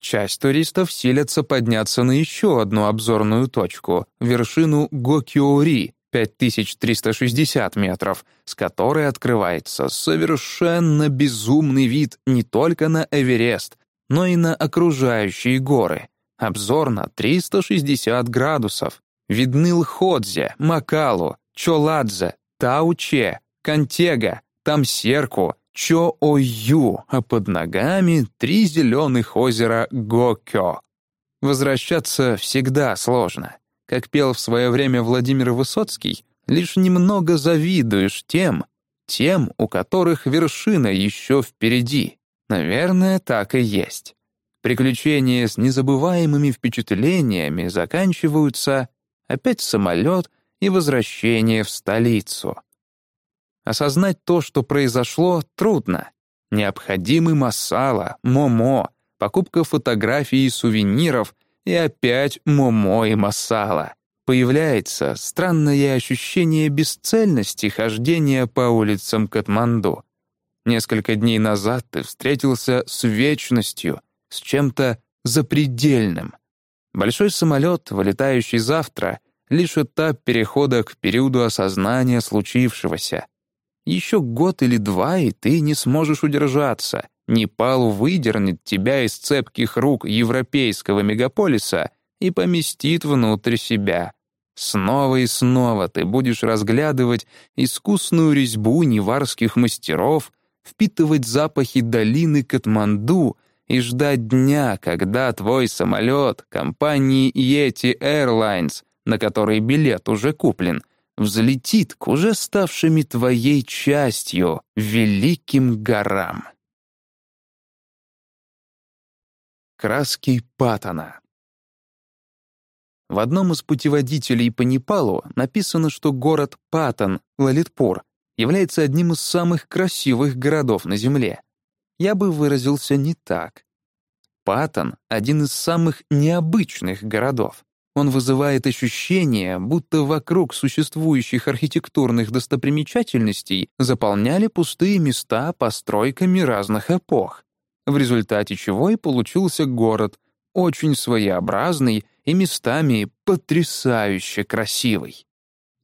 Часть туристов силятся подняться на еще одну обзорную точку — вершину Гокиори, 5360 метров, с которой открывается совершенно безумный вид не только на Эверест, но и на окружающие горы. Обзор на 360 градусов. Видны Лходзе, Макалу, Чоладзе, Тауче, Кантега, Тамсерку, Чо-Ою, а под ногами три зеленых озера Гокё. Возвращаться всегда сложно. Как пел в свое время Владимир Высоцкий, лишь немного завидуешь тем, тем, у которых вершина еще впереди. Наверное, так и есть. Приключения с незабываемыми впечатлениями заканчиваются опять самолет и возвращение в столицу. Осознать то, что произошло, трудно. Необходимы масала, момо, покупка фотографий и сувениров, и опять момо и масала. Появляется странное ощущение бесцельности хождения по улицам Катманду. Несколько дней назад ты встретился с вечностью, с чем-то запредельным. Большой самолет, вылетающий завтра, лишь этап перехода к периоду осознания случившегося. Еще год или два, и ты не сможешь удержаться. Непал выдернет тебя из цепких рук европейского мегаполиса и поместит внутрь себя. Снова и снова ты будешь разглядывать искусную резьбу неварских мастеров, впитывать запахи долины Катманду и ждать дня, когда твой самолет компании Yeti Airlines, на который билет уже куплен, взлетит к уже ставшими твоей частью великим горам. Краски Патана В одном из путеводителей по Непалу написано, что город Патан, Лалитпур, является одним из самых красивых городов на Земле. Я бы выразился не так. Патан — один из самых необычных городов. Он вызывает ощущение, будто вокруг существующих архитектурных достопримечательностей заполняли пустые места постройками разных эпох, в результате чего и получился город, очень своеобразный и местами потрясающе красивый.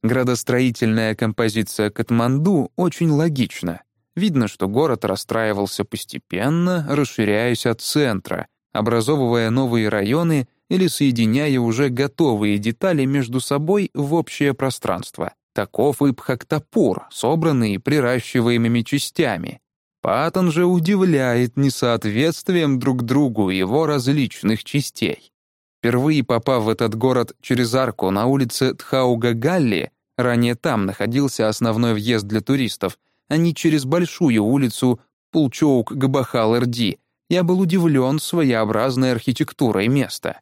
Градостроительная композиция Катманду очень логична. Видно, что город расстраивался постепенно, расширяясь от центра, образовывая новые районы или соединяя уже готовые детали между собой в общее пространство. Таков и Пхактапур, собранный приращиваемыми частями. Паттон же удивляет несоответствием друг другу его различных частей. Впервые попав в этот город через арку на улице Тхаугагалли, ранее там находился основной въезд для туристов, а не через большую улицу Пулчоук-Габахал-Эрди, я был удивлен своеобразной архитектурой места.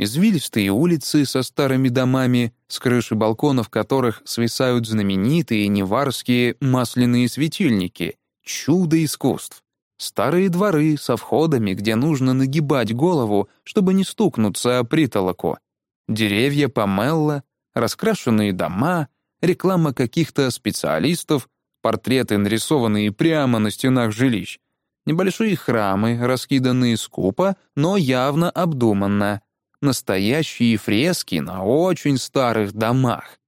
Извилистые улицы со старыми домами, с крыши балконов которых свисают знаменитые неварские масляные светильники. Чудо искусств. Старые дворы со входами, где нужно нагибать голову, чтобы не стукнуться о притолоку. Деревья помелла, раскрашенные дома, реклама каких-то специалистов, портреты, нарисованные прямо на стенах жилищ, небольшие храмы, раскиданные скупо, но явно обдуманно, настоящие фрески на очень старых домах.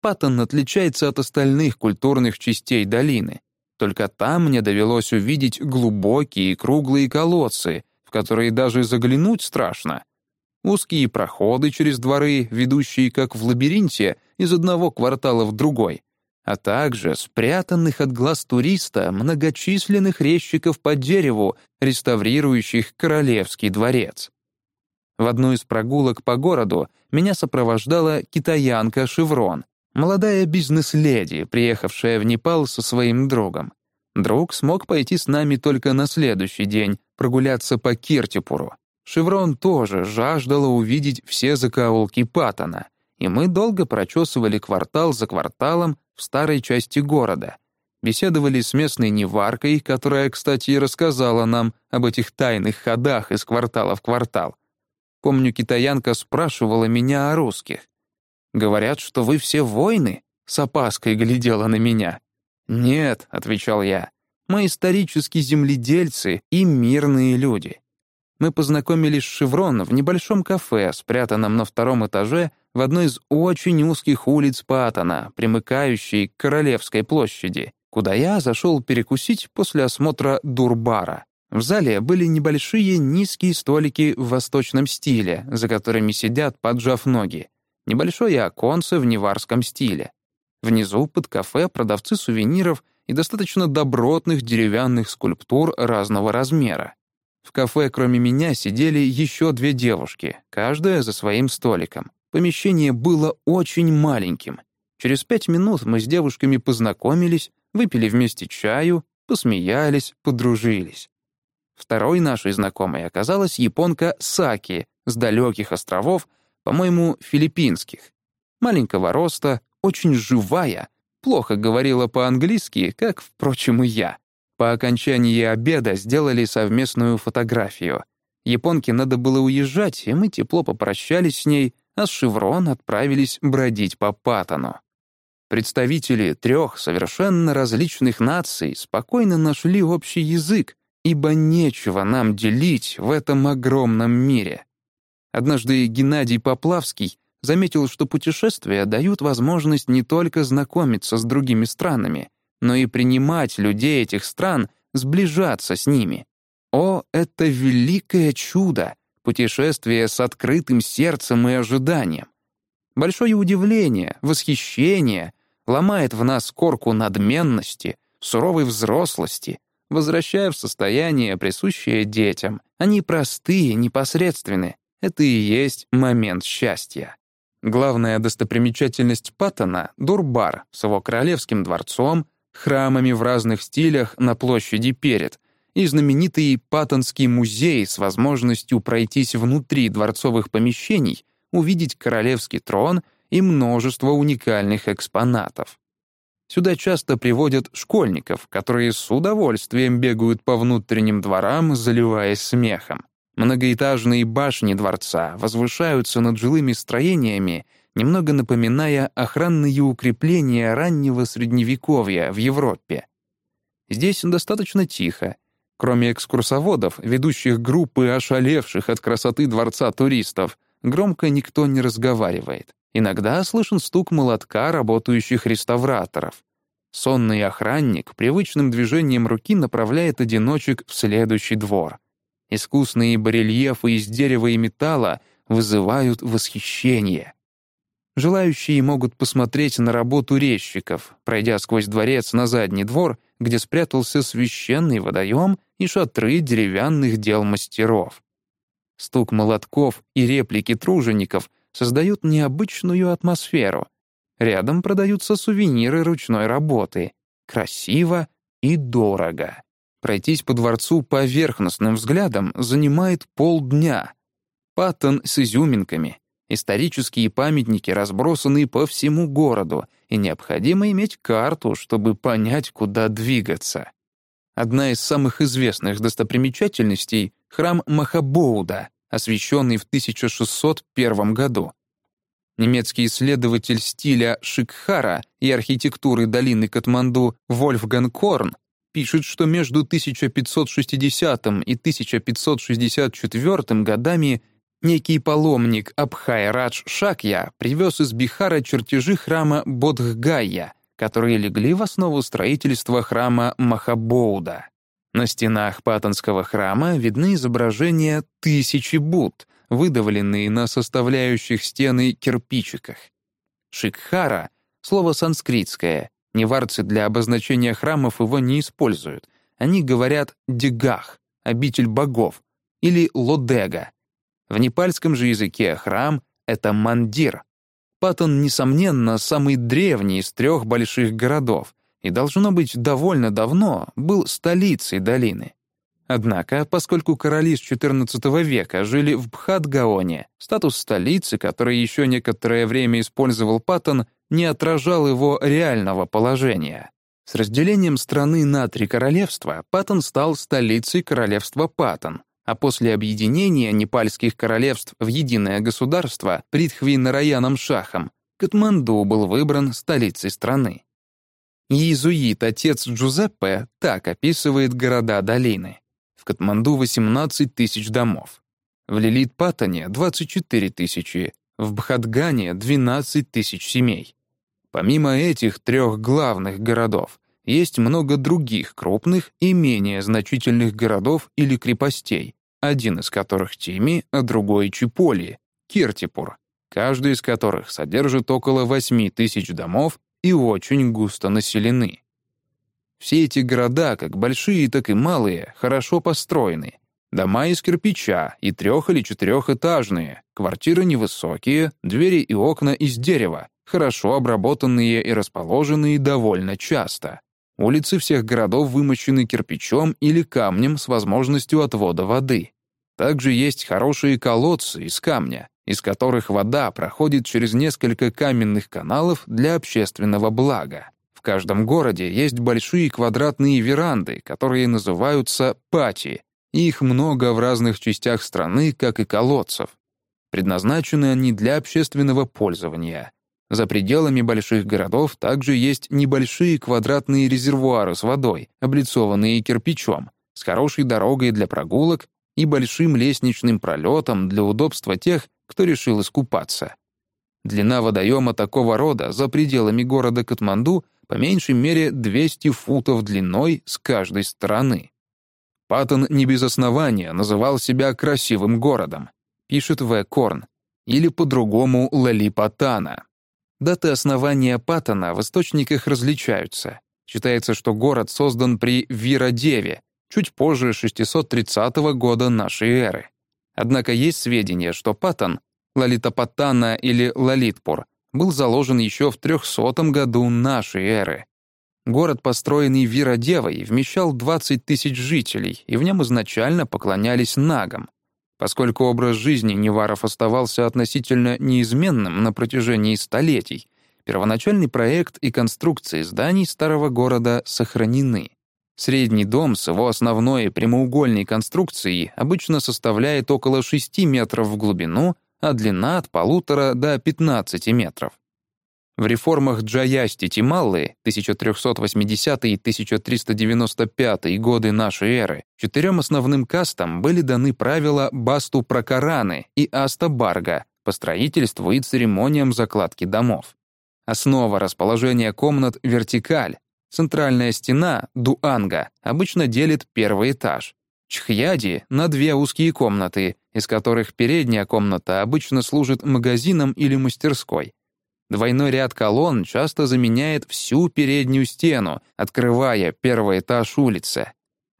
Паттон отличается от остальных культурных частей долины. Только там мне довелось увидеть глубокие круглые колодцы, в которые даже заглянуть страшно. Узкие проходы через дворы, ведущие как в лабиринте из одного квартала в другой, а также спрятанных от глаз туриста многочисленных резчиков по дереву, реставрирующих королевский дворец. В одну из прогулок по городу меня сопровождала китаянка Шеврон, молодая бизнес-леди, приехавшая в Непал со своим другом. Друг смог пойти с нами только на следующий день, прогуляться по Киртипуру. Шеврон тоже жаждала увидеть все закоулки Паттона, и мы долго прочесывали квартал за кварталом в старой части города. Беседовали с местной неваркой, которая, кстати, рассказала нам об этих тайных ходах из квартала в квартал. Помню, китаянка спрашивала меня о русских. «Говорят, что вы все воины?» — с опаской глядела на меня. «Нет», — отвечал я, — «мы исторические земледельцы и мирные люди». Мы познакомились с Шеврон в небольшом кафе, спрятанном на втором этаже в одной из очень узких улиц Паттона, примыкающей к Королевской площади, куда я зашел перекусить после осмотра Дурбара. В зале были небольшие низкие столики в восточном стиле, за которыми сидят, поджав ноги. Небольшое оконце в неварском стиле. Внизу, под кафе, продавцы сувениров и достаточно добротных деревянных скульптур разного размера. В кафе, кроме меня, сидели еще две девушки, каждая за своим столиком. Помещение было очень маленьким. Через пять минут мы с девушками познакомились, выпили вместе чаю, посмеялись, подружились. Второй нашей знакомой оказалась японка Саки с далеких островов, по-моему, филиппинских. Маленького роста, очень живая, плохо говорила по-английски, как, впрочем, и я. По окончании обеда сделали совместную фотографию. Японке надо было уезжать, и мы тепло попрощались с ней, а с Шеврон отправились бродить по Паттону. Представители трех совершенно различных наций спокойно нашли общий язык, ибо нечего нам делить в этом огромном мире. Однажды Геннадий Поплавский заметил, что путешествия дают возможность не только знакомиться с другими странами, но и принимать людей этих стран, сближаться с ними. О, это великое чудо! Путешествие с открытым сердцем и ожиданием. Большое удивление, восхищение ломает в нас корку надменности, суровой взрослости, возвращая в состояние, присущее детям. Они простые, непосредственны. Это и есть момент счастья. Главная достопримечательность Паттона — Дурбар с его королевским дворцом, храмами в разных стилях на площади перед и знаменитый Паттонский музей с возможностью пройтись внутри дворцовых помещений, увидеть королевский трон и множество уникальных экспонатов. Сюда часто приводят школьников, которые с удовольствием бегают по внутренним дворам, заливаясь смехом. Многоэтажные башни дворца возвышаются над жилыми строениями, немного напоминая охранные укрепления раннего Средневековья в Европе. Здесь достаточно тихо. Кроме экскурсоводов, ведущих группы ошалевших от красоты дворца туристов, громко никто не разговаривает. Иногда слышен стук молотка работающих реставраторов. Сонный охранник привычным движением руки направляет одиночек в следующий двор. Искусные барельефы из дерева и металла вызывают восхищение. Желающие могут посмотреть на работу резчиков, пройдя сквозь дворец на задний двор, где спрятался священный водоем и шатры деревянных дел мастеров. Стук молотков и реплики тружеников создают необычную атмосферу. Рядом продаются сувениры ручной работы. Красиво и дорого. Пройтись по дворцу поверхностным взглядом занимает полдня. Паттон с изюминками. Исторические памятники разбросаны по всему городу, и необходимо иметь карту, чтобы понять, куда двигаться. Одна из самых известных достопримечательностей — храм Махабоуда, освященный в 1601 году. Немецкий исследователь стиля Шикхара и архитектуры долины Катманду Вольфган Корн пишет, что между 1560 и 1564 годами некий паломник Абхай Радж Шакья привез из Бихара чертежи храма Бодхгая, которые легли в основу строительства храма Махабоуда. На стенах Паттонского храма видны изображения тысячи Будд, выдавленные на составляющих стены кирпичиках. Шикхара — слово санскритское, неварцы для обозначения храмов его не используют. Они говорят «дегах» — обитель богов, или «лодега». В непальском же языке храм — это мандир. Паттон, несомненно, самый древний из трех больших городов и, должно быть, довольно давно был столицей долины. Однако, поскольку короли с XIV века жили в Бхадгаоне, статус столицы, который еще некоторое время использовал Паттон, не отражал его реального положения. С разделением страны на три королевства Паттон стал столицей королевства Паттон, а после объединения непальских королевств в единое государство Притхви Нараяном Шахом Катманду был выбран столицей страны. Иезуит, отец Джузеппе, так описывает города долины. В Катманду 18 тысяч домов. В Лилит-Паттоне — 24 тысячи, в Бхадгане — 12 тысяч семей. Помимо этих трех главных городов, есть много других крупных и менее значительных городов или крепостей, один из которых Тими, а другой Чиполи, Киртипур, каждый из которых содержит около 8 тысяч домов и очень густо населены. Все эти города, как большие, так и малые, хорошо построены. Дома из кирпича и трех- или четырехэтажные, квартиры невысокие, двери и окна из дерева, хорошо обработанные и расположенные довольно часто. Улицы всех городов вымощены кирпичом или камнем с возможностью отвода воды. Также есть хорошие колодцы из камня, из которых вода проходит через несколько каменных каналов для общественного блага. В каждом городе есть большие квадратные веранды, которые называются пати, их много в разных частях страны, как и колодцев. Предназначены они для общественного пользования. За пределами больших городов также есть небольшие квадратные резервуары с водой, облицованные кирпичом, с хорошей дорогой для прогулок и большим лестничным пролетом для удобства тех, кто решил искупаться. Длина водоема такого рода за пределами города Катманду по меньшей мере 200 футов длиной с каждой стороны. Паттон не без основания называл себя красивым городом, пишет В. Корн, или по-другому Лалипатана. Даты основания Паттона в источниках различаются. Считается, что город создан при Вирадеве, чуть позже 630 года нашей эры. Однако есть сведения, что Паттон, Лалитапаттана или Лалитпур, был заложен еще в 300 году нашей эры. Город, построенный Вирадевой, вмещал 20 тысяч жителей, и в нем изначально поклонялись нагам. Поскольку образ жизни Неваров оставался относительно неизменным на протяжении столетий, первоначальный проект и конструкции зданий старого города сохранены. Средний дом с его основной прямоугольной конструкцией обычно составляет около 6 метров в глубину, а длина от полутора до 15 метров. В реформах Джаясти Тималлы 1380-1395 годы нашей эры четырем основным кастам были даны правила Басту Пракараны и Аста Барга по строительству и церемониям закладки домов. Основа расположения комнат — вертикаль. Центральная стена, дуанга, обычно делит первый этаж. Чхьяди — на две узкие комнаты, из которых передняя комната обычно служит магазином или мастерской, Двойной ряд колонн часто заменяет всю переднюю стену, открывая первый этаж улицы.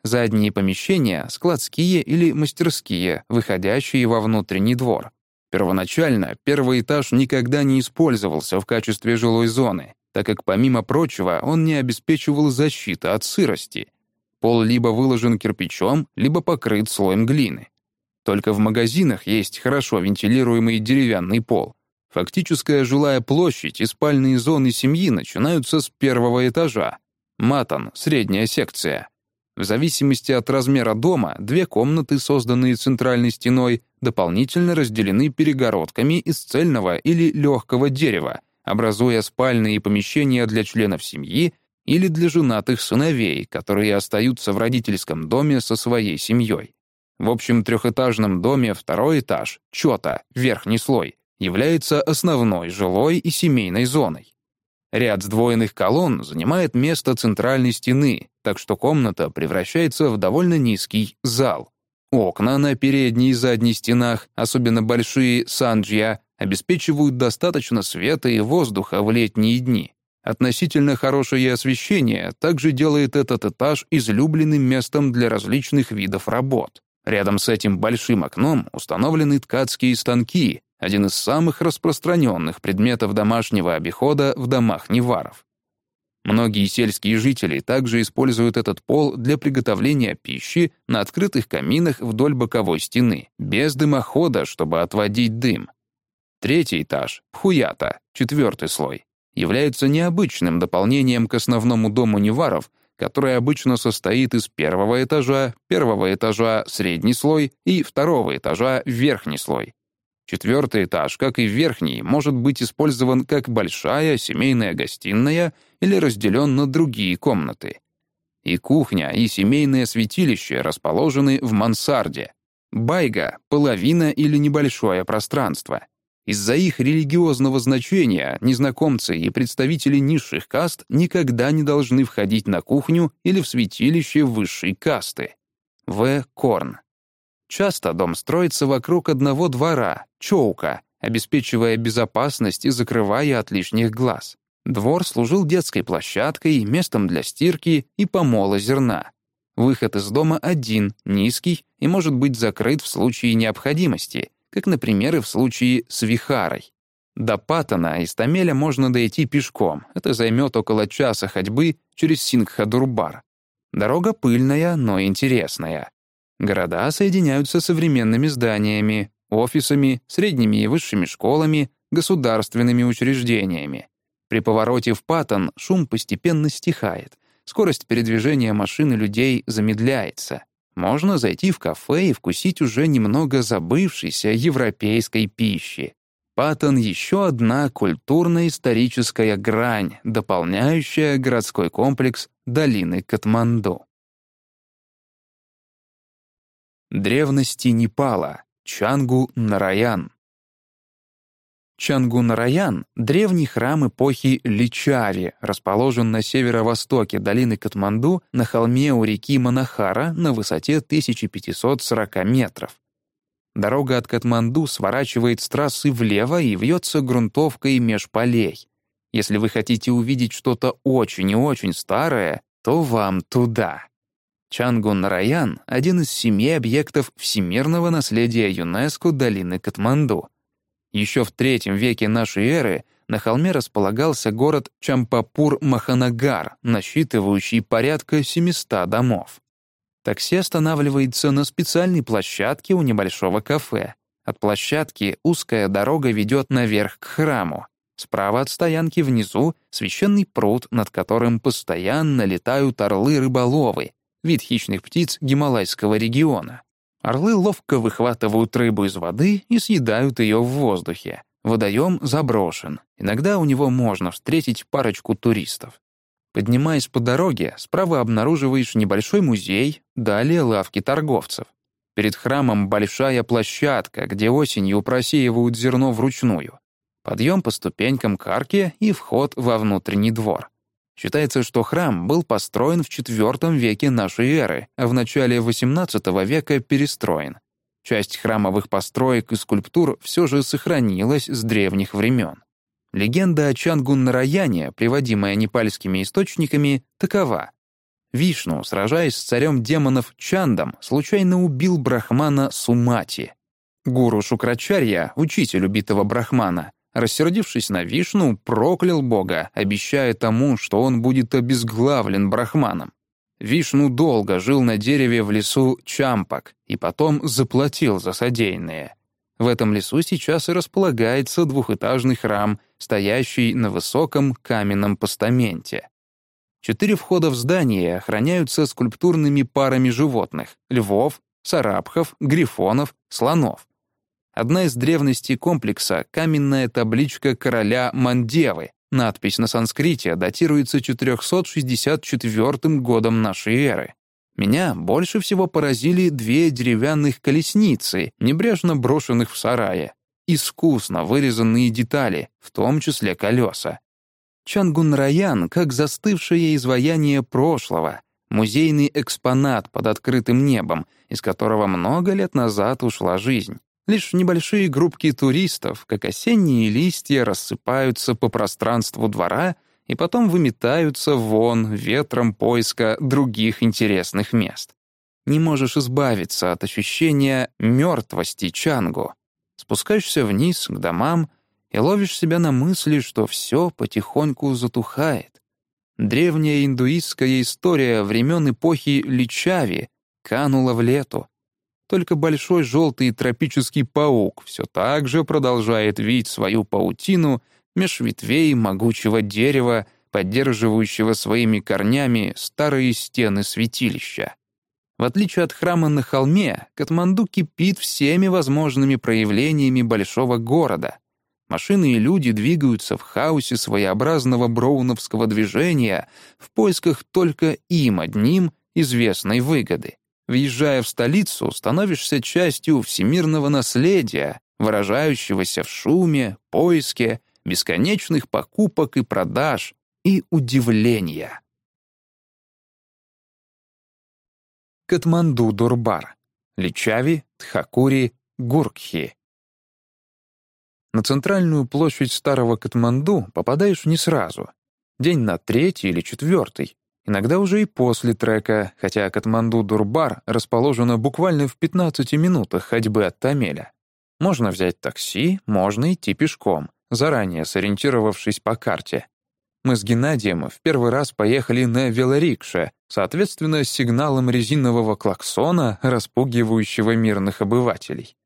Задние помещения — складские или мастерские, выходящие во внутренний двор. Первоначально первый этаж никогда не использовался в качестве жилой зоны, так как, помимо прочего, он не обеспечивал защиты от сырости. Пол либо выложен кирпичом, либо покрыт слоем глины. Только в магазинах есть хорошо вентилируемый деревянный пол. Фактическая жилая площадь и спальные зоны семьи начинаются с первого этажа. Матан — средняя секция. В зависимости от размера дома, две комнаты, созданные центральной стеной, дополнительно разделены перегородками из цельного или легкого дерева, образуя спальные помещения для членов семьи или для женатых сыновей, которые остаются в родительском доме со своей семьей. В общем трехэтажном доме второй этаж, чота, верхний слой, является основной жилой и семейной зоной. Ряд сдвоенных колонн занимает место центральной стены, так что комната превращается в довольно низкий зал. Окна на передней и задней стенах, особенно большие санджья, обеспечивают достаточно света и воздуха в летние дни. Относительно хорошее освещение также делает этот этаж излюбленным местом для различных видов работ. Рядом с этим большим окном установлены ткацкие станки, один из самых распространенных предметов домашнего обихода в домах неваров. Многие сельские жители также используют этот пол для приготовления пищи на открытых каминах вдоль боковой стены, без дымохода, чтобы отводить дым. Третий этаж, пхуята, четвертый слой, является необычным дополнением к основному дому неваров, который обычно состоит из первого этажа, первого этажа средний слой и второго этажа верхний слой. Четвертый этаж, как и верхний, может быть использован как большая семейная гостиная или разделен на другие комнаты. И кухня, и семейное святилище расположены в мансарде. Байга — половина или небольшое пространство. Из-за их религиозного значения незнакомцы и представители низших каст никогда не должны входить на кухню или в святилище высшей касты. В. Корн. Часто дом строится вокруг одного двора, чоука, обеспечивая безопасность и закрывая от лишних глаз. Двор служил детской площадкой, местом для стирки и помола зерна. Выход из дома один, низкий и может быть закрыт в случае необходимости, как, например, и в случае с Вихарой. До Паттона из Тамеля можно дойти пешком, это займет около часа ходьбы через Сингхадурбар. Дорога пыльная, но интересная. Города соединяются современными зданиями, офисами, средними и высшими школами, государственными учреждениями. При повороте в Паттон шум постепенно стихает, скорость передвижения машин и людей замедляется. Можно зайти в кафе и вкусить уже немного забывшейся европейской пищи. Паттон — еще одна культурно-историческая грань, дополняющая городской комплекс долины Катманду. Древности Непала. Чангу Нараян. Чангу Нараян — древний храм эпохи Личари, расположен на северо-востоке долины Катманду на холме у реки Манахара на высоте 1540 метров. Дорога от Катманду сворачивает с трассы влево и вьется грунтовкой меж полей. Если вы хотите увидеть что-то очень и очень старое, то вам туда. Чангун-Нараян — один из семи объектов всемирного наследия ЮНЕСКО долины Катманду. Еще в III веке нашей эры на холме располагался город Чампапур-Маханагар, насчитывающий порядка 700 домов. Такси останавливается на специальной площадке у небольшого кафе. От площадки узкая дорога ведет наверх к храму. Справа от стоянки внизу священный пруд, над которым постоянно летают орлы-рыболовы, вид хищных птиц Гималайского региона. Орлы ловко выхватывают рыбу из воды и съедают ее в воздухе. Водоем заброшен. Иногда у него можно встретить парочку туристов. Поднимаясь по дороге, справа обнаруживаешь небольшой музей, далее лавки торговцев. Перед храмом большая площадка, где осенью просеивают зерно вручную. Подъем по ступенькам к арке и вход во внутренний двор. Считается, что храм был построен в IV веке нашей эры, а в начале XVIII века перестроен. Часть храмовых построек и скульптур все же сохранилась с древних времен. Легенда о Чангун-Нараяне, приводимая непальскими источниками, такова. Вишну, сражаясь с царем демонов Чандом, случайно убил брахмана Сумати. Гуру Шукрачарья, учитель убитого брахмана, рассердившись на Вишну, проклял Бога, обещая тому, что он будет обезглавлен брахманом. Вишну долго жил на дереве в лесу Чампак и потом заплатил за содеянное. В этом лесу сейчас и располагается двухэтажный храм, стоящий на высоком каменном постаменте. Четыре входа в здание охраняются скульптурными парами животных — львов, сарабхов, грифонов, слонов. Одна из древностей комплекса — каменная табличка короля Мандевы. Надпись на санскрите датируется 464 годом нашей эры. Меня больше всего поразили две деревянных колесницы, небрежно брошенных в сарае. Искусно вырезанные детали, в том числе колеса. Чангун-Раян как застывшее изваяние прошлого, музейный экспонат под открытым небом, из которого много лет назад ушла жизнь. Лишь небольшие группки туристов, как осенние листья, рассыпаются по пространству двора и потом выметаются вон ветром поиска других интересных мест. не можешь избавиться от ощущения мертвости Чангу. Спускаешься вниз к домам и ловишь себя на мысли, что все потихоньку затухает. Древняя индуистская история времен эпохи Личави канула в лету. Только большой желтый тропический паук все так же продолжает вить свою паутину меж ветвей могучего дерева, поддерживающего своими корнями старые стены святилища. В отличие от храма на холме, Катманду кипит всеми возможными проявлениями большого города. Машины и люди двигаются в хаосе своеобразного броуновского движения в поисках только им одним известной выгоды. Въезжая в столицу, становишься частью всемирного наследия, выражающегося в шуме, поиске, бесконечных покупок и продаж и удивления. Катманду-Дурбар, Личави, Тхакури, Гуркхи. На центральную площадь старого Катманду попадаешь не сразу. День на третий или четвертый, иногда уже и после трека, хотя Катманду-Дурбар расположена буквально в 15 минутах ходьбы от Тамеля. Можно взять такси, можно идти пешком, заранее сориентировавшись по карте. Мы с Геннадием в первый раз поехали на велорикше, соответственно, с сигналом резинового клаксона, распугивающего мирных обывателей.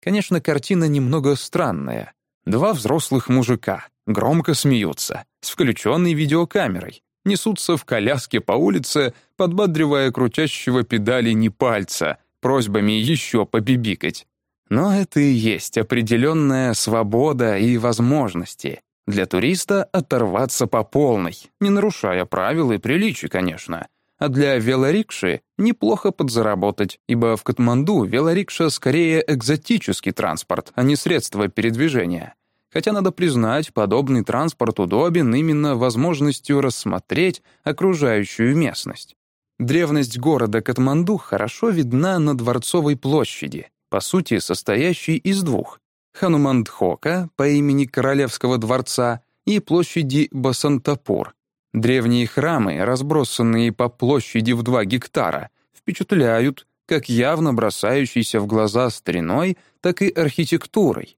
Конечно, картина немного странная. Два взрослых мужика громко смеются, с включенной видеокамерой, несутся в коляске по улице, подбадривая крутящего педали не пальца, просьбами еще побибикать. Но это и есть определенная свобода и возможности. Для туриста оторваться по полной, не нарушая правил и приличий, конечно. А для велорикши неплохо подзаработать, ибо в Катманду велорикша скорее экзотический транспорт, а не средство передвижения. Хотя, надо признать, подобный транспорт удобен именно возможностью рассмотреть окружающую местность. Древность города Катманду хорошо видна на Дворцовой площади, по сути, состоящей из двух Ханумандхока по имени Королевского дворца и площади Басантапур. Древние храмы, разбросанные по площади в два гектара, впечатляют как явно бросающейся в глаза стариной, так и архитектурой.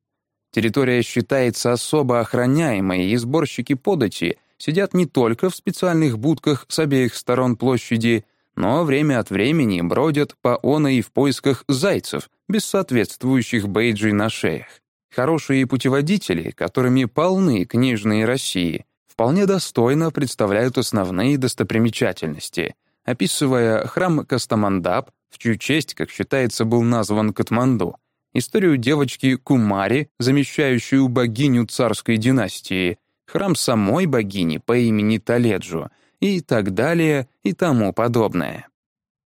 Территория считается особо охраняемой, и сборщики подати сидят не только в специальных будках с обеих сторон площади, но время от времени бродят по оной в поисках зайцев, без соответствующих бейджей на шеях. Хорошие путеводители, которыми полны книжные России, вполне достойно представляют основные достопримечательности, описывая храм Кастамандап, в чью честь, как считается, был назван Катманду, историю девочки Кумари, замещающую богиню царской династии, храм самой богини по имени Таледжу и так далее и тому подобное.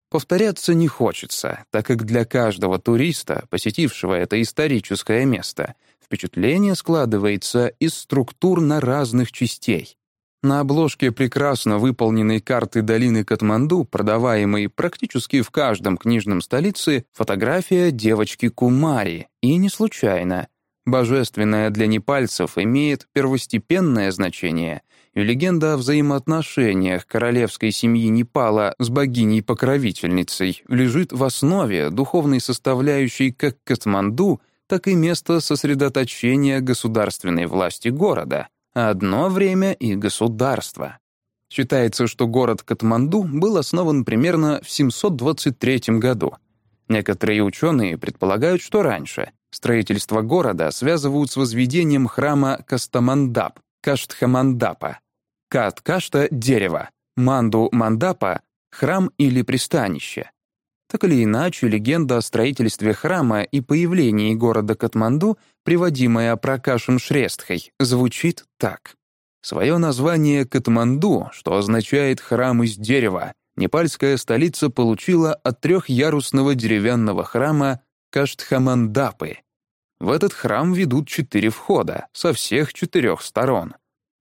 Повторяться не хочется, так как для каждого туриста, посетившего это историческое место, впечатление складывается из структур на разных частей. На обложке прекрасно выполненной карты долины Катманду, продаваемой практически в каждом книжном столице, фотография девочки Кумари, и не случайно. Божественная для непальцев имеет первостепенное значение — и легенда о взаимоотношениях королевской семьи Непала с богиней-покровительницей лежит в основе духовной составляющей как Катманду, так и места сосредоточения государственной власти города, одно время и государства. Считается, что город Катманду был основан примерно в 723 году. Некоторые ученые предполагают, что раньше. Строительство города связывают с возведением храма Кастамандап, Каштхамандапа, Кат-кашта — дерево, манду-мандапа — храм или пристанище. Так или иначе, легенда о строительстве храма и появлении города Катманду, приводимая Пракашем Шрестхой, звучит так. Свое название Катманду, что означает «храм из дерева», непальская столица получила от трехярусного деревянного храма Каштхамандапы. В этот храм ведут четыре входа со всех четырех сторон.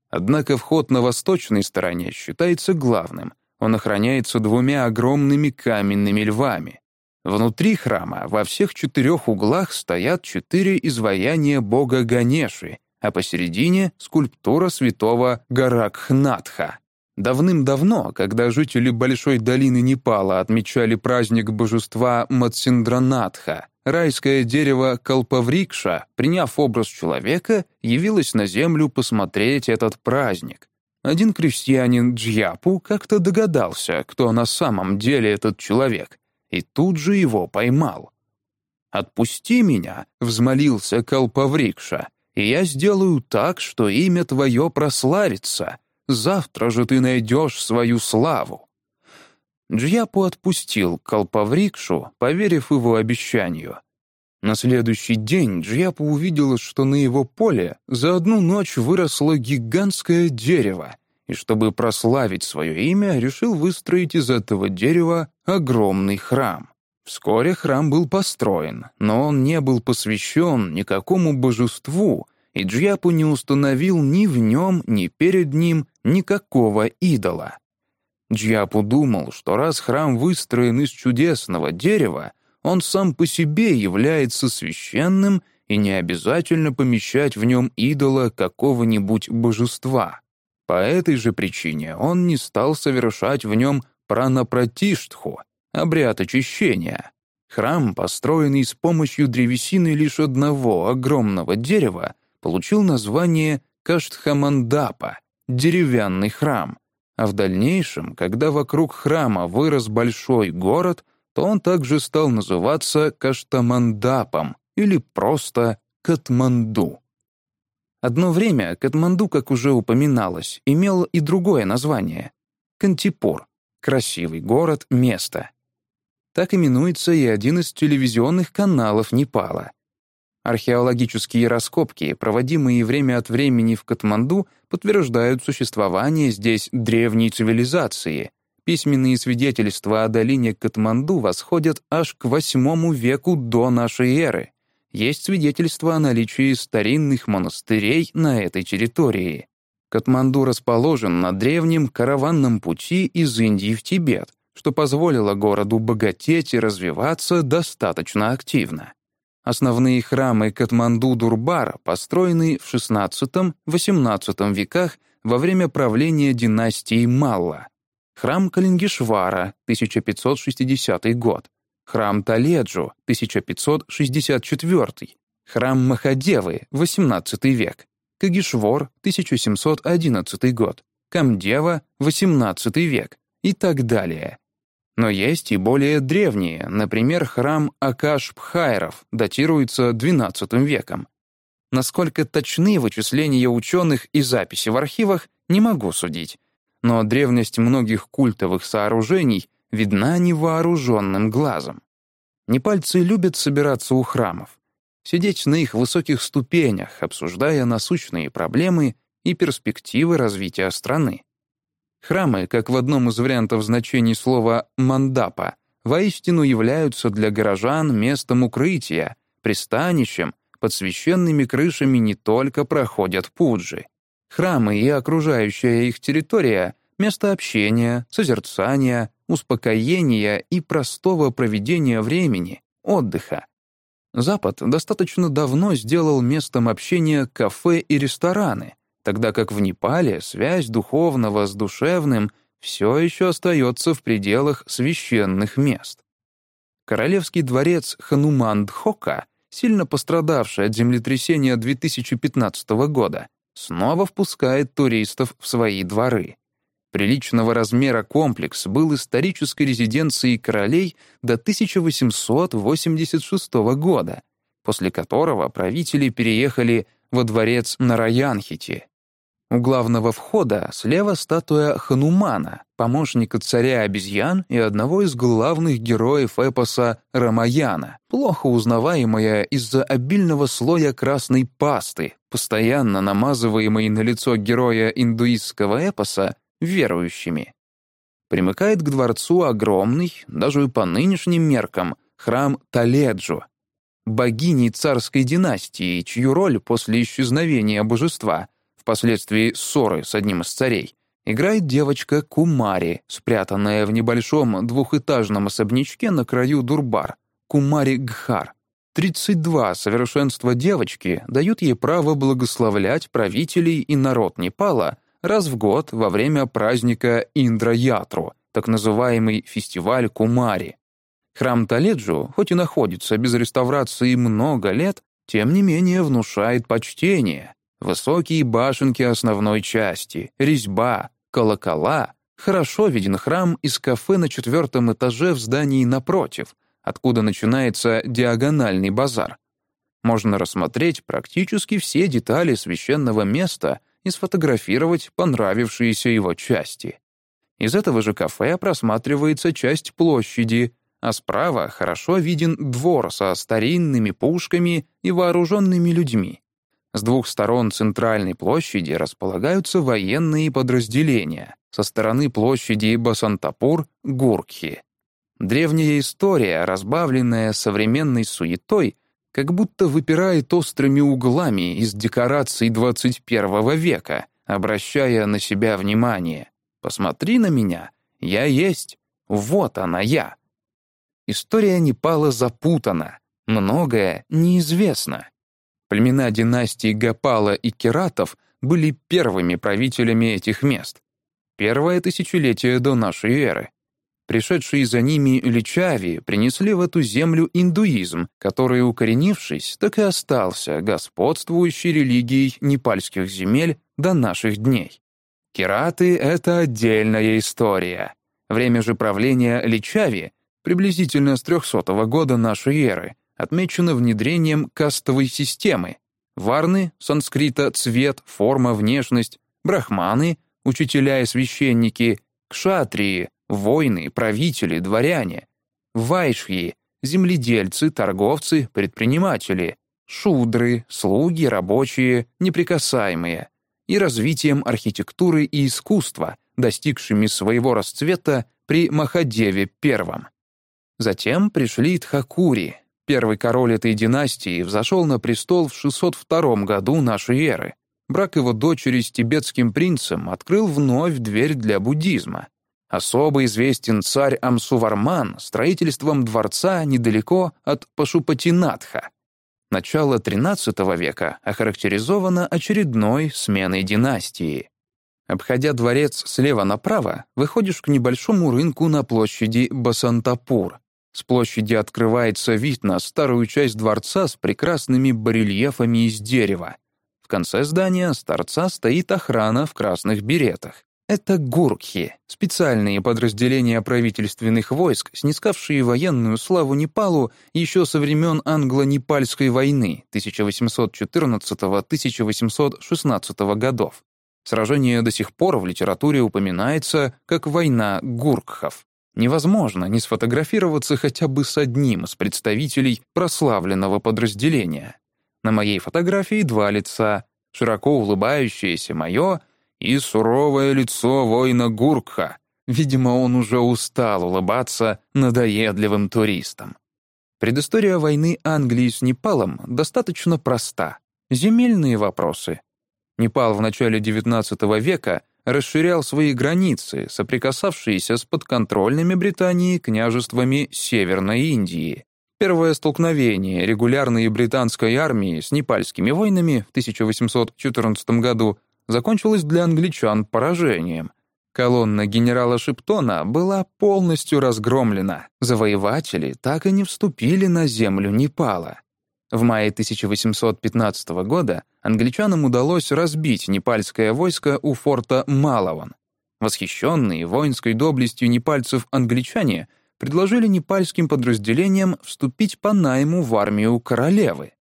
Однако вход на восточной стороне считается главным. Он охраняется двумя огромными каменными львами. Внутри храма во всех четырех углах стоят четыре изваяния бога Ганеши, а посередине — скульптура святого Гаракхнатха. Давным-давно, когда жители Большой долины Непала отмечали праздник божества Матсиндранатха, райское дерево Калпаврикша, приняв образ человека, явилось на землю посмотреть этот праздник. Один крестьянин Джьяпу как-то догадался, кто на самом деле этот человек, и тут же его поймал. «Отпусти меня», — взмолился Калпаврикша, «и я сделаю так, что имя твое прославится, Завтра же ты найдешь свою славу». Джьяпу отпустил Калпаврикшу, поверив его обещанию. На следующий день Джьяпу увидела, что на его поле за одну ночь выросло гигантское дерево, и чтобы прославить свое имя, решил выстроить из этого дерева огромный храм. Вскоре храм был построен, но он не был посвящен никакому божеству, и Джьяпу не установил ни в нем, ни перед ним никакого идола. Джьяпу думал, что раз храм выстроен из чудесного дерева, он сам по себе является священным и не обязательно помещать в нем идола какого-нибудь божества. По этой же причине он не стал совершать в нем пранапратиштху, обряд очищения. Храм, построенный с помощью древесины лишь одного огромного дерева, получил название Каштхамандапа — деревянный храм, а в дальнейшем, когда вокруг храма вырос большой город, то он также стал называться Каштамандапом или просто Катманду. Одно время Катманду, как уже упоминалось, имел и другое название — Кантипур — красивый город, место. Так именуется и один из телевизионных каналов Непала — Археологические раскопки, проводимые время от времени в Катманду, подтверждают существование здесь древней цивилизации. Письменные свидетельства о долине Катманду восходят аж к VIII веку до нашей эры. Есть свидетельства о наличии старинных монастырей на этой территории. Катманду расположен на древнем караванном пути из Индии в Тибет, что позволило городу богатеть и развиваться достаточно активно. Основные храмы Катманду-Дурбара построены в XVI-XVIII веках во время правления династии Малла. Храм Калингишвара, 1560 год. Храм Таледжу, 1564. Храм Махадевы, 18 век. Кагишвор, 1711 год. Камдева, 18 век. И так далее. Но есть и более древние, например, храм Акаш-Пхайров, датируется XII веком. Насколько точны вычисления ученых и записи в архивах, не могу судить. Но древность многих культовых сооружений видна невооруженным глазом. Непальцы любят собираться у храмов, сидеть на их высоких ступенях, обсуждая насущные проблемы и перспективы развития страны. Храмы, как в одном из вариантов значений слова «мандапа», воистину являются для горожан местом укрытия, пристанищем, под священными крышами не только проходят пуджи. Храмы и окружающая их территория — место общения, созерцания, успокоения и простого проведения времени, отдыха. Запад достаточно давно сделал местом общения кафе и рестораны — тогда как в Непале связь духовного с душевным все еще остается в пределах священных мест. Королевский дворец Ханумандхока, сильно пострадавший от землетрясения 2015 года, снова впускает туристов в свои дворы. Приличного размера комплекс был исторической резиденцией королей до 1886 года, после которого правители переехали во дворец Нараянхити. У главного входа слева статуя Ханумана, помощника царя обезьян и одного из главных героев эпоса Рамаяна, плохо узнаваемая из-за обильного слоя красной пасты, постоянно намазываемой на лицо героя индуистского эпоса верующими. Примыкает к дворцу огромный, даже по нынешним меркам, храм Таледжу, богини царской династии, чью роль после исчезновения божества — впоследствии ссоры с одним из царей, играет девочка Кумари, спрятанная в небольшом двухэтажном особнячке на краю Дурбар, Кумари Гхар. 32 совершенства девочки дают ей право благословлять правителей и народ Непала, раз в год во время праздника Индра-Ятру, так называемый фестиваль Кумари. Храм Таледжу, хоть и находится без реставрации много лет, тем не менее внушает почтение. Высокие башенки основной части, резьба, колокола. Хорошо виден храм из кафе на четвертом этаже в здании напротив, откуда начинается диагональный базар. Можно рассмотреть практически все детали священного места и сфотографировать понравившиеся его части. Из этого же кафе просматривается часть площади, а справа хорошо виден двор со старинными пушками и вооруженными людьми. С двух сторон центральной площади располагаются военные подразделения. Со стороны площади Басантапур — Гуркхи. Древняя история, разбавленная современной суетой, как будто выпирает острыми углами из декораций 21 века, обращая на себя внимание. «Посмотри на меня, я есть, вот она я». История Непала запутана, многое неизвестно. Племена династии Гапала и Кератов были первыми правителями этих мест. Первое тысячелетие до нашей эры. Пришедшие за ними личави принесли в эту землю индуизм, который, укоренившись, так и остался господствующей религией непальских земель до наших дней. Кераты — это отдельная история. Время же правления личави, приблизительно с 300 года нашей эры, отмечено внедрением кастовой системы. Варны — санскрита цвет, форма, внешность, брахманы — учителя и священники, кшатрии Воины, правители, дворяне. Вайшьи — земледельцы, торговцы, предприниматели. Шудры — слуги, рабочие, неприкасаемые. И развитием архитектуры и искусства, достигшими своего расцвета при Махадеве I. Затем пришли Тхакури. Первый король этой династии взошел на престол в 602 году нашей эры. Брак его дочери с тибетским принцем открыл вновь дверь для буддизма. Особо известен царь Амсуварман строительством дворца недалеко от Пашупатинатха. Начало XIII века охарактеризовано очередной сменой династии. Обходя дворец слева направо, выходишь к небольшому рынку на площади Басантапур. С площади открывается вид на старую часть дворца с прекрасными барельефами из дерева. В конце здания с торца стоит охрана в красных беретах. Это гуркхи, специальные подразделения правительственных войск, снискавшие военную славу Непалу еще со времен англо-непальской войны 1814-1816 годов. Сражение до сих пор в литературе упоминается как «война гуркхов». Невозможно не сфотографироваться хотя бы с одним из представителей прославленного подразделения. На моей фотографии два лица, широко улыбающееся мое — и суровое лицо воина Гуркха. Видимо, он уже устал улыбаться надоедливым туристам. Предыстория войны Англии с Непалом достаточно проста. Земельные вопросы. Непал в начале XIX века расширял свои границы, соприкасавшиеся с подконтрольными Британии княжествами Северной Индии. Первое столкновение регулярной британской армии с непальскими войнами в 1814 году закончилось для англичан поражением. Колонна генерала Шиптона была полностью разгромлена. Завоеватели так и не вступили на землю Непала. В мае 1815 года англичанам удалось разбить непальское войско у форта Малаван. Восхищенные воинской доблестью непальцев англичане предложили непальским подразделениям вступить по найму в армию королевы.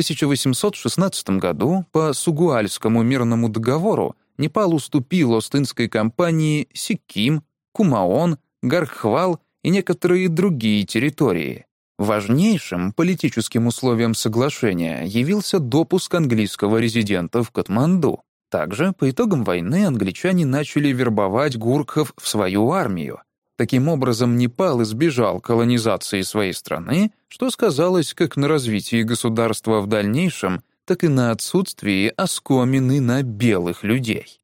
В 1816 году по Сугуальскому мирному договору Непал уступил Остинской компании Сиким, Кумаон, Гархвал и некоторые другие территории. Важнейшим политическим условием соглашения явился допуск английского резидента в Катманду. Также по итогам войны англичане начали вербовать гуркхов в свою армию, Таким образом, Непал избежал колонизации своей страны, что сказалось как на развитии государства в дальнейшем, так и на отсутствии оскомины на белых людей.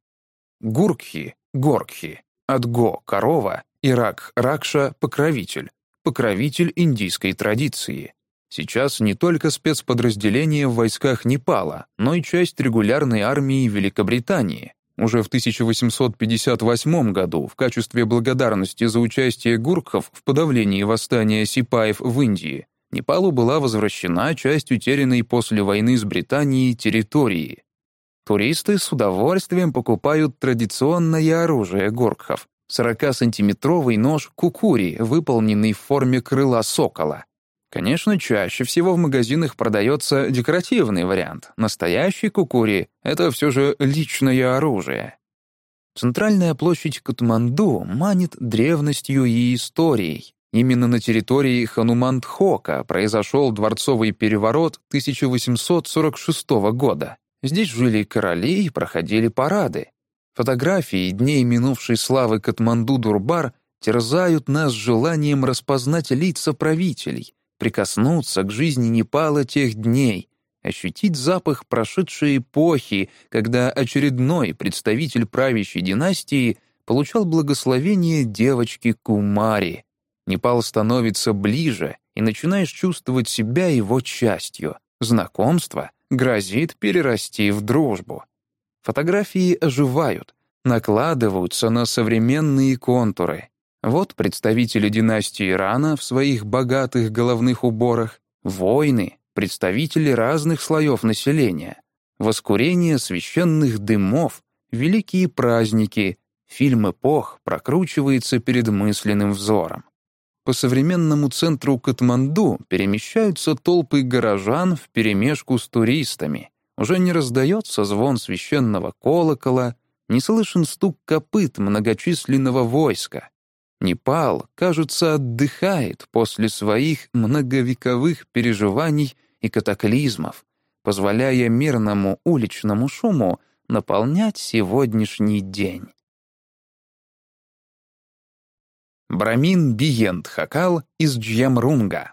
Гуркхи, Горкхи, Адго — корова, Ирак — Ракша — покровитель, покровитель индийской традиции. Сейчас не только спецподразделения в войсках Непала, но и часть регулярной армии Великобритании. Уже в 1858 году в качестве благодарности за участие гуркхов в подавлении восстания сипаев в Индии Непалу была возвращена часть утерянной после войны с Британией территории. Туристы с удовольствием покупают традиционное оружие горкхов — 40-сантиметровый нож кукури, выполненный в форме крыла сокола. Конечно, чаще всего в магазинах продается декоративный вариант. Настоящий кукури — это все же личное оружие. Центральная площадь Катманду манит древностью и историей. Именно на территории Ханумантхока произошел дворцовый переворот 1846 года. Здесь жили короли и проходили парады. Фотографии дней минувшей славы Катманду-Дурбар терзают нас желанием распознать лица правителей, прикоснуться к жизни Непала тех дней, ощутить запах прошедшей эпохи, когда очередной представитель правящей династии получал благословение девочки Кумари. Непал становится ближе, и начинаешь чувствовать себя его частью. Знакомство грозит перерасти в дружбу. Фотографии оживают, накладываются на современные контуры. Вот представители династии Ирана в своих богатых головных уборах, воины, представители разных слоев населения, воскурение священных дымов, великие праздники, фильм эпох прокручивается перед мысленным взором. По современному центру Катманду перемещаются толпы горожан вперемешку с туристами. Уже не раздается звон священного колокола, не слышен стук копыт многочисленного войска. Непал, кажется, отдыхает после своих многовековых переживаний и катаклизмов, позволяя мирному уличному шуму наполнять сегодняшний день. Брамин Биен Тхакал из Джьямрунга.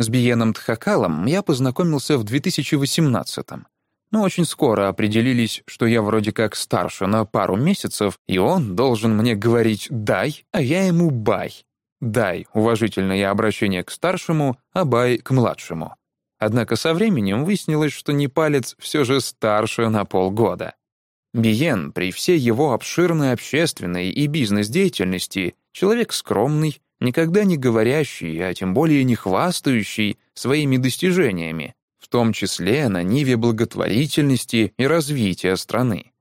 С Биеном Тхакалом я познакомился в 2018-м. Но очень скоро определились, что я вроде как старше на пару месяцев, и он должен мне говорить «дай», а я ему «бай». «Дай» — уважительное обращение к старшему, а «бай» — к младшему. Однако со временем выяснилось, что непалец все же старше на полгода. Биен, при всей его обширной общественной и бизнес-деятельности, человек скромный, никогда не говорящий, а тем более не хвастающий своими достижениями, том числе на ниве благотворительности и развития страны.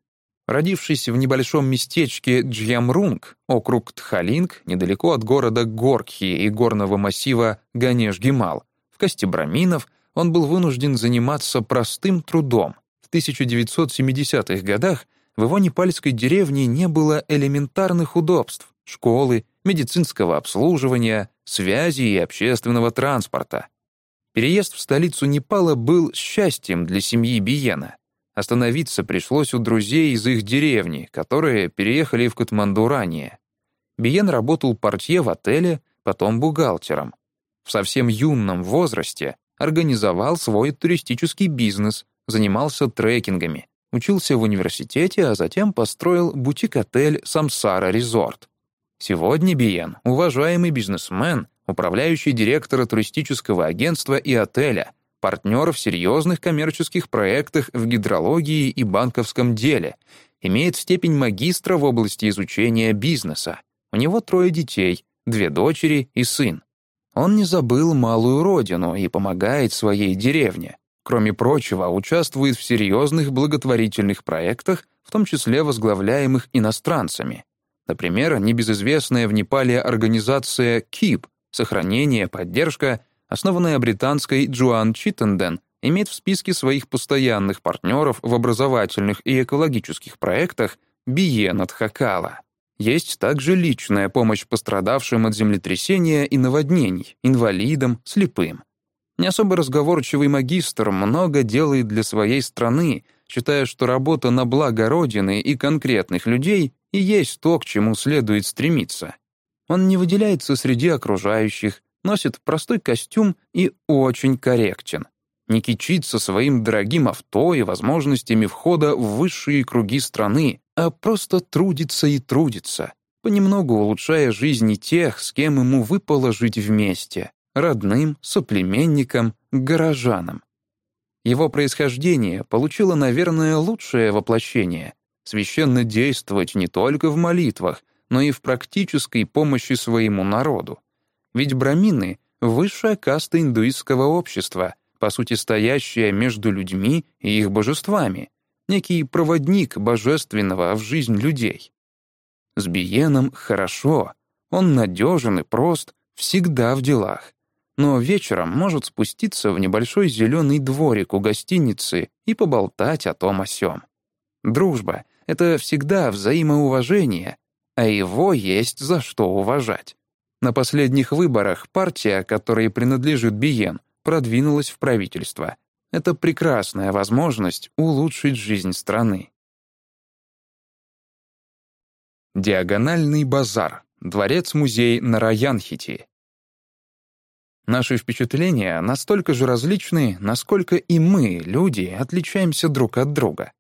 Родившись в небольшом местечке Джьямрунг, округ Тхалинг, недалеко от города Горкхи и горного массива Ганеш-Гимал, в кости браминов, он был вынужден заниматься простым трудом, в 1970-х годах в его непальской деревне не было элементарных удобств — школы, медицинского обслуживания, связи и общественного транспорта. Переезд в столицу Непала был счастьем для семьи Биена. Остановиться пришлось у друзей из их деревни, которые переехали в Катманду ранее. Биен работал портье в отеле, потом бухгалтером. В совсем юном возрасте организовал свой туристический бизнес, занимался трекингами, учился в университете, а затем построил бутик-отель «Самсара Резорт». Сегодня Биен — уважаемый бизнесмен, управляющий директора туристического агентства и отеля, партнер в серьезных коммерческих проектах в гидрологии и банковском деле, имеет степень магистра в области изучения бизнеса. У него трое детей, две дочери и сын. Он не забыл малую родину и помогает своей деревне. Кроме прочего, участвует в серьезных благотворительных проектах, в том числе возглавляемых иностранцами. Например, небезызвестная в Непале организация КИП «Сохранение, поддержка», основанная британской Джоан Читтенден, имеет в списке своих постоянных партнеров в образовательных и экологических проектах Биен Хакала. Есть также личная помощь пострадавшим от землетрясения и наводнений, инвалидам, слепым. Не особо разговорчивый магистр много делает для своей страны, считая, что работа на благо Родины и конкретных людей и есть то, к чему следует стремиться. Он не выделяется среди окружающих, носит простой костюм и очень корректен. Не кичится своим дорогим авто и возможностями входа в высшие круги страны, а просто трудится и трудится, понемногу улучшая жизни тех, с кем ему выпало жить вместе родным, соплеменникам, горожанам. Его происхождение получило, наверное, лучшее воплощение — священно действовать не только в молитвах, но и в практической помощи своему народу. Ведь брамины — высшая каста индуистского общества, по сути стоящая между людьми и их божествами, некий проводник божественного в жизнь людей. С Биеном хорошо, он надежен и прост, всегда в делах. Но вечером может спуститься в небольшой зеленый дворик у гостиницы и поболтать о том о сём. Дружба — это всегда взаимоуважение, а его есть за что уважать. На последних выборах партия, которой принадлежит Биен, продвинулась в правительство. Это прекрасная возможность улучшить жизнь страны. Диагональный базар. Дворец-музей на Раянхити. Наши впечатления настолько же различны, насколько и мы, люди, отличаемся друг от друга.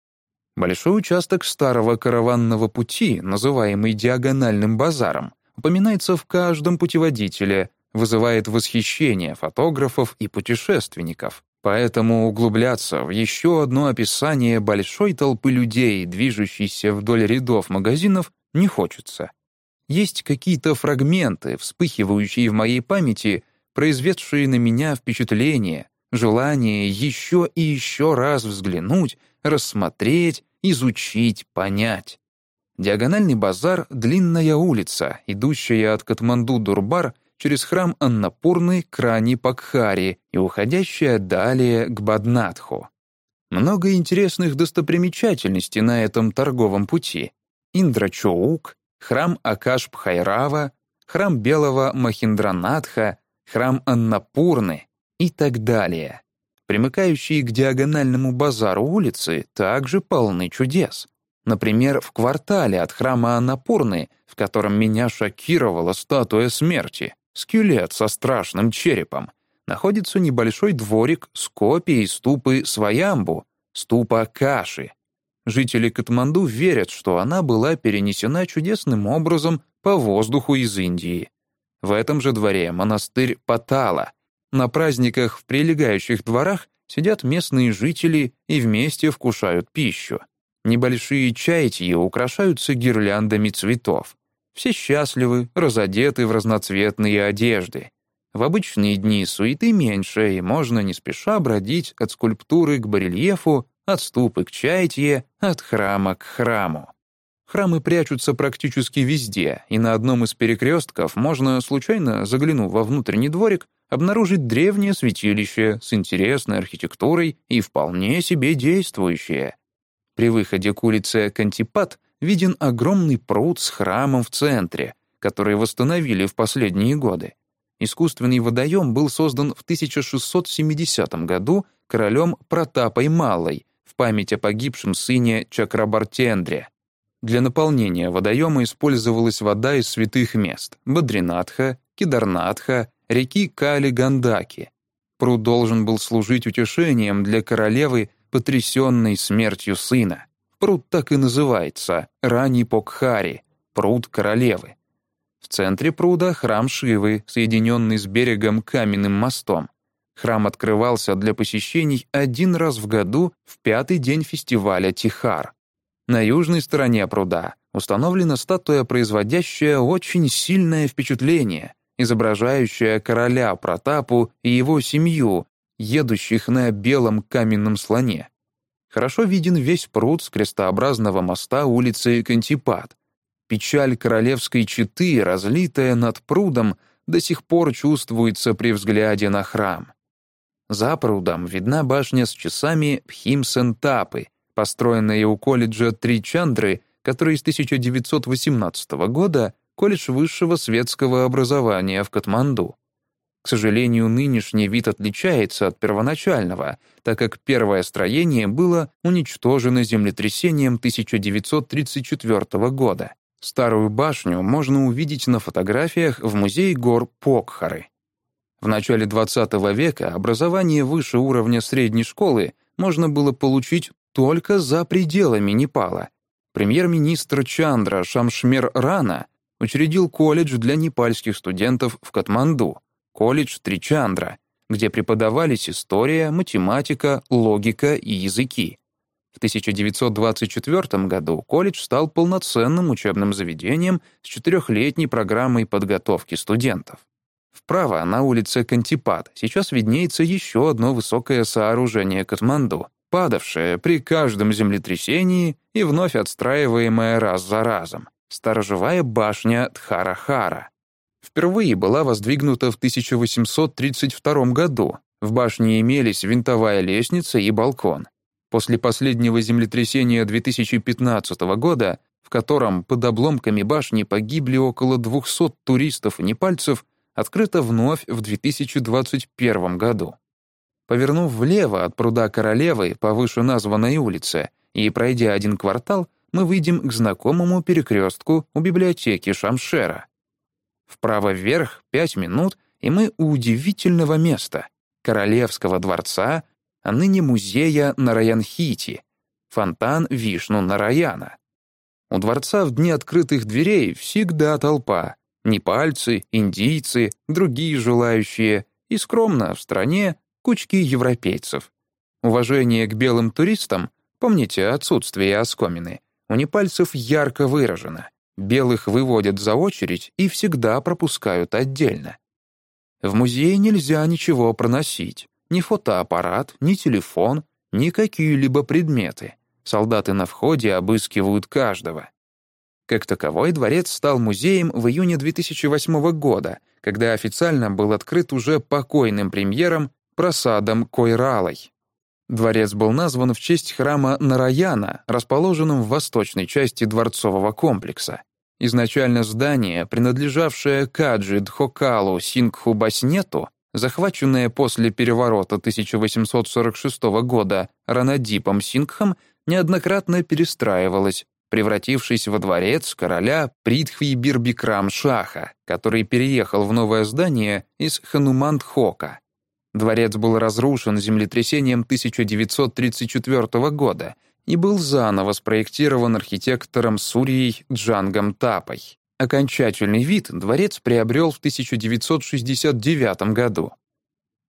Большой участок старого караванного пути, называемый диагональным базаром, упоминается в каждом путеводителе, вызывает восхищение фотографов и путешественников. Поэтому углубляться в еще одно описание большой толпы людей, движущейся вдоль рядов магазинов, не хочется. Есть какие-то фрагменты, вспыхивающие в моей памяти, произведшие на меня впечатление, желание еще и еще раз взглянуть, рассмотреть, изучить, понять. Диагональный базар — длинная улица, идущая от Катманду-Дурбар через храм Аннапурны к Рани Пакхари и уходящая далее к Баднатху. Много интересных достопримечательностей на этом торговом пути. Индрачоук, храм Акаш-Бхайрава, храм Белого Махиндранатха, храм Аннапурны и так далее. Примыкающие к диагональному базару улицы также полны чудес. Например, в квартале от храма Аннапурны, в котором меня шокировала статуя смерти, скелет со страшным черепом, находится небольшой дворик с копией ступы Сваямбу, ступа Каши, Жители Катманду верят, что она была перенесена чудесным образом по воздуху из Индии. В этом же дворе монастырь Патала. На праздниках в прилегающих дворах сидят местные жители и вместе вкушают пищу. Небольшие чайтьи украшаются гирляндами цветов. Все счастливы, разодеты в разноцветные одежды. В обычные дни суеты меньше, и можно не спеша бродить от скульптуры к барельефу от ступы к чайтье, от храма к храму. Храмы прячутся практически везде, и на одном из перекрестков можно, случайно заглянув во внутренний дворик, обнаружить древнее святилище с интересной архитектурой и вполне себе действующее. При выходе к улице Кантипат виден огромный пруд с храмом в центре, который восстановили в последние годы. Искусственный водоем был создан в 1670 году королем Протапой Малой память о погибшем сыне Чакрабартендре. Для наполнения водоема использовалась вода из святых мест — Бадринатха, Кидарнатха, реки Кали-Гандаки. Пруд должен был служить утешением для королевы, потрясенной смертью сына. Пруд так и называется — Рани Покхари, пруд королевы. В центре пруда храм Шивы, соединенный с берегом каменным мостом. Храм открывался для посещений один раз в году в пятый день фестиваля Тихар. На южной стороне пруда установлена статуя, производящая очень сильное впечатление, изображающая короля Протапу и его семью, едущих на белом каменном слоне. Хорошо виден весь пруд с крестообразного моста улицы Кантипат. Печаль королевской четы, разлитая над прудом, до сих пор чувствуется при взгляде на храм. За прудом видна башня с часами Пхимсентапы, построенная у колледжа Тричандры, который с 1918 года колледж высшего светского образования в Катманду. К сожалению, нынешний вид отличается от первоначального, так как первое строение было уничтожено землетрясением 1934 года. Старую башню можно увидеть на фотографиях в музее гор Покхары. В начале XX века образование выше уровня средней школы можно было получить только за пределами Непала. Премьер-министр Чандра Шамшмер Рана учредил колледж для непальских студентов в Катманду, колледж Тричандра, где преподавались история, математика, логика и языки. В 1924 году колледж стал полноценным учебным заведением с четырехлетней программой подготовки студентов. Вправо, на улице Кантипат, сейчас виднеется еще одно высокое сооружение Катманду, падавшее при каждом землетрясении и вновь отстраиваемое раз за разом — сторожевая башня Тхара-Хара. Впервые была воздвигнута в 1832 году. В башне имелись винтовая лестница и балкон. После последнего землетрясения 2015 года, в котором под обломками башни погибли около 200 туристов и непальцев, открыта вновь в 2021 году. Повернув влево от пруда Королевы по вышеназванной улице и пройдя один квартал, мы выйдем к знакомому перекрестку у библиотеки Шамшера. Вправо вверх пять минут, и мы у удивительного места — Королевского дворца, а ныне музея Нараянхити, фонтан Вишну Нараяна. У дворца в дни открытых дверей всегда толпа, непальцы, индийцы, другие желающие, и скромно в стране кучки европейцев. Уважение к белым туристам, помните отсутствие оскомины, у непальцев ярко выражено. Белых выводят за очередь и всегда пропускают отдельно. В музее нельзя ничего проносить. Ни фотоаппарат, ни телефон, ни какие-либо предметы. Солдаты на входе обыскивают каждого. Как таковой, дворец стал музеем в июне 2008 года, когда официально был открыт уже покойным премьером Прасадом Койралой. Дворец был назван в честь храма Нараяна, расположенном в восточной части дворцового комплекса. Изначально здание, принадлежавшее Каджи Дхокалу Сингху Баснету, захваченное после переворота 1846 года Ранадипом Сингхом, неоднократно перестраивалось, превратившись во дворец короля Притхви Бирбикрам Шаха, который переехал в новое здание из Ханумандхока. Дворец был разрушен землетрясением 1934 года и был заново спроектирован архитектором Сурьей Джангом Тапой. Окончательный вид дворец приобрел в 1969 году.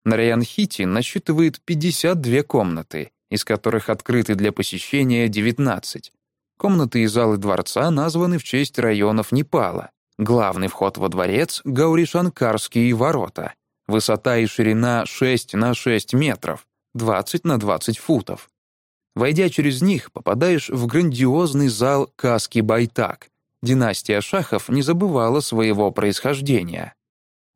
Нараян-Хити насчитывает 52 комнаты, из которых открыты для посещения 19. Комнаты и залы дворца названы в честь районов Непала. Главный вход во дворец — Гауришанкарские ворота. Высота и ширина 6 на 6 метров, 20 на 20 футов. Войдя через них, попадаешь в грандиозный зал Каски-Байтак. Династия шахов не забывала своего происхождения.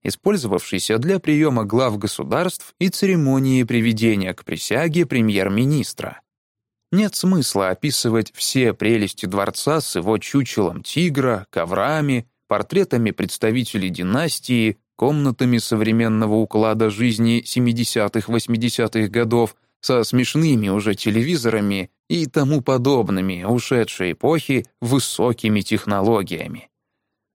Использовавшийся для приема глав государств и церемонии приведения к присяге премьер-министра. Нет смысла описывать все прелести дворца с его чучелом тигра, коврами, портретами представителей династии, комнатами современного уклада жизни 70-80-х годов со смешными уже телевизорами и тому подобными ушедшей эпохи высокими технологиями.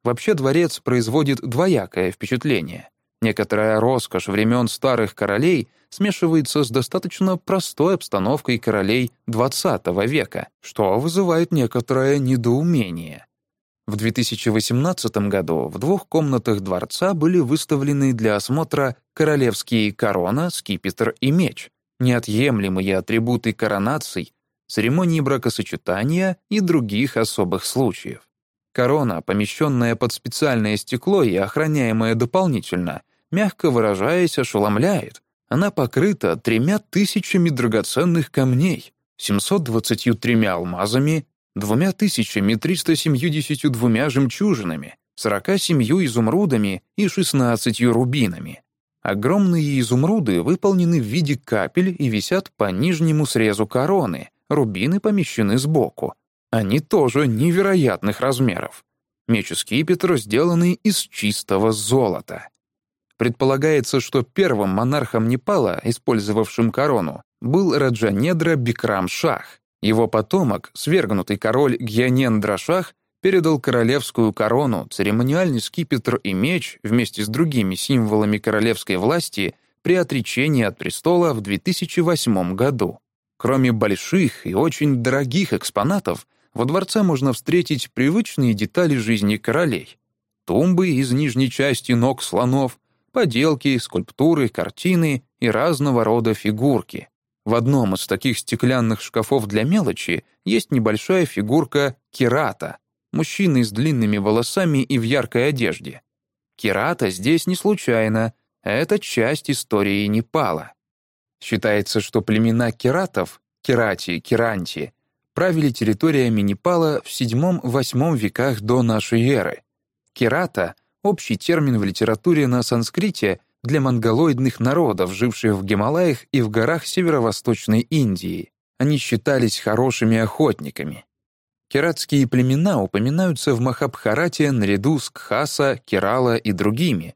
Вообще дворец производит двоякое впечатление. Некоторая роскошь времен старых королей смешивается с достаточно простой обстановкой королей XX века, что вызывает некоторое недоумение. В 2018 году в двух комнатах дворца были выставлены для осмотра королевские корона, скипетр и меч, неотъемлемые атрибуты коронаций, церемонии бракосочетания и других особых случаев. Корона, помещенная под специальное стекло и охраняемая дополнительно, мягко выражаясь, ошеломляет. Она покрыта тремя тысячами драгоценных камней, 723 алмазами, двумя тысячами триста семьюдесятью двумя жемчужинами, сорока семью изумрудами и шестнадцатью рубинами. Огромные изумруды выполнены в виде капель и висят по нижнему срезу короны, рубины помещены сбоку. Они тоже невероятных размеров. Меч и скипетр сделаны из чистого золота. Предполагается, что первым монархом Непала, использовавшим корону, был Раджанедра Бикрам Шах. Его потомок, свергнутый король Гьянендра Шах, передал королевскую корону, церемониальный скипетр и меч вместе с другими символами королевской власти при отречении от престола в 2008 году. Кроме больших и очень дорогих экспонатов, во дворце можно встретить привычные детали жизни королей. Тумбы из нижней части ног слонов, поделки, скульптуры, картины и разного рода фигурки. В одном из таких стеклянных шкафов для мелочи есть небольшая фигурка Кирата, мужчины с длинными волосами и в яркой одежде. Кирата здесь не случайно, это часть истории Непала. Считается, что племена киратов, кирати, киранти, правили территориями Непала в VII-VIII веках до нашей эры. Кирата — общий термин в литературе на санскрите для монголоидных народов, живших в Гималаях и в горах северо-восточной Индии. Они считались хорошими охотниками. Кератские племена упоминаются в Махабхарате наряду с Кхаса, Керала и другими.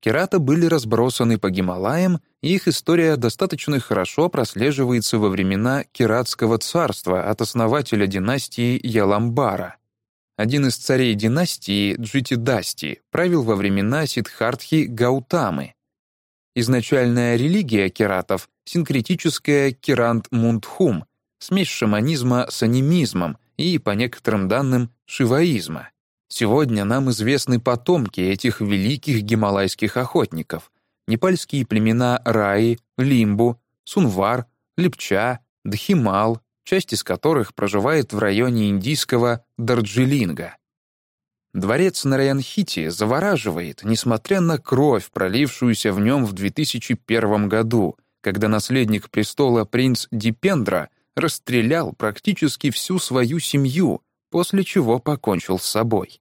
Керата были разбросаны по Гималаям, и их история достаточно хорошо прослеживается во времена Кератского царства от основателя династии Яламбара. Один из царей династии, Джитидасти, правил во времена Сиддхартхи Гаутамы. Изначальная религия кератов — синкретическая керант-мундхум, смесь шаманизма с анимизмом и, по некоторым данным, шиваизма. Сегодня нам известны потомки этих великих гималайских охотников, непальские племена Раи, Лимбу, Сунвар, Липча, Дхимал, часть из которых проживает в районе индийского Дарджилинга. Дворец Нараянхити завораживает, несмотря на кровь, пролившуюся в нем в 2001 году, когда наследник престола принц Дипендра расстрелял практически всю свою семью, после чего покончил с собой.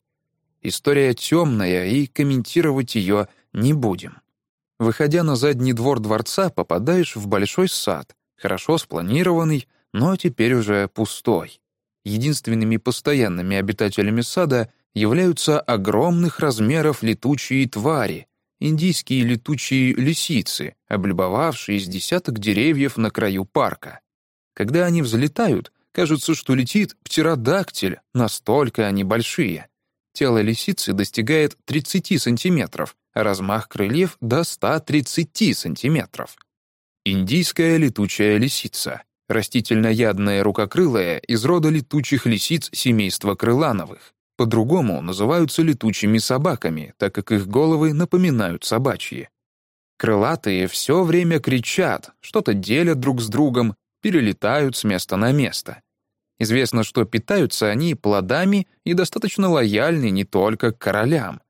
История темная, и комментировать ее не будем. Выходя на задний двор дворца, попадаешь в большой сад, хорошо спланированный, но теперь уже пустой. Единственными постоянными обитателями сада являются огромных размеров летучие твари, индийские летучие лисицы, облюбовавшие из десяток деревьев на краю парка. Когда они взлетают, кажется, что летит птеродактиль, настолько они большие. Тело лисицы достигает 30 сантиметров, а размах крыльев — до 130 сантиметров. Индийская летучая лисица — растительноядная рукокрылая из рода летучих лисиц семейства крылановых. По-другому называются летучими собаками, так как их головы напоминают собачьи. Крылатые все время кричат, что-то делят друг с другом, перелетают с места на место. Известно, что питаются они плодами и достаточно лояльны не только к королям.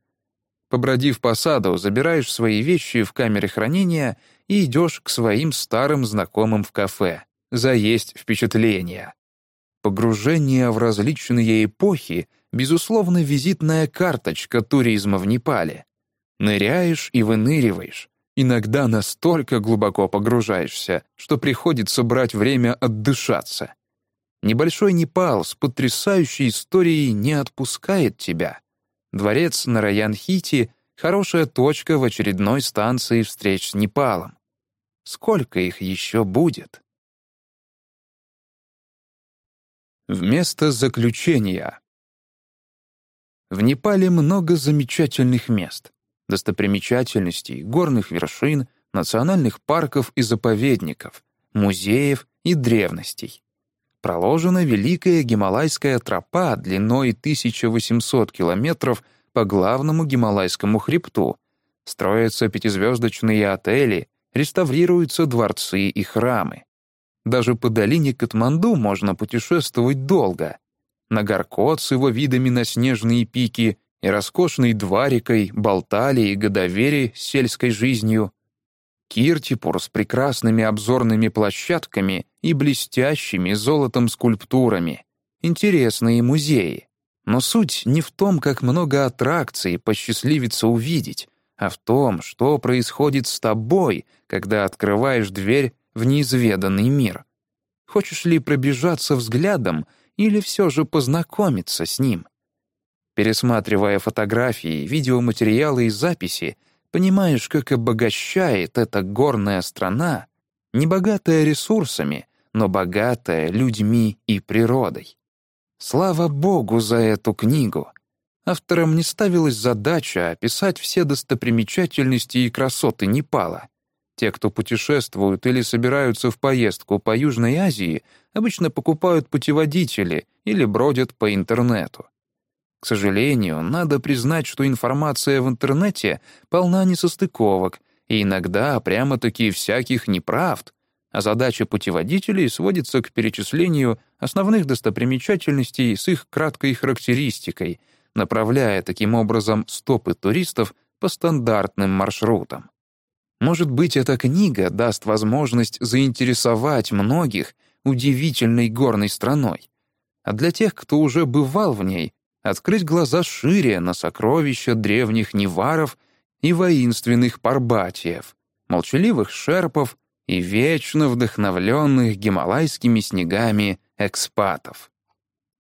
Побродив по саду, забираешь свои вещи в камере хранения и идешь к своим старым знакомым в кафе заесть впечатления. Погружение в различные эпохи — безусловно визитная карточка туризма в Непале. Ныряешь и выныриваешь. Иногда настолько глубоко погружаешься, что приходится брать время отдышаться. Небольшой Непал с потрясающей историей не отпускает тебя. Дворец на Раян-Хити — хорошая точка в очередной станции встреч с Непалом. Сколько их еще будет? Вместо заключения. В Непале много замечательных мест, достопримечательностей, горных вершин, национальных парков и заповедников, музеев и древностей. Проложена Великая Гималайская тропа длиной 1800 километров по главному Гималайскому хребту. Строятся пятизвездочные отели, реставрируются дворцы и храмы. Даже по долине Катманду можно путешествовать долго. На Горкот с его видами на снежные пики и роскошной Дварикой, Болтали и Годовери с сельской жизнью. Киртипур с прекрасными обзорными площадками и блестящими золотом скульптурами. Интересные музеи. Но суть не в том, как много аттракций посчастливится увидеть, а в том, что происходит с тобой, когда открываешь дверь в неизведанный мир. Хочешь ли пробежаться взглядом или все же познакомиться с ним? Пересматривая фотографии, видеоматериалы и записи, понимаешь, как обогащает эта горная страна, не богатая ресурсами, но богатая людьми и природой. Слава Богу за эту книгу! Авторам не ставилась задача описать все достопримечательности и красоты Непала. Те, кто путешествуют или собираются в поездку по Южной Азии, обычно покупают путеводители или бродят по интернету. К сожалению, надо признать, что информация в интернете полна несостыковок и иногда прямо-таки всяких неправд, а задача путеводителей сводится к перечислению основных достопримечательностей с их краткой характеристикой, направляя таким образом стопы туристов по стандартным маршрутам. Может быть, эта книга даст возможность заинтересовать многих удивительной горной страной, а для тех, кто уже бывал в ней, открыть глаза шире на сокровища древних неваров и воинственных парбатиев, молчаливых шерпов и вечно вдохновленных гималайскими снегами экспатов.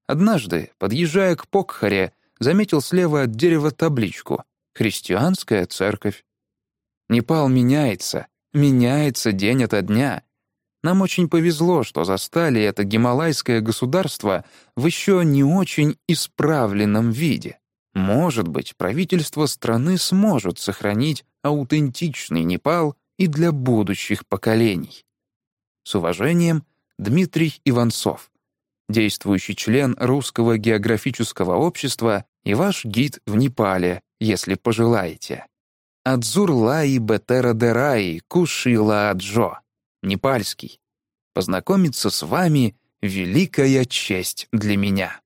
Однажды, подъезжая к Покхаре, заметил слева от дерева табличку «Христианская церковь». Непал меняется, меняется день ото дня. Нам очень повезло, что застали это гималайское государство в еще не очень исправленном виде. Может быть, правительство страны сможет сохранить аутентичный Непал и для будущих поколений. С уважением, Дмитрий Иванцов, действующий член Русского географического общества и ваш гид в Непале, если пожелаете. Адзурлаи Бетера Дераи Кушила Аджо, непальский. Познакомиться с вами — великая честь для меня.